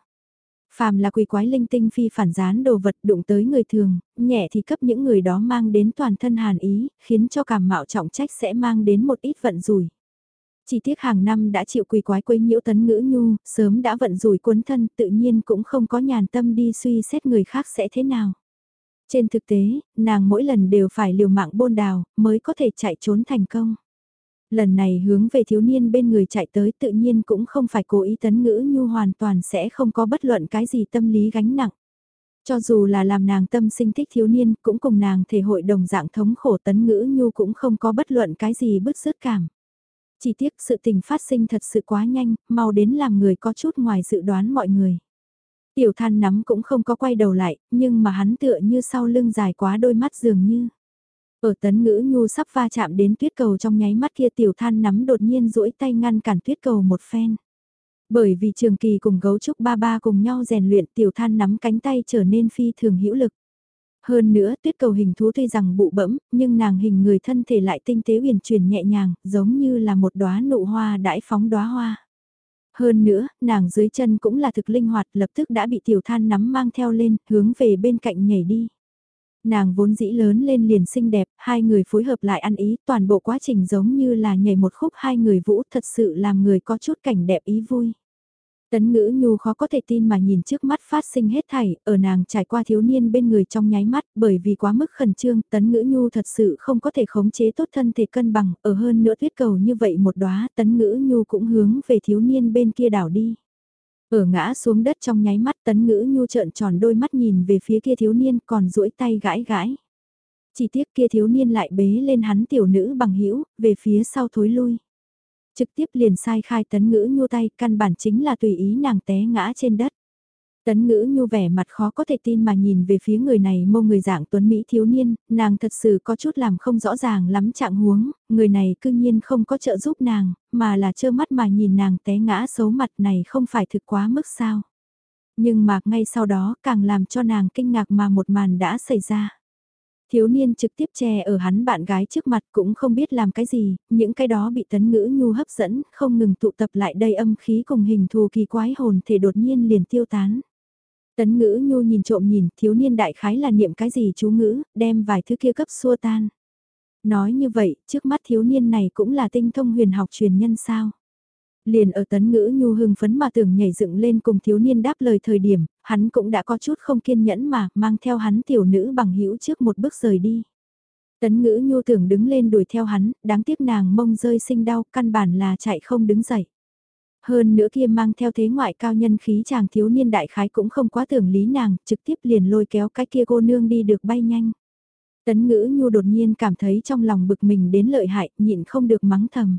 Phàm là quỷ quái linh tinh phi phản gián đồ vật đụng tới người thường, nhẹ thì cấp những người đó mang đến toàn thân hàn ý, khiến cho cảm mạo trọng trách sẽ mang đến một ít vận rủi. Chỉ tiếc hàng năm đã chịu quỳ quái quấy nhiễu tấn ngữ nhu, sớm đã vận rủi cuốn thân tự nhiên cũng không có nhàn tâm đi suy xét người khác sẽ thế nào. Trên thực tế, nàng mỗi lần đều phải liều mạng bôn đào, mới có thể chạy trốn thành công lần này hướng về thiếu niên bên người chạy tới tự nhiên cũng không phải cố ý tấn ngữ nhu hoàn toàn sẽ không có bất luận cái gì tâm lý gánh nặng. Cho dù là làm nàng tâm sinh thích thiếu niên cũng cùng nàng thể hội đồng dạng thống khổ tấn ngữ nhu cũng không có bất luận cái gì bức xứt cảm. Chỉ tiếc sự tình phát sinh thật sự quá nhanh, mau đến làm người có chút ngoài dự đoán mọi người. Tiểu than nắm cũng không có quay đầu lại, nhưng mà hắn tựa như sau lưng dài quá đôi mắt dường như. Ở tấn ngữ nhu sắp va chạm đến tuyết cầu trong nháy mắt kia tiểu than nắm đột nhiên duỗi tay ngăn cản tuyết cầu một phen. Bởi vì trường kỳ cùng gấu trúc ba ba cùng nhau rèn luyện tiểu than nắm cánh tay trở nên phi thường hữu lực. Hơn nữa tuyết cầu hình thú tuy rằng bụ bẫm, nhưng nàng hình người thân thể lại tinh tế uyển chuyển nhẹ nhàng, giống như là một đóa nụ hoa đãi phóng đóa hoa. Hơn nữa, nàng dưới chân cũng là thực linh hoạt lập tức đã bị tiểu than nắm mang theo lên, hướng về bên cạnh nhảy đi. Nàng vốn dĩ lớn lên liền xinh đẹp, hai người phối hợp lại ăn ý, toàn bộ quá trình giống như là nhảy một khúc hai người vũ thật sự làm người có chút cảnh đẹp ý vui. Tấn ngữ nhu khó có thể tin mà nhìn trước mắt phát sinh hết thảy, ở nàng trải qua thiếu niên bên người trong nháy mắt, bởi vì quá mức khẩn trương, tấn ngữ nhu thật sự không có thể khống chế tốt thân thể cân bằng, ở hơn nữa tuyết cầu như vậy một đóa tấn ngữ nhu cũng hướng về thiếu niên bên kia đảo đi. Ở ngã xuống đất trong nháy mắt tấn ngữ nhu trợn tròn đôi mắt nhìn về phía kia thiếu niên còn duỗi tay gãi gãi. Chỉ tiếc kia thiếu niên lại bế lên hắn tiểu nữ bằng hữu về phía sau thối lui. Trực tiếp liền sai khai tấn ngữ nhu tay căn bản chính là tùy ý nàng té ngã trên đất. Tấn ngữ nhu vẻ mặt khó có thể tin mà nhìn về phía người này mô người dạng tuấn Mỹ thiếu niên, nàng thật sự có chút làm không rõ ràng lắm trạng huống, người này cư nhiên không có trợ giúp nàng, mà là trơ mắt mà nhìn nàng té ngã xấu mặt này không phải thực quá mức sao. Nhưng mà ngay sau đó càng làm cho nàng kinh ngạc mà một màn đã xảy ra. Thiếu niên trực tiếp che ở hắn bạn gái trước mặt cũng không biết làm cái gì, những cái đó bị tấn ngữ nhu hấp dẫn, không ngừng tụ tập lại đây âm khí cùng hình thù kỳ quái hồn thể đột nhiên liền tiêu tán. Tấn ngữ nhu nhìn trộm nhìn, thiếu niên đại khái là niệm cái gì chú ngữ, đem vài thứ kia cấp xua tan. Nói như vậy, trước mắt thiếu niên này cũng là tinh thông huyền học truyền nhân sao. Liền ở tấn ngữ nhu hưng phấn mà tưởng nhảy dựng lên cùng thiếu niên đáp lời thời điểm, hắn cũng đã có chút không kiên nhẫn mà mang theo hắn tiểu nữ bằng hữu trước một bước rời đi. Tấn ngữ nhu tưởng đứng lên đuổi theo hắn, đáng tiếc nàng mông rơi sinh đau, căn bản là chạy không đứng dậy. Hơn nữa kia mang theo thế ngoại cao nhân khí chàng thiếu niên đại khái cũng không quá tưởng lý nàng, trực tiếp liền lôi kéo cái kia cô nương đi được bay nhanh. Tấn ngữ nhu đột nhiên cảm thấy trong lòng bực mình đến lợi hại, nhịn không được mắng thầm.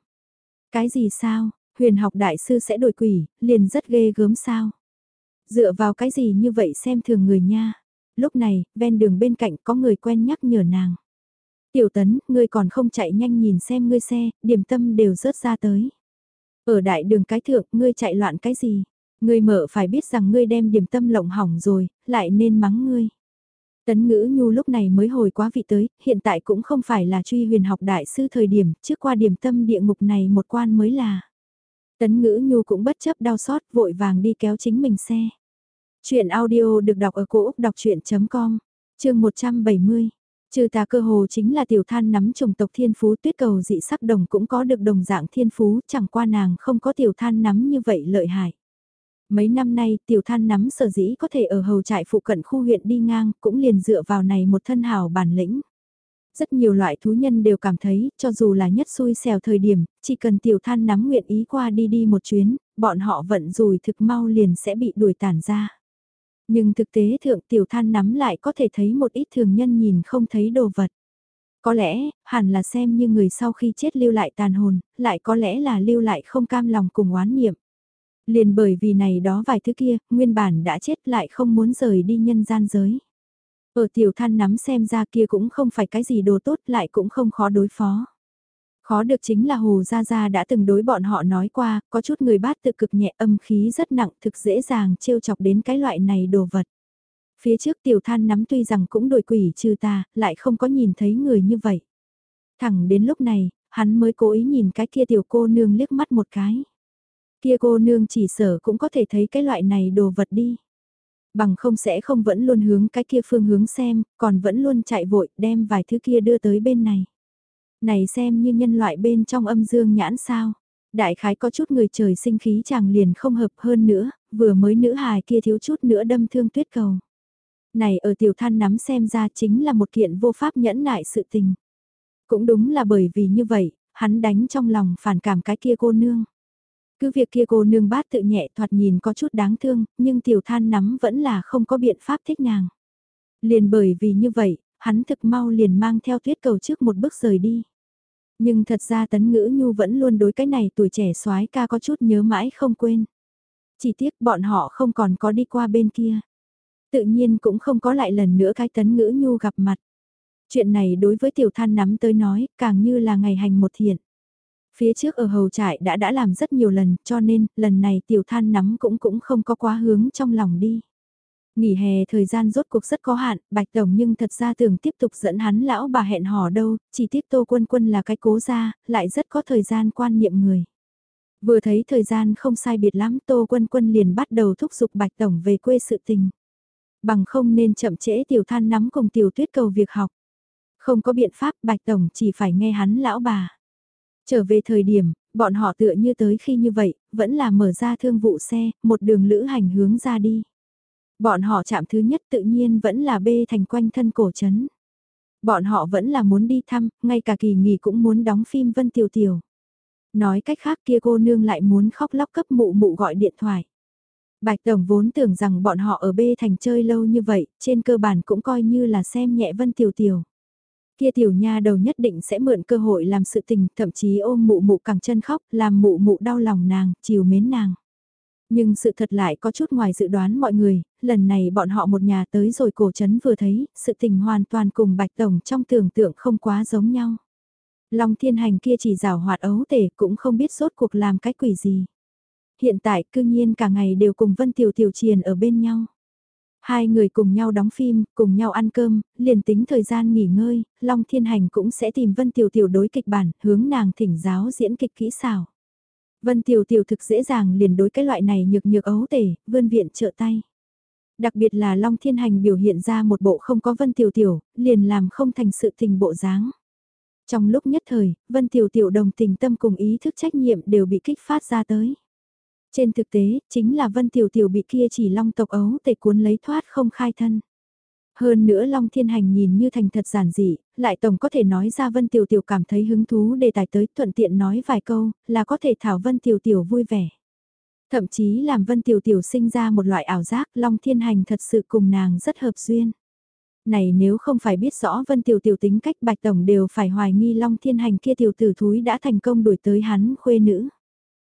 Cái gì sao, huyền học đại sư sẽ đổi quỷ, liền rất ghê gớm sao. Dựa vào cái gì như vậy xem thường người nha. Lúc này, ven đường bên cạnh có người quen nhắc nhở nàng. Tiểu tấn, ngươi còn không chạy nhanh nhìn xem ngươi xe, điểm tâm đều rớt ra tới. Ở đại đường cái thượng, ngươi chạy loạn cái gì? Ngươi mở phải biết rằng ngươi đem điểm tâm lộng hỏng rồi, lại nên mắng ngươi. Tấn ngữ nhu lúc này mới hồi quá vị tới, hiện tại cũng không phải là truy huyền học đại sư thời điểm, trước qua điểm tâm địa ngục này một quan mới là. Tấn ngữ nhu cũng bất chấp đau xót vội vàng đi kéo chính mình xe. Chuyện audio được đọc ở cổ Úc đọc chuyện.com, chương 170. Trừ tà cơ hồ chính là tiểu than nắm trùng tộc thiên phú tuyết cầu dị sắc đồng cũng có được đồng dạng thiên phú chẳng qua nàng không có tiểu than nắm như vậy lợi hại. Mấy năm nay tiểu than nắm sở dĩ có thể ở hầu trại phụ cận khu huyện đi ngang cũng liền dựa vào này một thân hào bản lĩnh. Rất nhiều loại thú nhân đều cảm thấy, cho dù là nhất xui xẻo thời điểm, chỉ cần tiểu than nắm nguyện ý qua đi đi một chuyến, bọn họ vận rùi thực mau liền sẽ bị đuổi tản ra. Nhưng thực tế thượng tiểu than nắm lại có thể thấy một ít thường nhân nhìn không thấy đồ vật. Có lẽ, hẳn là xem như người sau khi chết lưu lại tàn hồn, lại có lẽ là lưu lại không cam lòng cùng oán niệm. Liền bởi vì này đó vài thứ kia, nguyên bản đã chết lại không muốn rời đi nhân gian giới. Ở tiểu than nắm xem ra kia cũng không phải cái gì đồ tốt lại cũng không khó đối phó. Khó được chính là Hồ Gia Gia đã từng đối bọn họ nói qua, có chút người bát tự cực nhẹ âm khí rất nặng thực dễ dàng trêu chọc đến cái loại này đồ vật. Phía trước tiểu than nắm tuy rằng cũng đổi quỷ trừ ta, lại không có nhìn thấy người như vậy. Thẳng đến lúc này, hắn mới cố ý nhìn cái kia tiểu cô nương liếc mắt một cái. Kia cô nương chỉ sở cũng có thể thấy cái loại này đồ vật đi. Bằng không sẽ không vẫn luôn hướng cái kia phương hướng xem, còn vẫn luôn chạy vội đem vài thứ kia đưa tới bên này. Này xem như nhân loại bên trong âm dương nhãn sao. Đại khái có chút người trời sinh khí chàng liền không hợp hơn nữa, vừa mới nữ hài kia thiếu chút nữa đâm thương tuyết cầu. Này ở tiểu than nắm xem ra chính là một kiện vô pháp nhẫn nại sự tình. Cũng đúng là bởi vì như vậy, hắn đánh trong lòng phản cảm cái kia cô nương. Cứ việc kia cô nương bát tự nhẹ thoạt nhìn có chút đáng thương, nhưng tiểu than nắm vẫn là không có biện pháp thích nàng. Liền bởi vì như vậy, hắn thực mau liền mang theo tuyết cầu trước một bước rời đi. Nhưng thật ra tấn ngữ nhu vẫn luôn đối cái này tuổi trẻ soái ca có chút nhớ mãi không quên. Chỉ tiếc bọn họ không còn có đi qua bên kia. Tự nhiên cũng không có lại lần nữa cái tấn ngữ nhu gặp mặt. Chuyện này đối với tiểu than nắm tới nói càng như là ngày hành một thiện. Phía trước ở hầu trại đã đã làm rất nhiều lần cho nên lần này tiểu than nắm cũng cũng không có quá hướng trong lòng đi. Nghỉ hè thời gian rốt cuộc rất có hạn, Bạch Tổng nhưng thật ra tưởng tiếp tục dẫn hắn lão bà hẹn hò đâu, chỉ tiếp Tô Quân Quân là cái cố ra, lại rất có thời gian quan niệm người. Vừa thấy thời gian không sai biệt lắm Tô Quân Quân liền bắt đầu thúc giục Bạch Tổng về quê sự tình. Bằng không nên chậm trễ tiểu than nắm cùng tiểu tuyết cầu việc học. Không có biện pháp Bạch Tổng chỉ phải nghe hắn lão bà. Trở về thời điểm, bọn họ tựa như tới khi như vậy, vẫn là mở ra thương vụ xe, một đường lữ hành hướng ra đi. Bọn họ chạm thứ nhất tự nhiên vẫn là bê thành quanh thân cổ trấn. Bọn họ vẫn là muốn đi thăm, ngay cả kỳ nghỉ cũng muốn đóng phim Vân Tiểu Tiểu. Nói cách khác kia cô nương lại muốn khóc lóc cấp mụ mụ gọi điện thoại. Bạch Tổng vốn tưởng rằng bọn họ ở bê thành chơi lâu như vậy, trên cơ bản cũng coi như là xem nhẹ Vân Tiểu Tiểu. Kia tiểu nha đầu nhất định sẽ mượn cơ hội làm sự tình, thậm chí ôm mụ mụ cẳng chân khóc, làm mụ mụ đau lòng nàng, chiều mến nàng. Nhưng sự thật lại có chút ngoài dự đoán mọi người, lần này bọn họ một nhà tới rồi cổ trấn vừa thấy, sự tình hoàn toàn cùng Bạch Tổng trong tưởng tượng không quá giống nhau. Long thiên hành kia chỉ rào hoạt ấu tể cũng không biết sốt cuộc làm cái quỷ gì. Hiện tại cư nhiên cả ngày đều cùng Vân Tiểu Tiểu Triền ở bên nhau. Hai người cùng nhau đóng phim, cùng nhau ăn cơm, liền tính thời gian nghỉ ngơi, Long Thiên Hành cũng sẽ tìm Vân Tiểu Tiểu đối kịch bản, hướng nàng thỉnh giáo diễn kịch kỹ xảo. Vân Tiểu Tiểu thực dễ dàng liền đối cái loại này nhược nhược ấu tể, vươn viện trợ tay. Đặc biệt là Long Thiên Hành biểu hiện ra một bộ không có Vân Tiểu Tiểu, liền làm không thành sự tình bộ dáng. Trong lúc nhất thời, Vân Tiểu Tiểu đồng tình tâm cùng ý thức trách nhiệm đều bị kích phát ra tới. Trên thực tế, chính là Vân Tiểu Tiểu bị kia chỉ long tộc ấu tể cuốn lấy thoát không khai thân. Hơn nữa Long Thiên Hành nhìn như thành thật giản dị, lại tổng có thể nói ra Vân Tiểu Tiểu cảm thấy hứng thú đề tài tới thuận tiện nói vài câu, là có thể thảo Vân Tiểu Tiểu vui vẻ. Thậm chí làm Vân Tiểu Tiểu sinh ra một loại ảo giác Long Thiên Hành thật sự cùng nàng rất hợp duyên. Này nếu không phải biết rõ Vân Tiểu Tiểu tính cách Bạch Tổng đều phải hoài nghi Long Thiên Hành kia tiểu tử thúi đã thành công đuổi tới hắn khuê nữ.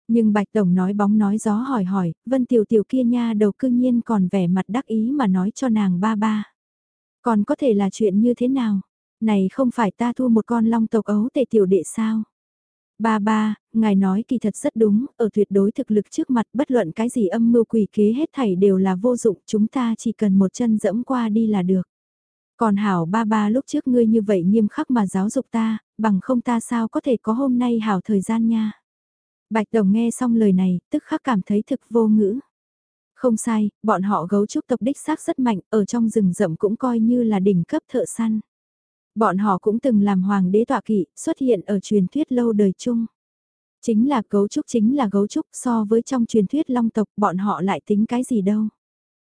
Nhưng Bạch Tổng nói bóng nói gió hỏi hỏi, Vân Tiểu Tiểu kia nha đầu cương nhiên còn vẻ mặt đắc ý mà nói cho nàng ba ba. Còn có thể là chuyện như thế nào? Này không phải ta thu một con long tộc ấu tề tiểu đệ sao? Ba ba, ngài nói kỳ thật rất đúng, ở tuyệt đối thực lực trước mặt bất luận cái gì âm mưu quỷ kế hết thảy đều là vô dụng, chúng ta chỉ cần một chân dẫm qua đi là được. Còn hảo ba ba lúc trước ngươi như vậy nghiêm khắc mà giáo dục ta, bằng không ta sao có thể có hôm nay hảo thời gian nha. Bạch Đồng nghe xong lời này, tức khắc cảm thấy thực vô ngữ. Không sai, bọn họ gấu trúc tộc đích xác rất mạnh, ở trong rừng rậm cũng coi như là đỉnh cấp thợ săn. Bọn họ cũng từng làm hoàng đế tọa kỵ, xuất hiện ở truyền thuyết lâu đời chung. Chính là gấu trúc chính là gấu trúc so với trong truyền thuyết long tộc bọn họ lại tính cái gì đâu.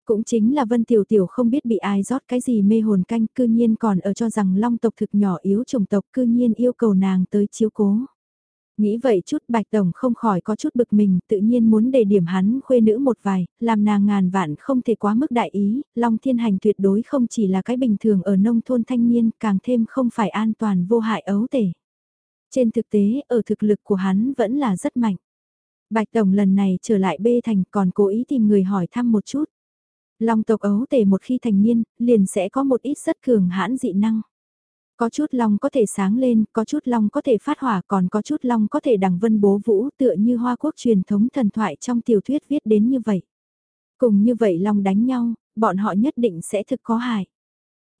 Cũng chính là Vân Tiểu Tiểu không biết bị ai rót cái gì mê hồn canh cư nhiên còn ở cho rằng long tộc thực nhỏ yếu chủng tộc cư nhiên yêu cầu nàng tới chiếu cố. Nghĩ vậy chút Bạch Tổng không khỏi có chút bực mình, tự nhiên muốn đề điểm hắn khuê nữ một vài, làm nàng ngàn vạn không thể quá mức đại ý, Long Thiên Hành tuyệt đối không chỉ là cái bình thường ở nông thôn thanh niên, càng thêm không phải an toàn vô hại ấu tể. Trên thực tế, ở thực lực của hắn vẫn là rất mạnh. Bạch Tổng lần này trở lại bê thành còn cố ý tìm người hỏi thăm một chút. Long tộc ấu tể một khi thành niên, liền sẽ có một ít rất cường hãn dị năng. Có chút long có thể sáng lên, có chút long có thể phát hỏa, còn có chút long có thể đằng vân bố vũ tựa như hoa quốc truyền thống thần thoại trong tiểu thuyết viết đến như vậy. Cùng như vậy long đánh nhau, bọn họ nhất định sẽ thực có hại.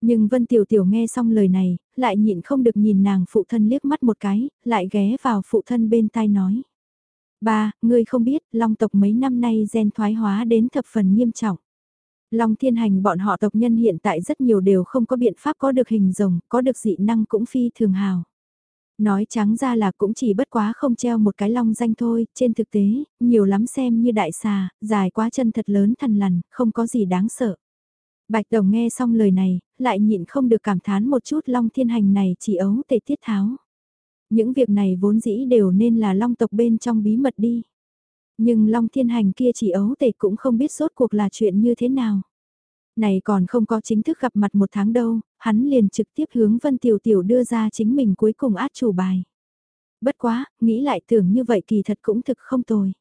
Nhưng Vân Tiểu Tiểu nghe xong lời này, lại nhịn không được nhìn nàng phụ thân liếc mắt một cái, lại ghé vào phụ thân bên tai nói. Ba, ngươi không biết, long tộc mấy năm nay gen thoái hóa đến thập phần nghiêm trọng. Long thiên hành bọn họ tộc nhân hiện tại rất nhiều đều không có biện pháp có được hình rồng, có được dị năng cũng phi thường hào. Nói trắng ra là cũng chỉ bất quá không treo một cái long danh thôi, trên thực tế, nhiều lắm xem như đại xà, dài quá chân thật lớn thần lằn, không có gì đáng sợ. Bạch Đồng nghe xong lời này, lại nhịn không được cảm thán một chút long thiên hành này chỉ ấu tề tiết tháo. Những việc này vốn dĩ đều nên là long tộc bên trong bí mật đi. Nhưng Long Thiên Hành kia chỉ ấu tể cũng không biết sốt cuộc là chuyện như thế nào. Này còn không có chính thức gặp mặt một tháng đâu, hắn liền trực tiếp hướng Vân Tiểu Tiểu đưa ra chính mình cuối cùng át chủ bài. Bất quá, nghĩ lại tưởng như vậy kỳ thật cũng thực không tồi.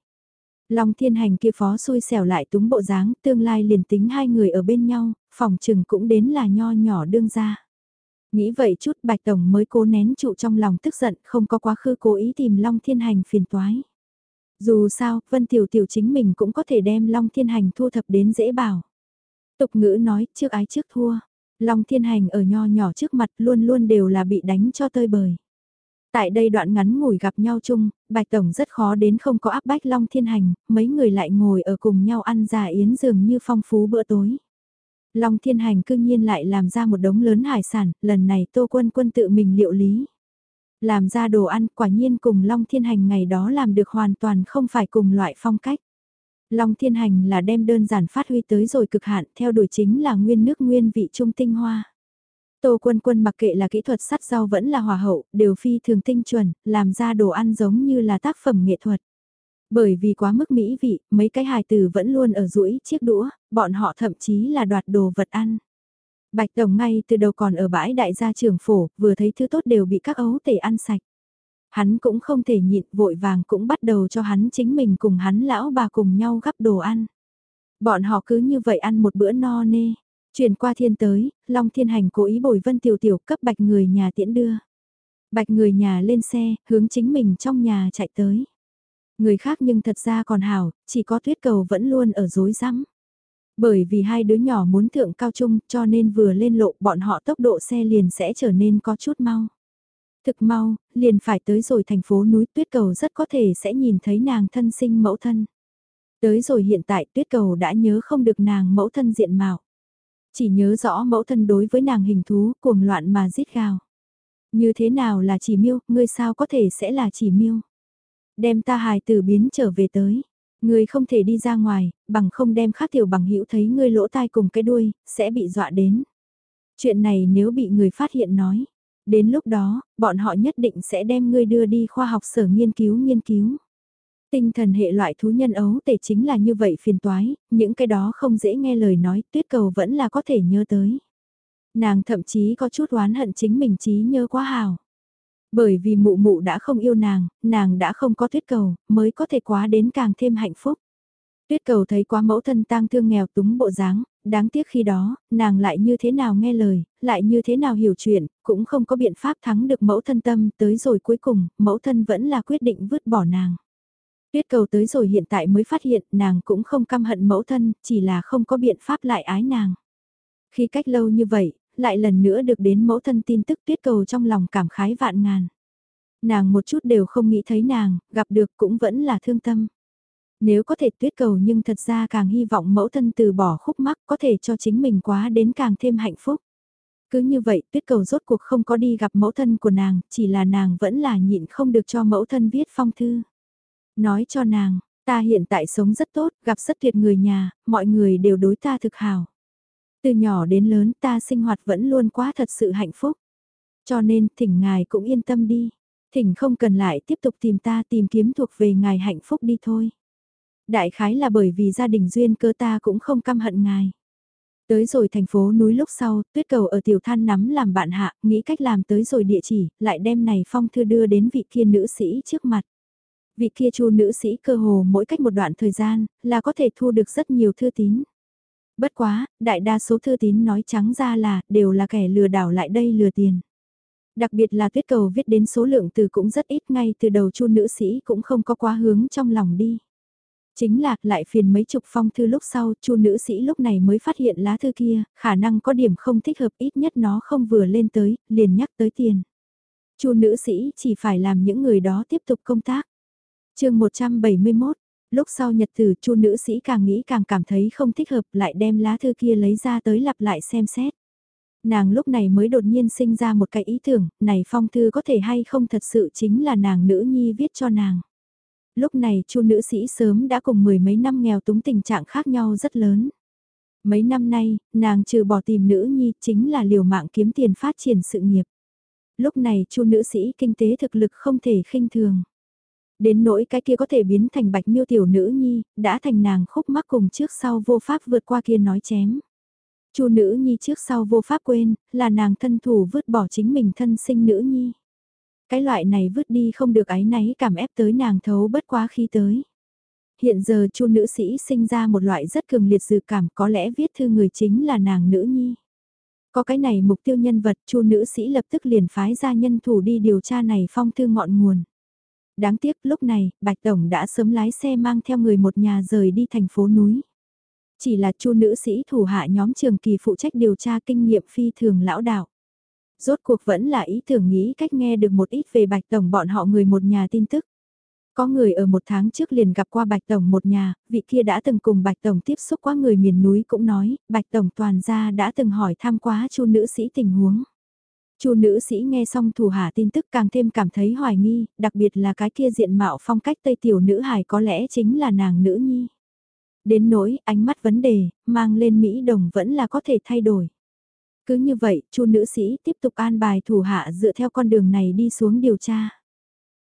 Long thiên hành kia phó xui xẻo lại túng bộ dáng, tương lai liền tính hai người ở bên nhau, phòng trừng cũng đến là nho nhỏ đương ra. Nghĩ vậy chút bạch tổng mới cố nén trụ trong lòng tức giận, không có quá khứ cố ý tìm Long thiên hành phiền toái. Dù sao, Vân Tiểu Tiểu chính mình cũng có thể đem Long Thiên Hành thu thập đến dễ bảo. Tục ngữ nói, trước ái trước thua. Long Thiên Hành ở nho nhỏ trước mặt luôn luôn đều là bị đánh cho tơi bời. Tại đây đoạn ngắn ngủi gặp nhau chung, Bạch Tổng rất khó đến không có áp bách Long Thiên Hành, mấy người lại ngồi ở cùng nhau ăn già yến dường như phong phú bữa tối. Long Thiên Hành cương nhiên lại làm ra một đống lớn hải sản, lần này Tô Quân Quân tự mình liệu lý. Làm ra đồ ăn quả nhiên cùng Long Thiên Hành ngày đó làm được hoàn toàn không phải cùng loại phong cách. Long Thiên Hành là đem đơn giản phát huy tới rồi cực hạn theo đuổi chính là nguyên nước nguyên vị trung tinh hoa. Tô quân quân mặc kệ là kỹ thuật sắt rau vẫn là hòa hậu, đều phi thường tinh chuẩn, làm ra đồ ăn giống như là tác phẩm nghệ thuật. Bởi vì quá mức mỹ vị, mấy cái hài tử vẫn luôn ở rũi chiếc đũa, bọn họ thậm chí là đoạt đồ vật ăn. Bạch Tổng ngay từ đầu còn ở bãi đại gia trưởng phổ, vừa thấy thứ tốt đều bị các ấu tể ăn sạch. Hắn cũng không thể nhịn vội vàng cũng bắt đầu cho hắn chính mình cùng hắn lão bà cùng nhau gắp đồ ăn. Bọn họ cứ như vậy ăn một bữa no nê. Chuyển qua thiên tới, Long Thiên Hành cố ý bồi vân tiểu tiểu cấp bạch người nhà tiễn đưa. Bạch người nhà lên xe, hướng chính mình trong nhà chạy tới. Người khác nhưng thật ra còn hảo, chỉ có tuyết cầu vẫn luôn ở dối rắm bởi vì hai đứa nhỏ muốn thượng cao trung cho nên vừa lên lộ bọn họ tốc độ xe liền sẽ trở nên có chút mau. Thực mau, liền phải tới rồi thành phố núi tuyết cầu rất có thể sẽ nhìn thấy nàng thân sinh mẫu thân. Tới rồi hiện tại tuyết cầu đã nhớ không được nàng mẫu thân diện mạo. Chỉ nhớ rõ mẫu thân đối với nàng hình thú cuồng loạn mà giết gào. Như thế nào là chỉ miêu, ngươi sao có thể sẽ là chỉ miêu. Đem ta hài tử biến trở về tới. Ngươi không thể đi ra ngoài, bằng không đem khác tiểu bằng hữu thấy ngươi lỗ tai cùng cái đuôi, sẽ bị dọa đến. Chuyện này nếu bị người phát hiện nói, đến lúc đó, bọn họ nhất định sẽ đem ngươi đưa đi khoa học sở nghiên cứu nghiên cứu. Tinh thần hệ loại thú nhân ấu tể chính là như vậy phiền toái, những cái đó không dễ nghe lời nói, tuyết cầu vẫn là có thể nhớ tới. Nàng thậm chí có chút oán hận chính mình trí nhớ quá hào. Bởi vì mụ mụ đã không yêu nàng, nàng đã không có tuyết cầu, mới có thể quá đến càng thêm hạnh phúc. Tuyết cầu thấy quá mẫu thân tang thương nghèo túng bộ dáng, đáng tiếc khi đó, nàng lại như thế nào nghe lời, lại như thế nào hiểu chuyện, cũng không có biện pháp thắng được mẫu thân tâm, tới rồi cuối cùng, mẫu thân vẫn là quyết định vứt bỏ nàng. Tuyết cầu tới rồi hiện tại mới phát hiện nàng cũng không căm hận mẫu thân, chỉ là không có biện pháp lại ái nàng. Khi cách lâu như vậy, lại lần nữa được đến mẫu thân tin tức tuyết cầu trong lòng cảm khái vạn ngàn. Nàng một chút đều không nghĩ thấy nàng, gặp được cũng vẫn là thương tâm. Nếu có thể tuyết cầu nhưng thật ra càng hy vọng mẫu thân từ bỏ khúc mắc có thể cho chính mình quá đến càng thêm hạnh phúc. Cứ như vậy tuyết cầu rốt cuộc không có đi gặp mẫu thân của nàng, chỉ là nàng vẫn là nhịn không được cho mẫu thân viết phong thư. Nói cho nàng, ta hiện tại sống rất tốt, gặp rất tuyệt người nhà, mọi người đều đối ta thực hào. Từ nhỏ đến lớn ta sinh hoạt vẫn luôn quá thật sự hạnh phúc. Cho nên thỉnh ngài cũng yên tâm đi. Thỉnh không cần lại tiếp tục tìm ta tìm kiếm thuộc về ngài hạnh phúc đi thôi. Đại khái là bởi vì gia đình duyên cơ ta cũng không căm hận ngài. Tới rồi thành phố núi lúc sau, tuyết cầu ở tiểu than nắm làm bạn hạ, nghĩ cách làm tới rồi địa chỉ, lại đem này phong thư đưa đến vị kia nữ sĩ trước mặt. Vị kia chu nữ sĩ cơ hồ mỗi cách một đoạn thời gian, là có thể thu được rất nhiều thư tín. Bất quá, đại đa số thư tín nói trắng ra là, đều là kẻ lừa đảo lại đây lừa tiền. Đặc biệt là tuyết cầu viết đến số lượng từ cũng rất ít ngay từ đầu chu nữ sĩ cũng không có quá hướng trong lòng đi. Chính là, lại phiền mấy chục phong thư lúc sau, chu nữ sĩ lúc này mới phát hiện lá thư kia, khả năng có điểm không thích hợp ít nhất nó không vừa lên tới, liền nhắc tới tiền. chu nữ sĩ chỉ phải làm những người đó tiếp tục công tác. chương 171, lúc sau nhật tử chu nữ sĩ càng nghĩ càng cảm thấy không thích hợp lại đem lá thư kia lấy ra tới lặp lại xem xét. Nàng lúc này mới đột nhiên sinh ra một cái ý tưởng, này phong thư có thể hay không thật sự chính là nàng nữ nhi viết cho nàng. Lúc này chu nữ sĩ sớm đã cùng mười mấy năm nghèo túng tình trạng khác nhau rất lớn. Mấy năm nay, nàng trừ bỏ tìm nữ nhi chính là liều mạng kiếm tiền phát triển sự nghiệp. Lúc này chu nữ sĩ kinh tế thực lực không thể khinh thường. Đến nỗi cái kia có thể biến thành bạch miêu tiểu nữ nhi, đã thành nàng khúc mắc cùng trước sau vô pháp vượt qua kia nói chém. Chu nữ nhi trước sau vô pháp quên, là nàng thân thủ vứt bỏ chính mình thân sinh nữ nhi. Cái loại này vứt đi không được ái náy cảm ép tới nàng thấu bất quá khi tới. Hiện giờ chu nữ sĩ sinh ra một loại rất cường liệt dự cảm có lẽ viết thư người chính là nàng nữ nhi. Có cái này mục tiêu nhân vật chu nữ sĩ lập tức liền phái ra nhân thủ đi điều tra này phong thư ngọn nguồn. Đáng tiếc lúc này, Bạch Tổng đã sớm lái xe mang theo người một nhà rời đi thành phố núi. Chỉ là chu nữ sĩ thủ hạ nhóm trường kỳ phụ trách điều tra kinh nghiệm phi thường lão đạo. Rốt cuộc vẫn là ý tưởng nghĩ cách nghe được một ít về Bạch Tổng bọn họ người một nhà tin tức. Có người ở một tháng trước liền gặp qua Bạch Tổng một nhà, vị kia đã từng cùng Bạch Tổng tiếp xúc qua người miền núi cũng nói, Bạch Tổng toàn gia đã từng hỏi thăm quá chu nữ sĩ tình huống. Chu nữ sĩ nghe xong thủ hạ tin tức càng thêm cảm thấy hoài nghi, đặc biệt là cái kia diện mạo phong cách Tây tiểu nữ hài có lẽ chính là nàng nữ nhi. Đến nỗi ánh mắt vấn đề, mang lên Mỹ đồng vẫn là có thể thay đổi. Cứ như vậy, chu nữ sĩ tiếp tục an bài thủ hạ dựa theo con đường này đi xuống điều tra.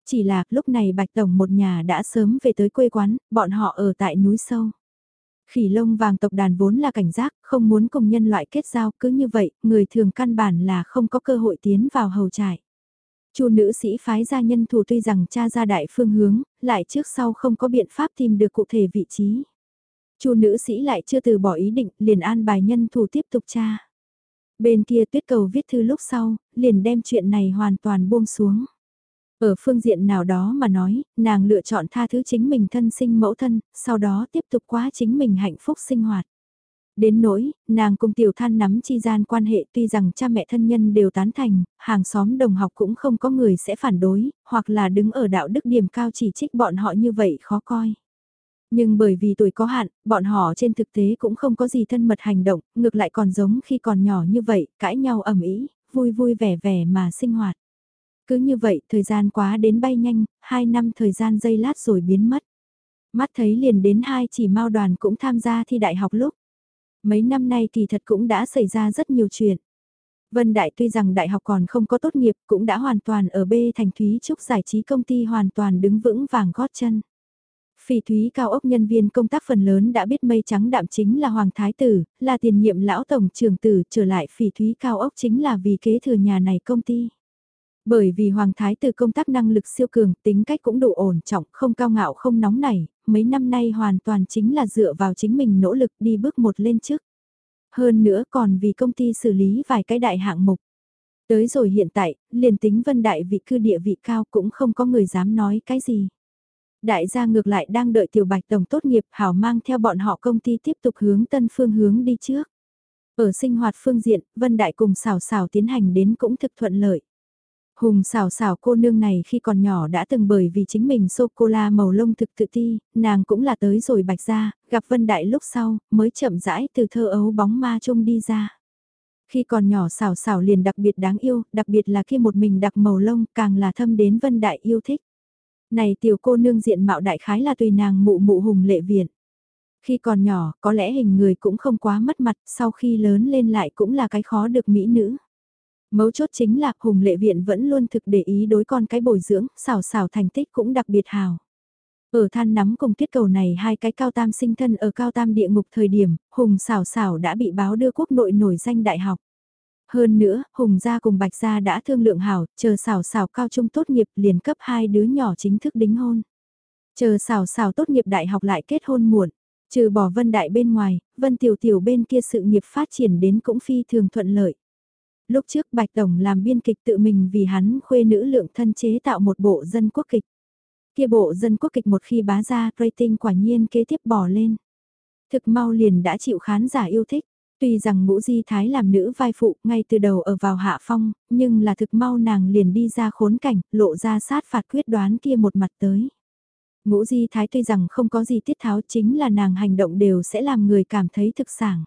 Chỉ là lúc này Bạch Tổng một nhà đã sớm về tới quê quán, bọn họ ở tại núi sâu. Khỉ lông vàng tộc đàn vốn là cảnh giác, không muốn cùng nhân loại kết giao, cứ như vậy, người thường căn bản là không có cơ hội tiến vào hầu trại. Chu nữ sĩ phái gia nhân thủ tuy rằng cha ra đại phương hướng, lại trước sau không có biện pháp tìm được cụ thể vị trí. Chu nữ sĩ lại chưa từ bỏ ý định, liền an bài nhân thủ tiếp tục tra. Bên kia tuyết cầu viết thư lúc sau, liền đem chuyện này hoàn toàn buông xuống. Ở phương diện nào đó mà nói, nàng lựa chọn tha thứ chính mình thân sinh mẫu thân, sau đó tiếp tục quá chính mình hạnh phúc sinh hoạt. Đến nỗi, nàng cùng tiểu than nắm chi gian quan hệ tuy rằng cha mẹ thân nhân đều tán thành, hàng xóm đồng học cũng không có người sẽ phản đối, hoặc là đứng ở đạo đức điểm cao chỉ trích bọn họ như vậy khó coi. Nhưng bởi vì tuổi có hạn, bọn họ trên thực tế cũng không có gì thân mật hành động, ngược lại còn giống khi còn nhỏ như vậy, cãi nhau ầm ĩ, vui vui vẻ vẻ mà sinh hoạt. Cứ như vậy, thời gian quá đến bay nhanh, hai năm thời gian giây lát rồi biến mất. Mắt thấy liền đến hai chỉ mau đoàn cũng tham gia thi đại học lúc. Mấy năm nay kỳ thật cũng đã xảy ra rất nhiều chuyện. Vân Đại tuy rằng đại học còn không có tốt nghiệp cũng đã hoàn toàn ở B thành Thúy Trúc giải trí công ty hoàn toàn đứng vững vàng gót chân. Phỉ thúy cao ốc nhân viên công tác phần lớn đã biết mây trắng đạm chính là Hoàng Thái Tử, là tiền nhiệm lão tổng trưởng tử trở lại phỉ thúy cao ốc chính là vì kế thừa nhà này công ty. Bởi vì Hoàng Thái Tử công tác năng lực siêu cường, tính cách cũng đủ ổn trọng, không cao ngạo không nóng nảy, mấy năm nay hoàn toàn chính là dựa vào chính mình nỗ lực đi bước một lên trước. Hơn nữa còn vì công ty xử lý vài cái đại hạng mục. Tới rồi hiện tại, liền tính vân đại vị cư địa vị cao cũng không có người dám nói cái gì. Đại gia ngược lại đang đợi tiểu bạch tổng tốt nghiệp hảo mang theo bọn họ công ty tiếp tục hướng tân phương hướng đi trước. Ở sinh hoạt phương diện, Vân Đại cùng xào xào tiến hành đến cũng thực thuận lợi. Hùng xảo xảo cô nương này khi còn nhỏ đã từng bởi vì chính mình sô-cô-la màu lông thực tự ti, nàng cũng là tới rồi bạch ra, gặp Vân Đại lúc sau, mới chậm rãi từ thơ ấu bóng ma chung đi ra. Khi còn nhỏ xảo xảo liền đặc biệt đáng yêu, đặc biệt là khi một mình đặc màu lông càng là thâm đến Vân Đại yêu thích. Này tiểu cô nương diện mạo đại khái là tùy nàng mụ mụ hùng lệ viện. Khi còn nhỏ, có lẽ hình người cũng không quá mất mặt, sau khi lớn lên lại cũng là cái khó được mỹ nữ. Mấu chốt chính là Hùng Lệ Viện vẫn luôn thực để ý đối con cái bồi dưỡng, xảo xảo thành tích cũng đặc biệt hào. Ở than nắm cùng tiết cầu này hai cái cao tam sinh thân ở cao tam địa ngục thời điểm, Hùng xảo xảo đã bị báo đưa quốc nội nổi danh đại học. Hơn nữa, Hùng gia cùng Bạch gia đã thương lượng hảo, chờ xảo xảo cao trung tốt nghiệp liền cấp hai đứa nhỏ chính thức đính hôn. Chờ xảo xảo tốt nghiệp đại học lại kết hôn muộn, trừ bỏ Vân Đại bên ngoài, Vân Tiểu Tiểu bên kia sự nghiệp phát triển đến cũng phi thường thuận lợi. Lúc trước Bạch Tổng làm biên kịch tự mình vì hắn khuê nữ lượng thân chế tạo một bộ dân quốc kịch. Kia bộ dân quốc kịch một khi bá ra rating quả nhiên kế tiếp bỏ lên. Thực mau liền đã chịu khán giả yêu thích. Tuy rằng ngũ di thái làm nữ vai phụ ngay từ đầu ở vào hạ phong, nhưng là thực mau nàng liền đi ra khốn cảnh, lộ ra sát phạt quyết đoán kia một mặt tới. Ngũ di thái tuy rằng không có gì tiết tháo chính là nàng hành động đều sẽ làm người cảm thấy thực sảng.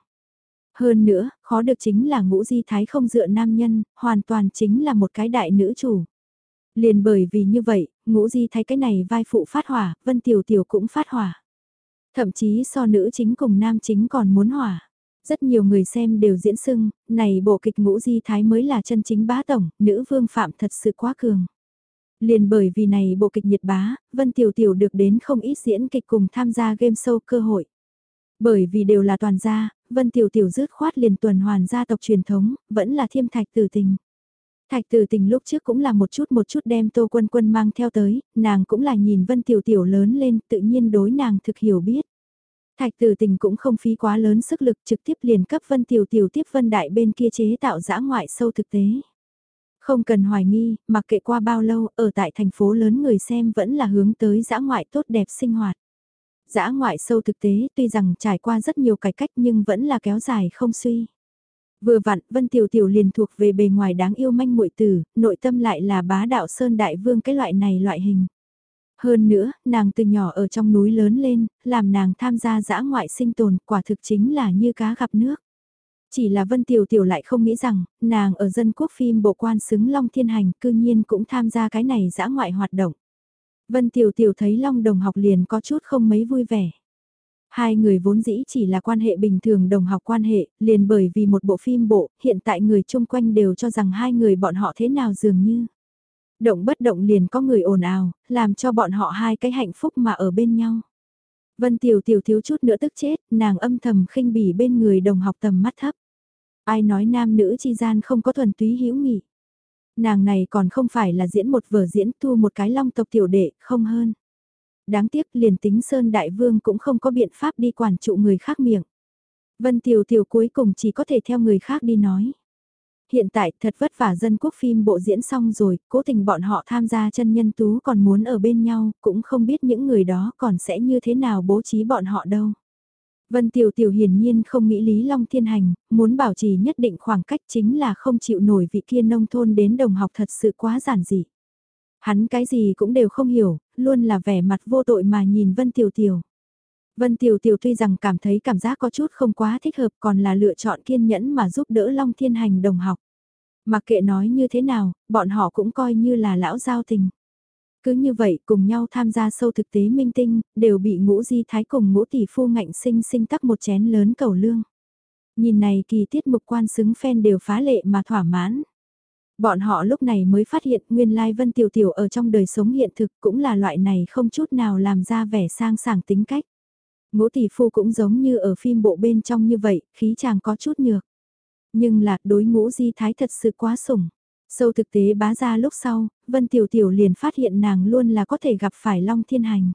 Hơn nữa, khó được chính là ngũ di thái không dựa nam nhân, hoàn toàn chính là một cái đại nữ chủ. Liền bởi vì như vậy, ngũ di thái cái này vai phụ phát hỏa, vân tiểu tiểu cũng phát hỏa. Thậm chí so nữ chính cùng nam chính còn muốn hỏa. Rất nhiều người xem đều diễn sưng, này bộ kịch ngũ di thái mới là chân chính bá tổng, nữ vương phạm thật sự quá cường. Liền bởi vì này bộ kịch nhiệt bá, Vân Tiểu Tiểu được đến không ít diễn kịch cùng tham gia game show cơ hội. Bởi vì đều là toàn gia, Vân Tiểu Tiểu rứt khoát liền tuần hoàn gia tộc truyền thống, vẫn là thiêm thạch tử tình. Thạch tử tình lúc trước cũng là một chút một chút đem Tô Quân Quân mang theo tới, nàng cũng là nhìn Vân Tiểu Tiểu lớn lên tự nhiên đối nàng thực hiểu biết. Thạch tử tình cũng không phí quá lớn sức lực trực tiếp liền cấp Vân Tiểu Tiểu tiếp Vân Đại bên kia chế tạo giã ngoại sâu thực tế. Không cần hoài nghi, mặc kệ qua bao lâu, ở tại thành phố lớn người xem vẫn là hướng tới giã ngoại tốt đẹp sinh hoạt. Giã ngoại sâu thực tế tuy rằng trải qua rất nhiều cải cách nhưng vẫn là kéo dài không suy. Vừa vặn, Vân Tiểu Tiểu liền thuộc về bề ngoài đáng yêu manh muội tử, nội tâm lại là bá đạo sơn đại vương cái loại này loại hình. Hơn nữa, nàng từ nhỏ ở trong núi lớn lên, làm nàng tham gia dã ngoại sinh tồn, quả thực chính là như cá gặp nước. Chỉ là Vân Tiểu Tiểu lại không nghĩ rằng, nàng ở dân quốc phim bộ quan xứng Long Thiên Hành cư nhiên cũng tham gia cái này dã ngoại hoạt động. Vân Tiểu Tiểu thấy Long Đồng học liền có chút không mấy vui vẻ. Hai người vốn dĩ chỉ là quan hệ bình thường đồng học quan hệ, liền bởi vì một bộ phim bộ, hiện tại người chung quanh đều cho rằng hai người bọn họ thế nào dường như. Động bất động liền có người ồn ào, làm cho bọn họ hai cái hạnh phúc mà ở bên nhau. Vân Tiểu Tiểu thiếu chút nữa tức chết, nàng âm thầm khinh bỉ bên người đồng học tầm mắt thấp. Ai nói nam nữ chi gian không có thuần túy hữu nghị. Nàng này còn không phải là diễn một vở diễn thu một cái long tộc tiểu đệ, không hơn. Đáng tiếc liền tính Sơn Đại Vương cũng không có biện pháp đi quản trụ người khác miệng. Vân Tiểu Tiểu cuối cùng chỉ có thể theo người khác đi nói hiện tại thật vất vả dân quốc phim bộ diễn xong rồi, cố tình bọn họ tham gia chân nhân tú còn muốn ở bên nhau, cũng không biết những người đó còn sẽ như thế nào bố trí bọn họ đâu. Vân Tiểu Tiểu hiển nhiên không nghĩ Lý Long Thiên Hành, muốn bảo trì nhất định khoảng cách chính là không chịu nổi vị kia nông thôn đến đồng học thật sự quá giản dị. Hắn cái gì cũng đều không hiểu, luôn là vẻ mặt vô tội mà nhìn Vân Tiểu Tiểu. Vân Tiểu Tiểu tuy rằng cảm thấy cảm giác có chút không quá thích hợp còn là lựa chọn kiên nhẫn mà giúp đỡ Long Thiên Hành đồng học. Mặc kệ nói như thế nào, bọn họ cũng coi như là lão giao tình. Cứ như vậy cùng nhau tham gia sâu thực tế minh tinh, đều bị ngũ di thái cùng ngũ tỷ phu ngạnh sinh sinh tắc một chén lớn cầu lương. Nhìn này kỳ tiết mục quan xứng phen đều phá lệ mà thỏa mãn. Bọn họ lúc này mới phát hiện nguyên lai Vân Tiểu Tiểu ở trong đời sống hiện thực cũng là loại này không chút nào làm ra vẻ sang sảng tính cách. Ngũ tỷ phu cũng giống như ở phim bộ bên trong như vậy, khí chàng có chút nhược. Nhưng lạc đối ngũ di thái thật sự quá sủng. Sâu thực tế bá ra lúc sau, Vân Tiểu Tiểu liền phát hiện nàng luôn là có thể gặp phải Long Thiên Hành.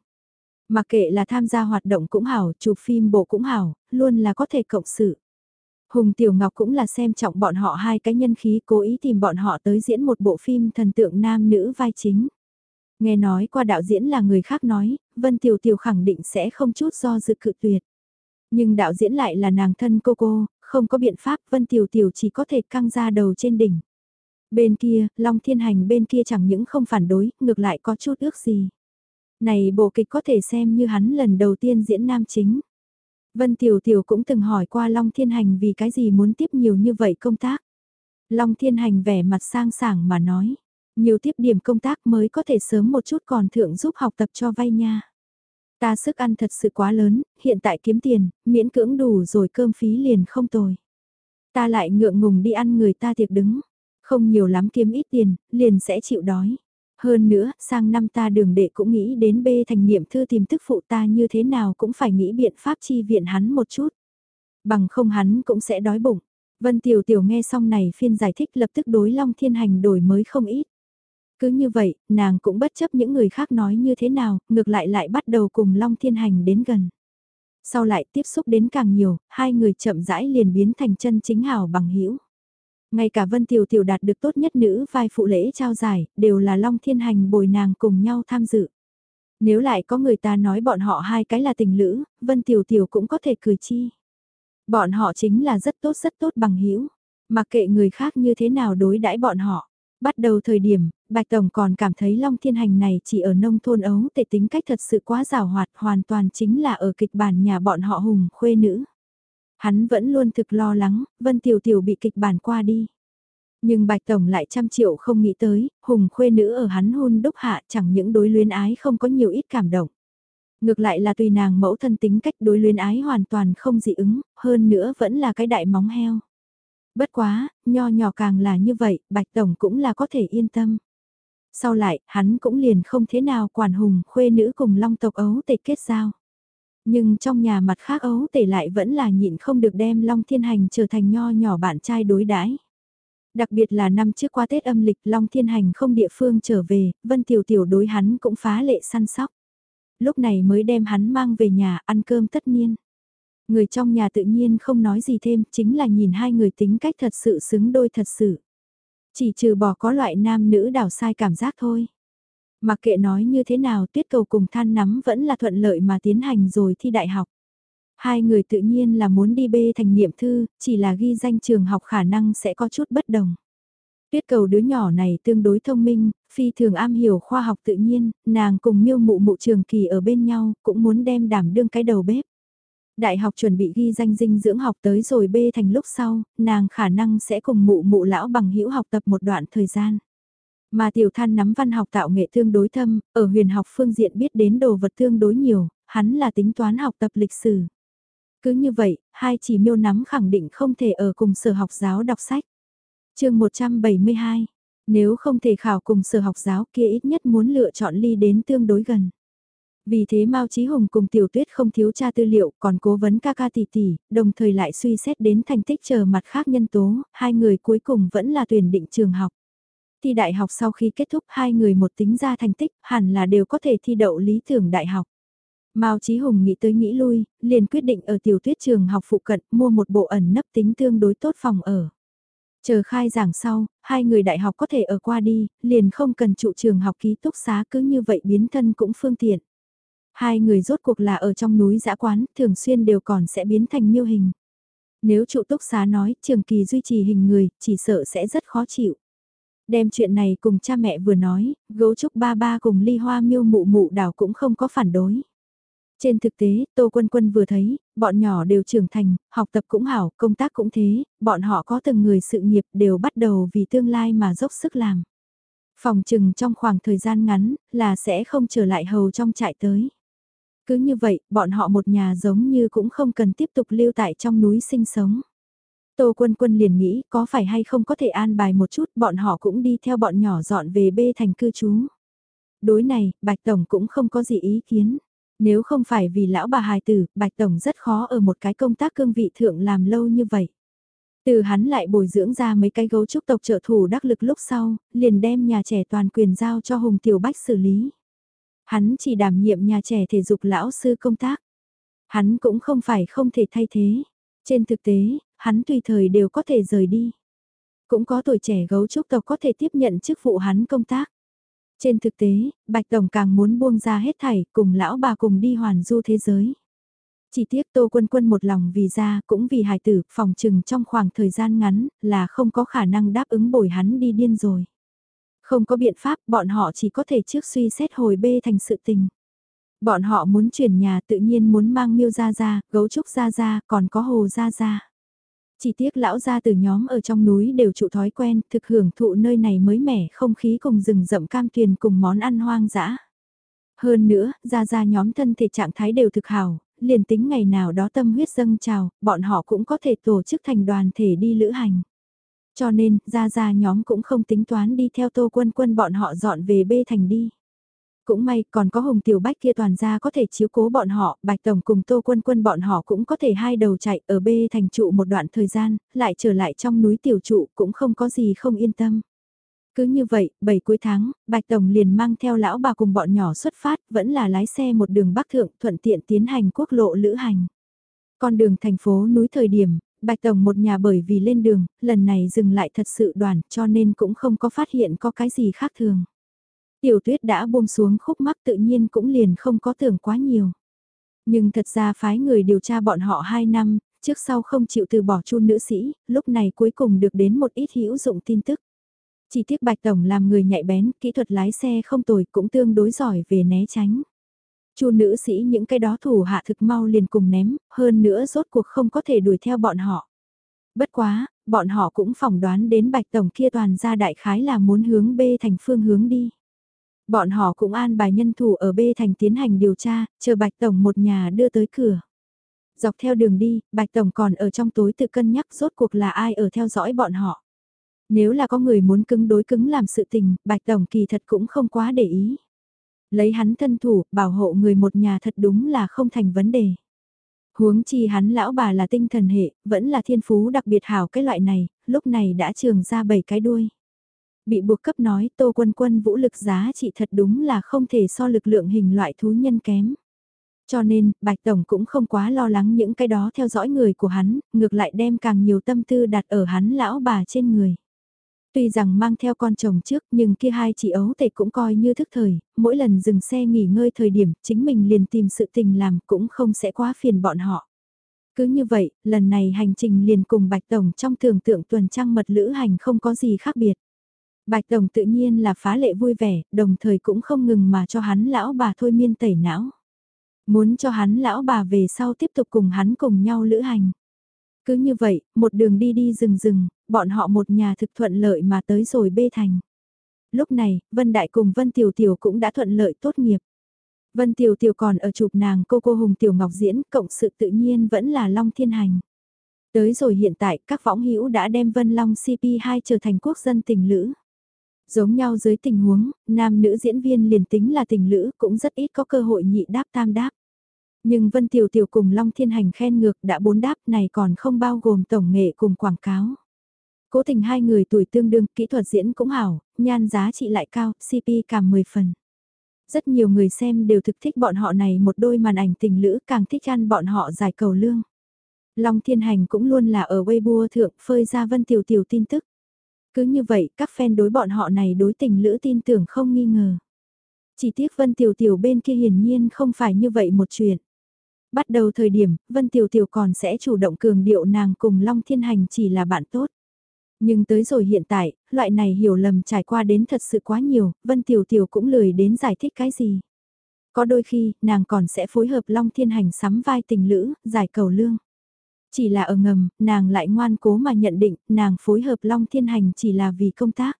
Mà kệ là tham gia hoạt động cũng hảo, chụp phim bộ cũng hảo, luôn là có thể cộng sự. Hùng Tiểu Ngọc cũng là xem trọng bọn họ hai cái nhân khí cố ý tìm bọn họ tới diễn một bộ phim thần tượng nam nữ vai chính. Nghe nói qua đạo diễn là người khác nói, Vân Tiểu Tiểu khẳng định sẽ không chút do dự cự tuyệt. Nhưng đạo diễn lại là nàng thân cô cô, không có biện pháp Vân Tiểu Tiểu chỉ có thể căng ra đầu trên đỉnh. Bên kia, Long Thiên Hành bên kia chẳng những không phản đối, ngược lại có chút ước gì. Này bộ kịch có thể xem như hắn lần đầu tiên diễn nam chính. Vân Tiểu Tiểu cũng từng hỏi qua Long Thiên Hành vì cái gì muốn tiếp nhiều như vậy công tác. Long Thiên Hành vẻ mặt sang sảng mà nói, nhiều tiếp điểm công tác mới có thể sớm một chút còn thượng giúp học tập cho vay nha. Ta sức ăn thật sự quá lớn, hiện tại kiếm tiền, miễn cưỡng đủ rồi cơm phí liền không tồi. Ta lại ngượng ngùng đi ăn người ta tiệc đứng, không nhiều lắm kiếm ít tiền, liền sẽ chịu đói. Hơn nữa, sang năm ta đường đệ cũng nghĩ đến bê thành niệm thư tìm tức phụ ta như thế nào cũng phải nghĩ biện pháp chi viện hắn một chút. Bằng không hắn cũng sẽ đói bụng. Vân Tiểu Tiểu nghe xong này phiên giải thích lập tức đối Long Thiên Hành đổi mới không ít. Cứ như vậy, nàng cũng bất chấp những người khác nói như thế nào, ngược lại lại bắt đầu cùng Long Thiên Hành đến gần. Sau lại tiếp xúc đến càng nhiều, hai người chậm rãi liền biến thành chân chính hảo bằng hữu ngay cả Vân Tiểu Tiểu đạt được tốt nhất nữ vai phụ lễ trao giải, đều là Long Thiên Hành bồi nàng cùng nhau tham dự. Nếu lại có người ta nói bọn họ hai cái là tình lữ, Vân Tiểu Tiểu cũng có thể cười chi. Bọn họ chính là rất tốt rất tốt bằng hữu mặc kệ người khác như thế nào đối đãi bọn họ. Bắt đầu thời điểm, Bạch Tổng còn cảm thấy Long Thiên Hành này chỉ ở nông thôn ấu tệ tính cách thật sự quá rào hoạt hoàn toàn chính là ở kịch bản nhà bọn họ hùng khuê nữ. Hắn vẫn luôn thực lo lắng, Vân Tiểu Tiểu bị kịch bản qua đi. Nhưng Bạch Tổng lại trăm triệu không nghĩ tới, hùng khuê nữ ở hắn hôn đúc hạ chẳng những đối luyến ái không có nhiều ít cảm động. Ngược lại là tùy nàng mẫu thân tính cách đối luyến ái hoàn toàn không dị ứng, hơn nữa vẫn là cái đại móng heo. Bất quá, nho nhỏ càng là như vậy, Bạch Tổng cũng là có thể yên tâm. Sau lại, hắn cũng liền không thế nào quản hùng khuê nữ cùng long tộc ấu tịch kết giao. Nhưng trong nhà mặt khác ấu tể lại vẫn là nhịn không được đem Long Thiên Hành trở thành nho nhỏ bạn trai đối đãi. Đặc biệt là năm trước qua Tết âm lịch Long Thiên Hành không địa phương trở về, Vân Tiểu Tiểu đối hắn cũng phá lệ săn sóc. Lúc này mới đem hắn mang về nhà ăn cơm tất nhiên. Người trong nhà tự nhiên không nói gì thêm, chính là nhìn hai người tính cách thật sự xứng đôi thật sự. Chỉ trừ bỏ có loại nam nữ đảo sai cảm giác thôi. Mặc kệ nói như thế nào tuyết cầu cùng than nắm vẫn là thuận lợi mà tiến hành rồi thi đại học. Hai người tự nhiên là muốn đi bê thành niệm thư, chỉ là ghi danh trường học khả năng sẽ có chút bất đồng. Tuyết cầu đứa nhỏ này tương đối thông minh, phi thường am hiểu khoa học tự nhiên, nàng cùng miêu mụ mụ trường kỳ ở bên nhau, cũng muốn đem đảm đương cái đầu bếp. Đại học chuẩn bị ghi danh dinh dưỡng học tới rồi bê thành lúc sau, nàng khả năng sẽ cùng mụ mụ lão bằng hữu học tập một đoạn thời gian. Mà tiểu than nắm văn học tạo nghệ tương đối thâm, ở huyền học phương diện biết đến đồ vật tương đối nhiều, hắn là tính toán học tập lịch sử. Cứ như vậy, hai chỉ miêu nắm khẳng định không thể ở cùng sở học giáo đọc sách. chương 172, nếu không thể khảo cùng sở học giáo kia ít nhất muốn lựa chọn ly đến tương đối gần. Vì thế Mao Chí Hùng cùng Tiểu Tuyết không thiếu tra tư liệu còn cố vấn ca ca tỷ tỷ, đồng thời lại suy xét đến thành tích chờ mặt khác nhân tố, hai người cuối cùng vẫn là tuyển định trường học thi đại học sau khi kết thúc hai người một tính ra thành tích hẳn là đều có thể thi đậu lý tưởng đại học. Mao Chí Hùng nghĩ tới nghĩ lui, liền quyết định ở tiểu tuyết trường học phụ cận mua một bộ ẩn nấp tính tương đối tốt phòng ở. Chờ khai giảng sau, hai người đại học có thể ở qua đi, liền không cần trụ trường học ký túc xá cứ như vậy biến thân cũng phương tiện. Hai người rốt cuộc là ở trong núi dã quán, thường xuyên đều còn sẽ biến thành miêu hình. Nếu trụ túc xá nói trường kỳ duy trì hình người, chỉ sợ sẽ rất khó chịu. Đem chuyện này cùng cha mẹ vừa nói, gấu trúc ba ba cùng ly hoa miêu mụ mụ đảo cũng không có phản đối. Trên thực tế, Tô Quân Quân vừa thấy, bọn nhỏ đều trưởng thành, học tập cũng hảo, công tác cũng thế, bọn họ có từng người sự nghiệp đều bắt đầu vì tương lai mà dốc sức làm. Phòng trừng trong khoảng thời gian ngắn, là sẽ không trở lại hầu trong trại tới. Cứ như vậy, bọn họ một nhà giống như cũng không cần tiếp tục lưu tại trong núi sinh sống. Tô Quân Quân liền nghĩ có phải hay không có thể an bài một chút bọn họ cũng đi theo bọn nhỏ dọn về bê thành cư trú. Đối này, Bạch Tổng cũng không có gì ý kiến. Nếu không phải vì lão bà hài tử, Bạch Tổng rất khó ở một cái công tác cương vị thượng làm lâu như vậy. Từ hắn lại bồi dưỡng ra mấy cái gấu trúc tộc trợ thủ đắc lực lúc sau, liền đem nhà trẻ toàn quyền giao cho Hùng Tiểu Bách xử lý. Hắn chỉ đảm nhiệm nhà trẻ thể dục lão sư công tác. Hắn cũng không phải không thể thay thế. Trên thực tế, hắn tùy thời đều có thể rời đi. Cũng có tuổi trẻ gấu trúc tộc có thể tiếp nhận chức vụ hắn công tác. Trên thực tế, Bạch Tổng càng muốn buông ra hết thảy cùng lão bà cùng đi hoàn du thế giới. Chỉ tiếc Tô Quân Quân một lòng vì ra cũng vì hài tử, phòng trừng trong khoảng thời gian ngắn là không có khả năng đáp ứng bồi hắn đi điên rồi. Không có biện pháp, bọn họ chỉ có thể trước suy xét hồi bê thành sự tình. Bọn họ muốn chuyển nhà tự nhiên muốn mang miêu ra ra, gấu trúc ra ra, còn có hồ ra ra. Chỉ tiếc lão ra từ nhóm ở trong núi đều trụ thói quen, thực hưởng thụ nơi này mới mẻ không khí cùng rừng rậm cam tuyền cùng món ăn hoang dã. Hơn nữa, ra ra nhóm thân thể trạng thái đều thực hảo, liền tính ngày nào đó tâm huyết dâng trào, bọn họ cũng có thể tổ chức thành đoàn thể đi lữ hành. Cho nên, ra ra nhóm cũng không tính toán đi theo tô quân quân bọn họ dọn về bê thành đi. Cũng may còn có Hồng Tiểu Bách kia toàn ra có thể chiếu cố bọn họ, Bạch Tổng cùng Tô Quân Quân bọn họ cũng có thể hai đầu chạy ở bê thành trụ một đoạn thời gian, lại trở lại trong núi tiểu trụ cũng không có gì không yên tâm. Cứ như vậy, bảy cuối tháng, Bạch Tổng liền mang theo lão bà cùng bọn nhỏ xuất phát, vẫn là lái xe một đường bắc thượng thuận tiện tiến hành quốc lộ lữ hành. Con đường thành phố núi thời điểm, Bạch Tổng một nhà bởi vì lên đường, lần này dừng lại thật sự đoàn cho nên cũng không có phát hiện có cái gì khác thường. Tiểu tuyết đã buông xuống khúc mắc tự nhiên cũng liền không có tưởng quá nhiều. Nhưng thật ra phái người điều tra bọn họ 2 năm, trước sau không chịu từ bỏ chun nữ sĩ, lúc này cuối cùng được đến một ít hữu dụng tin tức. Chỉ tiếc Bạch Tổng làm người nhạy bén, kỹ thuật lái xe không tồi cũng tương đối giỏi về né tránh. Chu nữ sĩ những cái đó thủ hạ thực mau liền cùng ném, hơn nữa rốt cuộc không có thể đuổi theo bọn họ. Bất quá, bọn họ cũng phỏng đoán đến Bạch Tổng kia toàn ra đại khái là muốn hướng B thành phương hướng đi. Bọn họ cũng an bài nhân thủ ở B thành tiến hành điều tra, chờ Bạch Tổng một nhà đưa tới cửa. Dọc theo đường đi, Bạch Tổng còn ở trong tối tự cân nhắc rốt cuộc là ai ở theo dõi bọn họ. Nếu là có người muốn cứng đối cứng làm sự tình, Bạch Tổng kỳ thật cũng không quá để ý. Lấy hắn thân thủ, bảo hộ người một nhà thật đúng là không thành vấn đề. Huống chi hắn lão bà là tinh thần hệ, vẫn là thiên phú đặc biệt hảo cái loại này, lúc này đã trường ra bảy cái đuôi. Bị buộc cấp nói tô quân quân vũ lực giá trị thật đúng là không thể so lực lượng hình loại thú nhân kém. Cho nên, Bạch Tổng cũng không quá lo lắng những cái đó theo dõi người của hắn, ngược lại đem càng nhiều tâm tư đặt ở hắn lão bà trên người. Tuy rằng mang theo con chồng trước nhưng kia hai chị ấu tệ cũng coi như thức thời, mỗi lần dừng xe nghỉ ngơi thời điểm chính mình liền tìm sự tình làm cũng không sẽ quá phiền bọn họ. Cứ như vậy, lần này hành trình liền cùng Bạch Tổng trong tưởng tượng tuần trăng mật lữ hành không có gì khác biệt. Bạch Tổng tự nhiên là phá lệ vui vẻ, đồng thời cũng không ngừng mà cho hắn lão bà thôi miên tẩy não. Muốn cho hắn lão bà về sau tiếp tục cùng hắn cùng nhau lữ hành. Cứ như vậy, một đường đi đi rừng rừng, bọn họ một nhà thực thuận lợi mà tới rồi bê thành. Lúc này, Vân Đại cùng Vân Tiểu Tiểu cũng đã thuận lợi tốt nghiệp. Vân Tiểu Tiểu còn ở chụp nàng cô cô Hùng Tiểu Ngọc diễn, cộng sự tự nhiên vẫn là Long Thiên Hành. Tới rồi hiện tại, các võng hữu đã đem Vân Long CP2 trở thành quốc dân tình lữ. Giống nhau dưới tình huống, nam nữ diễn viên liền tính là tình lữ cũng rất ít có cơ hội nhị đáp tam đáp. Nhưng Vân Tiểu Tiểu cùng Long Thiên Hành khen ngược đã bốn đáp này còn không bao gồm tổng nghệ cùng quảng cáo. Cố tình hai người tuổi tương đương, kỹ thuật diễn cũng hảo, nhan giá trị lại cao, CP cả 10 phần. Rất nhiều người xem đều thực thích bọn họ này một đôi màn ảnh tình lữ càng thích ăn bọn họ giải cầu lương. Long Thiên Hành cũng luôn là ở Weibo thượng phơi ra Vân Tiểu Tiểu tin tức. Cứ như vậy, các fan đối bọn họ này đối tình lữ tin tưởng không nghi ngờ. Chỉ tiếc Vân Tiểu Tiểu bên kia hiển nhiên không phải như vậy một chuyện. Bắt đầu thời điểm, Vân Tiểu Tiểu còn sẽ chủ động cường điệu nàng cùng Long Thiên Hành chỉ là bạn tốt. Nhưng tới rồi hiện tại, loại này hiểu lầm trải qua đến thật sự quá nhiều, Vân Tiểu Tiểu cũng lười đến giải thích cái gì. Có đôi khi, nàng còn sẽ phối hợp Long Thiên Hành sắm vai tình lữ, giải cầu lương. Chỉ là ở ngầm, nàng lại ngoan cố mà nhận định, nàng phối hợp Long Thiên Hành chỉ là vì công tác.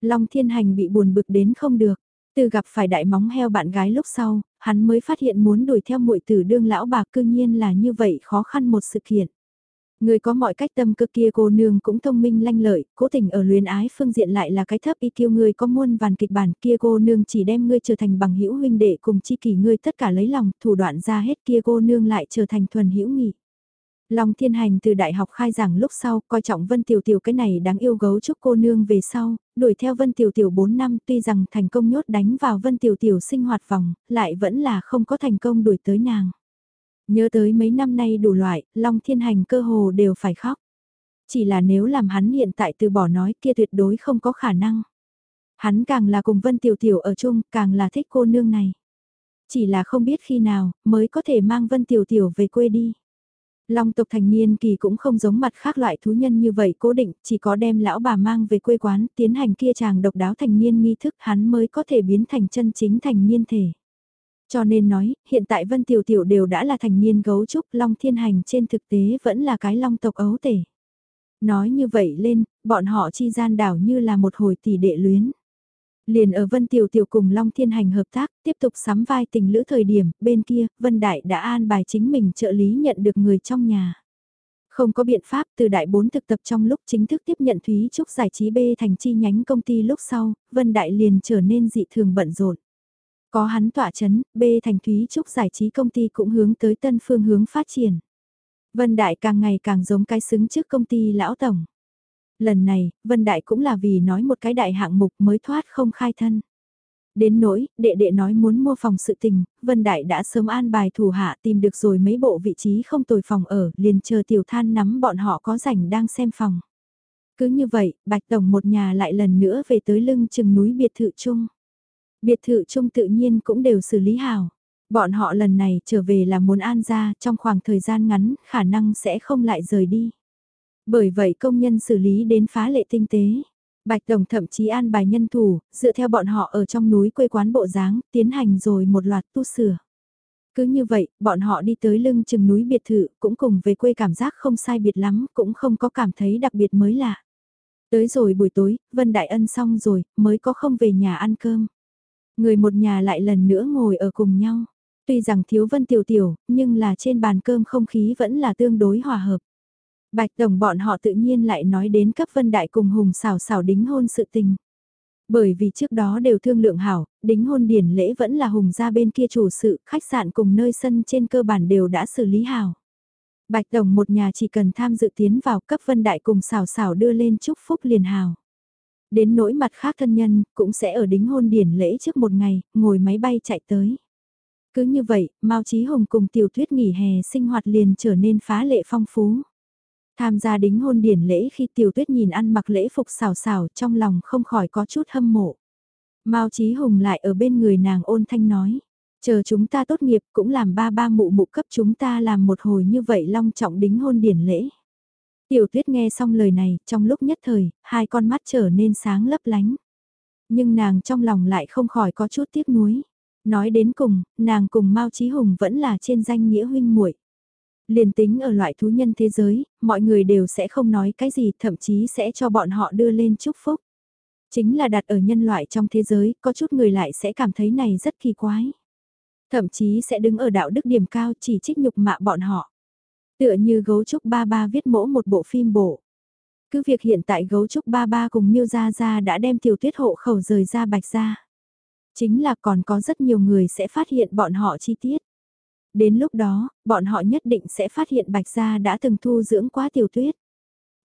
Long Thiên Hành bị buồn bực đến không được. Từ gặp phải đại móng heo bạn gái lúc sau, hắn mới phát hiện muốn đuổi theo muội tử đương lão bà cương nhiên là như vậy khó khăn một sự kiện. Người có mọi cách tâm cơ kia cô nương cũng thông minh lanh lợi, cố tình ở luyến ái phương diện lại là cái thấp y kiêu người có muôn vàn kịch bản kia cô nương chỉ đem ngươi trở thành bằng hữu huynh đệ cùng chi kỷ ngươi tất cả lấy lòng, thủ đoạn ra hết kia cô nương lại trở thành thuần hữu nghị. Long Thiên Hành từ đại học khai giảng lúc sau, coi trọng Vân Tiểu Tiểu cái này đáng yêu gấu chúc cô nương về sau, đuổi theo Vân Tiểu Tiểu 4 năm tuy rằng thành công nhốt đánh vào Vân Tiểu Tiểu sinh hoạt vòng, lại vẫn là không có thành công đuổi tới nàng. Nhớ tới mấy năm nay đủ loại, Long Thiên Hành cơ hồ đều phải khóc. Chỉ là nếu làm hắn hiện tại từ bỏ nói kia tuyệt đối không có khả năng. Hắn càng là cùng Vân Tiểu Tiểu ở chung, càng là thích cô nương này. Chỉ là không biết khi nào mới có thể mang Vân Tiểu Tiểu về quê đi. Long tộc thành niên kỳ cũng không giống mặt khác loại thú nhân như vậy cố định, chỉ có đem lão bà mang về quê quán, tiến hành kia chàng độc đáo thành niên nghi thức hắn mới có thể biến thành chân chính thành niên thể. Cho nên nói, hiện tại Vân Tiểu Tiểu đều đã là thành niên gấu trúc, Long Thiên Hành trên thực tế vẫn là cái Long tộc ấu tể. Nói như vậy lên, bọn họ chi gian đảo như là một hồi tỷ đệ luyến. Liền ở Vân Tiểu Tiểu cùng Long Thiên Hành hợp tác, tiếp tục sắm vai tình lữ thời điểm, bên kia, Vân Đại đã an bài chính mình trợ lý nhận được người trong nhà. Không có biện pháp từ đại bốn thực tập trong lúc chính thức tiếp nhận Thúy Trúc giải trí B thành chi nhánh công ty lúc sau, Vân Đại liền trở nên dị thường bận rộn. Có hắn tỏa chấn, B thành Thúy Trúc giải trí công ty cũng hướng tới tân phương hướng phát triển. Vân Đại càng ngày càng giống cái xứng trước công ty lão tổng. Lần này, Vân Đại cũng là vì nói một cái đại hạng mục mới thoát không khai thân. Đến nỗi, đệ đệ nói muốn mua phòng sự tình, Vân Đại đã sớm an bài thủ hạ tìm được rồi mấy bộ vị trí không tồi phòng ở, liền chờ tiểu than nắm bọn họ có rảnh đang xem phòng. Cứ như vậy, Bạch Tổng một nhà lại lần nữa về tới lưng chừng núi biệt thự chung. Biệt thự chung tự nhiên cũng đều xử lý hào. Bọn họ lần này trở về là muốn an ra trong khoảng thời gian ngắn khả năng sẽ không lại rời đi. Bởi vậy công nhân xử lý đến phá lệ tinh tế. Bạch Đồng thậm chí an bài nhân thủ, dựa theo bọn họ ở trong núi quê quán bộ dáng, tiến hành rồi một loạt tu sửa. Cứ như vậy, bọn họ đi tới lưng chừng núi biệt thự, cũng cùng về quê cảm giác không sai biệt lắm, cũng không có cảm thấy đặc biệt mới lạ. Tới rồi buổi tối, Vân Đại Ân xong rồi, mới có không về nhà ăn cơm. Người một nhà lại lần nữa ngồi ở cùng nhau. Tuy rằng thiếu Vân Tiểu Tiểu, nhưng là trên bàn cơm không khí vẫn là tương đối hòa hợp. Bạch Tổng bọn họ tự nhiên lại nói đến cấp Vân Đại cùng Hùng xào xào đính hôn sự tình. Bởi vì trước đó đều thương lượng hảo, đính hôn điển lễ vẫn là Hùng ra bên kia chủ sự, khách sạn cùng nơi sân trên cơ bản đều đã xử lý hảo. Bạch Tổng một nhà chỉ cần tham dự tiến vào cấp Vân Đại cùng xào xào đưa lên chúc phúc liền hảo. Đến nỗi mặt khác thân nhân, cũng sẽ ở đính hôn điển lễ trước một ngày, ngồi máy bay chạy tới. Cứ như vậy, Mao Chí Hùng cùng Tiểu Thuyết nghỉ hè sinh hoạt liền trở nên phá lệ phong phú. Tham gia đính hôn điển lễ khi Tiểu Tuyết nhìn ăn mặc lễ phục xào xào trong lòng không khỏi có chút hâm mộ. Mao Chí Hùng lại ở bên người nàng ôn thanh nói, chờ chúng ta tốt nghiệp cũng làm ba ba mụ mụ cấp chúng ta làm một hồi như vậy long trọng đính hôn điển lễ. Tiểu Tuyết nghe xong lời này, trong lúc nhất thời, hai con mắt trở nên sáng lấp lánh. Nhưng nàng trong lòng lại không khỏi có chút tiếc nuối. Nói đến cùng, nàng cùng Mao Chí Hùng vẫn là trên danh nghĩa huynh muội. Liền tính ở loại thú nhân thế giới, mọi người đều sẽ không nói cái gì, thậm chí sẽ cho bọn họ đưa lên chúc phúc. Chính là đặt ở nhân loại trong thế giới, có chút người lại sẽ cảm thấy này rất kỳ quái. Thậm chí sẽ đứng ở đạo đức điểm cao chỉ trích nhục mạ bọn họ. Tựa như gấu trúc ba ba viết mỗ một bộ phim bộ. Cứ việc hiện tại gấu trúc ba ba cùng miêu gia gia đã đem tiểu tuyết hộ khẩu rời ra bạch ra. Chính là còn có rất nhiều người sẽ phát hiện bọn họ chi tiết. Đến lúc đó, bọn họ nhất định sẽ phát hiện Bạch Gia đã từng thu dưỡng quá tiểu tuyết.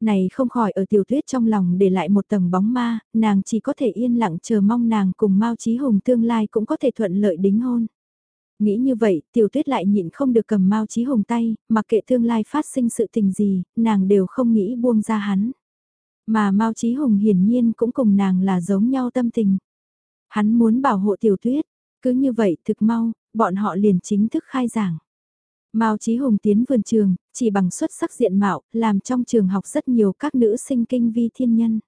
Này không khỏi ở tiểu tuyết trong lòng để lại một tầng bóng ma, nàng chỉ có thể yên lặng chờ mong nàng cùng Mao Chí Hùng tương lai cũng có thể thuận lợi đính hôn. Nghĩ như vậy, tiểu tuyết lại nhịn không được cầm Mao Chí Hùng tay, mặc kệ tương lai phát sinh sự tình gì, nàng đều không nghĩ buông ra hắn. Mà Mao Chí Hùng hiển nhiên cũng cùng nàng là giống nhau tâm tình. Hắn muốn bảo hộ tiểu tuyết, cứ như vậy thực mau, bọn họ liền chính thức khai giảng. Mao Chí Hùng tiến vườn trường, chỉ bằng xuất sắc diện mạo, làm trong trường học rất nhiều các nữ sinh kinh vi thiên nhân.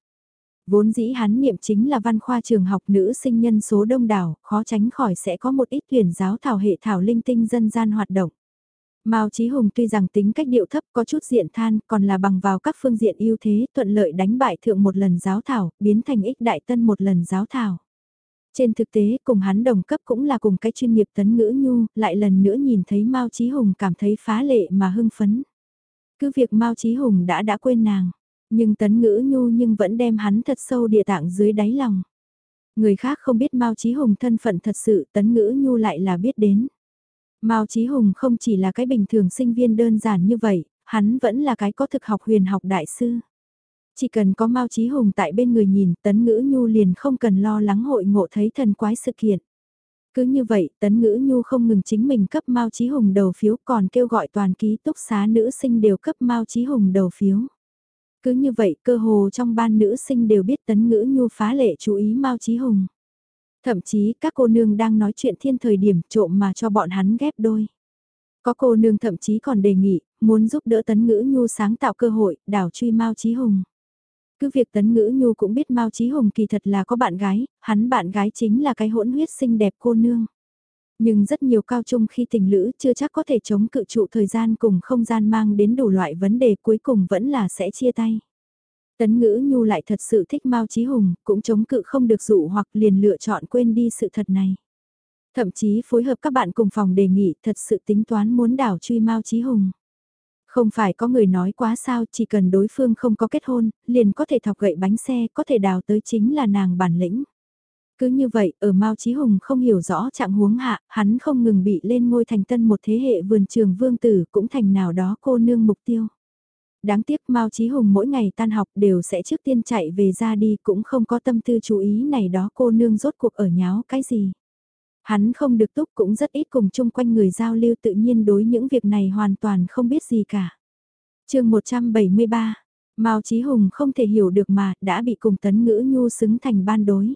Vốn dĩ hắn niệm chính là văn khoa trường học nữ sinh nhân số đông đảo, khó tránh khỏi sẽ có một ít tuyển giáo thảo hệ thảo linh tinh dân gian hoạt động. Mao Chí Hùng tuy rằng tính cách điệu thấp có chút diện than, còn là bằng vào các phương diện ưu thế, thuận lợi đánh bại thượng một lần giáo thảo, biến thành ích đại tân một lần giáo thảo. Trên thực tế, cùng hắn đồng cấp cũng là cùng cái chuyên nghiệp tấn ngữ nhu, lại lần nữa nhìn thấy Mao Chí Hùng cảm thấy phá lệ mà hưng phấn. Cứ việc Mao Chí Hùng đã đã quên nàng, nhưng tấn ngữ nhu nhưng vẫn đem hắn thật sâu địa tạng dưới đáy lòng. Người khác không biết Mao Chí Hùng thân phận thật sự tấn ngữ nhu lại là biết đến. Mao Chí Hùng không chỉ là cái bình thường sinh viên đơn giản như vậy, hắn vẫn là cái có thực học huyền học đại sư. Chỉ cần có Mao Chí Hùng tại bên người nhìn, Tấn Ngữ Nhu liền không cần lo lắng hội ngộ thấy thần quái sự kiện. Cứ như vậy, Tấn Ngữ Nhu không ngừng chính mình cấp Mao Chí Hùng đầu phiếu còn kêu gọi toàn ký túc xá nữ sinh đều cấp Mao Chí Hùng đầu phiếu. Cứ như vậy, cơ hồ trong ban nữ sinh đều biết Tấn Ngữ Nhu phá lệ chú ý Mao Chí Hùng. Thậm chí các cô nương đang nói chuyện thiên thời điểm trộm mà cho bọn hắn ghép đôi. Có cô nương thậm chí còn đề nghị, muốn giúp đỡ Tấn Ngữ Nhu sáng tạo cơ hội, đảo truy Mao Chí Hùng. Cứ việc Tấn Ngữ Nhu cũng biết Mao Chí Hùng kỳ thật là có bạn gái, hắn bạn gái chính là cái hỗn huyết xinh đẹp cô nương. Nhưng rất nhiều cao trung khi tình lữ chưa chắc có thể chống cự trụ thời gian cùng không gian mang đến đủ loại vấn đề cuối cùng vẫn là sẽ chia tay. Tấn ngữ nhu lại thật sự thích Mao Chí Hùng, cũng chống cự không được dụ hoặc liền lựa chọn quên đi sự thật này. Thậm chí phối hợp các bạn cùng phòng đề nghị thật sự tính toán muốn đảo truy Mao Chí Hùng. Không phải có người nói quá sao chỉ cần đối phương không có kết hôn, liền có thể thọc gậy bánh xe, có thể đào tới chính là nàng bản lĩnh. Cứ như vậy, ở Mao Chí Hùng không hiểu rõ trạng huống hạ, hắn không ngừng bị lên ngôi thành tân một thế hệ vườn trường vương tử cũng thành nào đó cô nương mục tiêu. Đáng tiếc Mao Chí Hùng mỗi ngày tan học đều sẽ trước tiên chạy về ra đi cũng không có tâm tư chú ý này đó cô nương rốt cuộc ở nháo cái gì. Hắn không được túc cũng rất ít cùng chung quanh người giao lưu tự nhiên đối những việc này hoàn toàn không biết gì cả. chương 173, Mao Chí Hùng không thể hiểu được mà đã bị cùng tấn ngữ nhu xứng thành ban đối.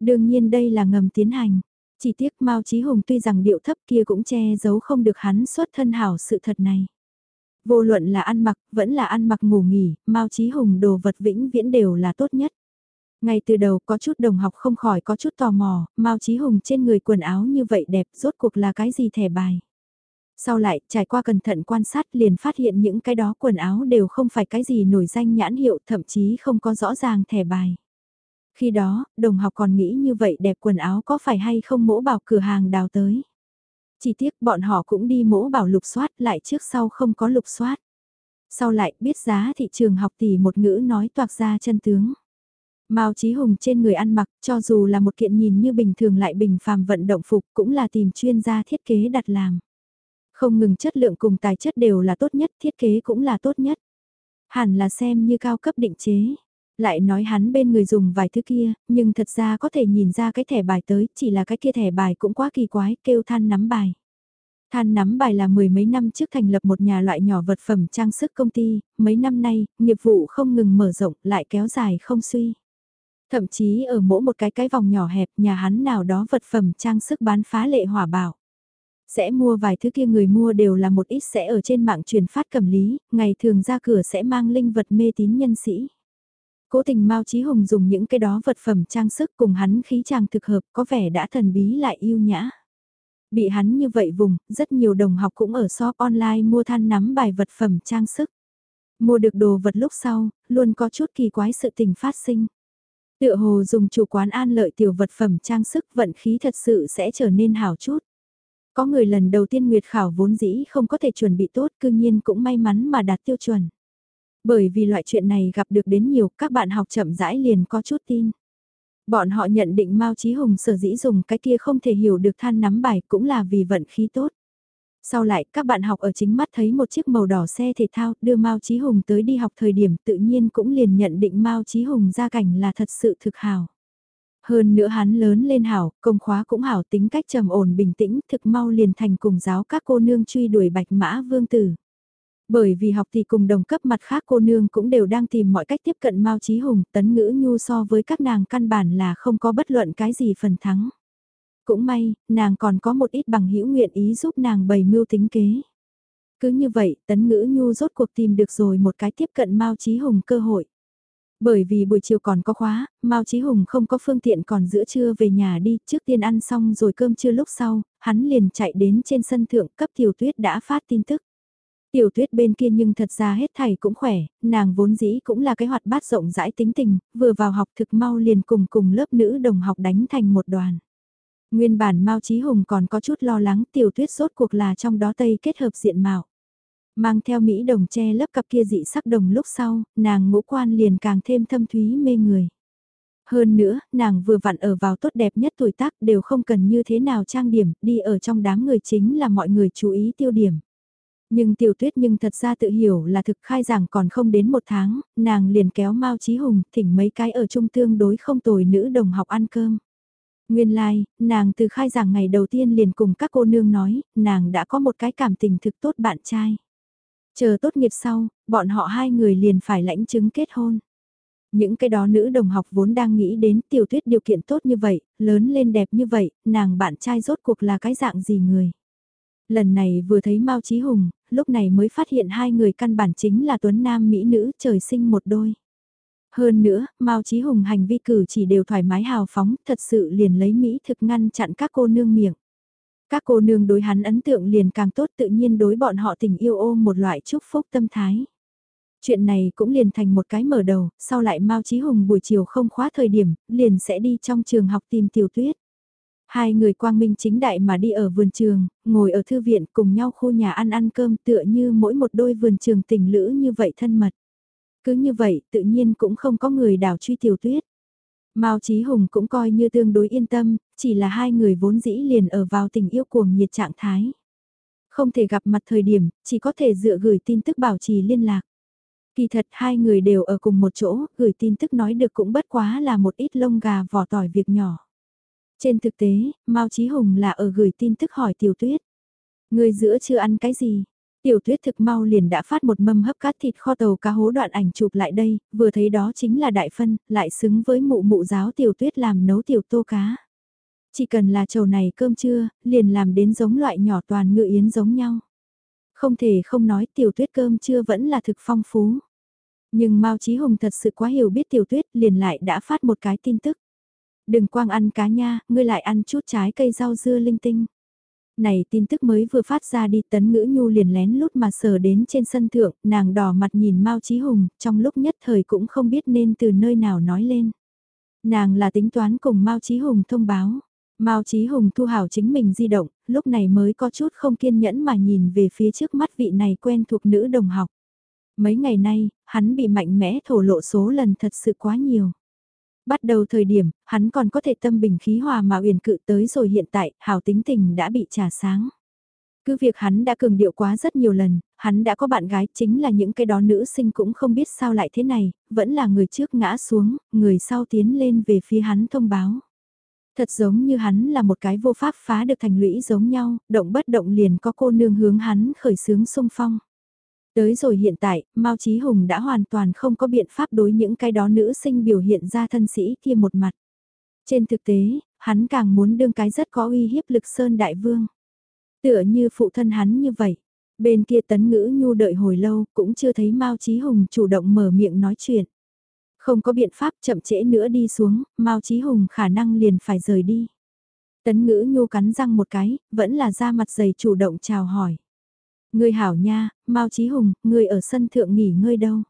Đương nhiên đây là ngầm tiến hành. Chỉ tiếc Mao Chí Hùng tuy rằng điệu thấp kia cũng che giấu không được hắn xuất thân hảo sự thật này. Vô luận là ăn mặc, vẫn là ăn mặc ngủ nghỉ, Mao Chí Hùng đồ vật vĩnh viễn đều là tốt nhất. Ngay từ đầu có chút đồng học không khỏi có chút tò mò, Mao Chí Hùng trên người quần áo như vậy đẹp rốt cuộc là cái gì thẻ bài. Sau lại, trải qua cẩn thận quan sát liền phát hiện những cái đó quần áo đều không phải cái gì nổi danh nhãn hiệu thậm chí không có rõ ràng thẻ bài. Khi đó, đồng học còn nghĩ như vậy đẹp quần áo có phải hay không mỗ bảo cửa hàng đào tới. Chỉ tiếc bọn họ cũng đi mỗ bảo lục soát lại trước sau không có lục soát. Sau lại biết giá thị trường học tỷ một ngữ nói toạc ra chân tướng. Mao Chí Hùng trên người ăn mặc cho dù là một kiện nhìn như bình thường lại bình phàm vận động phục cũng là tìm chuyên gia thiết kế đặt làm. Không ngừng chất lượng cùng tài chất đều là tốt nhất, thiết kế cũng là tốt nhất. Hẳn là xem như cao cấp định chế. Lại nói hắn bên người dùng vài thứ kia, nhưng thật ra có thể nhìn ra cái thẻ bài tới, chỉ là cái kia thẻ bài cũng quá kỳ quái, kêu than nắm bài. Than nắm bài là mười mấy năm trước thành lập một nhà loại nhỏ vật phẩm trang sức công ty, mấy năm nay, nghiệp vụ không ngừng mở rộng, lại kéo dài không suy. Thậm chí ở mỗi một cái cái vòng nhỏ hẹp, nhà hắn nào đó vật phẩm trang sức bán phá lệ hỏa bảo. Sẽ mua vài thứ kia người mua đều là một ít sẽ ở trên mạng truyền phát cầm lý, ngày thường ra cửa sẽ mang linh vật mê tín nhân sĩ. Cố tình Mao Chí Hùng dùng những cái đó vật phẩm trang sức cùng hắn khí trang thực hợp có vẻ đã thần bí lại yêu nhã. Bị hắn như vậy vùng, rất nhiều đồng học cũng ở shop online mua than nắm bài vật phẩm trang sức. Mua được đồ vật lúc sau, luôn có chút kỳ quái sự tình phát sinh. Tựa hồ dùng chủ quán an lợi tiểu vật phẩm trang sức vận khí thật sự sẽ trở nên hảo chút. Có người lần đầu tiên nguyệt khảo vốn dĩ không có thể chuẩn bị tốt cương nhiên cũng may mắn mà đạt tiêu chuẩn. Bởi vì loại chuyện này gặp được đến nhiều, các bạn học chậm rãi liền có chút tin. Bọn họ nhận định Mao Chí Hùng sở dĩ dùng cái kia không thể hiểu được than nắm bài cũng là vì vận khí tốt. Sau lại, các bạn học ở chính mắt thấy một chiếc màu đỏ xe thể thao đưa Mao Chí Hùng tới đi học thời điểm tự nhiên cũng liền nhận định Mao Chí Hùng ra cảnh là thật sự thực hào. Hơn nữa hắn lớn lên hảo, công khóa cũng hảo tính cách trầm ổn bình tĩnh thực mau liền thành cùng giáo các cô nương truy đuổi bạch mã vương tử. Bởi vì học thì cùng đồng cấp mặt khác cô nương cũng đều đang tìm mọi cách tiếp cận Mao Chí Hùng, tấn ngữ nhu so với các nàng căn bản là không có bất luận cái gì phần thắng. Cũng may, nàng còn có một ít bằng hữu nguyện ý giúp nàng bày mưu tính kế. Cứ như vậy, tấn ngữ nhu rốt cuộc tìm được rồi một cái tiếp cận Mao Chí Hùng cơ hội. Bởi vì buổi chiều còn có khóa, Mao Chí Hùng không có phương tiện còn giữa trưa về nhà đi, trước tiên ăn xong rồi cơm trưa lúc sau, hắn liền chạy đến trên sân thượng cấp tiểu tuyết đã phát tin tức. Tiểu tuyết bên kia nhưng thật ra hết thầy cũng khỏe, nàng vốn dĩ cũng là cái hoạt bát rộng rãi tính tình, vừa vào học thực mau liền cùng cùng lớp nữ đồng học đánh thành một đoàn. Nguyên bản Mao Chí Hùng còn có chút lo lắng tiểu tuyết rốt cuộc là trong đó tây kết hợp diện mạo. Mang theo Mỹ đồng che lớp cặp kia dị sắc đồng lúc sau, nàng ngũ quan liền càng thêm thâm thúy mê người. Hơn nữa, nàng vừa vặn ở vào tốt đẹp nhất tuổi tác đều không cần như thế nào trang điểm, đi ở trong đám người chính là mọi người chú ý tiêu điểm. Nhưng tiểu tuyết nhưng thật ra tự hiểu là thực khai giảng còn không đến một tháng, nàng liền kéo Mao Chí Hùng thỉnh mấy cái ở trung tương đối không tồi nữ đồng học ăn cơm. Nguyên lai, like, nàng từ khai giảng ngày đầu tiên liền cùng các cô nương nói, nàng đã có một cái cảm tình thực tốt bạn trai. Chờ tốt nghiệp sau, bọn họ hai người liền phải lãnh chứng kết hôn. Những cái đó nữ đồng học vốn đang nghĩ đến tiểu tuyết điều kiện tốt như vậy, lớn lên đẹp như vậy, nàng bạn trai rốt cuộc là cái dạng gì người. Lần này vừa thấy Mao Chí Hùng, lúc này mới phát hiện hai người căn bản chính là tuấn nam mỹ nữ trời sinh một đôi. Hơn nữa, Mao Chí Hùng hành vi cử chỉ đều thoải mái hào phóng, thật sự liền lấy mỹ thực ngăn chặn các cô nương miệng. Các cô nương đối hắn ấn tượng liền càng tốt tự nhiên đối bọn họ tình yêu ôm một loại chúc phúc tâm thái. Chuyện này cũng liền thành một cái mở đầu, sau lại Mao Chí Hùng buổi chiều không khóa thời điểm, liền sẽ đi trong trường học tìm tiểu tuyết. Hai người quang minh chính đại mà đi ở vườn trường, ngồi ở thư viện cùng nhau khu nhà ăn ăn cơm tựa như mỗi một đôi vườn trường tình lữ như vậy thân mật. Cứ như vậy tự nhiên cũng không có người đảo truy tiểu tuyết. Mao Chí Hùng cũng coi như tương đối yên tâm, chỉ là hai người vốn dĩ liền ở vào tình yêu cuồng nhiệt trạng thái. Không thể gặp mặt thời điểm, chỉ có thể dựa gửi tin tức bảo trì liên lạc. Kỳ thật hai người đều ở cùng một chỗ, gửi tin tức nói được cũng bất quá là một ít lông gà vỏ tỏi việc nhỏ. Trên thực tế, Mao Chí Hùng là ở gửi tin tức hỏi Tiểu Tuyết. Người giữa chưa ăn cái gì? Tiểu Tuyết thực mau liền đã phát một mâm hấp cát thịt kho tàu cá hố đoạn ảnh chụp lại đây, vừa thấy đó chính là đại phân, lại xứng với mụ mụ giáo Tiểu Tuyết làm nấu tiểu tô cá. Chỉ cần là chầu này cơm trưa, liền làm đến giống loại nhỏ toàn ngự yến giống nhau. Không thể không nói tiểu tuyết cơm trưa vẫn là thực phong phú. Nhưng Mao Chí Hùng thật sự quá hiểu biết tiểu tuyết liền lại đã phát một cái tin tức. Đừng quang ăn cá nha, ngươi lại ăn chút trái cây rau dưa linh tinh. Này tin tức mới vừa phát ra đi tấn ngữ nhu liền lén lút mà sờ đến trên sân thượng, nàng đỏ mặt nhìn Mao Chí Hùng, trong lúc nhất thời cũng không biết nên từ nơi nào nói lên. Nàng là tính toán cùng Mao Chí Hùng thông báo. Mao Chí Hùng thu hảo chính mình di động, lúc này mới có chút không kiên nhẫn mà nhìn về phía trước mắt vị này quen thuộc nữ đồng học. Mấy ngày nay, hắn bị mạnh mẽ thổ lộ số lần thật sự quá nhiều. Bắt đầu thời điểm, hắn còn có thể tâm bình khí hòa mà uyển cự tới rồi hiện tại, hảo tính tình đã bị trả sáng. Cứ việc hắn đã cường điệu quá rất nhiều lần, hắn đã có bạn gái chính là những cái đó nữ sinh cũng không biết sao lại thế này, vẫn là người trước ngã xuống, người sau tiến lên về phía hắn thông báo. Thật giống như hắn là một cái vô pháp phá được thành lũy giống nhau, động bất động liền có cô nương hướng hắn khởi sướng sung phong. Tới rồi hiện tại, Mao Chí Hùng đã hoàn toàn không có biện pháp đối những cái đó nữ sinh biểu hiện ra thân sĩ kia một mặt. Trên thực tế, hắn càng muốn đương cái rất có uy hiếp lực Sơn Đại Vương. Tựa như phụ thân hắn như vậy. Bên kia tấn ngữ nhu đợi hồi lâu cũng chưa thấy Mao Chí Hùng chủ động mở miệng nói chuyện. Không có biện pháp chậm trễ nữa đi xuống, Mao Chí Hùng khả năng liền phải rời đi. Tấn ngữ nhu cắn răng một cái, vẫn là ra mặt dày chủ động chào hỏi. Ngươi hảo nha, Mao Chí Hùng, ngươi ở sân thượng nghỉ ngơi đâu?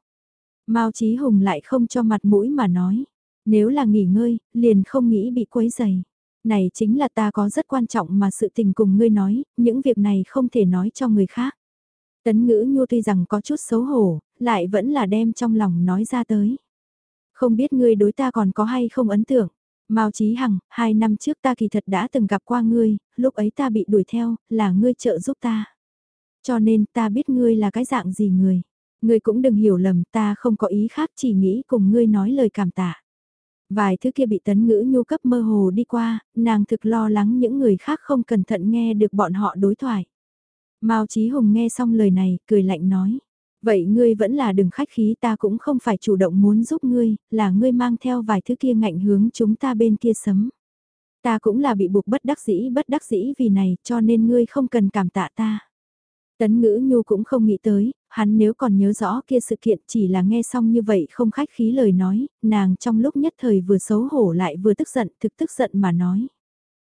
Mao Chí Hùng lại không cho mặt mũi mà nói. Nếu là nghỉ ngơi, liền không nghĩ bị quấy rầy. Này chính là ta có rất quan trọng mà sự tình cùng ngươi nói, những việc này không thể nói cho người khác. Tấn ngữ nhu tuy rằng có chút xấu hổ, lại vẫn là đem trong lòng nói ra tới. Không biết ngươi đối ta còn có hay không ấn tượng. Mao Chí Hằng, hai năm trước ta kỳ thật đã từng gặp qua ngươi, lúc ấy ta bị đuổi theo, là ngươi trợ giúp ta. Cho nên ta biết ngươi là cái dạng gì người. Ngươi cũng đừng hiểu lầm ta không có ý khác chỉ nghĩ cùng ngươi nói lời cảm tạ. Vài thứ kia bị tấn ngữ nhu cấp mơ hồ đi qua, nàng thực lo lắng những người khác không cẩn thận nghe được bọn họ đối thoại. Mao Chí Hùng nghe xong lời này, cười lạnh nói. Vậy ngươi vẫn là đừng khách khí ta cũng không phải chủ động muốn giúp ngươi, là ngươi mang theo vài thứ kia ngạnh hướng chúng ta bên kia sấm. Ta cũng là bị buộc bất đắc dĩ bất đắc dĩ vì này cho nên ngươi không cần cảm tạ ta. Tấn ngữ nhu cũng không nghĩ tới, hắn nếu còn nhớ rõ kia sự kiện chỉ là nghe xong như vậy không khách khí lời nói, nàng trong lúc nhất thời vừa xấu hổ lại vừa tức giận thực tức giận mà nói.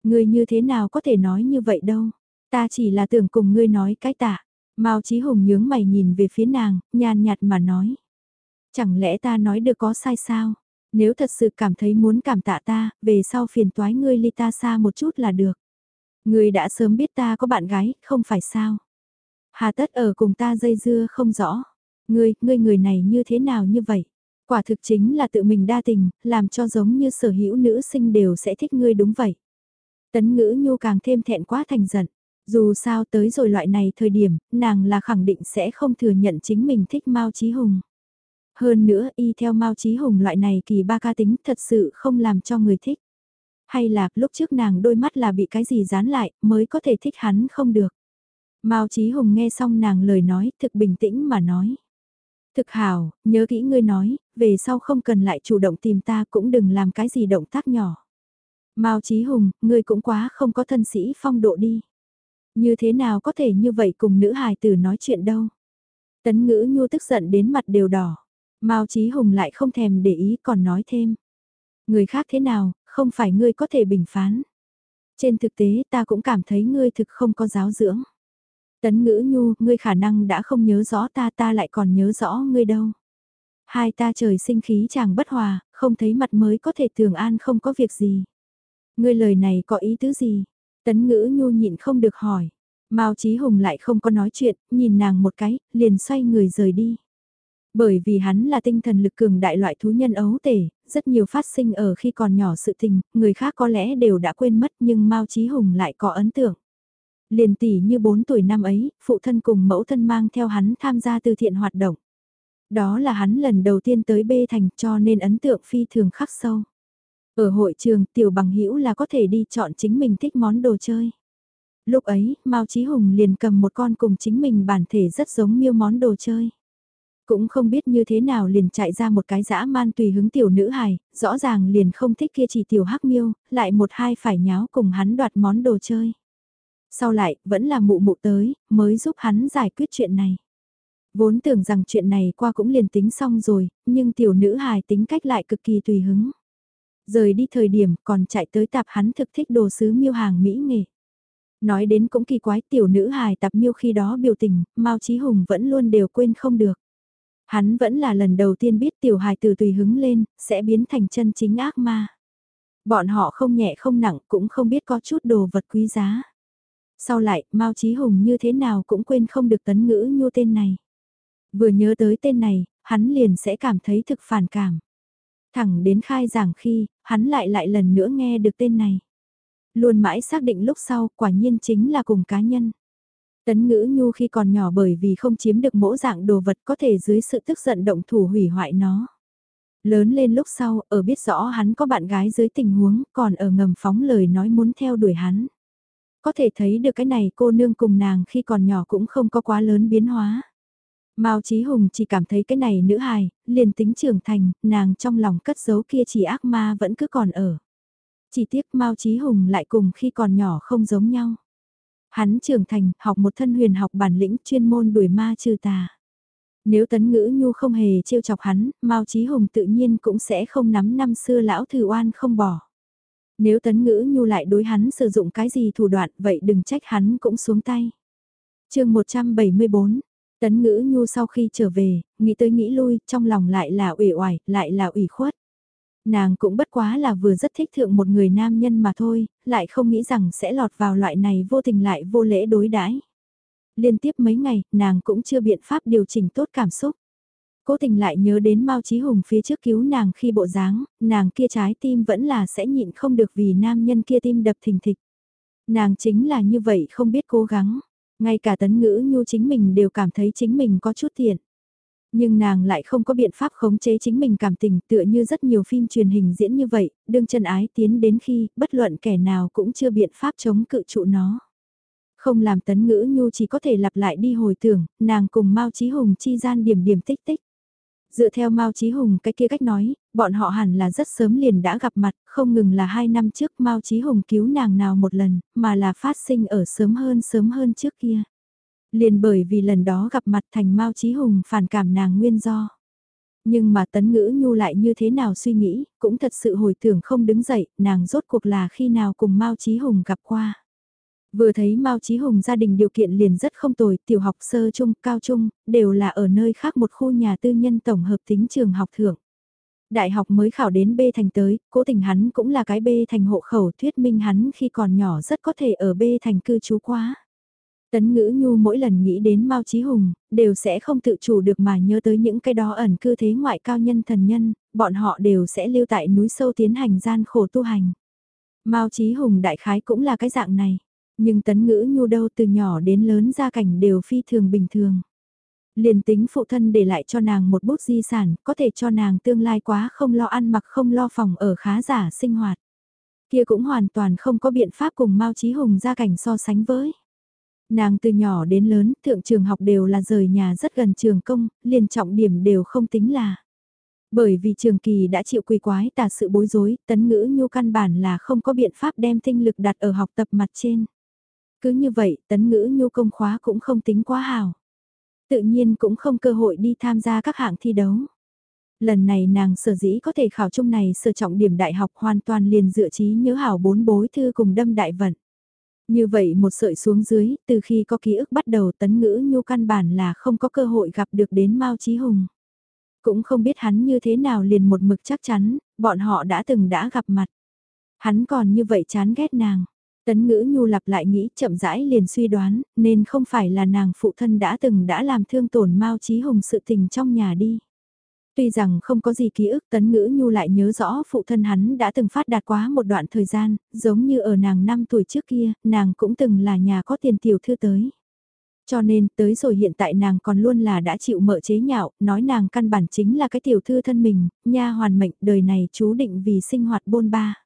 Ngươi như thế nào có thể nói như vậy đâu, ta chỉ là tưởng cùng ngươi nói cái tạ. Mao Chí Hùng nhướng mày nhìn về phía nàng, nhàn nhạt mà nói. Chẳng lẽ ta nói được có sai sao? Nếu thật sự cảm thấy muốn cảm tạ ta, về sau phiền toái ngươi ly ta xa một chút là được. Ngươi đã sớm biết ta có bạn gái, không phải sao? Hà tất ở cùng ta dây dưa không rõ. Ngươi, ngươi người này như thế nào như vậy? Quả thực chính là tự mình đa tình, làm cho giống như sở hữu nữ sinh đều sẽ thích ngươi đúng vậy. Tấn ngữ nhu càng thêm thẹn quá thành giận. Dù sao tới rồi loại này thời điểm, nàng là khẳng định sẽ không thừa nhận chính mình thích Mao Chí Hùng. Hơn nữa y theo Mao Chí Hùng loại này kỳ ba ca tính thật sự không làm cho người thích. Hay là lúc trước nàng đôi mắt là bị cái gì dán lại mới có thể thích hắn không được. Mao Chí Hùng nghe xong nàng lời nói thực bình tĩnh mà nói. Thực hảo, nhớ kỹ ngươi nói, về sau không cần lại chủ động tìm ta cũng đừng làm cái gì động tác nhỏ. Mao Chí Hùng, ngươi cũng quá không có thân sĩ phong độ đi. Như thế nào có thể như vậy cùng nữ hài tử nói chuyện đâu. Tấn ngữ nhu tức giận đến mặt đều đỏ. Mao Chí Hùng lại không thèm để ý còn nói thêm. Người khác thế nào, không phải ngươi có thể bình phán. Trên thực tế ta cũng cảm thấy ngươi thực không có giáo dưỡng. Tấn ngữ nhu, ngươi khả năng đã không nhớ rõ ta ta lại còn nhớ rõ ngươi đâu. Hai ta trời sinh khí chàng bất hòa, không thấy mặt mới có thể tưởng an không có việc gì. Ngươi lời này có ý tứ gì? Tấn ngữ nhu nhịn không được hỏi. Mao Chí Hùng lại không có nói chuyện, nhìn nàng một cái, liền xoay người rời đi. Bởi vì hắn là tinh thần lực cường đại loại thú nhân ấu tể, rất nhiều phát sinh ở khi còn nhỏ sự tình, người khác có lẽ đều đã quên mất nhưng Mao Chí Hùng lại có ấn tượng. Liền tỷ như 4 tuổi năm ấy, phụ thân cùng mẫu thân mang theo hắn tham gia từ thiện hoạt động. Đó là hắn lần đầu tiên tới bê thành cho nên ấn tượng phi thường khắc sâu. Ở hội trường, tiểu bằng hữu là có thể đi chọn chính mình thích món đồ chơi. Lúc ấy, Mao Chí Hùng liền cầm một con cùng chính mình bản thể rất giống miêu món đồ chơi. Cũng không biết như thế nào liền chạy ra một cái dã man tùy hứng tiểu nữ hài, rõ ràng liền không thích kia chỉ tiểu hắc miêu, lại một hai phải nháo cùng hắn đoạt món đồ chơi. Sau lại, vẫn là mụ mụ tới, mới giúp hắn giải quyết chuyện này. Vốn tưởng rằng chuyện này qua cũng liền tính xong rồi, nhưng tiểu nữ hài tính cách lại cực kỳ tùy hứng. Rời đi thời điểm còn chạy tới tạp hắn thực thích đồ sứ miêu hàng Mỹ nghệ. Nói đến cũng kỳ quái tiểu nữ hài tạp miêu khi đó biểu tình, Mao Chí Hùng vẫn luôn đều quên không được. Hắn vẫn là lần đầu tiên biết tiểu hài từ tùy hứng lên, sẽ biến thành chân chính ác ma. Bọn họ không nhẹ không nặng cũng không biết có chút đồ vật quý giá. Sau lại, Mao Chí Hùng như thế nào cũng quên không được tấn ngữ nhu tên này. Vừa nhớ tới tên này, hắn liền sẽ cảm thấy thực phản cảm. Thẳng đến khai giảng khi, hắn lại lại lần nữa nghe được tên này. Luôn mãi xác định lúc sau, quả nhiên chính là cùng cá nhân. Tấn ngữ nhu khi còn nhỏ bởi vì không chiếm được mỗi dạng đồ vật có thể dưới sự tức giận động thủ hủy hoại nó. Lớn lên lúc sau, ở biết rõ hắn có bạn gái dưới tình huống, còn ở ngầm phóng lời nói muốn theo đuổi hắn. Có thể thấy được cái này cô nương cùng nàng khi còn nhỏ cũng không có quá lớn biến hóa. Mao Chí Hùng chỉ cảm thấy cái này nữ hài, liền tính trưởng thành, nàng trong lòng cất giấu kia chỉ ác ma vẫn cứ còn ở. Chỉ tiếc Mao Chí Hùng lại cùng khi còn nhỏ không giống nhau. Hắn trưởng thành, học một thân huyền học bản lĩnh chuyên môn đuổi ma trừ tà. Nếu tấn ngữ nhu không hề trêu chọc hắn, Mao Chí Hùng tự nhiên cũng sẽ không nắm năm xưa lão thử oan không bỏ. Nếu tấn ngữ nhu lại đối hắn sử dụng cái gì thủ đoạn vậy đừng trách hắn cũng xuống tay. chương 174, tấn ngữ nhu sau khi trở về, nghĩ tới nghĩ lui, trong lòng lại là ủy oải, lại là ủy khuất. Nàng cũng bất quá là vừa rất thích thượng một người nam nhân mà thôi, lại không nghĩ rằng sẽ lọt vào loại này vô tình lại vô lễ đối đãi. Liên tiếp mấy ngày, nàng cũng chưa biện pháp điều chỉnh tốt cảm xúc. Cố tình lại nhớ đến Mao Chí Hùng phía trước cứu nàng khi bộ dáng, nàng kia trái tim vẫn là sẽ nhịn không được vì nam nhân kia tim đập thình thịch. Nàng chính là như vậy không biết cố gắng, ngay cả tấn ngữ nhu chính mình đều cảm thấy chính mình có chút thiện. Nhưng nàng lại không có biện pháp khống chế chính mình cảm tình tựa như rất nhiều phim truyền hình diễn như vậy, đương chân ái tiến đến khi bất luận kẻ nào cũng chưa biện pháp chống cự trụ nó. Không làm tấn ngữ nhu chỉ có thể lặp lại đi hồi tưởng, nàng cùng Mao Chí Hùng chi gian điểm điểm tích tích. Dựa theo Mao Chí Hùng cái kia cách nói, bọn họ hẳn là rất sớm liền đã gặp mặt, không ngừng là hai năm trước Mao Chí Hùng cứu nàng nào một lần, mà là phát sinh ở sớm hơn sớm hơn trước kia. Liền bởi vì lần đó gặp mặt thành Mao Chí Hùng phản cảm nàng nguyên do. Nhưng mà tấn ngữ nhu lại như thế nào suy nghĩ, cũng thật sự hồi tưởng không đứng dậy, nàng rốt cuộc là khi nào cùng Mao Chí Hùng gặp qua. Vừa thấy Mao Chí Hùng gia đình điều kiện liền rất không tồi, tiểu học sơ trung, cao trung, đều là ở nơi khác một khu nhà tư nhân tổng hợp tính trường học thưởng. Đại học mới khảo đến B thành tới, cố tình hắn cũng là cái B thành hộ khẩu thuyết minh hắn khi còn nhỏ rất có thể ở B thành cư trú quá. Tấn ngữ nhu mỗi lần nghĩ đến Mao Chí Hùng, đều sẽ không tự chủ được mà nhớ tới những cái đó ẩn cư thế ngoại cao nhân thần nhân, bọn họ đều sẽ lưu tại núi sâu tiến hành gian khổ tu hành. Mao Chí Hùng đại khái cũng là cái dạng này, nhưng tấn ngữ nhu đâu từ nhỏ đến lớn gia cảnh đều phi thường bình thường. Liền tính phụ thân để lại cho nàng một bút di sản, có thể cho nàng tương lai quá không lo ăn mặc không lo phòng ở khá giả sinh hoạt. Kia cũng hoàn toàn không có biện pháp cùng Mao Chí Hùng gia cảnh so sánh với. Nàng từ nhỏ đến lớn, thượng trường học đều là rời nhà rất gần trường công, liền trọng điểm đều không tính là. Bởi vì trường kỳ đã chịu quỳ quái tà sự bối rối, tấn ngữ nhu căn bản là không có biện pháp đem tinh lực đặt ở học tập mặt trên. Cứ như vậy, tấn ngữ nhu công khóa cũng không tính quá hào. Tự nhiên cũng không cơ hội đi tham gia các hạng thi đấu. Lần này nàng sở dĩ có thể khảo chung này sở trọng điểm đại học hoàn toàn liền dựa trí nhớ hảo bốn bối thư cùng đâm đại vận. Như vậy một sợi xuống dưới, từ khi có ký ức bắt đầu tấn ngữ nhu căn bản là không có cơ hội gặp được đến Mao Chí Hùng. Cũng không biết hắn như thế nào liền một mực chắc chắn, bọn họ đã từng đã gặp mặt. Hắn còn như vậy chán ghét nàng. Tấn ngữ nhu lặp lại nghĩ chậm rãi liền suy đoán, nên không phải là nàng phụ thân đã từng đã làm thương tổn Mao Chí Hùng sự tình trong nhà đi. Tuy rằng không có gì ký ức tấn ngữ nhu lại nhớ rõ phụ thân hắn đã từng phát đạt quá một đoạn thời gian, giống như ở nàng 5 tuổi trước kia, nàng cũng từng là nhà có tiền tiểu thư tới. Cho nên tới rồi hiện tại nàng còn luôn là đã chịu mợ chế nhạo, nói nàng căn bản chính là cái tiểu thư thân mình, nha hoàn mệnh đời này chú định vì sinh hoạt bôn ba.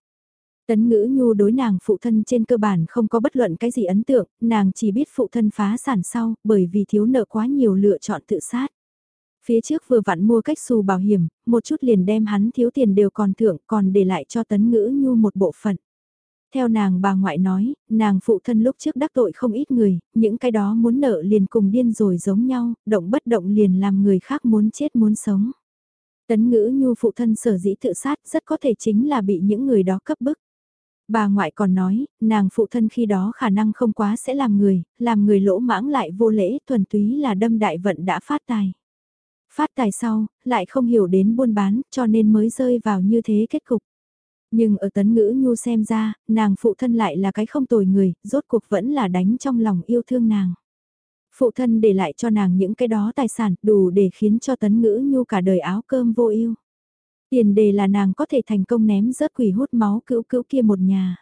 Tấn ngữ nhu đối nàng phụ thân trên cơ bản không có bất luận cái gì ấn tượng, nàng chỉ biết phụ thân phá sản sau, bởi vì thiếu nợ quá nhiều lựa chọn tự sát. Phía trước vừa vặn mua cách xù bảo hiểm, một chút liền đem hắn thiếu tiền đều còn thưởng còn để lại cho tấn ngữ nhu một bộ phận. Theo nàng bà ngoại nói, nàng phụ thân lúc trước đắc tội không ít người, những cái đó muốn nợ liền cùng điên rồi giống nhau, động bất động liền làm người khác muốn chết muốn sống. Tấn ngữ nhu phụ thân sở dĩ tự sát rất có thể chính là bị những người đó cấp bức. Bà ngoại còn nói, nàng phụ thân khi đó khả năng không quá sẽ làm người, làm người lỗ mãng lại vô lễ thuần túy là đâm đại vận đã phát tài. Phát tài sau, lại không hiểu đến buôn bán, cho nên mới rơi vào như thế kết cục. Nhưng ở tấn ngữ nhu xem ra, nàng phụ thân lại là cái không tồi người, rốt cuộc vẫn là đánh trong lòng yêu thương nàng. Phụ thân để lại cho nàng những cái đó tài sản đủ để khiến cho tấn ngữ nhu cả đời áo cơm vô ưu Tiền đề là nàng có thể thành công ném rớt quỷ hút máu cữu cữu kia một nhà.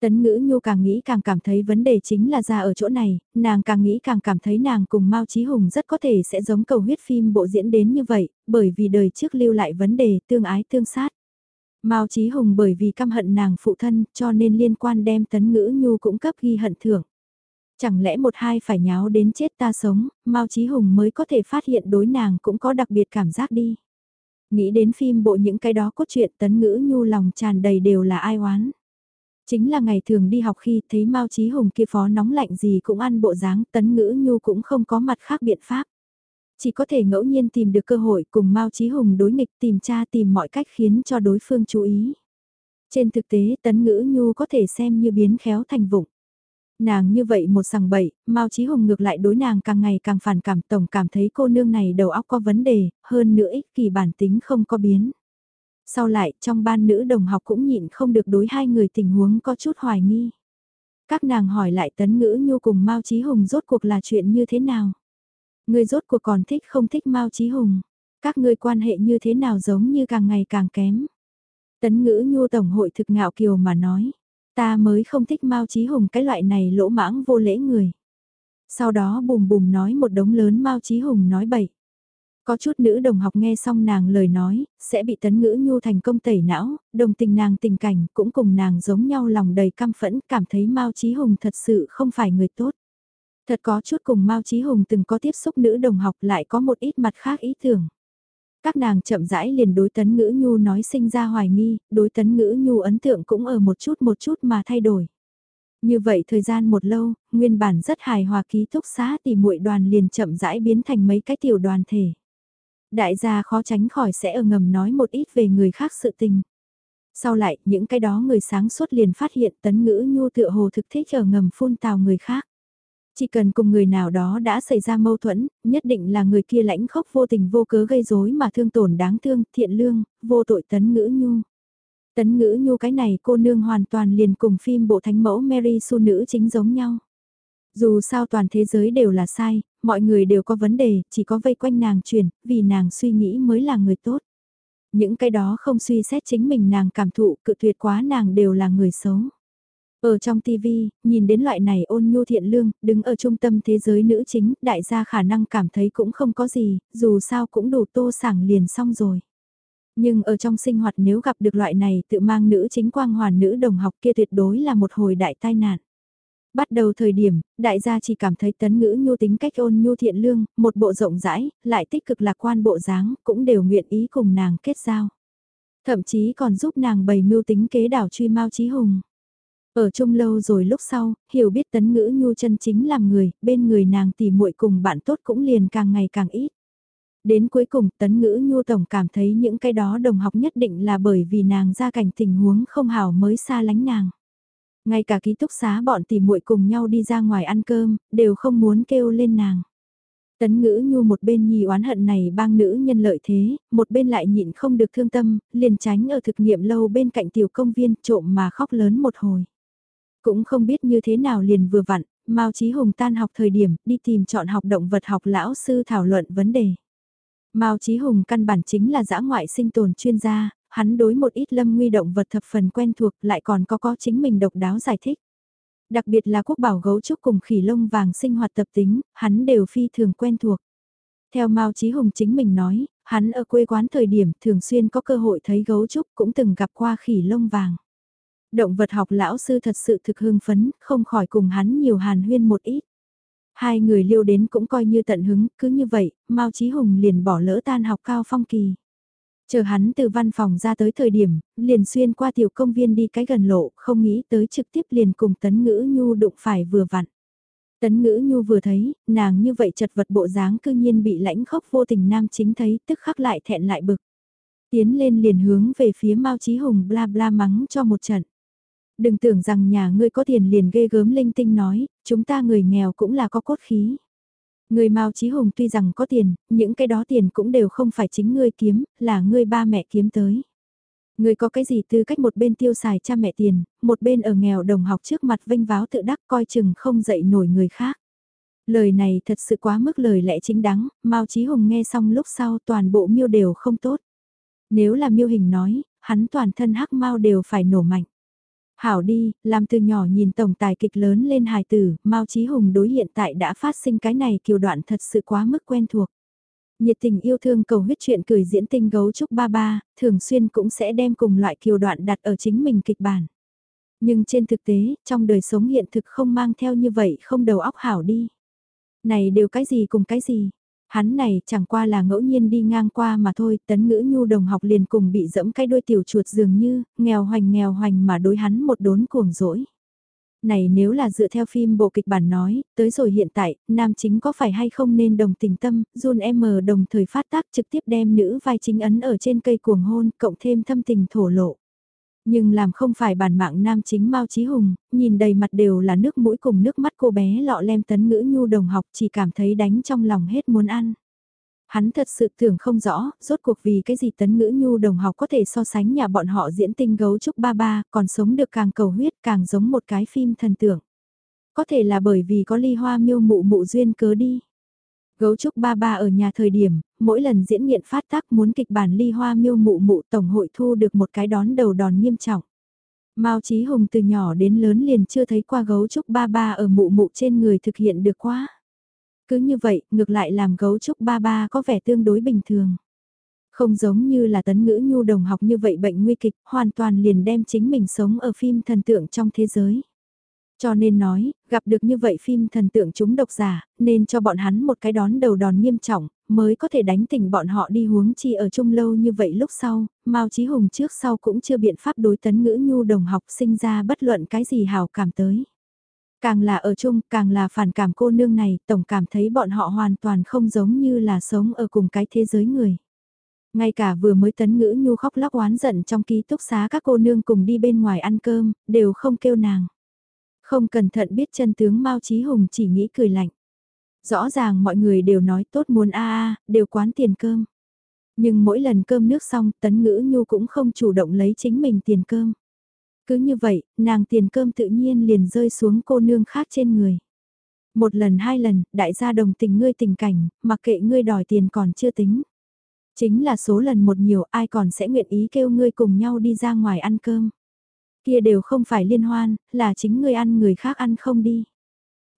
Tấn ngữ nhu càng nghĩ càng cảm thấy vấn đề chính là ra ở chỗ này, nàng càng nghĩ càng cảm thấy nàng cùng Mao Chí Hùng rất có thể sẽ giống cầu huyết phim bộ diễn đến như vậy, bởi vì đời trước lưu lại vấn đề tương ái tương sát. Mao Chí Hùng bởi vì căm hận nàng phụ thân cho nên liên quan đem tấn ngữ nhu cũng cấp ghi hận thưởng. Chẳng lẽ một hai phải nháo đến chết ta sống, Mao Chí Hùng mới có thể phát hiện đối nàng cũng có đặc biệt cảm giác đi. Nghĩ đến phim bộ những cái đó cốt truyện tấn ngữ nhu lòng tràn đầy đều là ai oán. Chính là ngày thường đi học khi thấy Mao Chí Hùng kia phó nóng lạnh gì cũng ăn bộ dáng tấn ngữ nhu cũng không có mặt khác biện pháp. Chỉ có thể ngẫu nhiên tìm được cơ hội cùng Mao Chí Hùng đối nghịch tìm tra tìm mọi cách khiến cho đối phương chú ý. Trên thực tế tấn ngữ nhu có thể xem như biến khéo thành vụng. Nàng như vậy một sằng bậy, Mao Chí Hùng ngược lại đối nàng càng ngày càng phản cảm tổng cảm thấy cô nương này đầu óc có vấn đề, hơn nữa ích kỳ bản tính không có biến. Sau lại, trong ban nữ đồng học cũng nhịn không được đối hai người tình huống có chút hoài nghi. Các nàng hỏi lại tấn ngữ nhu cùng Mao Chí Hùng rốt cuộc là chuyện như thế nào? Người rốt cuộc còn thích không thích Mao Chí Hùng? Các ngươi quan hệ như thế nào giống như càng ngày càng kém? Tấn ngữ nhu tổng hội thực ngạo kiều mà nói. Ta mới không thích Mao Chí Hùng cái loại này lỗ mãng vô lễ người. Sau đó bùm bùm nói một đống lớn Mao Chí Hùng nói bậy. Có chút nữ đồng học nghe xong nàng lời nói, sẽ bị tấn ngữ nhu thành công tẩy não, đồng tình nàng tình cảnh cũng cùng nàng giống nhau lòng đầy căm phẫn, cảm thấy Mao Chí Hùng thật sự không phải người tốt. Thật có chút cùng Mao Chí Hùng từng có tiếp xúc nữ đồng học lại có một ít mặt khác ý tưởng. Các nàng chậm rãi liền đối tấn ngữ nhu nói sinh ra hoài nghi, đối tấn ngữ nhu ấn tượng cũng ở một chút một chút mà thay đổi. Như vậy thời gian một lâu, nguyên bản rất hài hòa ký túc xá thì muội đoàn liền chậm rãi biến thành mấy cái tiểu đoàn thể. Đại gia khó tránh khỏi sẽ ở ngầm nói một ít về người khác sự tình. Sau lại, những cái đó người sáng suốt liền phát hiện tấn ngữ nhu tựa hồ thực thích ở ngầm phun tào người khác. Chỉ cần cùng người nào đó đã xảy ra mâu thuẫn, nhất định là người kia lãnh khốc vô tình vô cớ gây rối mà thương tổn đáng thương, thiện lương, vô tội tấn ngữ nhu. Tấn ngữ nhu cái này cô nương hoàn toàn liền cùng phim bộ thánh mẫu Mary Sue nữ chính giống nhau. Dù sao toàn thế giới đều là sai, mọi người đều có vấn đề, chỉ có vây quanh nàng truyền, vì nàng suy nghĩ mới là người tốt. Những cái đó không suy xét chính mình nàng cảm thụ, cự tuyệt quá nàng đều là người xấu. Ở trong TV, nhìn đến loại này ôn nhu thiện lương, đứng ở trung tâm thế giới nữ chính, đại gia khả năng cảm thấy cũng không có gì, dù sao cũng đủ tô sảng liền xong rồi. Nhưng ở trong sinh hoạt nếu gặp được loại này tự mang nữ chính quang hoàn nữ đồng học kia tuyệt đối là một hồi đại tai nạn. Bắt đầu thời điểm, đại gia chỉ cảm thấy tấn ngữ nhu tính cách ôn nhu thiện lương, một bộ rộng rãi, lại tích cực lạc quan bộ dáng, cũng đều nguyện ý cùng nàng kết giao. Thậm chí còn giúp nàng bày mưu tính kế đảo truy mau trí hùng. Ở chung lâu rồi lúc sau, hiểu biết tấn ngữ nhu chân chính làm người, bên người nàng tỉ muội cùng bạn tốt cũng liền càng ngày càng ít. Đến cuối cùng tấn ngữ nhu tổng cảm thấy những cái đó đồng học nhất định là bởi vì nàng ra cảnh tình huống không hảo mới xa lánh nàng. Ngay cả ký túc xá bọn tỉ muội cùng nhau đi ra ngoài ăn cơm, đều không muốn kêu lên nàng. Tấn ngữ nhu một bên nhì oán hận này bang nữ nhân lợi thế, một bên lại nhịn không được thương tâm, liền tránh ở thực nghiệm lâu bên cạnh tiểu công viên trộm mà khóc lớn một hồi. Cũng không biết như thế nào liền vừa vặn, Mao Chí Hùng tan học thời điểm đi tìm chọn học động vật học lão sư thảo luận vấn đề. Mao Chí Hùng căn bản chính là giã ngoại sinh tồn chuyên gia, hắn đối một ít lâm nguy động vật thập phần quen thuộc lại còn có có chính mình độc đáo giải thích. Đặc biệt là quốc bảo gấu trúc cùng khỉ lông vàng sinh hoạt tập tính, hắn đều phi thường quen thuộc. Theo Mao Chí Hùng chính mình nói, hắn ở quê quán thời điểm thường xuyên có cơ hội thấy gấu trúc cũng từng gặp qua khỉ lông vàng. Động vật học lão sư thật sự thực hưng phấn, không khỏi cùng hắn nhiều hàn huyên một ít. Hai người liêu đến cũng coi như tận hứng, cứ như vậy, Mao Chí Hùng liền bỏ lỡ tan học cao phong kỳ. Chờ hắn từ văn phòng ra tới thời điểm, liền xuyên qua tiểu công viên đi cái gần lộ, không nghĩ tới trực tiếp liền cùng Tấn Ngữ Nhu đụng phải vừa vặn. Tấn Ngữ Nhu vừa thấy, nàng như vậy chật vật bộ dáng cư nhiên bị lãnh khốc vô tình nam chính thấy tức khắc lại thẹn lại bực. Tiến lên liền hướng về phía Mao Chí Hùng bla bla mắng cho một trận. Đừng tưởng rằng nhà ngươi có tiền liền ghê gớm linh tinh nói, chúng ta người nghèo cũng là có cốt khí. Người Mao Chí Hùng tuy rằng có tiền, những cái đó tiền cũng đều không phải chính ngươi kiếm, là ngươi ba mẹ kiếm tới. Ngươi có cái gì tư cách một bên tiêu xài cha mẹ tiền, một bên ở nghèo đồng học trước mặt vinh váo tự đắc coi chừng không dậy nổi người khác. Lời này thật sự quá mức lời lẽ chính đáng, Mao Chí Hùng nghe xong lúc sau toàn bộ miêu đều không tốt. Nếu là miêu hình nói, hắn toàn thân hắc mau đều phải nổ mạnh. Hảo đi, làm từ nhỏ nhìn tổng tài kịch lớn lên hài tử, Mao Chí Hùng đối hiện tại đã phát sinh cái này kiều đoạn thật sự quá mức quen thuộc. Nhiệt tình yêu thương cầu huyết chuyện cười diễn tinh gấu trúc ba ba, thường xuyên cũng sẽ đem cùng loại kiều đoạn đặt ở chính mình kịch bản. Nhưng trên thực tế, trong đời sống hiện thực không mang theo như vậy không đầu óc hảo đi. Này đều cái gì cùng cái gì, Hắn này chẳng qua là ngẫu nhiên đi ngang qua mà thôi, tấn ngữ nhu đồng học liền cùng bị dẫm cái đôi tiểu chuột dường như, nghèo hoành nghèo hoành mà đối hắn một đốn cuồng dỗi. Này nếu là dựa theo phim bộ kịch bản nói, tới rồi hiện tại, nam chính có phải hay không nên đồng tình tâm, Jun M đồng thời phát tác trực tiếp đem nữ vai chính ấn ở trên cây cuồng hôn, cộng thêm thâm tình thổ lộ. Nhưng làm không phải bản mạng nam chính Mao Chí Hùng, nhìn đầy mặt đều là nước mũi cùng nước mắt cô bé lọ lem tấn ngữ nhu đồng học chỉ cảm thấy đánh trong lòng hết muốn ăn. Hắn thật sự tưởng không rõ, rốt cuộc vì cái gì tấn ngữ nhu đồng học có thể so sánh nhà bọn họ diễn tinh gấu trúc ba ba, còn sống được càng cầu huyết càng giống một cái phim thần tượng Có thể là bởi vì có ly hoa miêu mụ mụ duyên cớ đi. Gấu trúc ba ba ở nhà thời điểm, mỗi lần diễn nghiện phát tác muốn kịch bản ly hoa miêu mụ mụ tổng hội thu được một cái đón đầu đòn nghiêm trọng. Mao Chí Hùng từ nhỏ đến lớn liền chưa thấy qua gấu trúc ba ba ở mụ mụ trên người thực hiện được quá. Cứ như vậy, ngược lại làm gấu trúc ba ba có vẻ tương đối bình thường. Không giống như là tấn ngữ nhu đồng học như vậy bệnh nguy kịch, hoàn toàn liền đem chính mình sống ở phim thần tượng trong thế giới. Cho nên nói, gặp được như vậy phim thần tượng chúng độc giả, nên cho bọn hắn một cái đón đầu đòn nghiêm trọng, mới có thể đánh tỉnh bọn họ đi huống chi ở chung lâu như vậy lúc sau, Mao Chí Hùng trước sau cũng chưa biện pháp đối tấn ngữ nhu đồng học sinh ra bất luận cái gì hào cảm tới. Càng là ở chung, càng là phản cảm cô nương này, tổng cảm thấy bọn họ hoàn toàn không giống như là sống ở cùng cái thế giới người. Ngay cả vừa mới tấn ngữ nhu khóc lóc oán giận trong ký túc xá các cô nương cùng đi bên ngoài ăn cơm, đều không kêu nàng. Không cẩn thận biết chân tướng Mao Chí Hùng chỉ nghĩ cười lạnh. Rõ ràng mọi người đều nói tốt muốn a a, đều quán tiền cơm. Nhưng mỗi lần cơm nước xong tấn ngữ nhu cũng không chủ động lấy chính mình tiền cơm. Cứ như vậy, nàng tiền cơm tự nhiên liền rơi xuống cô nương khác trên người. Một lần hai lần, đại gia đồng tình ngươi tình cảnh, mặc kệ ngươi đòi tiền còn chưa tính. Chính là số lần một nhiều ai còn sẽ nguyện ý kêu ngươi cùng nhau đi ra ngoài ăn cơm. Kia đều không phải liên hoan, là chính ngươi ăn người khác ăn không đi.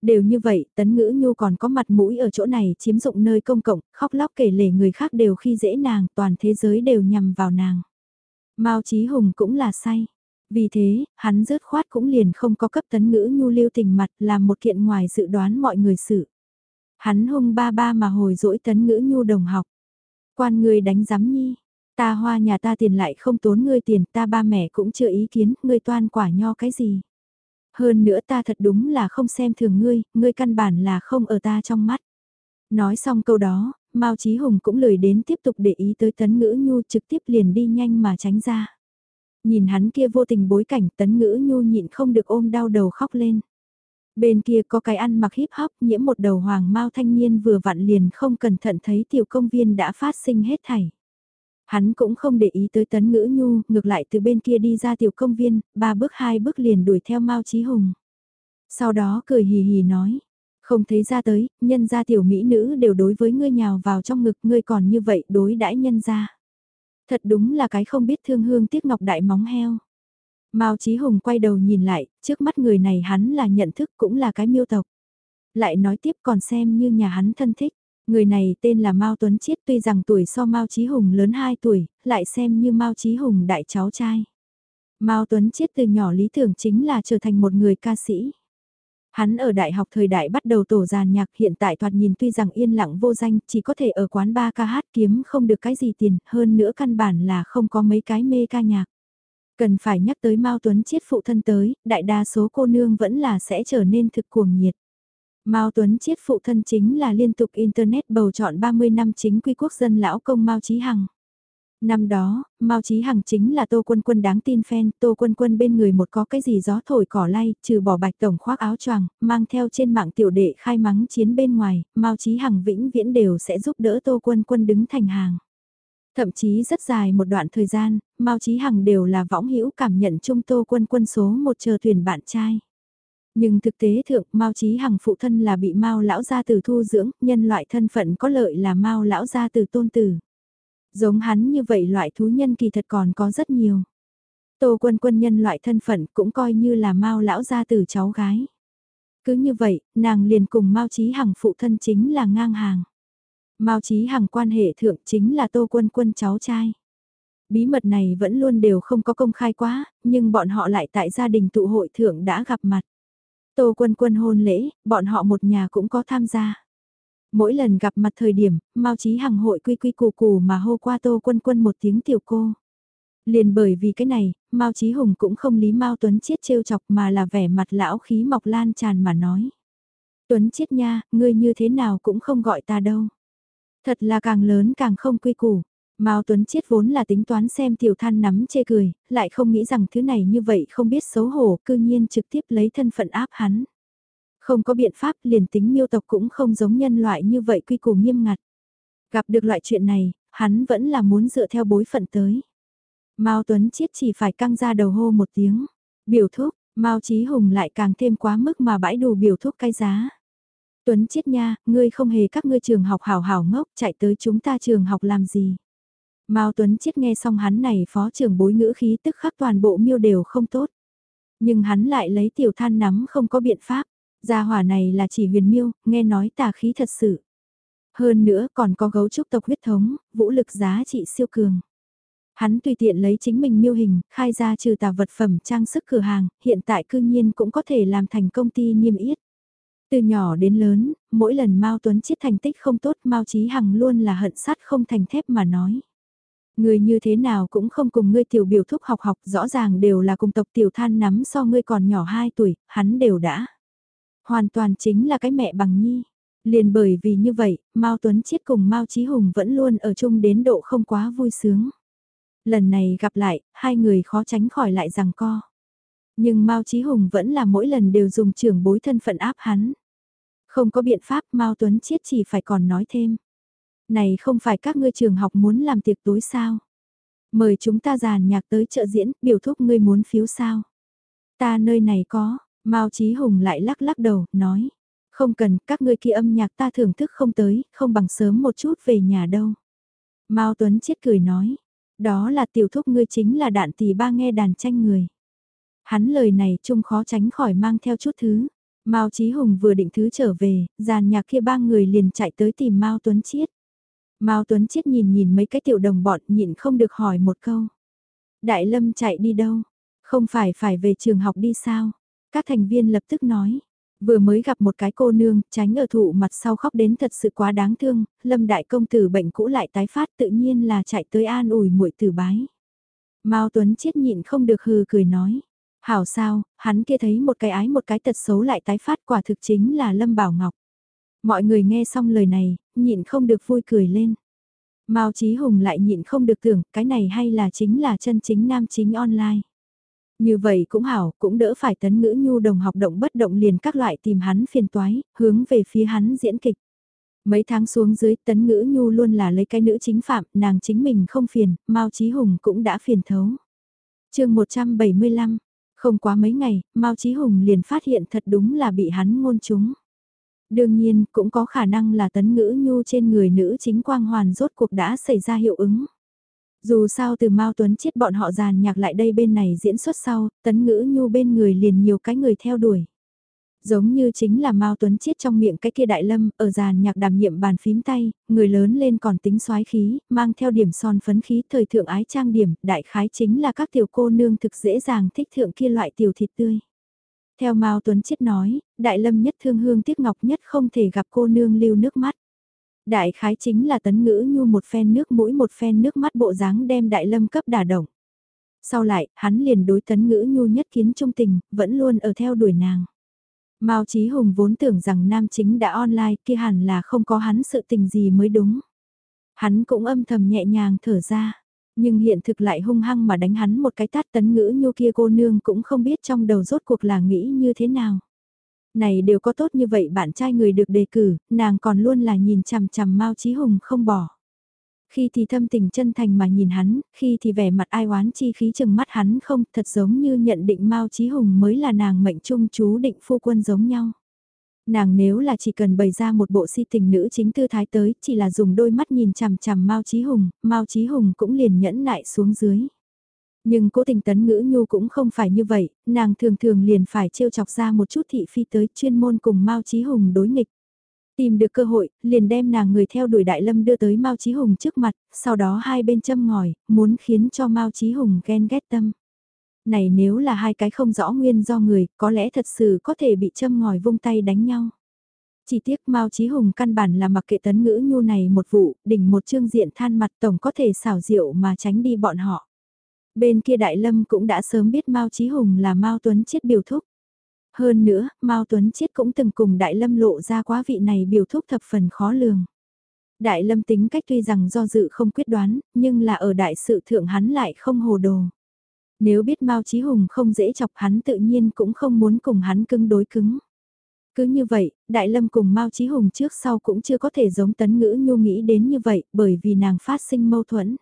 Đều như vậy, tấn ngữ nhu còn có mặt mũi ở chỗ này chiếm dụng nơi công cộng, khóc lóc kể lể người khác đều khi dễ nàng, toàn thế giới đều nhằm vào nàng. Mao Chí Hùng cũng là say. Vì thế, hắn rớt khoát cũng liền không có cấp tấn ngữ nhu lưu tình mặt làm một kiện ngoài dự đoán mọi người sự. Hắn hung ba ba mà hồi dỗi tấn ngữ nhu đồng học. Quan người đánh giám nhi, ta hoa nhà ta tiền lại không tốn ngươi tiền, ta ba mẹ cũng chưa ý kiến, ngươi toan quả nho cái gì. Hơn nữa ta thật đúng là không xem thường ngươi, ngươi căn bản là không ở ta trong mắt. Nói xong câu đó, Mao Chí Hùng cũng lười đến tiếp tục để ý tới Tấn Ngữ Nhu trực tiếp liền đi nhanh mà tránh ra. Nhìn hắn kia vô tình bối cảnh Tấn Ngữ Nhu nhịn không được ôm đau đầu khóc lên. Bên kia có cái ăn mặc hip hop nhiễm một đầu hoàng mao thanh niên vừa vặn liền không cẩn thận thấy tiểu công viên đã phát sinh hết thảy. Hắn cũng không để ý tới tấn ngữ nhu, ngược lại từ bên kia đi ra tiểu công viên, ba bước hai bước liền đuổi theo Mao Chí Hùng. Sau đó cười hì hì nói, không thấy ra tới, nhân gia tiểu mỹ nữ đều đối với ngươi nhào vào trong ngực ngươi còn như vậy đối đãi nhân gia. Thật đúng là cái không biết thương hương tiếc ngọc đại móng heo. Mao Chí Hùng quay đầu nhìn lại, trước mắt người này hắn là nhận thức cũng là cái miêu tộc. Lại nói tiếp còn xem như nhà hắn thân thích. Người này tên là Mao Tuấn Chiết tuy rằng tuổi so Mao Chí Hùng lớn 2 tuổi, lại xem như Mao Chí Hùng đại cháu trai. Mao Tuấn Chiết từ nhỏ lý tưởng chính là trở thành một người ca sĩ. Hắn ở đại học thời đại bắt đầu tổ giàn nhạc hiện tại thoạt nhìn tuy rằng yên lặng vô danh chỉ có thể ở quán ba ca hát kiếm không được cái gì tiền hơn nữa căn bản là không có mấy cái mê ca nhạc. Cần phải nhắc tới Mao Tuấn Chiết phụ thân tới, đại đa số cô nương vẫn là sẽ trở nên thực cuồng nhiệt. Mao Tuấn Chiết phụ thân chính là liên tục Internet bầu chọn 30 năm chính quy quốc dân lão công Mao Chí Hằng. Năm đó, Mao Chí Hằng chính là Tô Quân Quân đáng tin fan, Tô Quân Quân bên người một có cái gì gió thổi cỏ lay, trừ bỏ bạch tổng khoác áo choàng, mang theo trên mạng tiểu đệ khai mắng chiến bên ngoài, Mao Chí Hằng vĩnh viễn đều sẽ giúp đỡ Tô Quân Quân đứng thành hàng. Thậm chí rất dài một đoạn thời gian, Mao Chí Hằng đều là võng hữu cảm nhận chung Tô Quân Quân số một chờ thuyền bạn trai. Nhưng thực tế thượng, Mao Chí Hằng phụ thân là bị Mao lão gia tử thu dưỡng, nhân loại thân phận có lợi là Mao lão gia tử tôn tử. Giống hắn như vậy loại thú nhân kỳ thật còn có rất nhiều. Tô Quân Quân nhân loại thân phận cũng coi như là Mao lão gia tử cháu gái. Cứ như vậy, nàng liền cùng Mao Chí Hằng phụ thân chính là ngang hàng. Mao Chí Hằng quan hệ thượng chính là Tô Quân Quân cháu trai. Bí mật này vẫn luôn đều không có công khai quá, nhưng bọn họ lại tại gia đình tụ hội thượng đã gặp mặt. Tô Quân Quân hôn lễ, bọn họ một nhà cũng có tham gia. Mỗi lần gặp mặt thời điểm, Mao Chí Hằng hội quy quy củ củ mà hô qua Tô Quân Quân một tiếng tiểu cô. Liền bởi vì cái này, Mao Chí Hùng cũng không lý Mao Tuấn Chiết trêu chọc mà là vẻ mặt lão khí mọc lan tràn mà nói. Tuấn Chiết nha, ngươi như thế nào cũng không gọi ta đâu. Thật là càng lớn càng không quy củ. Mao Tuấn Chiết vốn là tính toán xem tiểu than nắm chê cười, lại không nghĩ rằng thứ này như vậy không biết xấu hổ, cư nhiên trực tiếp lấy thân phận áp hắn. Không có biện pháp liền tính miêu tộc cũng không giống nhân loại như vậy quy củ nghiêm ngặt. Gặp được loại chuyện này, hắn vẫn là muốn dựa theo bối phận tới. Mao Tuấn Chiết chỉ phải căng ra đầu hô một tiếng. Biểu thúc, Mao Chí Hùng lại càng thêm quá mức mà bãi đủ biểu thúc cái giá. Tuấn Chiết nha, ngươi không hề các ngươi trường học hảo hảo ngốc chạy tới chúng ta trường học làm gì. Mao Tuấn Chiết nghe xong hắn này phó trưởng bối ngữ khí tức khắc toàn bộ miêu đều không tốt. Nhưng hắn lại lấy tiểu than nắm không có biện pháp. Gia hỏa này là chỉ huyền miêu, nghe nói tà khí thật sự. Hơn nữa còn có gấu trúc tộc huyết thống, vũ lực giá trị siêu cường. Hắn tùy tiện lấy chính mình miêu hình, khai ra trừ tà vật phẩm trang sức cửa hàng, hiện tại cư nhiên cũng có thể làm thành công ty niêm yết. Từ nhỏ đến lớn, mỗi lần Mao Tuấn chiết thành tích không tốt Mao Chí Hằng luôn là hận sắt không thành thép mà nói. Người như thế nào cũng không cùng ngươi tiểu biểu thúc học học rõ ràng đều là cùng tộc tiểu than nắm so ngươi còn nhỏ 2 tuổi, hắn đều đã. Hoàn toàn chính là cái mẹ bằng nhi. Liền bởi vì như vậy, Mao Tuấn Chiết cùng Mao Chí Hùng vẫn luôn ở chung đến độ không quá vui sướng. Lần này gặp lại, hai người khó tránh khỏi lại rằng co. Nhưng Mao Chí Hùng vẫn là mỗi lần đều dùng trưởng bối thân phận áp hắn. Không có biện pháp Mao Tuấn Chiết chỉ phải còn nói thêm. Này không phải các ngươi trường học muốn làm tiệc tối sao? Mời chúng ta giàn nhạc tới chợ diễn, biểu thúc ngươi muốn phiếu sao? Ta nơi này có, Mao Chí Hùng lại lắc lắc đầu, nói. Không cần, các ngươi kia âm nhạc ta thưởng thức không tới, không bằng sớm một chút về nhà đâu. Mao Tuấn chết cười nói. Đó là tiểu thúc ngươi chính là đạn tỷ ba nghe đàn tranh người. Hắn lời này chung khó tránh khỏi mang theo chút thứ. Mao Chí Hùng vừa định thứ trở về, giàn nhạc kia ba người liền chạy tới tìm Mao Tuấn Chiết. Mao Tuấn Chiết nhìn nhìn mấy cái tiểu đồng bọn nhịn không được hỏi một câu. Đại Lâm chạy đi đâu? Không phải phải về trường học đi sao? Các thành viên lập tức nói. Vừa mới gặp một cái cô nương, tránh ở thụ mặt sau khóc đến thật sự quá đáng thương, lâm đại công tử bệnh cũ lại tái phát tự nhiên là chạy tới an ủi muội tử bái. Mao Tuấn Chiết nhịn không được hừ cười nói. Hảo sao, hắn kia thấy một cái ái một cái tật xấu lại tái phát quả thực chính là Lâm Bảo Ngọc. Mọi người nghe xong lời này, nhịn không được vui cười lên. Mao Chí Hùng lại nhịn không được tưởng cái này hay là chính là chân chính nam chính online. Như vậy cũng hảo, cũng đỡ phải tấn ngữ nhu đồng học động bất động liền các loại tìm hắn phiền toái, hướng về phía hắn diễn kịch. Mấy tháng xuống dưới tấn ngữ nhu luôn là lấy cái nữ chính phạm, nàng chính mình không phiền, Mao Chí Hùng cũng đã phiền thấu. chương 175, không quá mấy ngày, Mao Chí Hùng liền phát hiện thật đúng là bị hắn ngôn chúng. Đương nhiên, cũng có khả năng là tấn ngữ nhu trên người nữ chính quang hoàn rốt cuộc đã xảy ra hiệu ứng. Dù sao từ Mao Tuấn chết bọn họ giàn nhạc lại đây bên này diễn xuất sau, tấn ngữ nhu bên người liền nhiều cái người theo đuổi. Giống như chính là Mao Tuấn Chiết trong miệng cái kia đại lâm, ở giàn nhạc đảm nhiệm bàn phím tay, người lớn lên còn tính soái khí, mang theo điểm son phấn khí thời thượng ái trang điểm, đại khái chính là các tiểu cô nương thực dễ dàng thích thượng kia loại tiểu thịt tươi. Theo Mao Tuấn Chiết nói, đại lâm nhất thương hương tiếc ngọc nhất không thể gặp cô nương lưu nước mắt. Đại khái chính là tấn ngữ nhu một phen nước mũi một phen nước mắt bộ dáng đem đại lâm cấp đả động. Sau lại, hắn liền đối tấn ngữ nhu nhất kiến trung tình, vẫn luôn ở theo đuổi nàng. Mao Chí Hùng vốn tưởng rằng nam chính đã online kia hẳn là không có hắn sự tình gì mới đúng. Hắn cũng âm thầm nhẹ nhàng thở ra, nhưng hiện thực lại hung hăng mà đánh hắn một cái tát tấn ngữ nhu kia cô nương cũng không biết trong đầu rốt cuộc là nghĩ như thế nào. Này đều có tốt như vậy bạn trai người được đề cử, nàng còn luôn là nhìn chằm chằm Mao Chí Hùng không bỏ. Khi thì thâm tình chân thành mà nhìn hắn, khi thì vẻ mặt ai oán chi khí chừng mắt hắn không, thật giống như nhận định Mao Chí Hùng mới là nàng mệnh trung chú định phu quân giống nhau. Nàng nếu là chỉ cần bày ra một bộ si tình nữ chính tư thái tới, chỉ là dùng đôi mắt nhìn chằm chằm Mao Chí Hùng, Mao Chí Hùng cũng liền nhẫn nại xuống dưới. Nhưng cố tình tấn ngữ nhu cũng không phải như vậy, nàng thường thường liền phải trêu chọc ra một chút thị phi tới chuyên môn cùng Mao Chí Hùng đối nghịch. Tìm được cơ hội, liền đem nàng người theo đuổi Đại Lâm đưa tới Mao Chí Hùng trước mặt, sau đó hai bên châm ngòi, muốn khiến cho Mao Chí Hùng ghen ghét tâm. Này nếu là hai cái không rõ nguyên do người, có lẽ thật sự có thể bị châm ngòi vung tay đánh nhau. Chỉ tiếc Mao Chí Hùng căn bản là mặc kệ tấn ngữ nhu này một vụ, đỉnh một chương diện than mặt tổng có thể xảo diệu mà tránh đi bọn họ. Bên kia Đại Lâm cũng đã sớm biết Mao Chí Hùng là Mao Tuấn Chiết biểu thúc. Hơn nữa, Mao Tuấn Chiết cũng từng cùng Đại Lâm lộ ra quá vị này biểu thúc thập phần khó lường. Đại Lâm tính cách tuy rằng do dự không quyết đoán, nhưng là ở đại sự thượng hắn lại không hồ đồ. Nếu biết Mao Chí Hùng không dễ chọc hắn tự nhiên cũng không muốn cùng hắn cứng đối cứng. Cứ như vậy, Đại Lâm cùng Mao Chí Hùng trước sau cũng chưa có thể giống tấn ngữ nhu nghĩ đến như vậy bởi vì nàng phát sinh mâu thuẫn.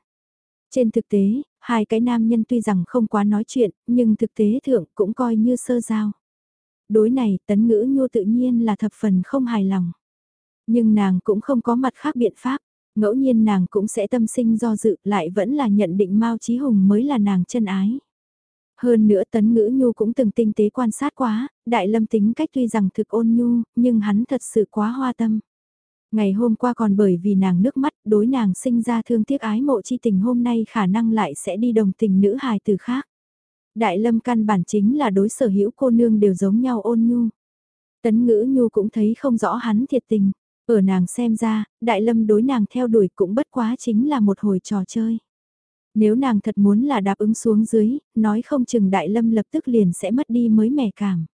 Trên thực tế, hai cái nam nhân tuy rằng không quá nói chuyện, nhưng thực tế thượng cũng coi như sơ giao. Đối này, tấn ngữ nhu tự nhiên là thập phần không hài lòng. Nhưng nàng cũng không có mặt khác biện pháp, ngẫu nhiên nàng cũng sẽ tâm sinh do dự lại vẫn là nhận định Mao Chí Hùng mới là nàng chân ái. Hơn nữa tấn ngữ nhu cũng từng tinh tế quan sát quá, đại lâm tính cách tuy rằng thực ôn nhu, nhưng hắn thật sự quá hoa tâm. Ngày hôm qua còn bởi vì nàng nước mắt đối nàng sinh ra thương tiếc ái mộ chi tình hôm nay khả năng lại sẽ đi đồng tình nữ hài từ khác. Đại lâm căn bản chính là đối sở hữu cô nương đều giống nhau ôn nhu. Tấn ngữ nhu cũng thấy không rõ hắn thiệt tình. Ở nàng xem ra, đại lâm đối nàng theo đuổi cũng bất quá chính là một hồi trò chơi. Nếu nàng thật muốn là đáp ứng xuống dưới, nói không chừng đại lâm lập tức liền sẽ mất đi mới mẻ cảm.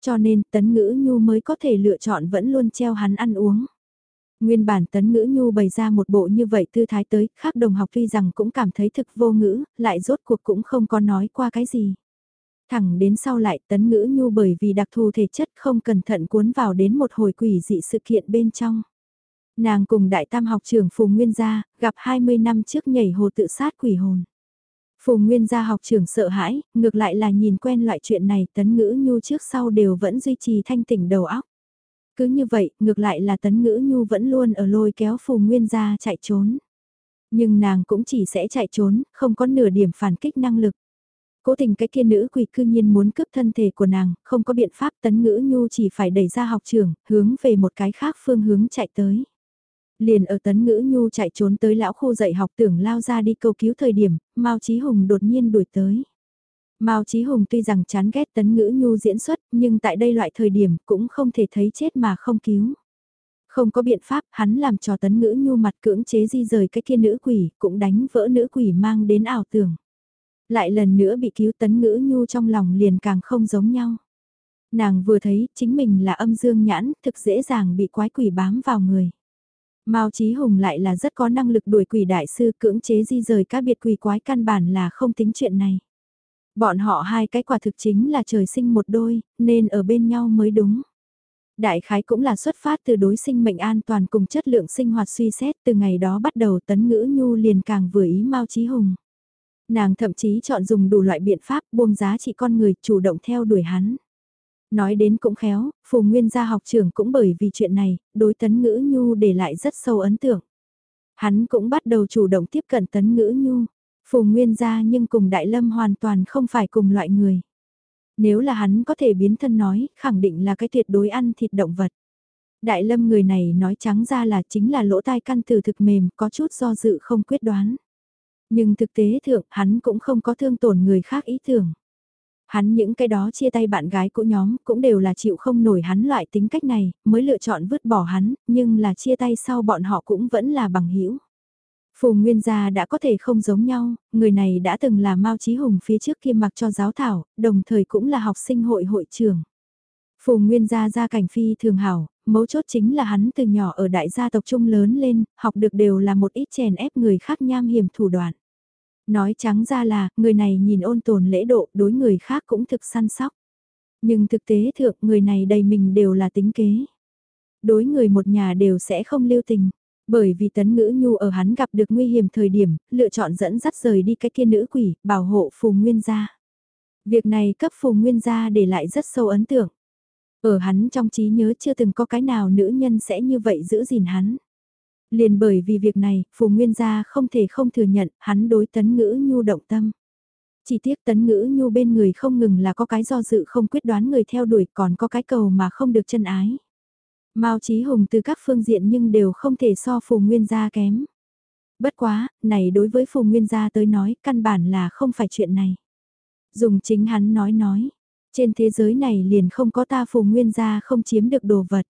Cho nên tấn ngữ nhu mới có thể lựa chọn vẫn luôn treo hắn ăn uống. Nguyên bản tấn ngữ nhu bày ra một bộ như vậy tư thái tới, khác đồng học tuy rằng cũng cảm thấy thực vô ngữ, lại rốt cuộc cũng không có nói qua cái gì. Thẳng đến sau lại tấn ngữ nhu bởi vì đặc thù thể chất không cẩn thận cuốn vào đến một hồi quỷ dị sự kiện bên trong. Nàng cùng đại tam học trưởng Phù Nguyên Gia, gặp 20 năm trước nhảy hồ tự sát quỷ hồn. Phù Nguyên Gia học trưởng sợ hãi, ngược lại là nhìn quen loại chuyện này tấn ngữ nhu trước sau đều vẫn duy trì thanh tỉnh đầu óc. Cứ như vậy, ngược lại là tấn ngữ nhu vẫn luôn ở lôi kéo phù nguyên gia chạy trốn. Nhưng nàng cũng chỉ sẽ chạy trốn, không có nửa điểm phản kích năng lực. Cố tình cái kia nữ quỷ cư nhiên muốn cướp thân thể của nàng, không có biện pháp tấn ngữ nhu chỉ phải đẩy ra học trường, hướng về một cái khác phương hướng chạy tới. Liền ở tấn ngữ nhu chạy trốn tới lão khu dạy học tưởng lao ra đi cầu cứu thời điểm, Mao Chí Hùng đột nhiên đuổi tới. Mao Chí Hùng tuy rằng chán ghét tấn ngữ nhu diễn xuất, nhưng tại đây loại thời điểm cũng không thể thấy chết mà không cứu. Không có biện pháp, hắn làm cho tấn ngữ nhu mặt cưỡng chế di rời cái kia nữ quỷ, cũng đánh vỡ nữ quỷ mang đến ảo tưởng. Lại lần nữa bị cứu tấn ngữ nhu trong lòng liền càng không giống nhau. Nàng vừa thấy chính mình là âm dương nhãn, thực dễ dàng bị quái quỷ bám vào người. Mao Chí Hùng lại là rất có năng lực đuổi quỷ đại sư cưỡng chế di rời các biệt quỷ quái căn bản là không tính chuyện này. Bọn họ hai cái quả thực chính là trời sinh một đôi, nên ở bên nhau mới đúng. Đại khái cũng là xuất phát từ đối sinh mệnh an toàn cùng chất lượng sinh hoạt suy xét từ ngày đó bắt đầu tấn ngữ nhu liền càng vừa ý Mao Chí Hùng. Nàng thậm chí chọn dùng đủ loại biện pháp buông giá trị con người chủ động theo đuổi hắn. Nói đến cũng khéo, phù nguyên gia học trưởng cũng bởi vì chuyện này, đối tấn ngữ nhu để lại rất sâu ấn tượng. Hắn cũng bắt đầu chủ động tiếp cận tấn ngữ nhu. Phù nguyên gia nhưng cùng đại lâm hoàn toàn không phải cùng loại người. Nếu là hắn có thể biến thân nói, khẳng định là cái tuyệt đối ăn thịt động vật. Đại lâm người này nói trắng ra là chính là lỗ tai căn từ thực mềm, có chút do dự không quyết đoán. Nhưng thực tế thượng, hắn cũng không có thương tổn người khác ý tưởng. Hắn những cái đó chia tay bạn gái của nhóm cũng đều là chịu không nổi hắn loại tính cách này, mới lựa chọn vứt bỏ hắn, nhưng là chia tay sau bọn họ cũng vẫn là bằng hữu Phù Nguyên gia đã có thể không giống nhau, người này đã từng là Mao Chí Hùng phía trước kia mặc cho giáo thảo, đồng thời cũng là học sinh hội hội trưởng. Phù Nguyên gia gia cảnh phi thường hảo, mấu chốt chính là hắn từ nhỏ ở đại gia tộc trung lớn lên, học được đều là một ít chèn ép người khác nham hiểm thủ đoạn. Nói trắng ra là, người này nhìn ôn tồn lễ độ, đối người khác cũng thực săn sóc. Nhưng thực tế thượng, người này đầy mình đều là tính kế. Đối người một nhà đều sẽ không lưu tình. Bởi vì tấn ngữ nhu ở hắn gặp được nguy hiểm thời điểm, lựa chọn dẫn dắt rời đi cái kia nữ quỷ, bảo hộ phù nguyên gia. Việc này cấp phù nguyên gia để lại rất sâu ấn tượng. Ở hắn trong trí nhớ chưa từng có cái nào nữ nhân sẽ như vậy giữ gìn hắn. Liền bởi vì việc này, phù nguyên gia không thể không thừa nhận hắn đối tấn ngữ nhu động tâm. Chỉ tiếc tấn ngữ nhu bên người không ngừng là có cái do dự không quyết đoán người theo đuổi còn có cái cầu mà không được chân ái. Mao Chí Hùng từ các phương diện nhưng đều không thể so Phù Nguyên gia kém. Bất quá, này đối với Phù Nguyên gia tới nói, căn bản là không phải chuyện này. Dùng chính hắn nói nói, trên thế giới này liền không có ta Phù Nguyên gia không chiếm được đồ vật.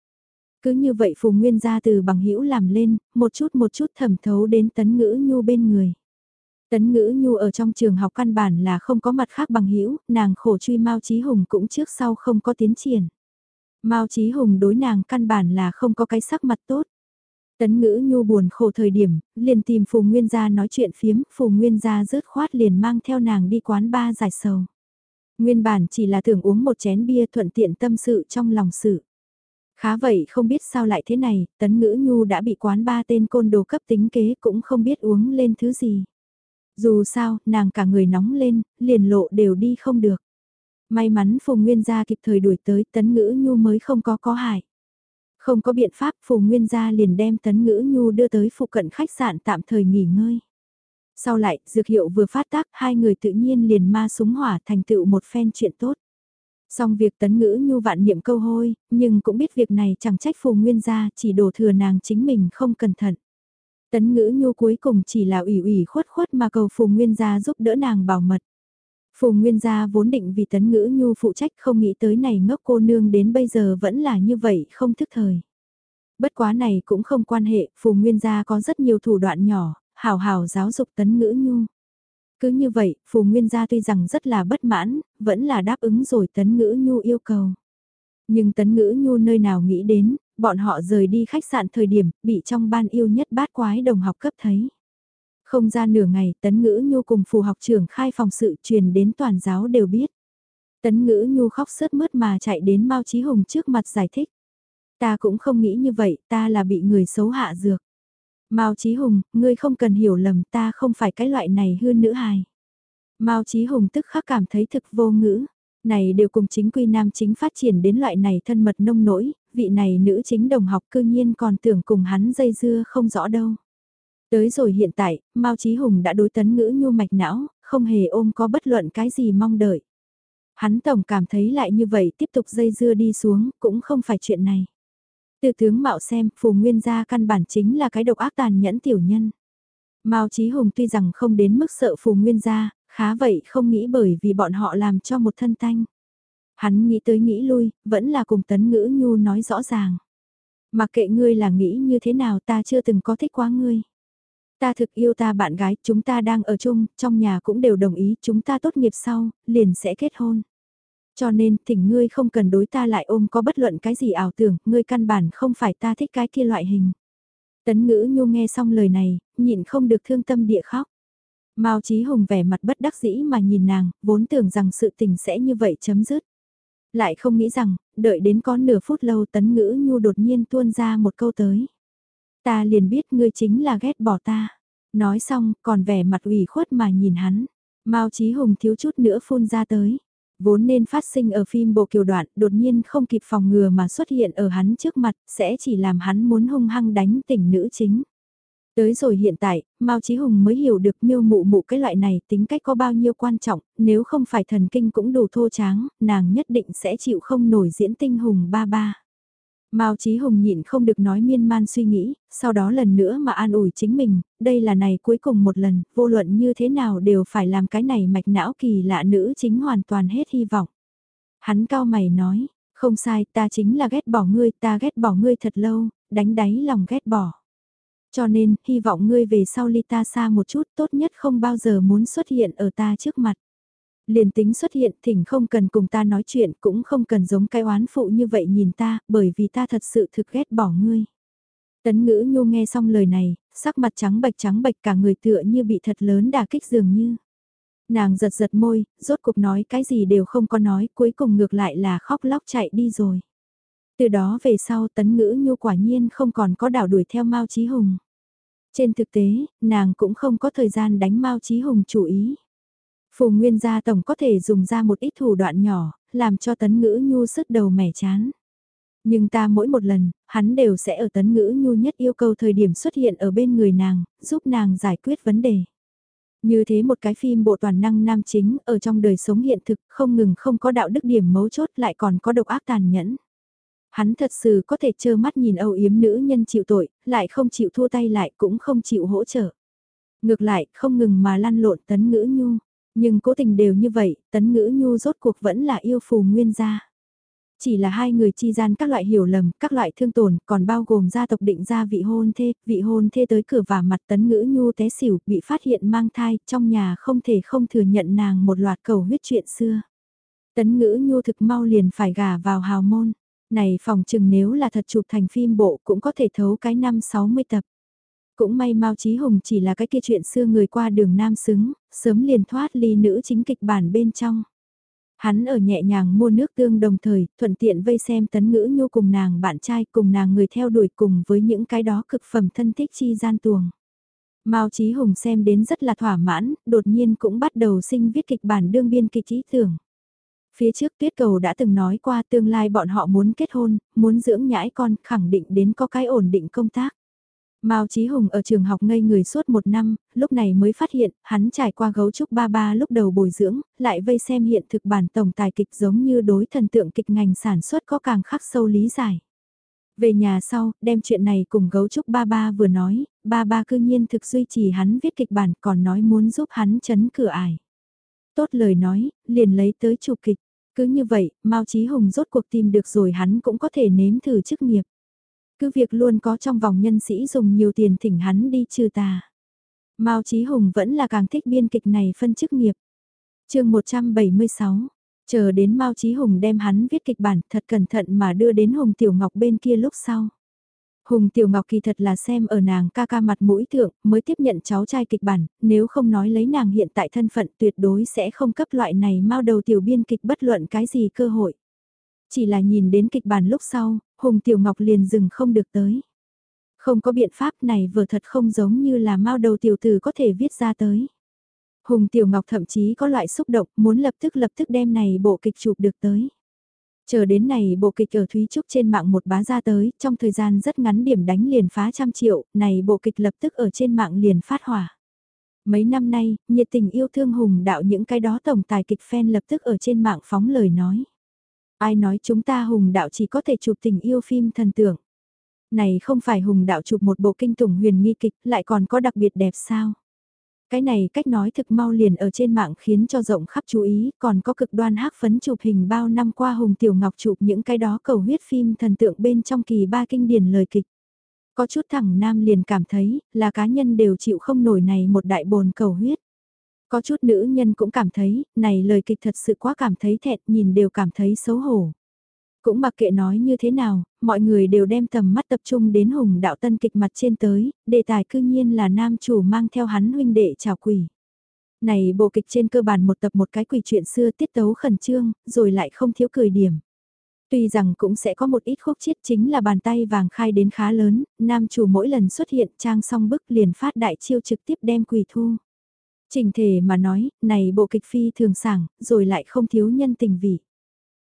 Cứ như vậy Phù Nguyên gia từ bằng hữu làm lên, một chút một chút thẩm thấu đến tấn ngữ nhu bên người. Tấn ngữ nhu ở trong trường học căn bản là không có mặt khác bằng hữu nàng khổ truy Mao Chí Hùng cũng trước sau không có tiến triển. Mao Chí Hùng đối nàng căn bản là không có cái sắc mặt tốt. Tấn ngữ nhu buồn khổ thời điểm, liền tìm Phù Nguyên gia nói chuyện phiếm, Phù Nguyên gia rớt khoát liền mang theo nàng đi quán ba giải sầu. Nguyên bản chỉ là tưởng uống một chén bia thuận tiện tâm sự trong lòng sự. Khá vậy không biết sao lại thế này, tấn ngữ nhu đã bị quán ba tên côn đồ cấp tính kế cũng không biết uống lên thứ gì. Dù sao, nàng cả người nóng lên, liền lộ đều đi không được. May mắn Phù Nguyên gia kịp thời đuổi tới Tấn Ngữ Nhu mới không có có hại. Không có biện pháp Phù Nguyên gia liền đem Tấn Ngữ Nhu đưa tới phụ cận khách sạn tạm thời nghỉ ngơi. Sau lại, dược hiệu vừa phát tác, hai người tự nhiên liền ma súng hỏa thành tựu một phen chuyện tốt. Xong việc tấn ngữ nhu vạn niệm câu hôi, nhưng cũng biết việc này chẳng trách phù nguyên gia, chỉ đổ thừa nàng chính mình không cẩn thận. Tấn ngữ nhu cuối cùng chỉ là ủy ủy khuất khuất mà cầu phù nguyên gia giúp đỡ nàng bảo mật. Phù Nguyên gia vốn định vì tấn ngữ nhu phụ trách không nghĩ tới này ngốc cô nương đến bây giờ vẫn là như vậy không thức thời. Bất quá này cũng không quan hệ, Phù Nguyên gia có rất nhiều thủ đoạn nhỏ, hào hào giáo dục tấn ngữ nhu. Cứ như vậy, Phù Nguyên gia tuy rằng rất là bất mãn, vẫn là đáp ứng rồi tấn ngữ nhu yêu cầu. Nhưng tấn ngữ nhu nơi nào nghĩ đến, bọn họ rời đi khách sạn thời điểm, bị trong ban yêu nhất bát quái đồng học cấp thấy. Không ra nửa ngày, Tấn Ngữ Nhu cùng phù học trưởng khai phòng sự truyền đến toàn giáo đều biết. Tấn Ngữ Nhu khóc sướt mướt mà chạy đến Mao Chí Hùng trước mặt giải thích. Ta cũng không nghĩ như vậy, ta là bị người xấu hạ dược. Mao Chí Hùng, ngươi không cần hiểu lầm ta không phải cái loại này hư nữ hài. Mao Chí Hùng tức khắc cảm thấy thực vô ngữ. Này đều cùng chính quy nam chính phát triển đến loại này thân mật nông nỗi, vị này nữ chính đồng học cư nhiên còn tưởng cùng hắn dây dưa không rõ đâu. Tới rồi hiện tại, Mao Chí Hùng đã đối tấn ngữ nhu mạch não, không hề ôm có bất luận cái gì mong đợi. Hắn tổng cảm thấy lại như vậy tiếp tục dây dưa đi xuống, cũng không phải chuyện này. Từ tướng mạo xem, phù nguyên gia căn bản chính là cái độc ác tàn nhẫn tiểu nhân. Mao Chí Hùng tuy rằng không đến mức sợ phù nguyên gia, Khá vậy không nghĩ bởi vì bọn họ làm cho một thân tanh. Hắn nghĩ tới nghĩ lui, vẫn là cùng tấn ngữ nhu nói rõ ràng. Mặc kệ ngươi là nghĩ như thế nào ta chưa từng có thích quá ngươi. Ta thực yêu ta bạn gái, chúng ta đang ở chung, trong nhà cũng đều đồng ý, chúng ta tốt nghiệp sau, liền sẽ kết hôn. Cho nên, thỉnh ngươi không cần đối ta lại ôm có bất luận cái gì ảo tưởng, ngươi căn bản không phải ta thích cái kia loại hình. Tấn ngữ nhu nghe xong lời này, nhịn không được thương tâm địa khóc. Mao Chí Hùng vẻ mặt bất đắc dĩ mà nhìn nàng, vốn tưởng rằng sự tình sẽ như vậy chấm dứt. Lại không nghĩ rằng, đợi đến có nửa phút lâu tấn ngữ nhu đột nhiên tuôn ra một câu tới. Ta liền biết ngươi chính là ghét bỏ ta. Nói xong, còn vẻ mặt ủy khuất mà nhìn hắn. Mao Chí Hùng thiếu chút nữa phun ra tới. Vốn nên phát sinh ở phim bộ kiều đoạn, đột nhiên không kịp phòng ngừa mà xuất hiện ở hắn trước mặt, sẽ chỉ làm hắn muốn hung hăng đánh tỉnh nữ chính. Tới rồi hiện tại, Mao Chí Hùng mới hiểu được miêu mụ mụ cái loại này tính cách có bao nhiêu quan trọng, nếu không phải thần kinh cũng đủ thô tráng, nàng nhất định sẽ chịu không nổi diễn tinh hùng ba ba. Mao Chí Hùng nhịn không được nói miên man suy nghĩ, sau đó lần nữa mà an ủi chính mình, đây là này cuối cùng một lần, vô luận như thế nào đều phải làm cái này mạch não kỳ lạ nữ chính hoàn toàn hết hy vọng. Hắn cao mày nói, không sai, ta chính là ghét bỏ ngươi, ta ghét bỏ ngươi thật lâu, đánh đáy lòng ghét bỏ. Cho nên, hy vọng ngươi về sau ly ta xa một chút, tốt nhất không bao giờ muốn xuất hiện ở ta trước mặt. Liền tính xuất hiện thỉnh không cần cùng ta nói chuyện cũng không cần giống cái oán phụ như vậy nhìn ta, bởi vì ta thật sự thực ghét bỏ ngươi. Tấn ngữ nhu nghe xong lời này, sắc mặt trắng bạch trắng bạch cả người tựa như bị thật lớn đả kích dường như. Nàng giật giật môi, rốt cuộc nói cái gì đều không có nói, cuối cùng ngược lại là khóc lóc chạy đi rồi. Từ đó về sau tấn ngữ nhu quả nhiên không còn có đảo đuổi theo Mao Chí Hùng. Trên thực tế, nàng cũng không có thời gian đánh Mao Chí Hùng chủ ý. Phù Nguyên gia tổng có thể dùng ra một ít thủ đoạn nhỏ, làm cho tấn ngữ nhu sức đầu mẻ chán. Nhưng ta mỗi một lần, hắn đều sẽ ở tấn ngữ nhu nhất yêu cầu thời điểm xuất hiện ở bên người nàng, giúp nàng giải quyết vấn đề. Như thế một cái phim bộ toàn năng nam chính ở trong đời sống hiện thực không ngừng không có đạo đức điểm mấu chốt lại còn có độc ác tàn nhẫn. Hắn thật sự có thể trơ mắt nhìn âu yếm nữ nhân chịu tội, lại không chịu thua tay lại cũng không chịu hỗ trợ. Ngược lại, không ngừng mà lăn lộn tấn ngữ nhu. Nhưng cố tình đều như vậy, tấn ngữ nhu rốt cuộc vẫn là yêu phù nguyên gia. Chỉ là hai người chi gian các loại hiểu lầm, các loại thương tổn, còn bao gồm gia tộc định ra vị hôn thê, vị hôn thê tới cửa và mặt tấn ngữ nhu té xỉu, bị phát hiện mang thai, trong nhà không thể không thừa nhận nàng một loạt cầu huyết chuyện xưa. Tấn ngữ nhu thực mau liền phải gả vào hào môn. Này phòng chừng nếu là thật chụp thành phim bộ cũng có thể thấu cái năm 60 tập. Cũng may Mao Chí Hùng chỉ là cái kia chuyện xưa người qua đường nam xứng, sớm liền thoát ly nữ chính kịch bản bên trong. Hắn ở nhẹ nhàng mua nước tương đồng thời, thuận tiện vây xem tấn ngữ nhu cùng nàng bạn trai cùng nàng người theo đuổi cùng với những cái đó cực phẩm thân thích chi gian tuồng. Mao Chí Hùng xem đến rất là thỏa mãn, đột nhiên cũng bắt đầu sinh viết kịch bản đương biên kịch ý tưởng. Phía trước tuyết cầu đã từng nói qua tương lai bọn họ muốn kết hôn, muốn dưỡng nhãi con, khẳng định đến có cái ổn định công tác. Mao Chí Hùng ở trường học ngây người suốt một năm, lúc này mới phát hiện, hắn trải qua gấu trúc ba ba lúc đầu bồi dưỡng, lại vây xem hiện thực bản tổng tài kịch giống như đối thần tượng kịch ngành sản xuất có càng khắc sâu lý giải. Về nhà sau, đem chuyện này cùng gấu trúc ba ba vừa nói, ba ba cư nhiên thực duy trì hắn viết kịch bản còn nói muốn giúp hắn chấn cửa ải. Tốt lời nói, liền lấy tới chụp kịch. Cứ như vậy, Mao Chí Hùng rốt cuộc tìm được rồi hắn cũng có thể nếm thử chức nghiệp. Cứ việc luôn có trong vòng nhân sĩ dùng nhiều tiền thỉnh hắn đi trừ tà. Mao Chí Hùng vẫn là càng thích biên kịch này phân chức nghiệp. chương 176, chờ đến Mao Chí Hùng đem hắn viết kịch bản thật cẩn thận mà đưa đến Hùng Tiểu Ngọc bên kia lúc sau. Hùng Tiểu Ngọc kỳ thật là xem ở nàng ca ca mặt mũi thượng mới tiếp nhận cháu trai kịch bản, nếu không nói lấy nàng hiện tại thân phận tuyệt đối sẽ không cấp loại này mau đầu tiểu biên kịch bất luận cái gì cơ hội. Chỉ là nhìn đến kịch bản lúc sau, Hùng Tiểu Ngọc liền dừng không được tới. Không có biện pháp này vừa thật không giống như là mao đầu tiểu tử có thể viết ra tới. Hùng Tiểu Ngọc thậm chí có loại xúc động muốn lập tức lập tức đem này bộ kịch chụp được tới. Chờ đến này bộ kịch ở Thúy Trúc trên mạng một bá ra tới, trong thời gian rất ngắn điểm đánh liền phá trăm triệu, này bộ kịch lập tức ở trên mạng liền phát hỏa. Mấy năm nay, nhiệt tình yêu thương hùng đạo những cái đó tổng tài kịch fan lập tức ở trên mạng phóng lời nói. Ai nói chúng ta hùng đạo chỉ có thể chụp tình yêu phim thần tượng. Này không phải hùng đạo chụp một bộ kinh tủng huyền nghi kịch lại còn có đặc biệt đẹp sao? Cái này cách nói thực mau liền ở trên mạng khiến cho rộng khắp chú ý, còn có cực đoan hắc phấn chụp hình bao năm qua Hùng Tiểu Ngọc chụp những cái đó cầu huyết phim thần tượng bên trong kỳ ba kinh điển lời kịch. Có chút thẳng nam liền cảm thấy là cá nhân đều chịu không nổi này một đại bồn cầu huyết. Có chút nữ nhân cũng cảm thấy, này lời kịch thật sự quá cảm thấy thẹn, nhìn đều cảm thấy xấu hổ. Cũng mặc kệ nói như thế nào, mọi người đều đem tầm mắt tập trung đến hùng đạo tân kịch mặt trên tới, đề tài cư nhiên là nam chủ mang theo hắn huynh đệ chào quỷ. Này bộ kịch trên cơ bản một tập một cái quỷ chuyện xưa tiết tấu khẩn trương, rồi lại không thiếu cười điểm. Tuy rằng cũng sẽ có một ít khúc chiết chính là bàn tay vàng khai đến khá lớn, nam chủ mỗi lần xuất hiện trang xong bức liền phát đại chiêu trực tiếp đem quỷ thu. Trình thể mà nói, này bộ kịch phi thường sảng, rồi lại không thiếu nhân tình vị.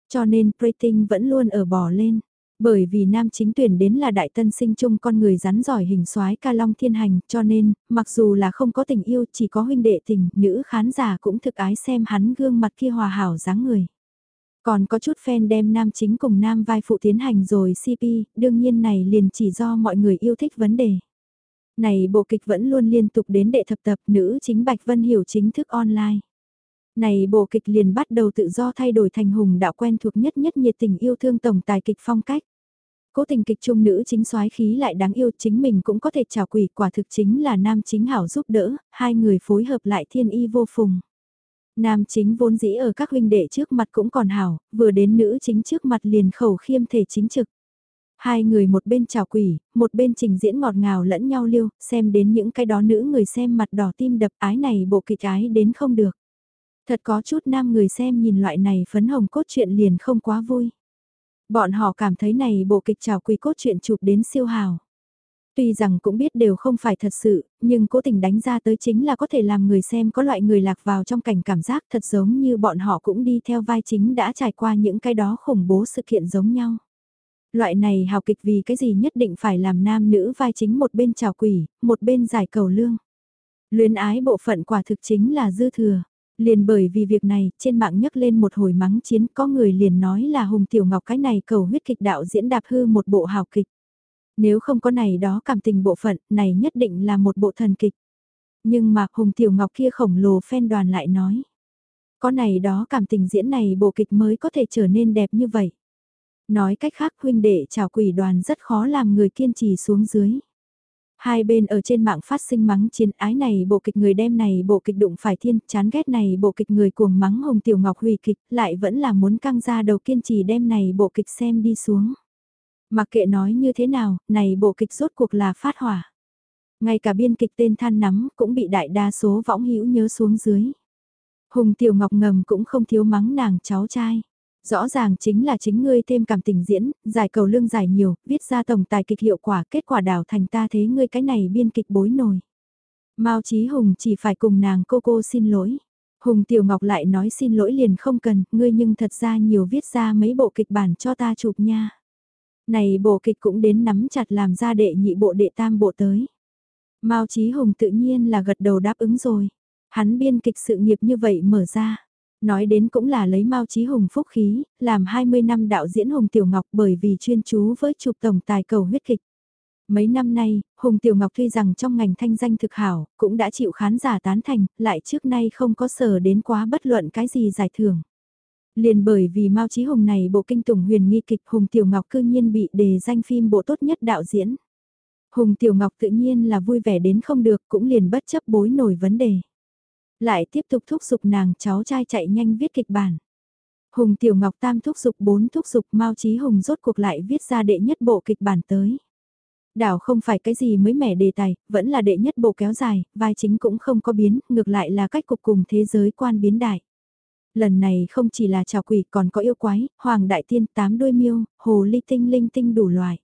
Cho nên Prating vẫn luôn ở bò lên. Bởi vì nam chính tuyển đến là đại tân sinh chung con người rắn giỏi hình soái ca long thiên hành, cho nên, mặc dù là không có tình yêu chỉ có huynh đệ tình, nữ khán giả cũng thực ái xem hắn gương mặt kia hòa hảo dáng người. Còn có chút fan đem nam chính cùng nam vai phụ tiến hành rồi CP, đương nhiên này liền chỉ do mọi người yêu thích vấn đề. Này bộ kịch vẫn luôn liên tục đến đệ thập tập nữ chính Bạch Vân Hiểu chính thức online. Này bộ kịch liền bắt đầu tự do thay đổi thành hùng đạo quen thuộc nhất nhất nhiệt tình yêu thương tổng tài kịch phong cách. Cố tình kịch trung nữ chính soái khí lại đáng yêu chính mình cũng có thể trào quỷ quả thực chính là nam chính hảo giúp đỡ, hai người phối hợp lại thiên y vô phùng. Nam chính vốn dĩ ở các huynh đệ trước mặt cũng còn hảo, vừa đến nữ chính trước mặt liền khẩu khiêm thể chính trực. Hai người một bên chào quỷ, một bên trình diễn ngọt ngào lẫn nhau liêu, xem đến những cái đó nữ người xem mặt đỏ tim đập ái này bộ kịch ái đến không được. Thật có chút nam người xem nhìn loại này phấn hồng cốt truyện liền không quá vui. Bọn họ cảm thấy này bộ kịch chào quỷ cốt truyện chụp đến siêu hào. Tuy rằng cũng biết đều không phải thật sự, nhưng cố tình đánh ra tới chính là có thể làm người xem có loại người lạc vào trong cảnh cảm giác thật giống như bọn họ cũng đi theo vai chính đã trải qua những cái đó khủng bố sự kiện giống nhau. Loại này hào kịch vì cái gì nhất định phải làm nam nữ vai chính một bên trào quỷ, một bên giải cầu lương. Luyến ái bộ phận quả thực chính là dư thừa. Liền bởi vì việc này, trên mạng nhấc lên một hồi mắng chiến có người liền nói là Hùng Tiểu Ngọc cái này cầu huyết kịch đạo diễn đạp hư một bộ hào kịch. Nếu không có này đó cảm tình bộ phận, này nhất định là một bộ thần kịch. Nhưng mà Hùng Tiểu Ngọc kia khổng lồ phen đoàn lại nói. Có này đó cảm tình diễn này bộ kịch mới có thể trở nên đẹp như vậy. Nói cách khác huynh đệ chào quỷ đoàn rất khó làm người kiên trì xuống dưới. Hai bên ở trên mạng phát sinh mắng chiến ái này bộ kịch người đem này bộ kịch đụng phải thiên, chán ghét này bộ kịch người cuồng mắng Hồng Tiểu Ngọc hủy kịch, lại vẫn là muốn căng ra đầu kiên trì đem này bộ kịch xem đi xuống. Mặc kệ nói như thế nào, này bộ kịch rốt cuộc là phát hỏa. Ngay cả biên kịch tên than nắm cũng bị đại đa số võng hữu nhớ xuống dưới. Hùng Tiểu Ngọc ngầm cũng không thiếu mắng nàng cháu trai. Rõ ràng chính là chính ngươi thêm cảm tình diễn, giải cầu lương giải nhiều, viết ra tổng tài kịch hiệu quả, kết quả đảo thành ta thế ngươi cái này biên kịch bối nổi. Mao Chí Hùng chỉ phải cùng nàng cô cô xin lỗi. Hùng Tiểu Ngọc lại nói xin lỗi liền không cần, ngươi nhưng thật ra nhiều viết ra mấy bộ kịch bản cho ta chụp nha. Này bộ kịch cũng đến nắm chặt làm ra đệ nhị bộ đệ tam bộ tới. Mao Chí Hùng tự nhiên là gật đầu đáp ứng rồi. Hắn biên kịch sự nghiệp như vậy mở ra. Nói đến cũng là lấy Mao Chí Hùng phúc khí, làm 20 năm đạo diễn Hùng Tiểu Ngọc bởi vì chuyên chú với chụp tổng tài cầu huyết kịch. Mấy năm nay, Hùng Tiểu Ngọc tuy rằng trong ngành thanh danh thực hảo, cũng đã chịu khán giả tán thành, lại trước nay không có sở đến quá bất luận cái gì giải thưởng. Liền bởi vì Mao Chí Hùng này bộ kinh tủng huyền nghi kịch Hùng Tiểu Ngọc cư nhiên bị đề danh phim bộ tốt nhất đạo diễn. Hùng Tiểu Ngọc tự nhiên là vui vẻ đến không được cũng liền bất chấp bối nổi vấn đề. Lại tiếp tục thúc giục nàng cháu trai chạy nhanh viết kịch bản. Hùng Tiểu Ngọc Tam thúc giục bốn thúc giục Mao Chí Hùng rốt cuộc lại viết ra đệ nhất bộ kịch bản tới. Đảo không phải cái gì mới mẻ đề tài, vẫn là đệ nhất bộ kéo dài, vai chính cũng không có biến, ngược lại là cách cục cùng thế giới quan biến đại. Lần này không chỉ là trào quỷ còn có yêu quái, hoàng đại tiên tám đuôi miêu, hồ ly tinh linh tinh đủ loại.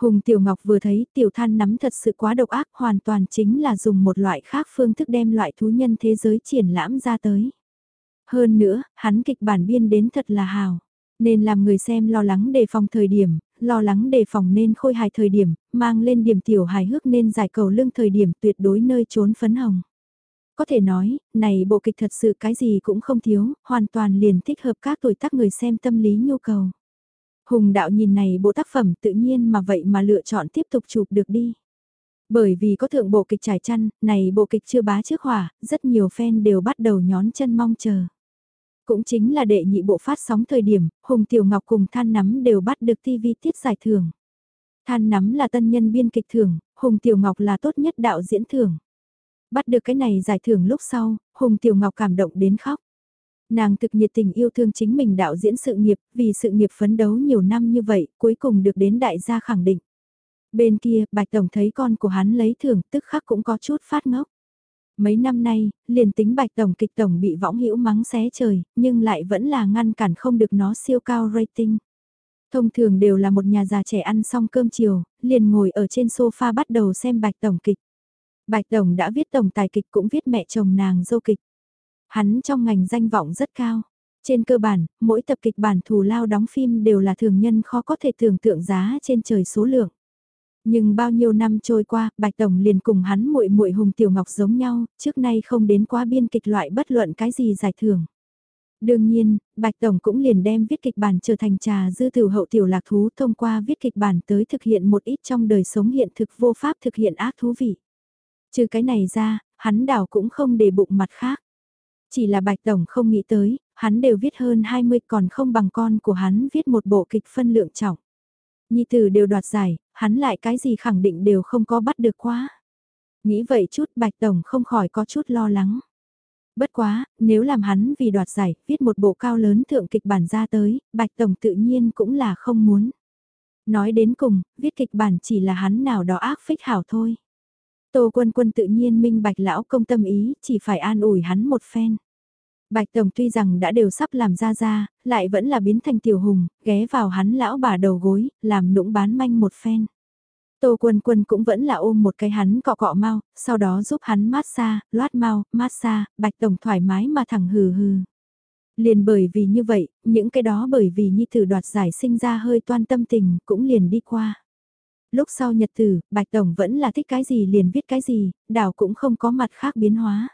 Hùng Tiểu Ngọc vừa thấy tiểu than nắm thật sự quá độc ác hoàn toàn chính là dùng một loại khác phương thức đem loại thú nhân thế giới triển lãm ra tới. Hơn nữa, hắn kịch bản biên đến thật là hào. Nên làm người xem lo lắng đề phòng thời điểm, lo lắng đề phòng nên khôi hài thời điểm, mang lên điểm tiểu hài hước nên giải cầu lương thời điểm tuyệt đối nơi trốn phấn hồng. Có thể nói, này bộ kịch thật sự cái gì cũng không thiếu, hoàn toàn liền thích hợp các tuổi tác người xem tâm lý nhu cầu. Hùng đạo nhìn này bộ tác phẩm tự nhiên mà vậy mà lựa chọn tiếp tục chụp được đi. Bởi vì có thượng bộ kịch trải chăn, này bộ kịch chưa bá trước hỏa, rất nhiều fan đều bắt đầu nhón chân mong chờ. Cũng chính là đệ nhị bộ phát sóng thời điểm, Hùng Tiểu Ngọc cùng Than Nắm đều bắt được TV tiết giải thưởng. Than Nắm là tân nhân biên kịch thưởng, Hùng Tiểu Ngọc là tốt nhất đạo diễn thưởng. Bắt được cái này giải thưởng lúc sau, Hùng Tiểu Ngọc cảm động đến khóc. Nàng thực nhiệt tình yêu thương chính mình đạo diễn sự nghiệp, vì sự nghiệp phấn đấu nhiều năm như vậy, cuối cùng được đến đại gia khẳng định. Bên kia, Bạch Tổng thấy con của hắn lấy thưởng, tức khắc cũng có chút phát ngốc. Mấy năm nay, liền tính Bạch Tổng kịch Tổng bị võng hữu mắng xé trời, nhưng lại vẫn là ngăn cản không được nó siêu cao rating. Thông thường đều là một nhà già trẻ ăn xong cơm chiều, liền ngồi ở trên sofa bắt đầu xem Bạch Tổng kịch. Bạch Tổng đã viết tổng tài kịch cũng viết mẹ chồng nàng dâu kịch. Hắn trong ngành danh vọng rất cao. Trên cơ bản, mỗi tập kịch bản thù lao đóng phim đều là thường nhân khó có thể tưởng tượng giá trên trời số lượng. Nhưng bao nhiêu năm trôi qua, Bạch Tổng liền cùng hắn muội muội Hùng Tiểu Ngọc giống nhau, trước nay không đến quá biên kịch loại bất luận cái gì giải thưởng. Đương nhiên, Bạch Tổng cũng liền đem viết kịch bản trở thành trà dư tử hậu tiểu lạc thú thông qua viết kịch bản tới thực hiện một ít trong đời sống hiện thực vô pháp thực hiện ác thú vị. Trừ cái này ra, hắn đảo cũng không để bụng mặt khác. Chỉ là Bạch Tổng không nghĩ tới, hắn đều viết hơn 20 còn không bằng con của hắn viết một bộ kịch phân lượng trọng. Nhi tử đều đoạt giải, hắn lại cái gì khẳng định đều không có bắt được quá. Nghĩ vậy chút Bạch Tổng không khỏi có chút lo lắng. Bất quá, nếu làm hắn vì đoạt giải, viết một bộ cao lớn thượng kịch bản ra tới, Bạch Tổng tự nhiên cũng là không muốn. Nói đến cùng, viết kịch bản chỉ là hắn nào đó ác phích hảo thôi. Tô Quân Quân tự nhiên minh bạch lão công tâm ý, chỉ phải an ủi hắn một phen. Bạch Tổng tuy rằng đã đều sắp làm ra ra, lại vẫn là biến thành tiểu hùng, ghé vào hắn lão bà đầu gối, làm nũng bán manh một phen. Tô Quân Quân cũng vẫn là ôm một cái hắn cọ cọ mau, sau đó giúp hắn mát xa, loát mau, mát xa, Bạch Tổng thoải mái mà thẳng hừ hừ. Liền bởi vì như vậy, những cái đó bởi vì Nhi thử đoạt giải sinh ra hơi toan tâm tình cũng liền đi qua lúc sau nhật tử, Bạch Tổng vẫn là thích cái gì liền viết cái gì, đảo cũng không có mặt khác biến hóa.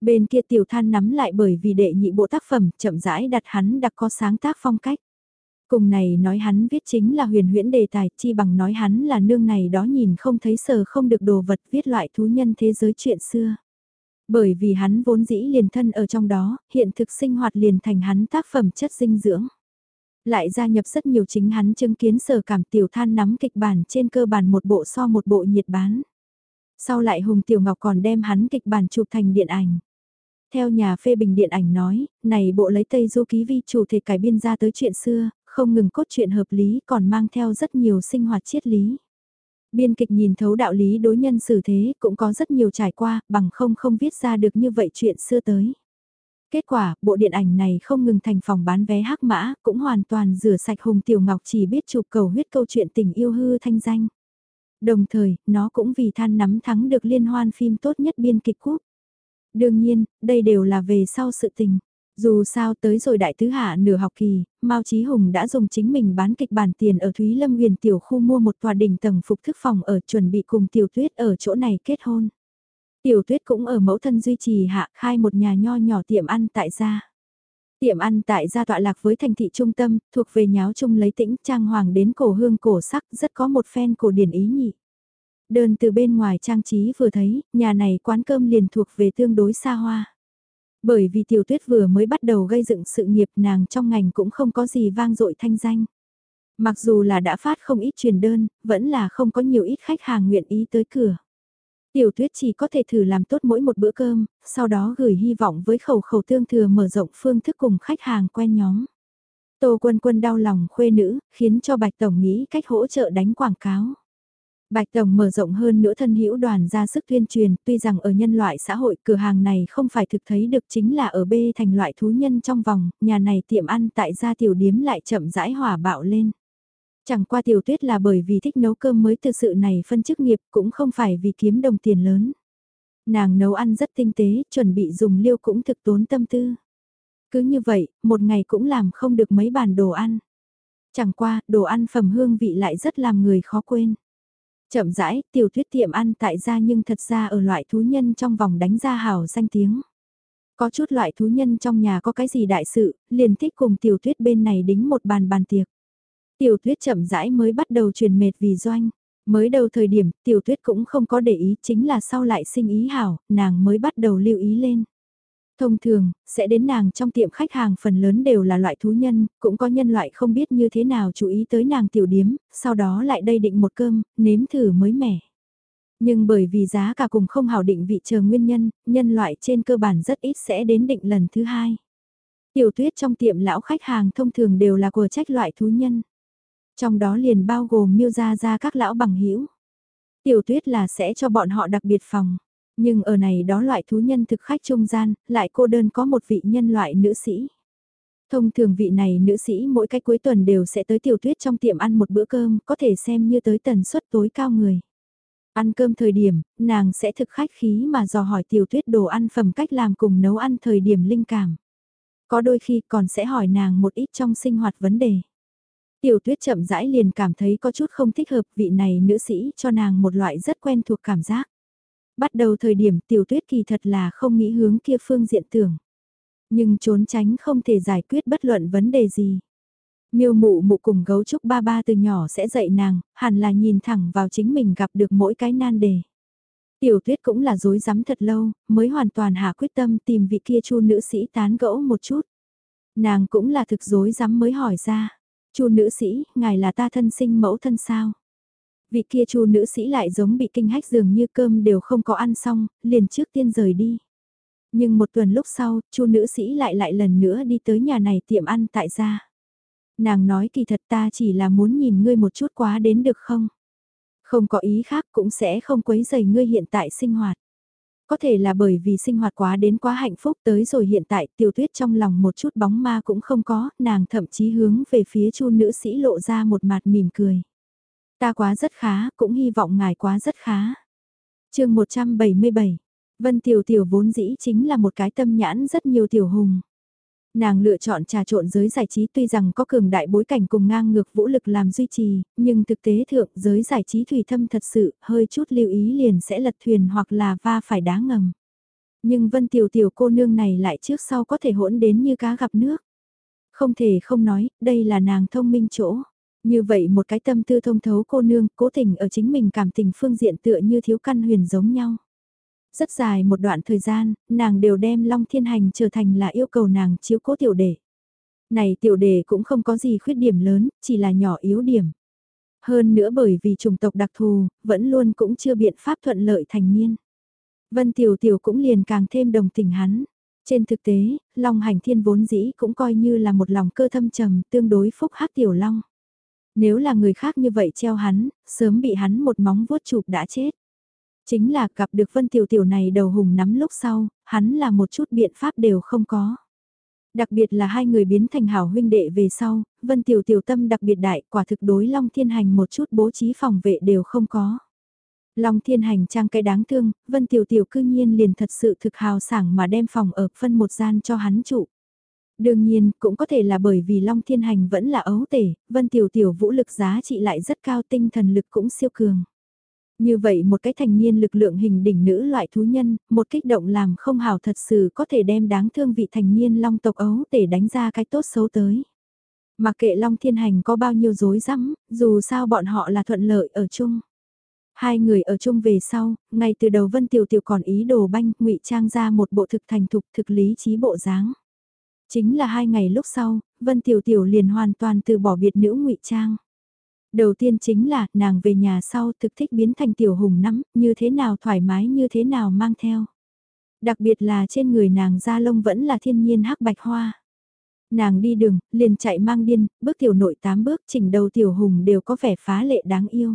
Bên kia tiểu than nắm lại bởi vì đệ nhị bộ tác phẩm chậm rãi đặt hắn đặc có sáng tác phong cách. Cùng này nói hắn viết chính là huyền huyễn đề tài chi bằng nói hắn là nương này đó nhìn không thấy sờ không được đồ vật viết loại thú nhân thế giới chuyện xưa. Bởi vì hắn vốn dĩ liền thân ở trong đó, hiện thực sinh hoạt liền thành hắn tác phẩm chất dinh dưỡng lại gia nhập rất nhiều chính hắn chứng kiến sở cảm tiểu than nắm kịch bản trên cơ bản một bộ so một bộ nhiệt bán. Sau lại Hùng Tiểu Ngọc còn đem hắn kịch bản chụp thành điện ảnh. Theo nhà phê bình điện ảnh nói, này bộ lấy Tây Du Ký Vi chủ thể cải biên ra tới chuyện xưa, không ngừng cốt truyện hợp lý còn mang theo rất nhiều sinh hoạt triết lý. Biên kịch nhìn thấu đạo lý đối nhân xử thế cũng có rất nhiều trải qua, bằng không không viết ra được như vậy chuyện xưa tới. Kết quả, bộ điện ảnh này không ngừng thành phòng bán vé hắc mã, cũng hoàn toàn rửa sạch Hùng Tiểu Ngọc chỉ biết chụp cầu huyết câu chuyện tình yêu hư thanh danh. Đồng thời, nó cũng vì than nắm thắng được liên hoan phim tốt nhất biên kịch quốc. Đương nhiên, đây đều là về sau sự tình. Dù sao tới rồi đại tứ hạ nửa học kỳ, Mao Chí Hùng đã dùng chính mình bán kịch bản tiền ở Thúy Lâm huyền tiểu khu mua một tòa đỉnh tầng phục thức phòng ở chuẩn bị cùng tiểu tuyết ở chỗ này kết hôn. Tiểu tuyết cũng ở mẫu thân duy trì hạ khai một nhà nho nhỏ tiệm ăn tại gia. Tiệm ăn tại gia tọa lạc với thành thị trung tâm, thuộc về nháo chung lấy tĩnh trang hoàng đến cổ hương cổ sắc, rất có một phen cổ điển ý nhị. Đơn từ bên ngoài trang trí vừa thấy, nhà này quán cơm liền thuộc về tương đối xa hoa. Bởi vì tiểu tuyết vừa mới bắt đầu gây dựng sự nghiệp nàng trong ngành cũng không có gì vang dội thanh danh. Mặc dù là đã phát không ít truyền đơn, vẫn là không có nhiều ít khách hàng nguyện ý tới cửa. Tiểu tuyết chỉ có thể thử làm tốt mỗi một bữa cơm, sau đó gửi hy vọng với khẩu khẩu tương thừa mở rộng phương thức cùng khách hàng quen nhóm. Tô quân quân đau lòng khuê nữ, khiến cho Bạch Tổng nghĩ cách hỗ trợ đánh quảng cáo. Bạch Tổng mở rộng hơn nữa thân hữu đoàn ra sức tuyên truyền, tuy rằng ở nhân loại xã hội cửa hàng này không phải thực thấy được chính là ở B thành loại thú nhân trong vòng, nhà này tiệm ăn tại gia tiểu điếm lại chậm rãi hỏa bạo lên. Chẳng qua tiểu tuyết là bởi vì thích nấu cơm mới thực sự này phân chức nghiệp cũng không phải vì kiếm đồng tiền lớn. Nàng nấu ăn rất tinh tế, chuẩn bị dùng liêu cũng thực tốn tâm tư. Cứ như vậy, một ngày cũng làm không được mấy bàn đồ ăn. Chẳng qua, đồ ăn phẩm hương vị lại rất làm người khó quên. Chậm rãi, tiểu tuyết tiệm ăn tại gia nhưng thật ra ở loại thú nhân trong vòng đánh ra hào danh tiếng. Có chút loại thú nhân trong nhà có cái gì đại sự, liền thích cùng tiểu tuyết bên này đính một bàn bàn tiệc. Tiểu tuyết chậm rãi mới bắt đầu truyền mệt vì doanh. Mới đầu thời điểm, tiểu tuyết cũng không có để ý, chính là sau lại sinh ý hảo, nàng mới bắt đầu lưu ý lên. Thông thường, sẽ đến nàng trong tiệm khách hàng phần lớn đều là loại thú nhân, cũng có nhân loại không biết như thế nào chú ý tới nàng tiểu điếm, sau đó lại đây định một cơm, nếm thử mới mẻ. Nhưng bởi vì giá cả cùng không hảo định vị chờ nguyên nhân, nhân loại trên cơ bản rất ít sẽ đến định lần thứ hai. Tiểu tuyết trong tiệm lão khách hàng thông thường đều là của trách loại thú nhân. Trong đó liền bao gồm miêu ra ra các lão bằng hữu Tiểu tuyết là sẽ cho bọn họ đặc biệt phòng. Nhưng ở này đó loại thú nhân thực khách trung gian, lại cô đơn có một vị nhân loại nữ sĩ. Thông thường vị này nữ sĩ mỗi cách cuối tuần đều sẽ tới tiểu tuyết trong tiệm ăn một bữa cơm, có thể xem như tới tần suất tối cao người. Ăn cơm thời điểm, nàng sẽ thực khách khí mà dò hỏi tiểu tuyết đồ ăn phẩm cách làm cùng nấu ăn thời điểm linh cảm. Có đôi khi còn sẽ hỏi nàng một ít trong sinh hoạt vấn đề. Tiểu tuyết chậm rãi liền cảm thấy có chút không thích hợp vị này nữ sĩ cho nàng một loại rất quen thuộc cảm giác. Bắt đầu thời điểm tiểu tuyết kỳ thật là không nghĩ hướng kia phương diện tưởng. Nhưng trốn tránh không thể giải quyết bất luận vấn đề gì. Miêu mụ mụ cùng gấu trúc ba ba từ nhỏ sẽ dạy nàng, hẳn là nhìn thẳng vào chính mình gặp được mỗi cái nan đề. Tiểu tuyết cũng là dối rắm thật lâu, mới hoàn toàn hạ quyết tâm tìm vị kia chu nữ sĩ tán gẫu một chút. Nàng cũng là thực dối rắm mới hỏi ra, chu nữ sĩ, ngài là ta thân sinh mẫu thân sao? Vị kia chu nữ sĩ lại giống bị kinh hách dường như cơm đều không có ăn xong, liền trước tiên rời đi. Nhưng một tuần lúc sau, chu nữ sĩ lại lại lần nữa đi tới nhà này tiệm ăn tại gia. Nàng nói kỳ thật ta chỉ là muốn nhìn ngươi một chút quá đến được không? Không có ý khác cũng sẽ không quấy rầy ngươi hiện tại sinh hoạt. Có thể là bởi vì sinh hoạt quá đến quá hạnh phúc tới rồi hiện tại tiểu tuyết trong lòng một chút bóng ma cũng không có, nàng thậm chí hướng về phía chu nữ sĩ lộ ra một mặt mỉm cười. Ta quá rất khá, cũng hy vọng ngài quá rất khá. chương 177, Vân Tiểu Tiểu vốn dĩ chính là một cái tâm nhãn rất nhiều tiểu hùng. Nàng lựa chọn trà trộn giới giải trí tuy rằng có cường đại bối cảnh cùng ngang ngược vũ lực làm duy trì, nhưng thực tế thượng giới giải trí thủy thâm thật sự hơi chút lưu ý liền sẽ lật thuyền hoặc là va phải đá ngầm. Nhưng Vân Tiểu Tiểu cô nương này lại trước sau có thể hỗn đến như cá gặp nước. Không thể không nói, đây là nàng thông minh chỗ. Như vậy một cái tâm tư thông thấu cô nương cố tình ở chính mình cảm tình phương diện tựa như thiếu căn huyền giống nhau. Rất dài một đoạn thời gian, nàng đều đem Long Thiên Hành trở thành là yêu cầu nàng chiếu cố tiểu đề. Này tiểu đề cũng không có gì khuyết điểm lớn, chỉ là nhỏ yếu điểm. Hơn nữa bởi vì chủng tộc đặc thù, vẫn luôn cũng chưa biện pháp thuận lợi thành niên. Vân Tiểu Tiểu cũng liền càng thêm đồng tình hắn. Trên thực tế, Long Hành Thiên vốn dĩ cũng coi như là một lòng cơ thâm trầm tương đối phúc hắc Tiểu Long. Nếu là người khác như vậy treo hắn, sớm bị hắn một móng vuốt chụp đã chết. Chính là gặp được Vân Tiểu Tiểu này đầu hùng nắm lúc sau, hắn là một chút biện pháp đều không có. Đặc biệt là hai người biến thành hảo huynh đệ về sau, Vân Tiểu Tiểu tâm đặc biệt đại quả thực đối Long Thiên Hành một chút bố trí phòng vệ đều không có. Long Thiên Hành trang cái đáng thương, Vân Tiểu Tiểu cư nhiên liền thật sự thực hào sảng mà đem phòng ở phân một gian cho hắn trụ. Đương nhiên, cũng có thể là bởi vì Long Thiên Hành vẫn là ấu tể, Vân Tiểu Tiểu vũ lực giá trị lại rất cao tinh thần lực cũng siêu cường. Như vậy một cái thành niên lực lượng hình đỉnh nữ loại thú nhân, một kích động làm không hào thật sự có thể đem đáng thương vị thành niên long tộc ấu để đánh ra cái tốt xấu tới. Mặc kệ long thiên hành có bao nhiêu dối rắm dù sao bọn họ là thuận lợi ở chung. Hai người ở chung về sau, ngay từ đầu Vân Tiểu Tiểu còn ý đồ banh, ngụy trang ra một bộ thực thành thục thực lý trí bộ dáng. Chính là hai ngày lúc sau, Vân Tiểu Tiểu liền hoàn toàn từ bỏ biệt nữ ngụy trang. Đầu tiên chính là, nàng về nhà sau thực thích biến thành tiểu hùng nắm, như thế nào thoải mái như thế nào mang theo. Đặc biệt là trên người nàng da lông vẫn là thiên nhiên hắc bạch hoa. Nàng đi đường, liền chạy mang điên, bước tiểu nội tám bước chỉnh đầu tiểu hùng đều có vẻ phá lệ đáng yêu.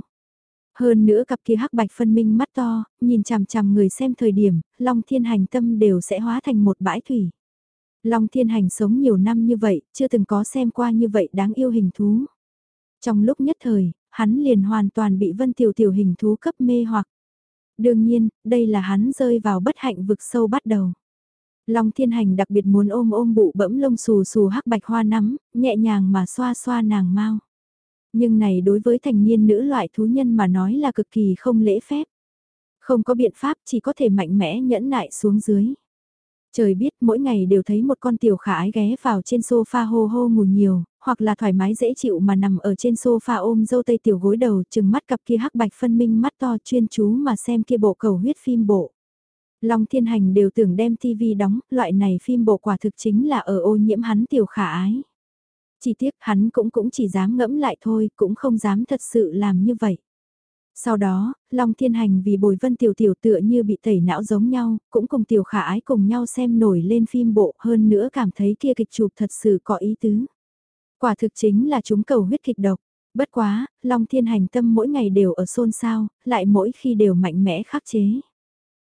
Hơn nữa cặp kia hắc bạch phân minh mắt to, nhìn chằm chằm người xem thời điểm, Long Thiên Hành tâm đều sẽ hóa thành một bãi thủy. Long Thiên Hành sống nhiều năm như vậy, chưa từng có xem qua như vậy đáng yêu hình thú. Trong lúc nhất thời, hắn liền hoàn toàn bị Vân Tiểu Tiểu hình thú cấp mê hoặc. Đương nhiên, đây là hắn rơi vào bất hạnh vực sâu bắt đầu. Long Thiên Hành đặc biệt muốn ôm ôm bụ bẫm lông xù xù hắc bạch hoa nắm, nhẹ nhàng mà xoa xoa nàng mau. Nhưng này đối với thành niên nữ loại thú nhân mà nói là cực kỳ không lễ phép. Không có biện pháp chỉ có thể mạnh mẽ nhẫn nại xuống dưới. Trời biết mỗi ngày đều thấy một con tiểu khả ái ghé vào trên sofa hô hô ngủ nhiều, hoặc là thoải mái dễ chịu mà nằm ở trên sofa ôm dâu tây tiểu gối đầu chừng mắt cặp kia hắc bạch phân minh mắt to chuyên chú mà xem kia bộ cầu huyết phim bộ. Long Thiên Hành đều tưởng đem TV đóng, loại này phim bộ quả thực chính là ở ô nhiễm hắn tiểu khả ái. Chỉ tiếc hắn cũng cũng chỉ dám ngẫm lại thôi, cũng không dám thật sự làm như vậy. Sau đó, Long Thiên Hành vì bồi vân tiểu tiểu tựa như bị tẩy não giống nhau, cũng cùng tiểu khả ái cùng nhau xem nổi lên phim bộ hơn nữa cảm thấy kia kịch chụp thật sự có ý tứ. Quả thực chính là chúng cầu huyết kịch độc. Bất quá, Long Thiên Hành tâm mỗi ngày đều ở xôn xao, lại mỗi khi đều mạnh mẽ khắc chế.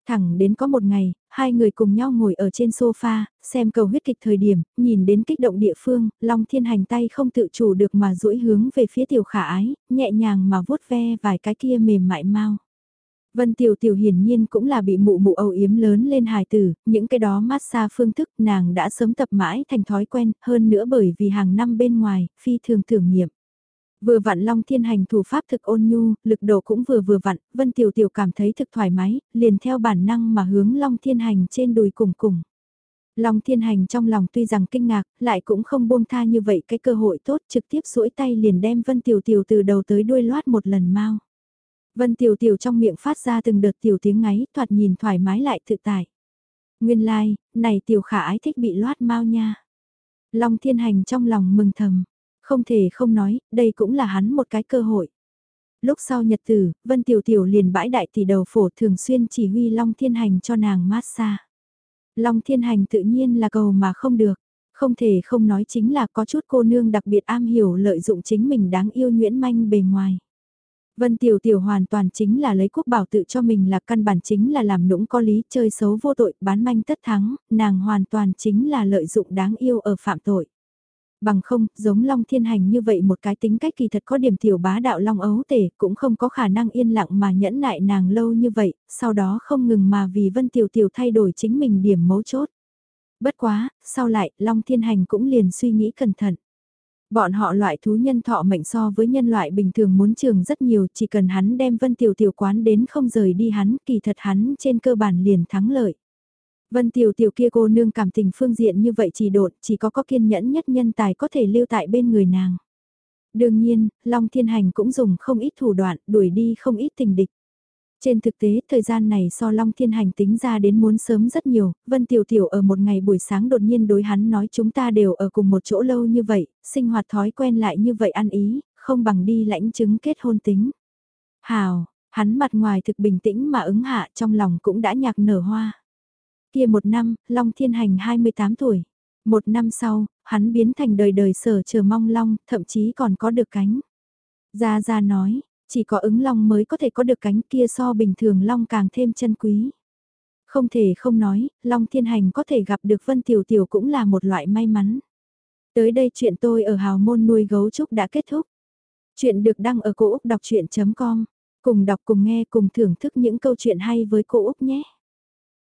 Thẳng đến có một ngày, hai người cùng nhau ngồi ở trên sofa, xem cầu huyết kịch thời điểm, nhìn đến kích động địa phương, Long Thiên Hành tay không tự chủ được mà duỗi hướng về phía tiểu khả ái, nhẹ nhàng mà vuốt ve vài cái kia mềm mại mau. Vân Tiểu Tiểu hiển nhiên cũng là bị mụ mụ âu yếm lớn lên hài tử, những cái đó massage phương thức nàng đã sớm tập mãi thành thói quen, hơn nữa bởi vì hàng năm bên ngoài, phi thường thử nghiệm. Vừa vặn Long Thiên Hành thủ pháp thực ôn nhu, lực độ cũng vừa vừa vặn, Vân Tiểu Tiểu cảm thấy thực thoải mái, liền theo bản năng mà hướng Long Thiên Hành trên đùi cùng cùng. Long Thiên Hành trong lòng tuy rằng kinh ngạc, lại cũng không buông tha như vậy cái cơ hội tốt trực tiếp duỗi tay liền đem Vân Tiểu Tiểu từ đầu tới đuôi loát một lần mau. Vân Tiểu Tiểu trong miệng phát ra từng đợt tiểu tiếng ngáy, thoạt nhìn thoải mái lại tự tại. Nguyên lai, like, này Tiểu Khả ái thích bị loát mau nha. Long Thiên Hành trong lòng mừng thầm, không thể không nói, đây cũng là hắn một cái cơ hội. Lúc sau nhật tử, Vân Tiểu Tiểu liền bãi đại tỷ đầu phổ thường xuyên chỉ huy Long Thiên Hành cho nàng massage. Long Thiên Hành tự nhiên là cầu mà không được. Không thể không nói chính là có chút cô nương đặc biệt am hiểu lợi dụng chính mình đáng yêu nhuyễn manh bề ngoài. Vân Tiểu Tiểu hoàn toàn chính là lấy quốc bảo tự cho mình là căn bản chính là làm nũng có lý chơi xấu vô tội bán manh tất thắng, nàng hoàn toàn chính là lợi dụng đáng yêu ở phạm tội. Bằng không, giống Long Thiên Hành như vậy một cái tính cách kỳ thật có điểm tiểu bá đạo Long ấu tể cũng không có khả năng yên lặng mà nhẫn nại nàng lâu như vậy, sau đó không ngừng mà vì Vân Tiểu Tiểu thay đổi chính mình điểm mấu chốt. Bất quá, sau lại, Long Thiên Hành cũng liền suy nghĩ cẩn thận. Bọn họ loại thú nhân thọ mệnh so với nhân loại bình thường muốn trường rất nhiều, chỉ cần hắn đem Vân Tiểu Tiểu quán đến không rời đi hắn, kỳ thật hắn trên cơ bản liền thắng lợi. Vân Tiểu Tiểu kia cô nương cảm tình phương diện như vậy chỉ đột, chỉ có có kiên nhẫn nhất nhân tài có thể lưu tại bên người nàng. Đương nhiên, Long Thiên Hành cũng dùng không ít thủ đoạn, đuổi đi không ít tình địch. Trên thực tế, thời gian này so Long Thiên Hành tính ra đến muốn sớm rất nhiều, Vân Tiểu Tiểu ở một ngày buổi sáng đột nhiên đối hắn nói chúng ta đều ở cùng một chỗ lâu như vậy, sinh hoạt thói quen lại như vậy ăn ý, không bằng đi lãnh chứng kết hôn tính. Hào, hắn mặt ngoài thực bình tĩnh mà ứng hạ trong lòng cũng đã nhạc nở hoa. Kia một năm, Long Thiên Hành 28 tuổi. Một năm sau, hắn biến thành đời đời sở chờ mong Long, thậm chí còn có được cánh. Gia Gia nói, chỉ có ứng Long mới có thể có được cánh kia so bình thường Long càng thêm chân quý. Không thể không nói, Long Thiên Hành có thể gặp được Vân Tiểu Tiểu cũng là một loại may mắn. Tới đây chuyện tôi ở Hào Môn nuôi gấu trúc đã kết thúc. Chuyện được đăng ở cổ Úc đọc chuyện.com. Cùng đọc cùng nghe cùng thưởng thức những câu chuyện hay với cô Úc nhé.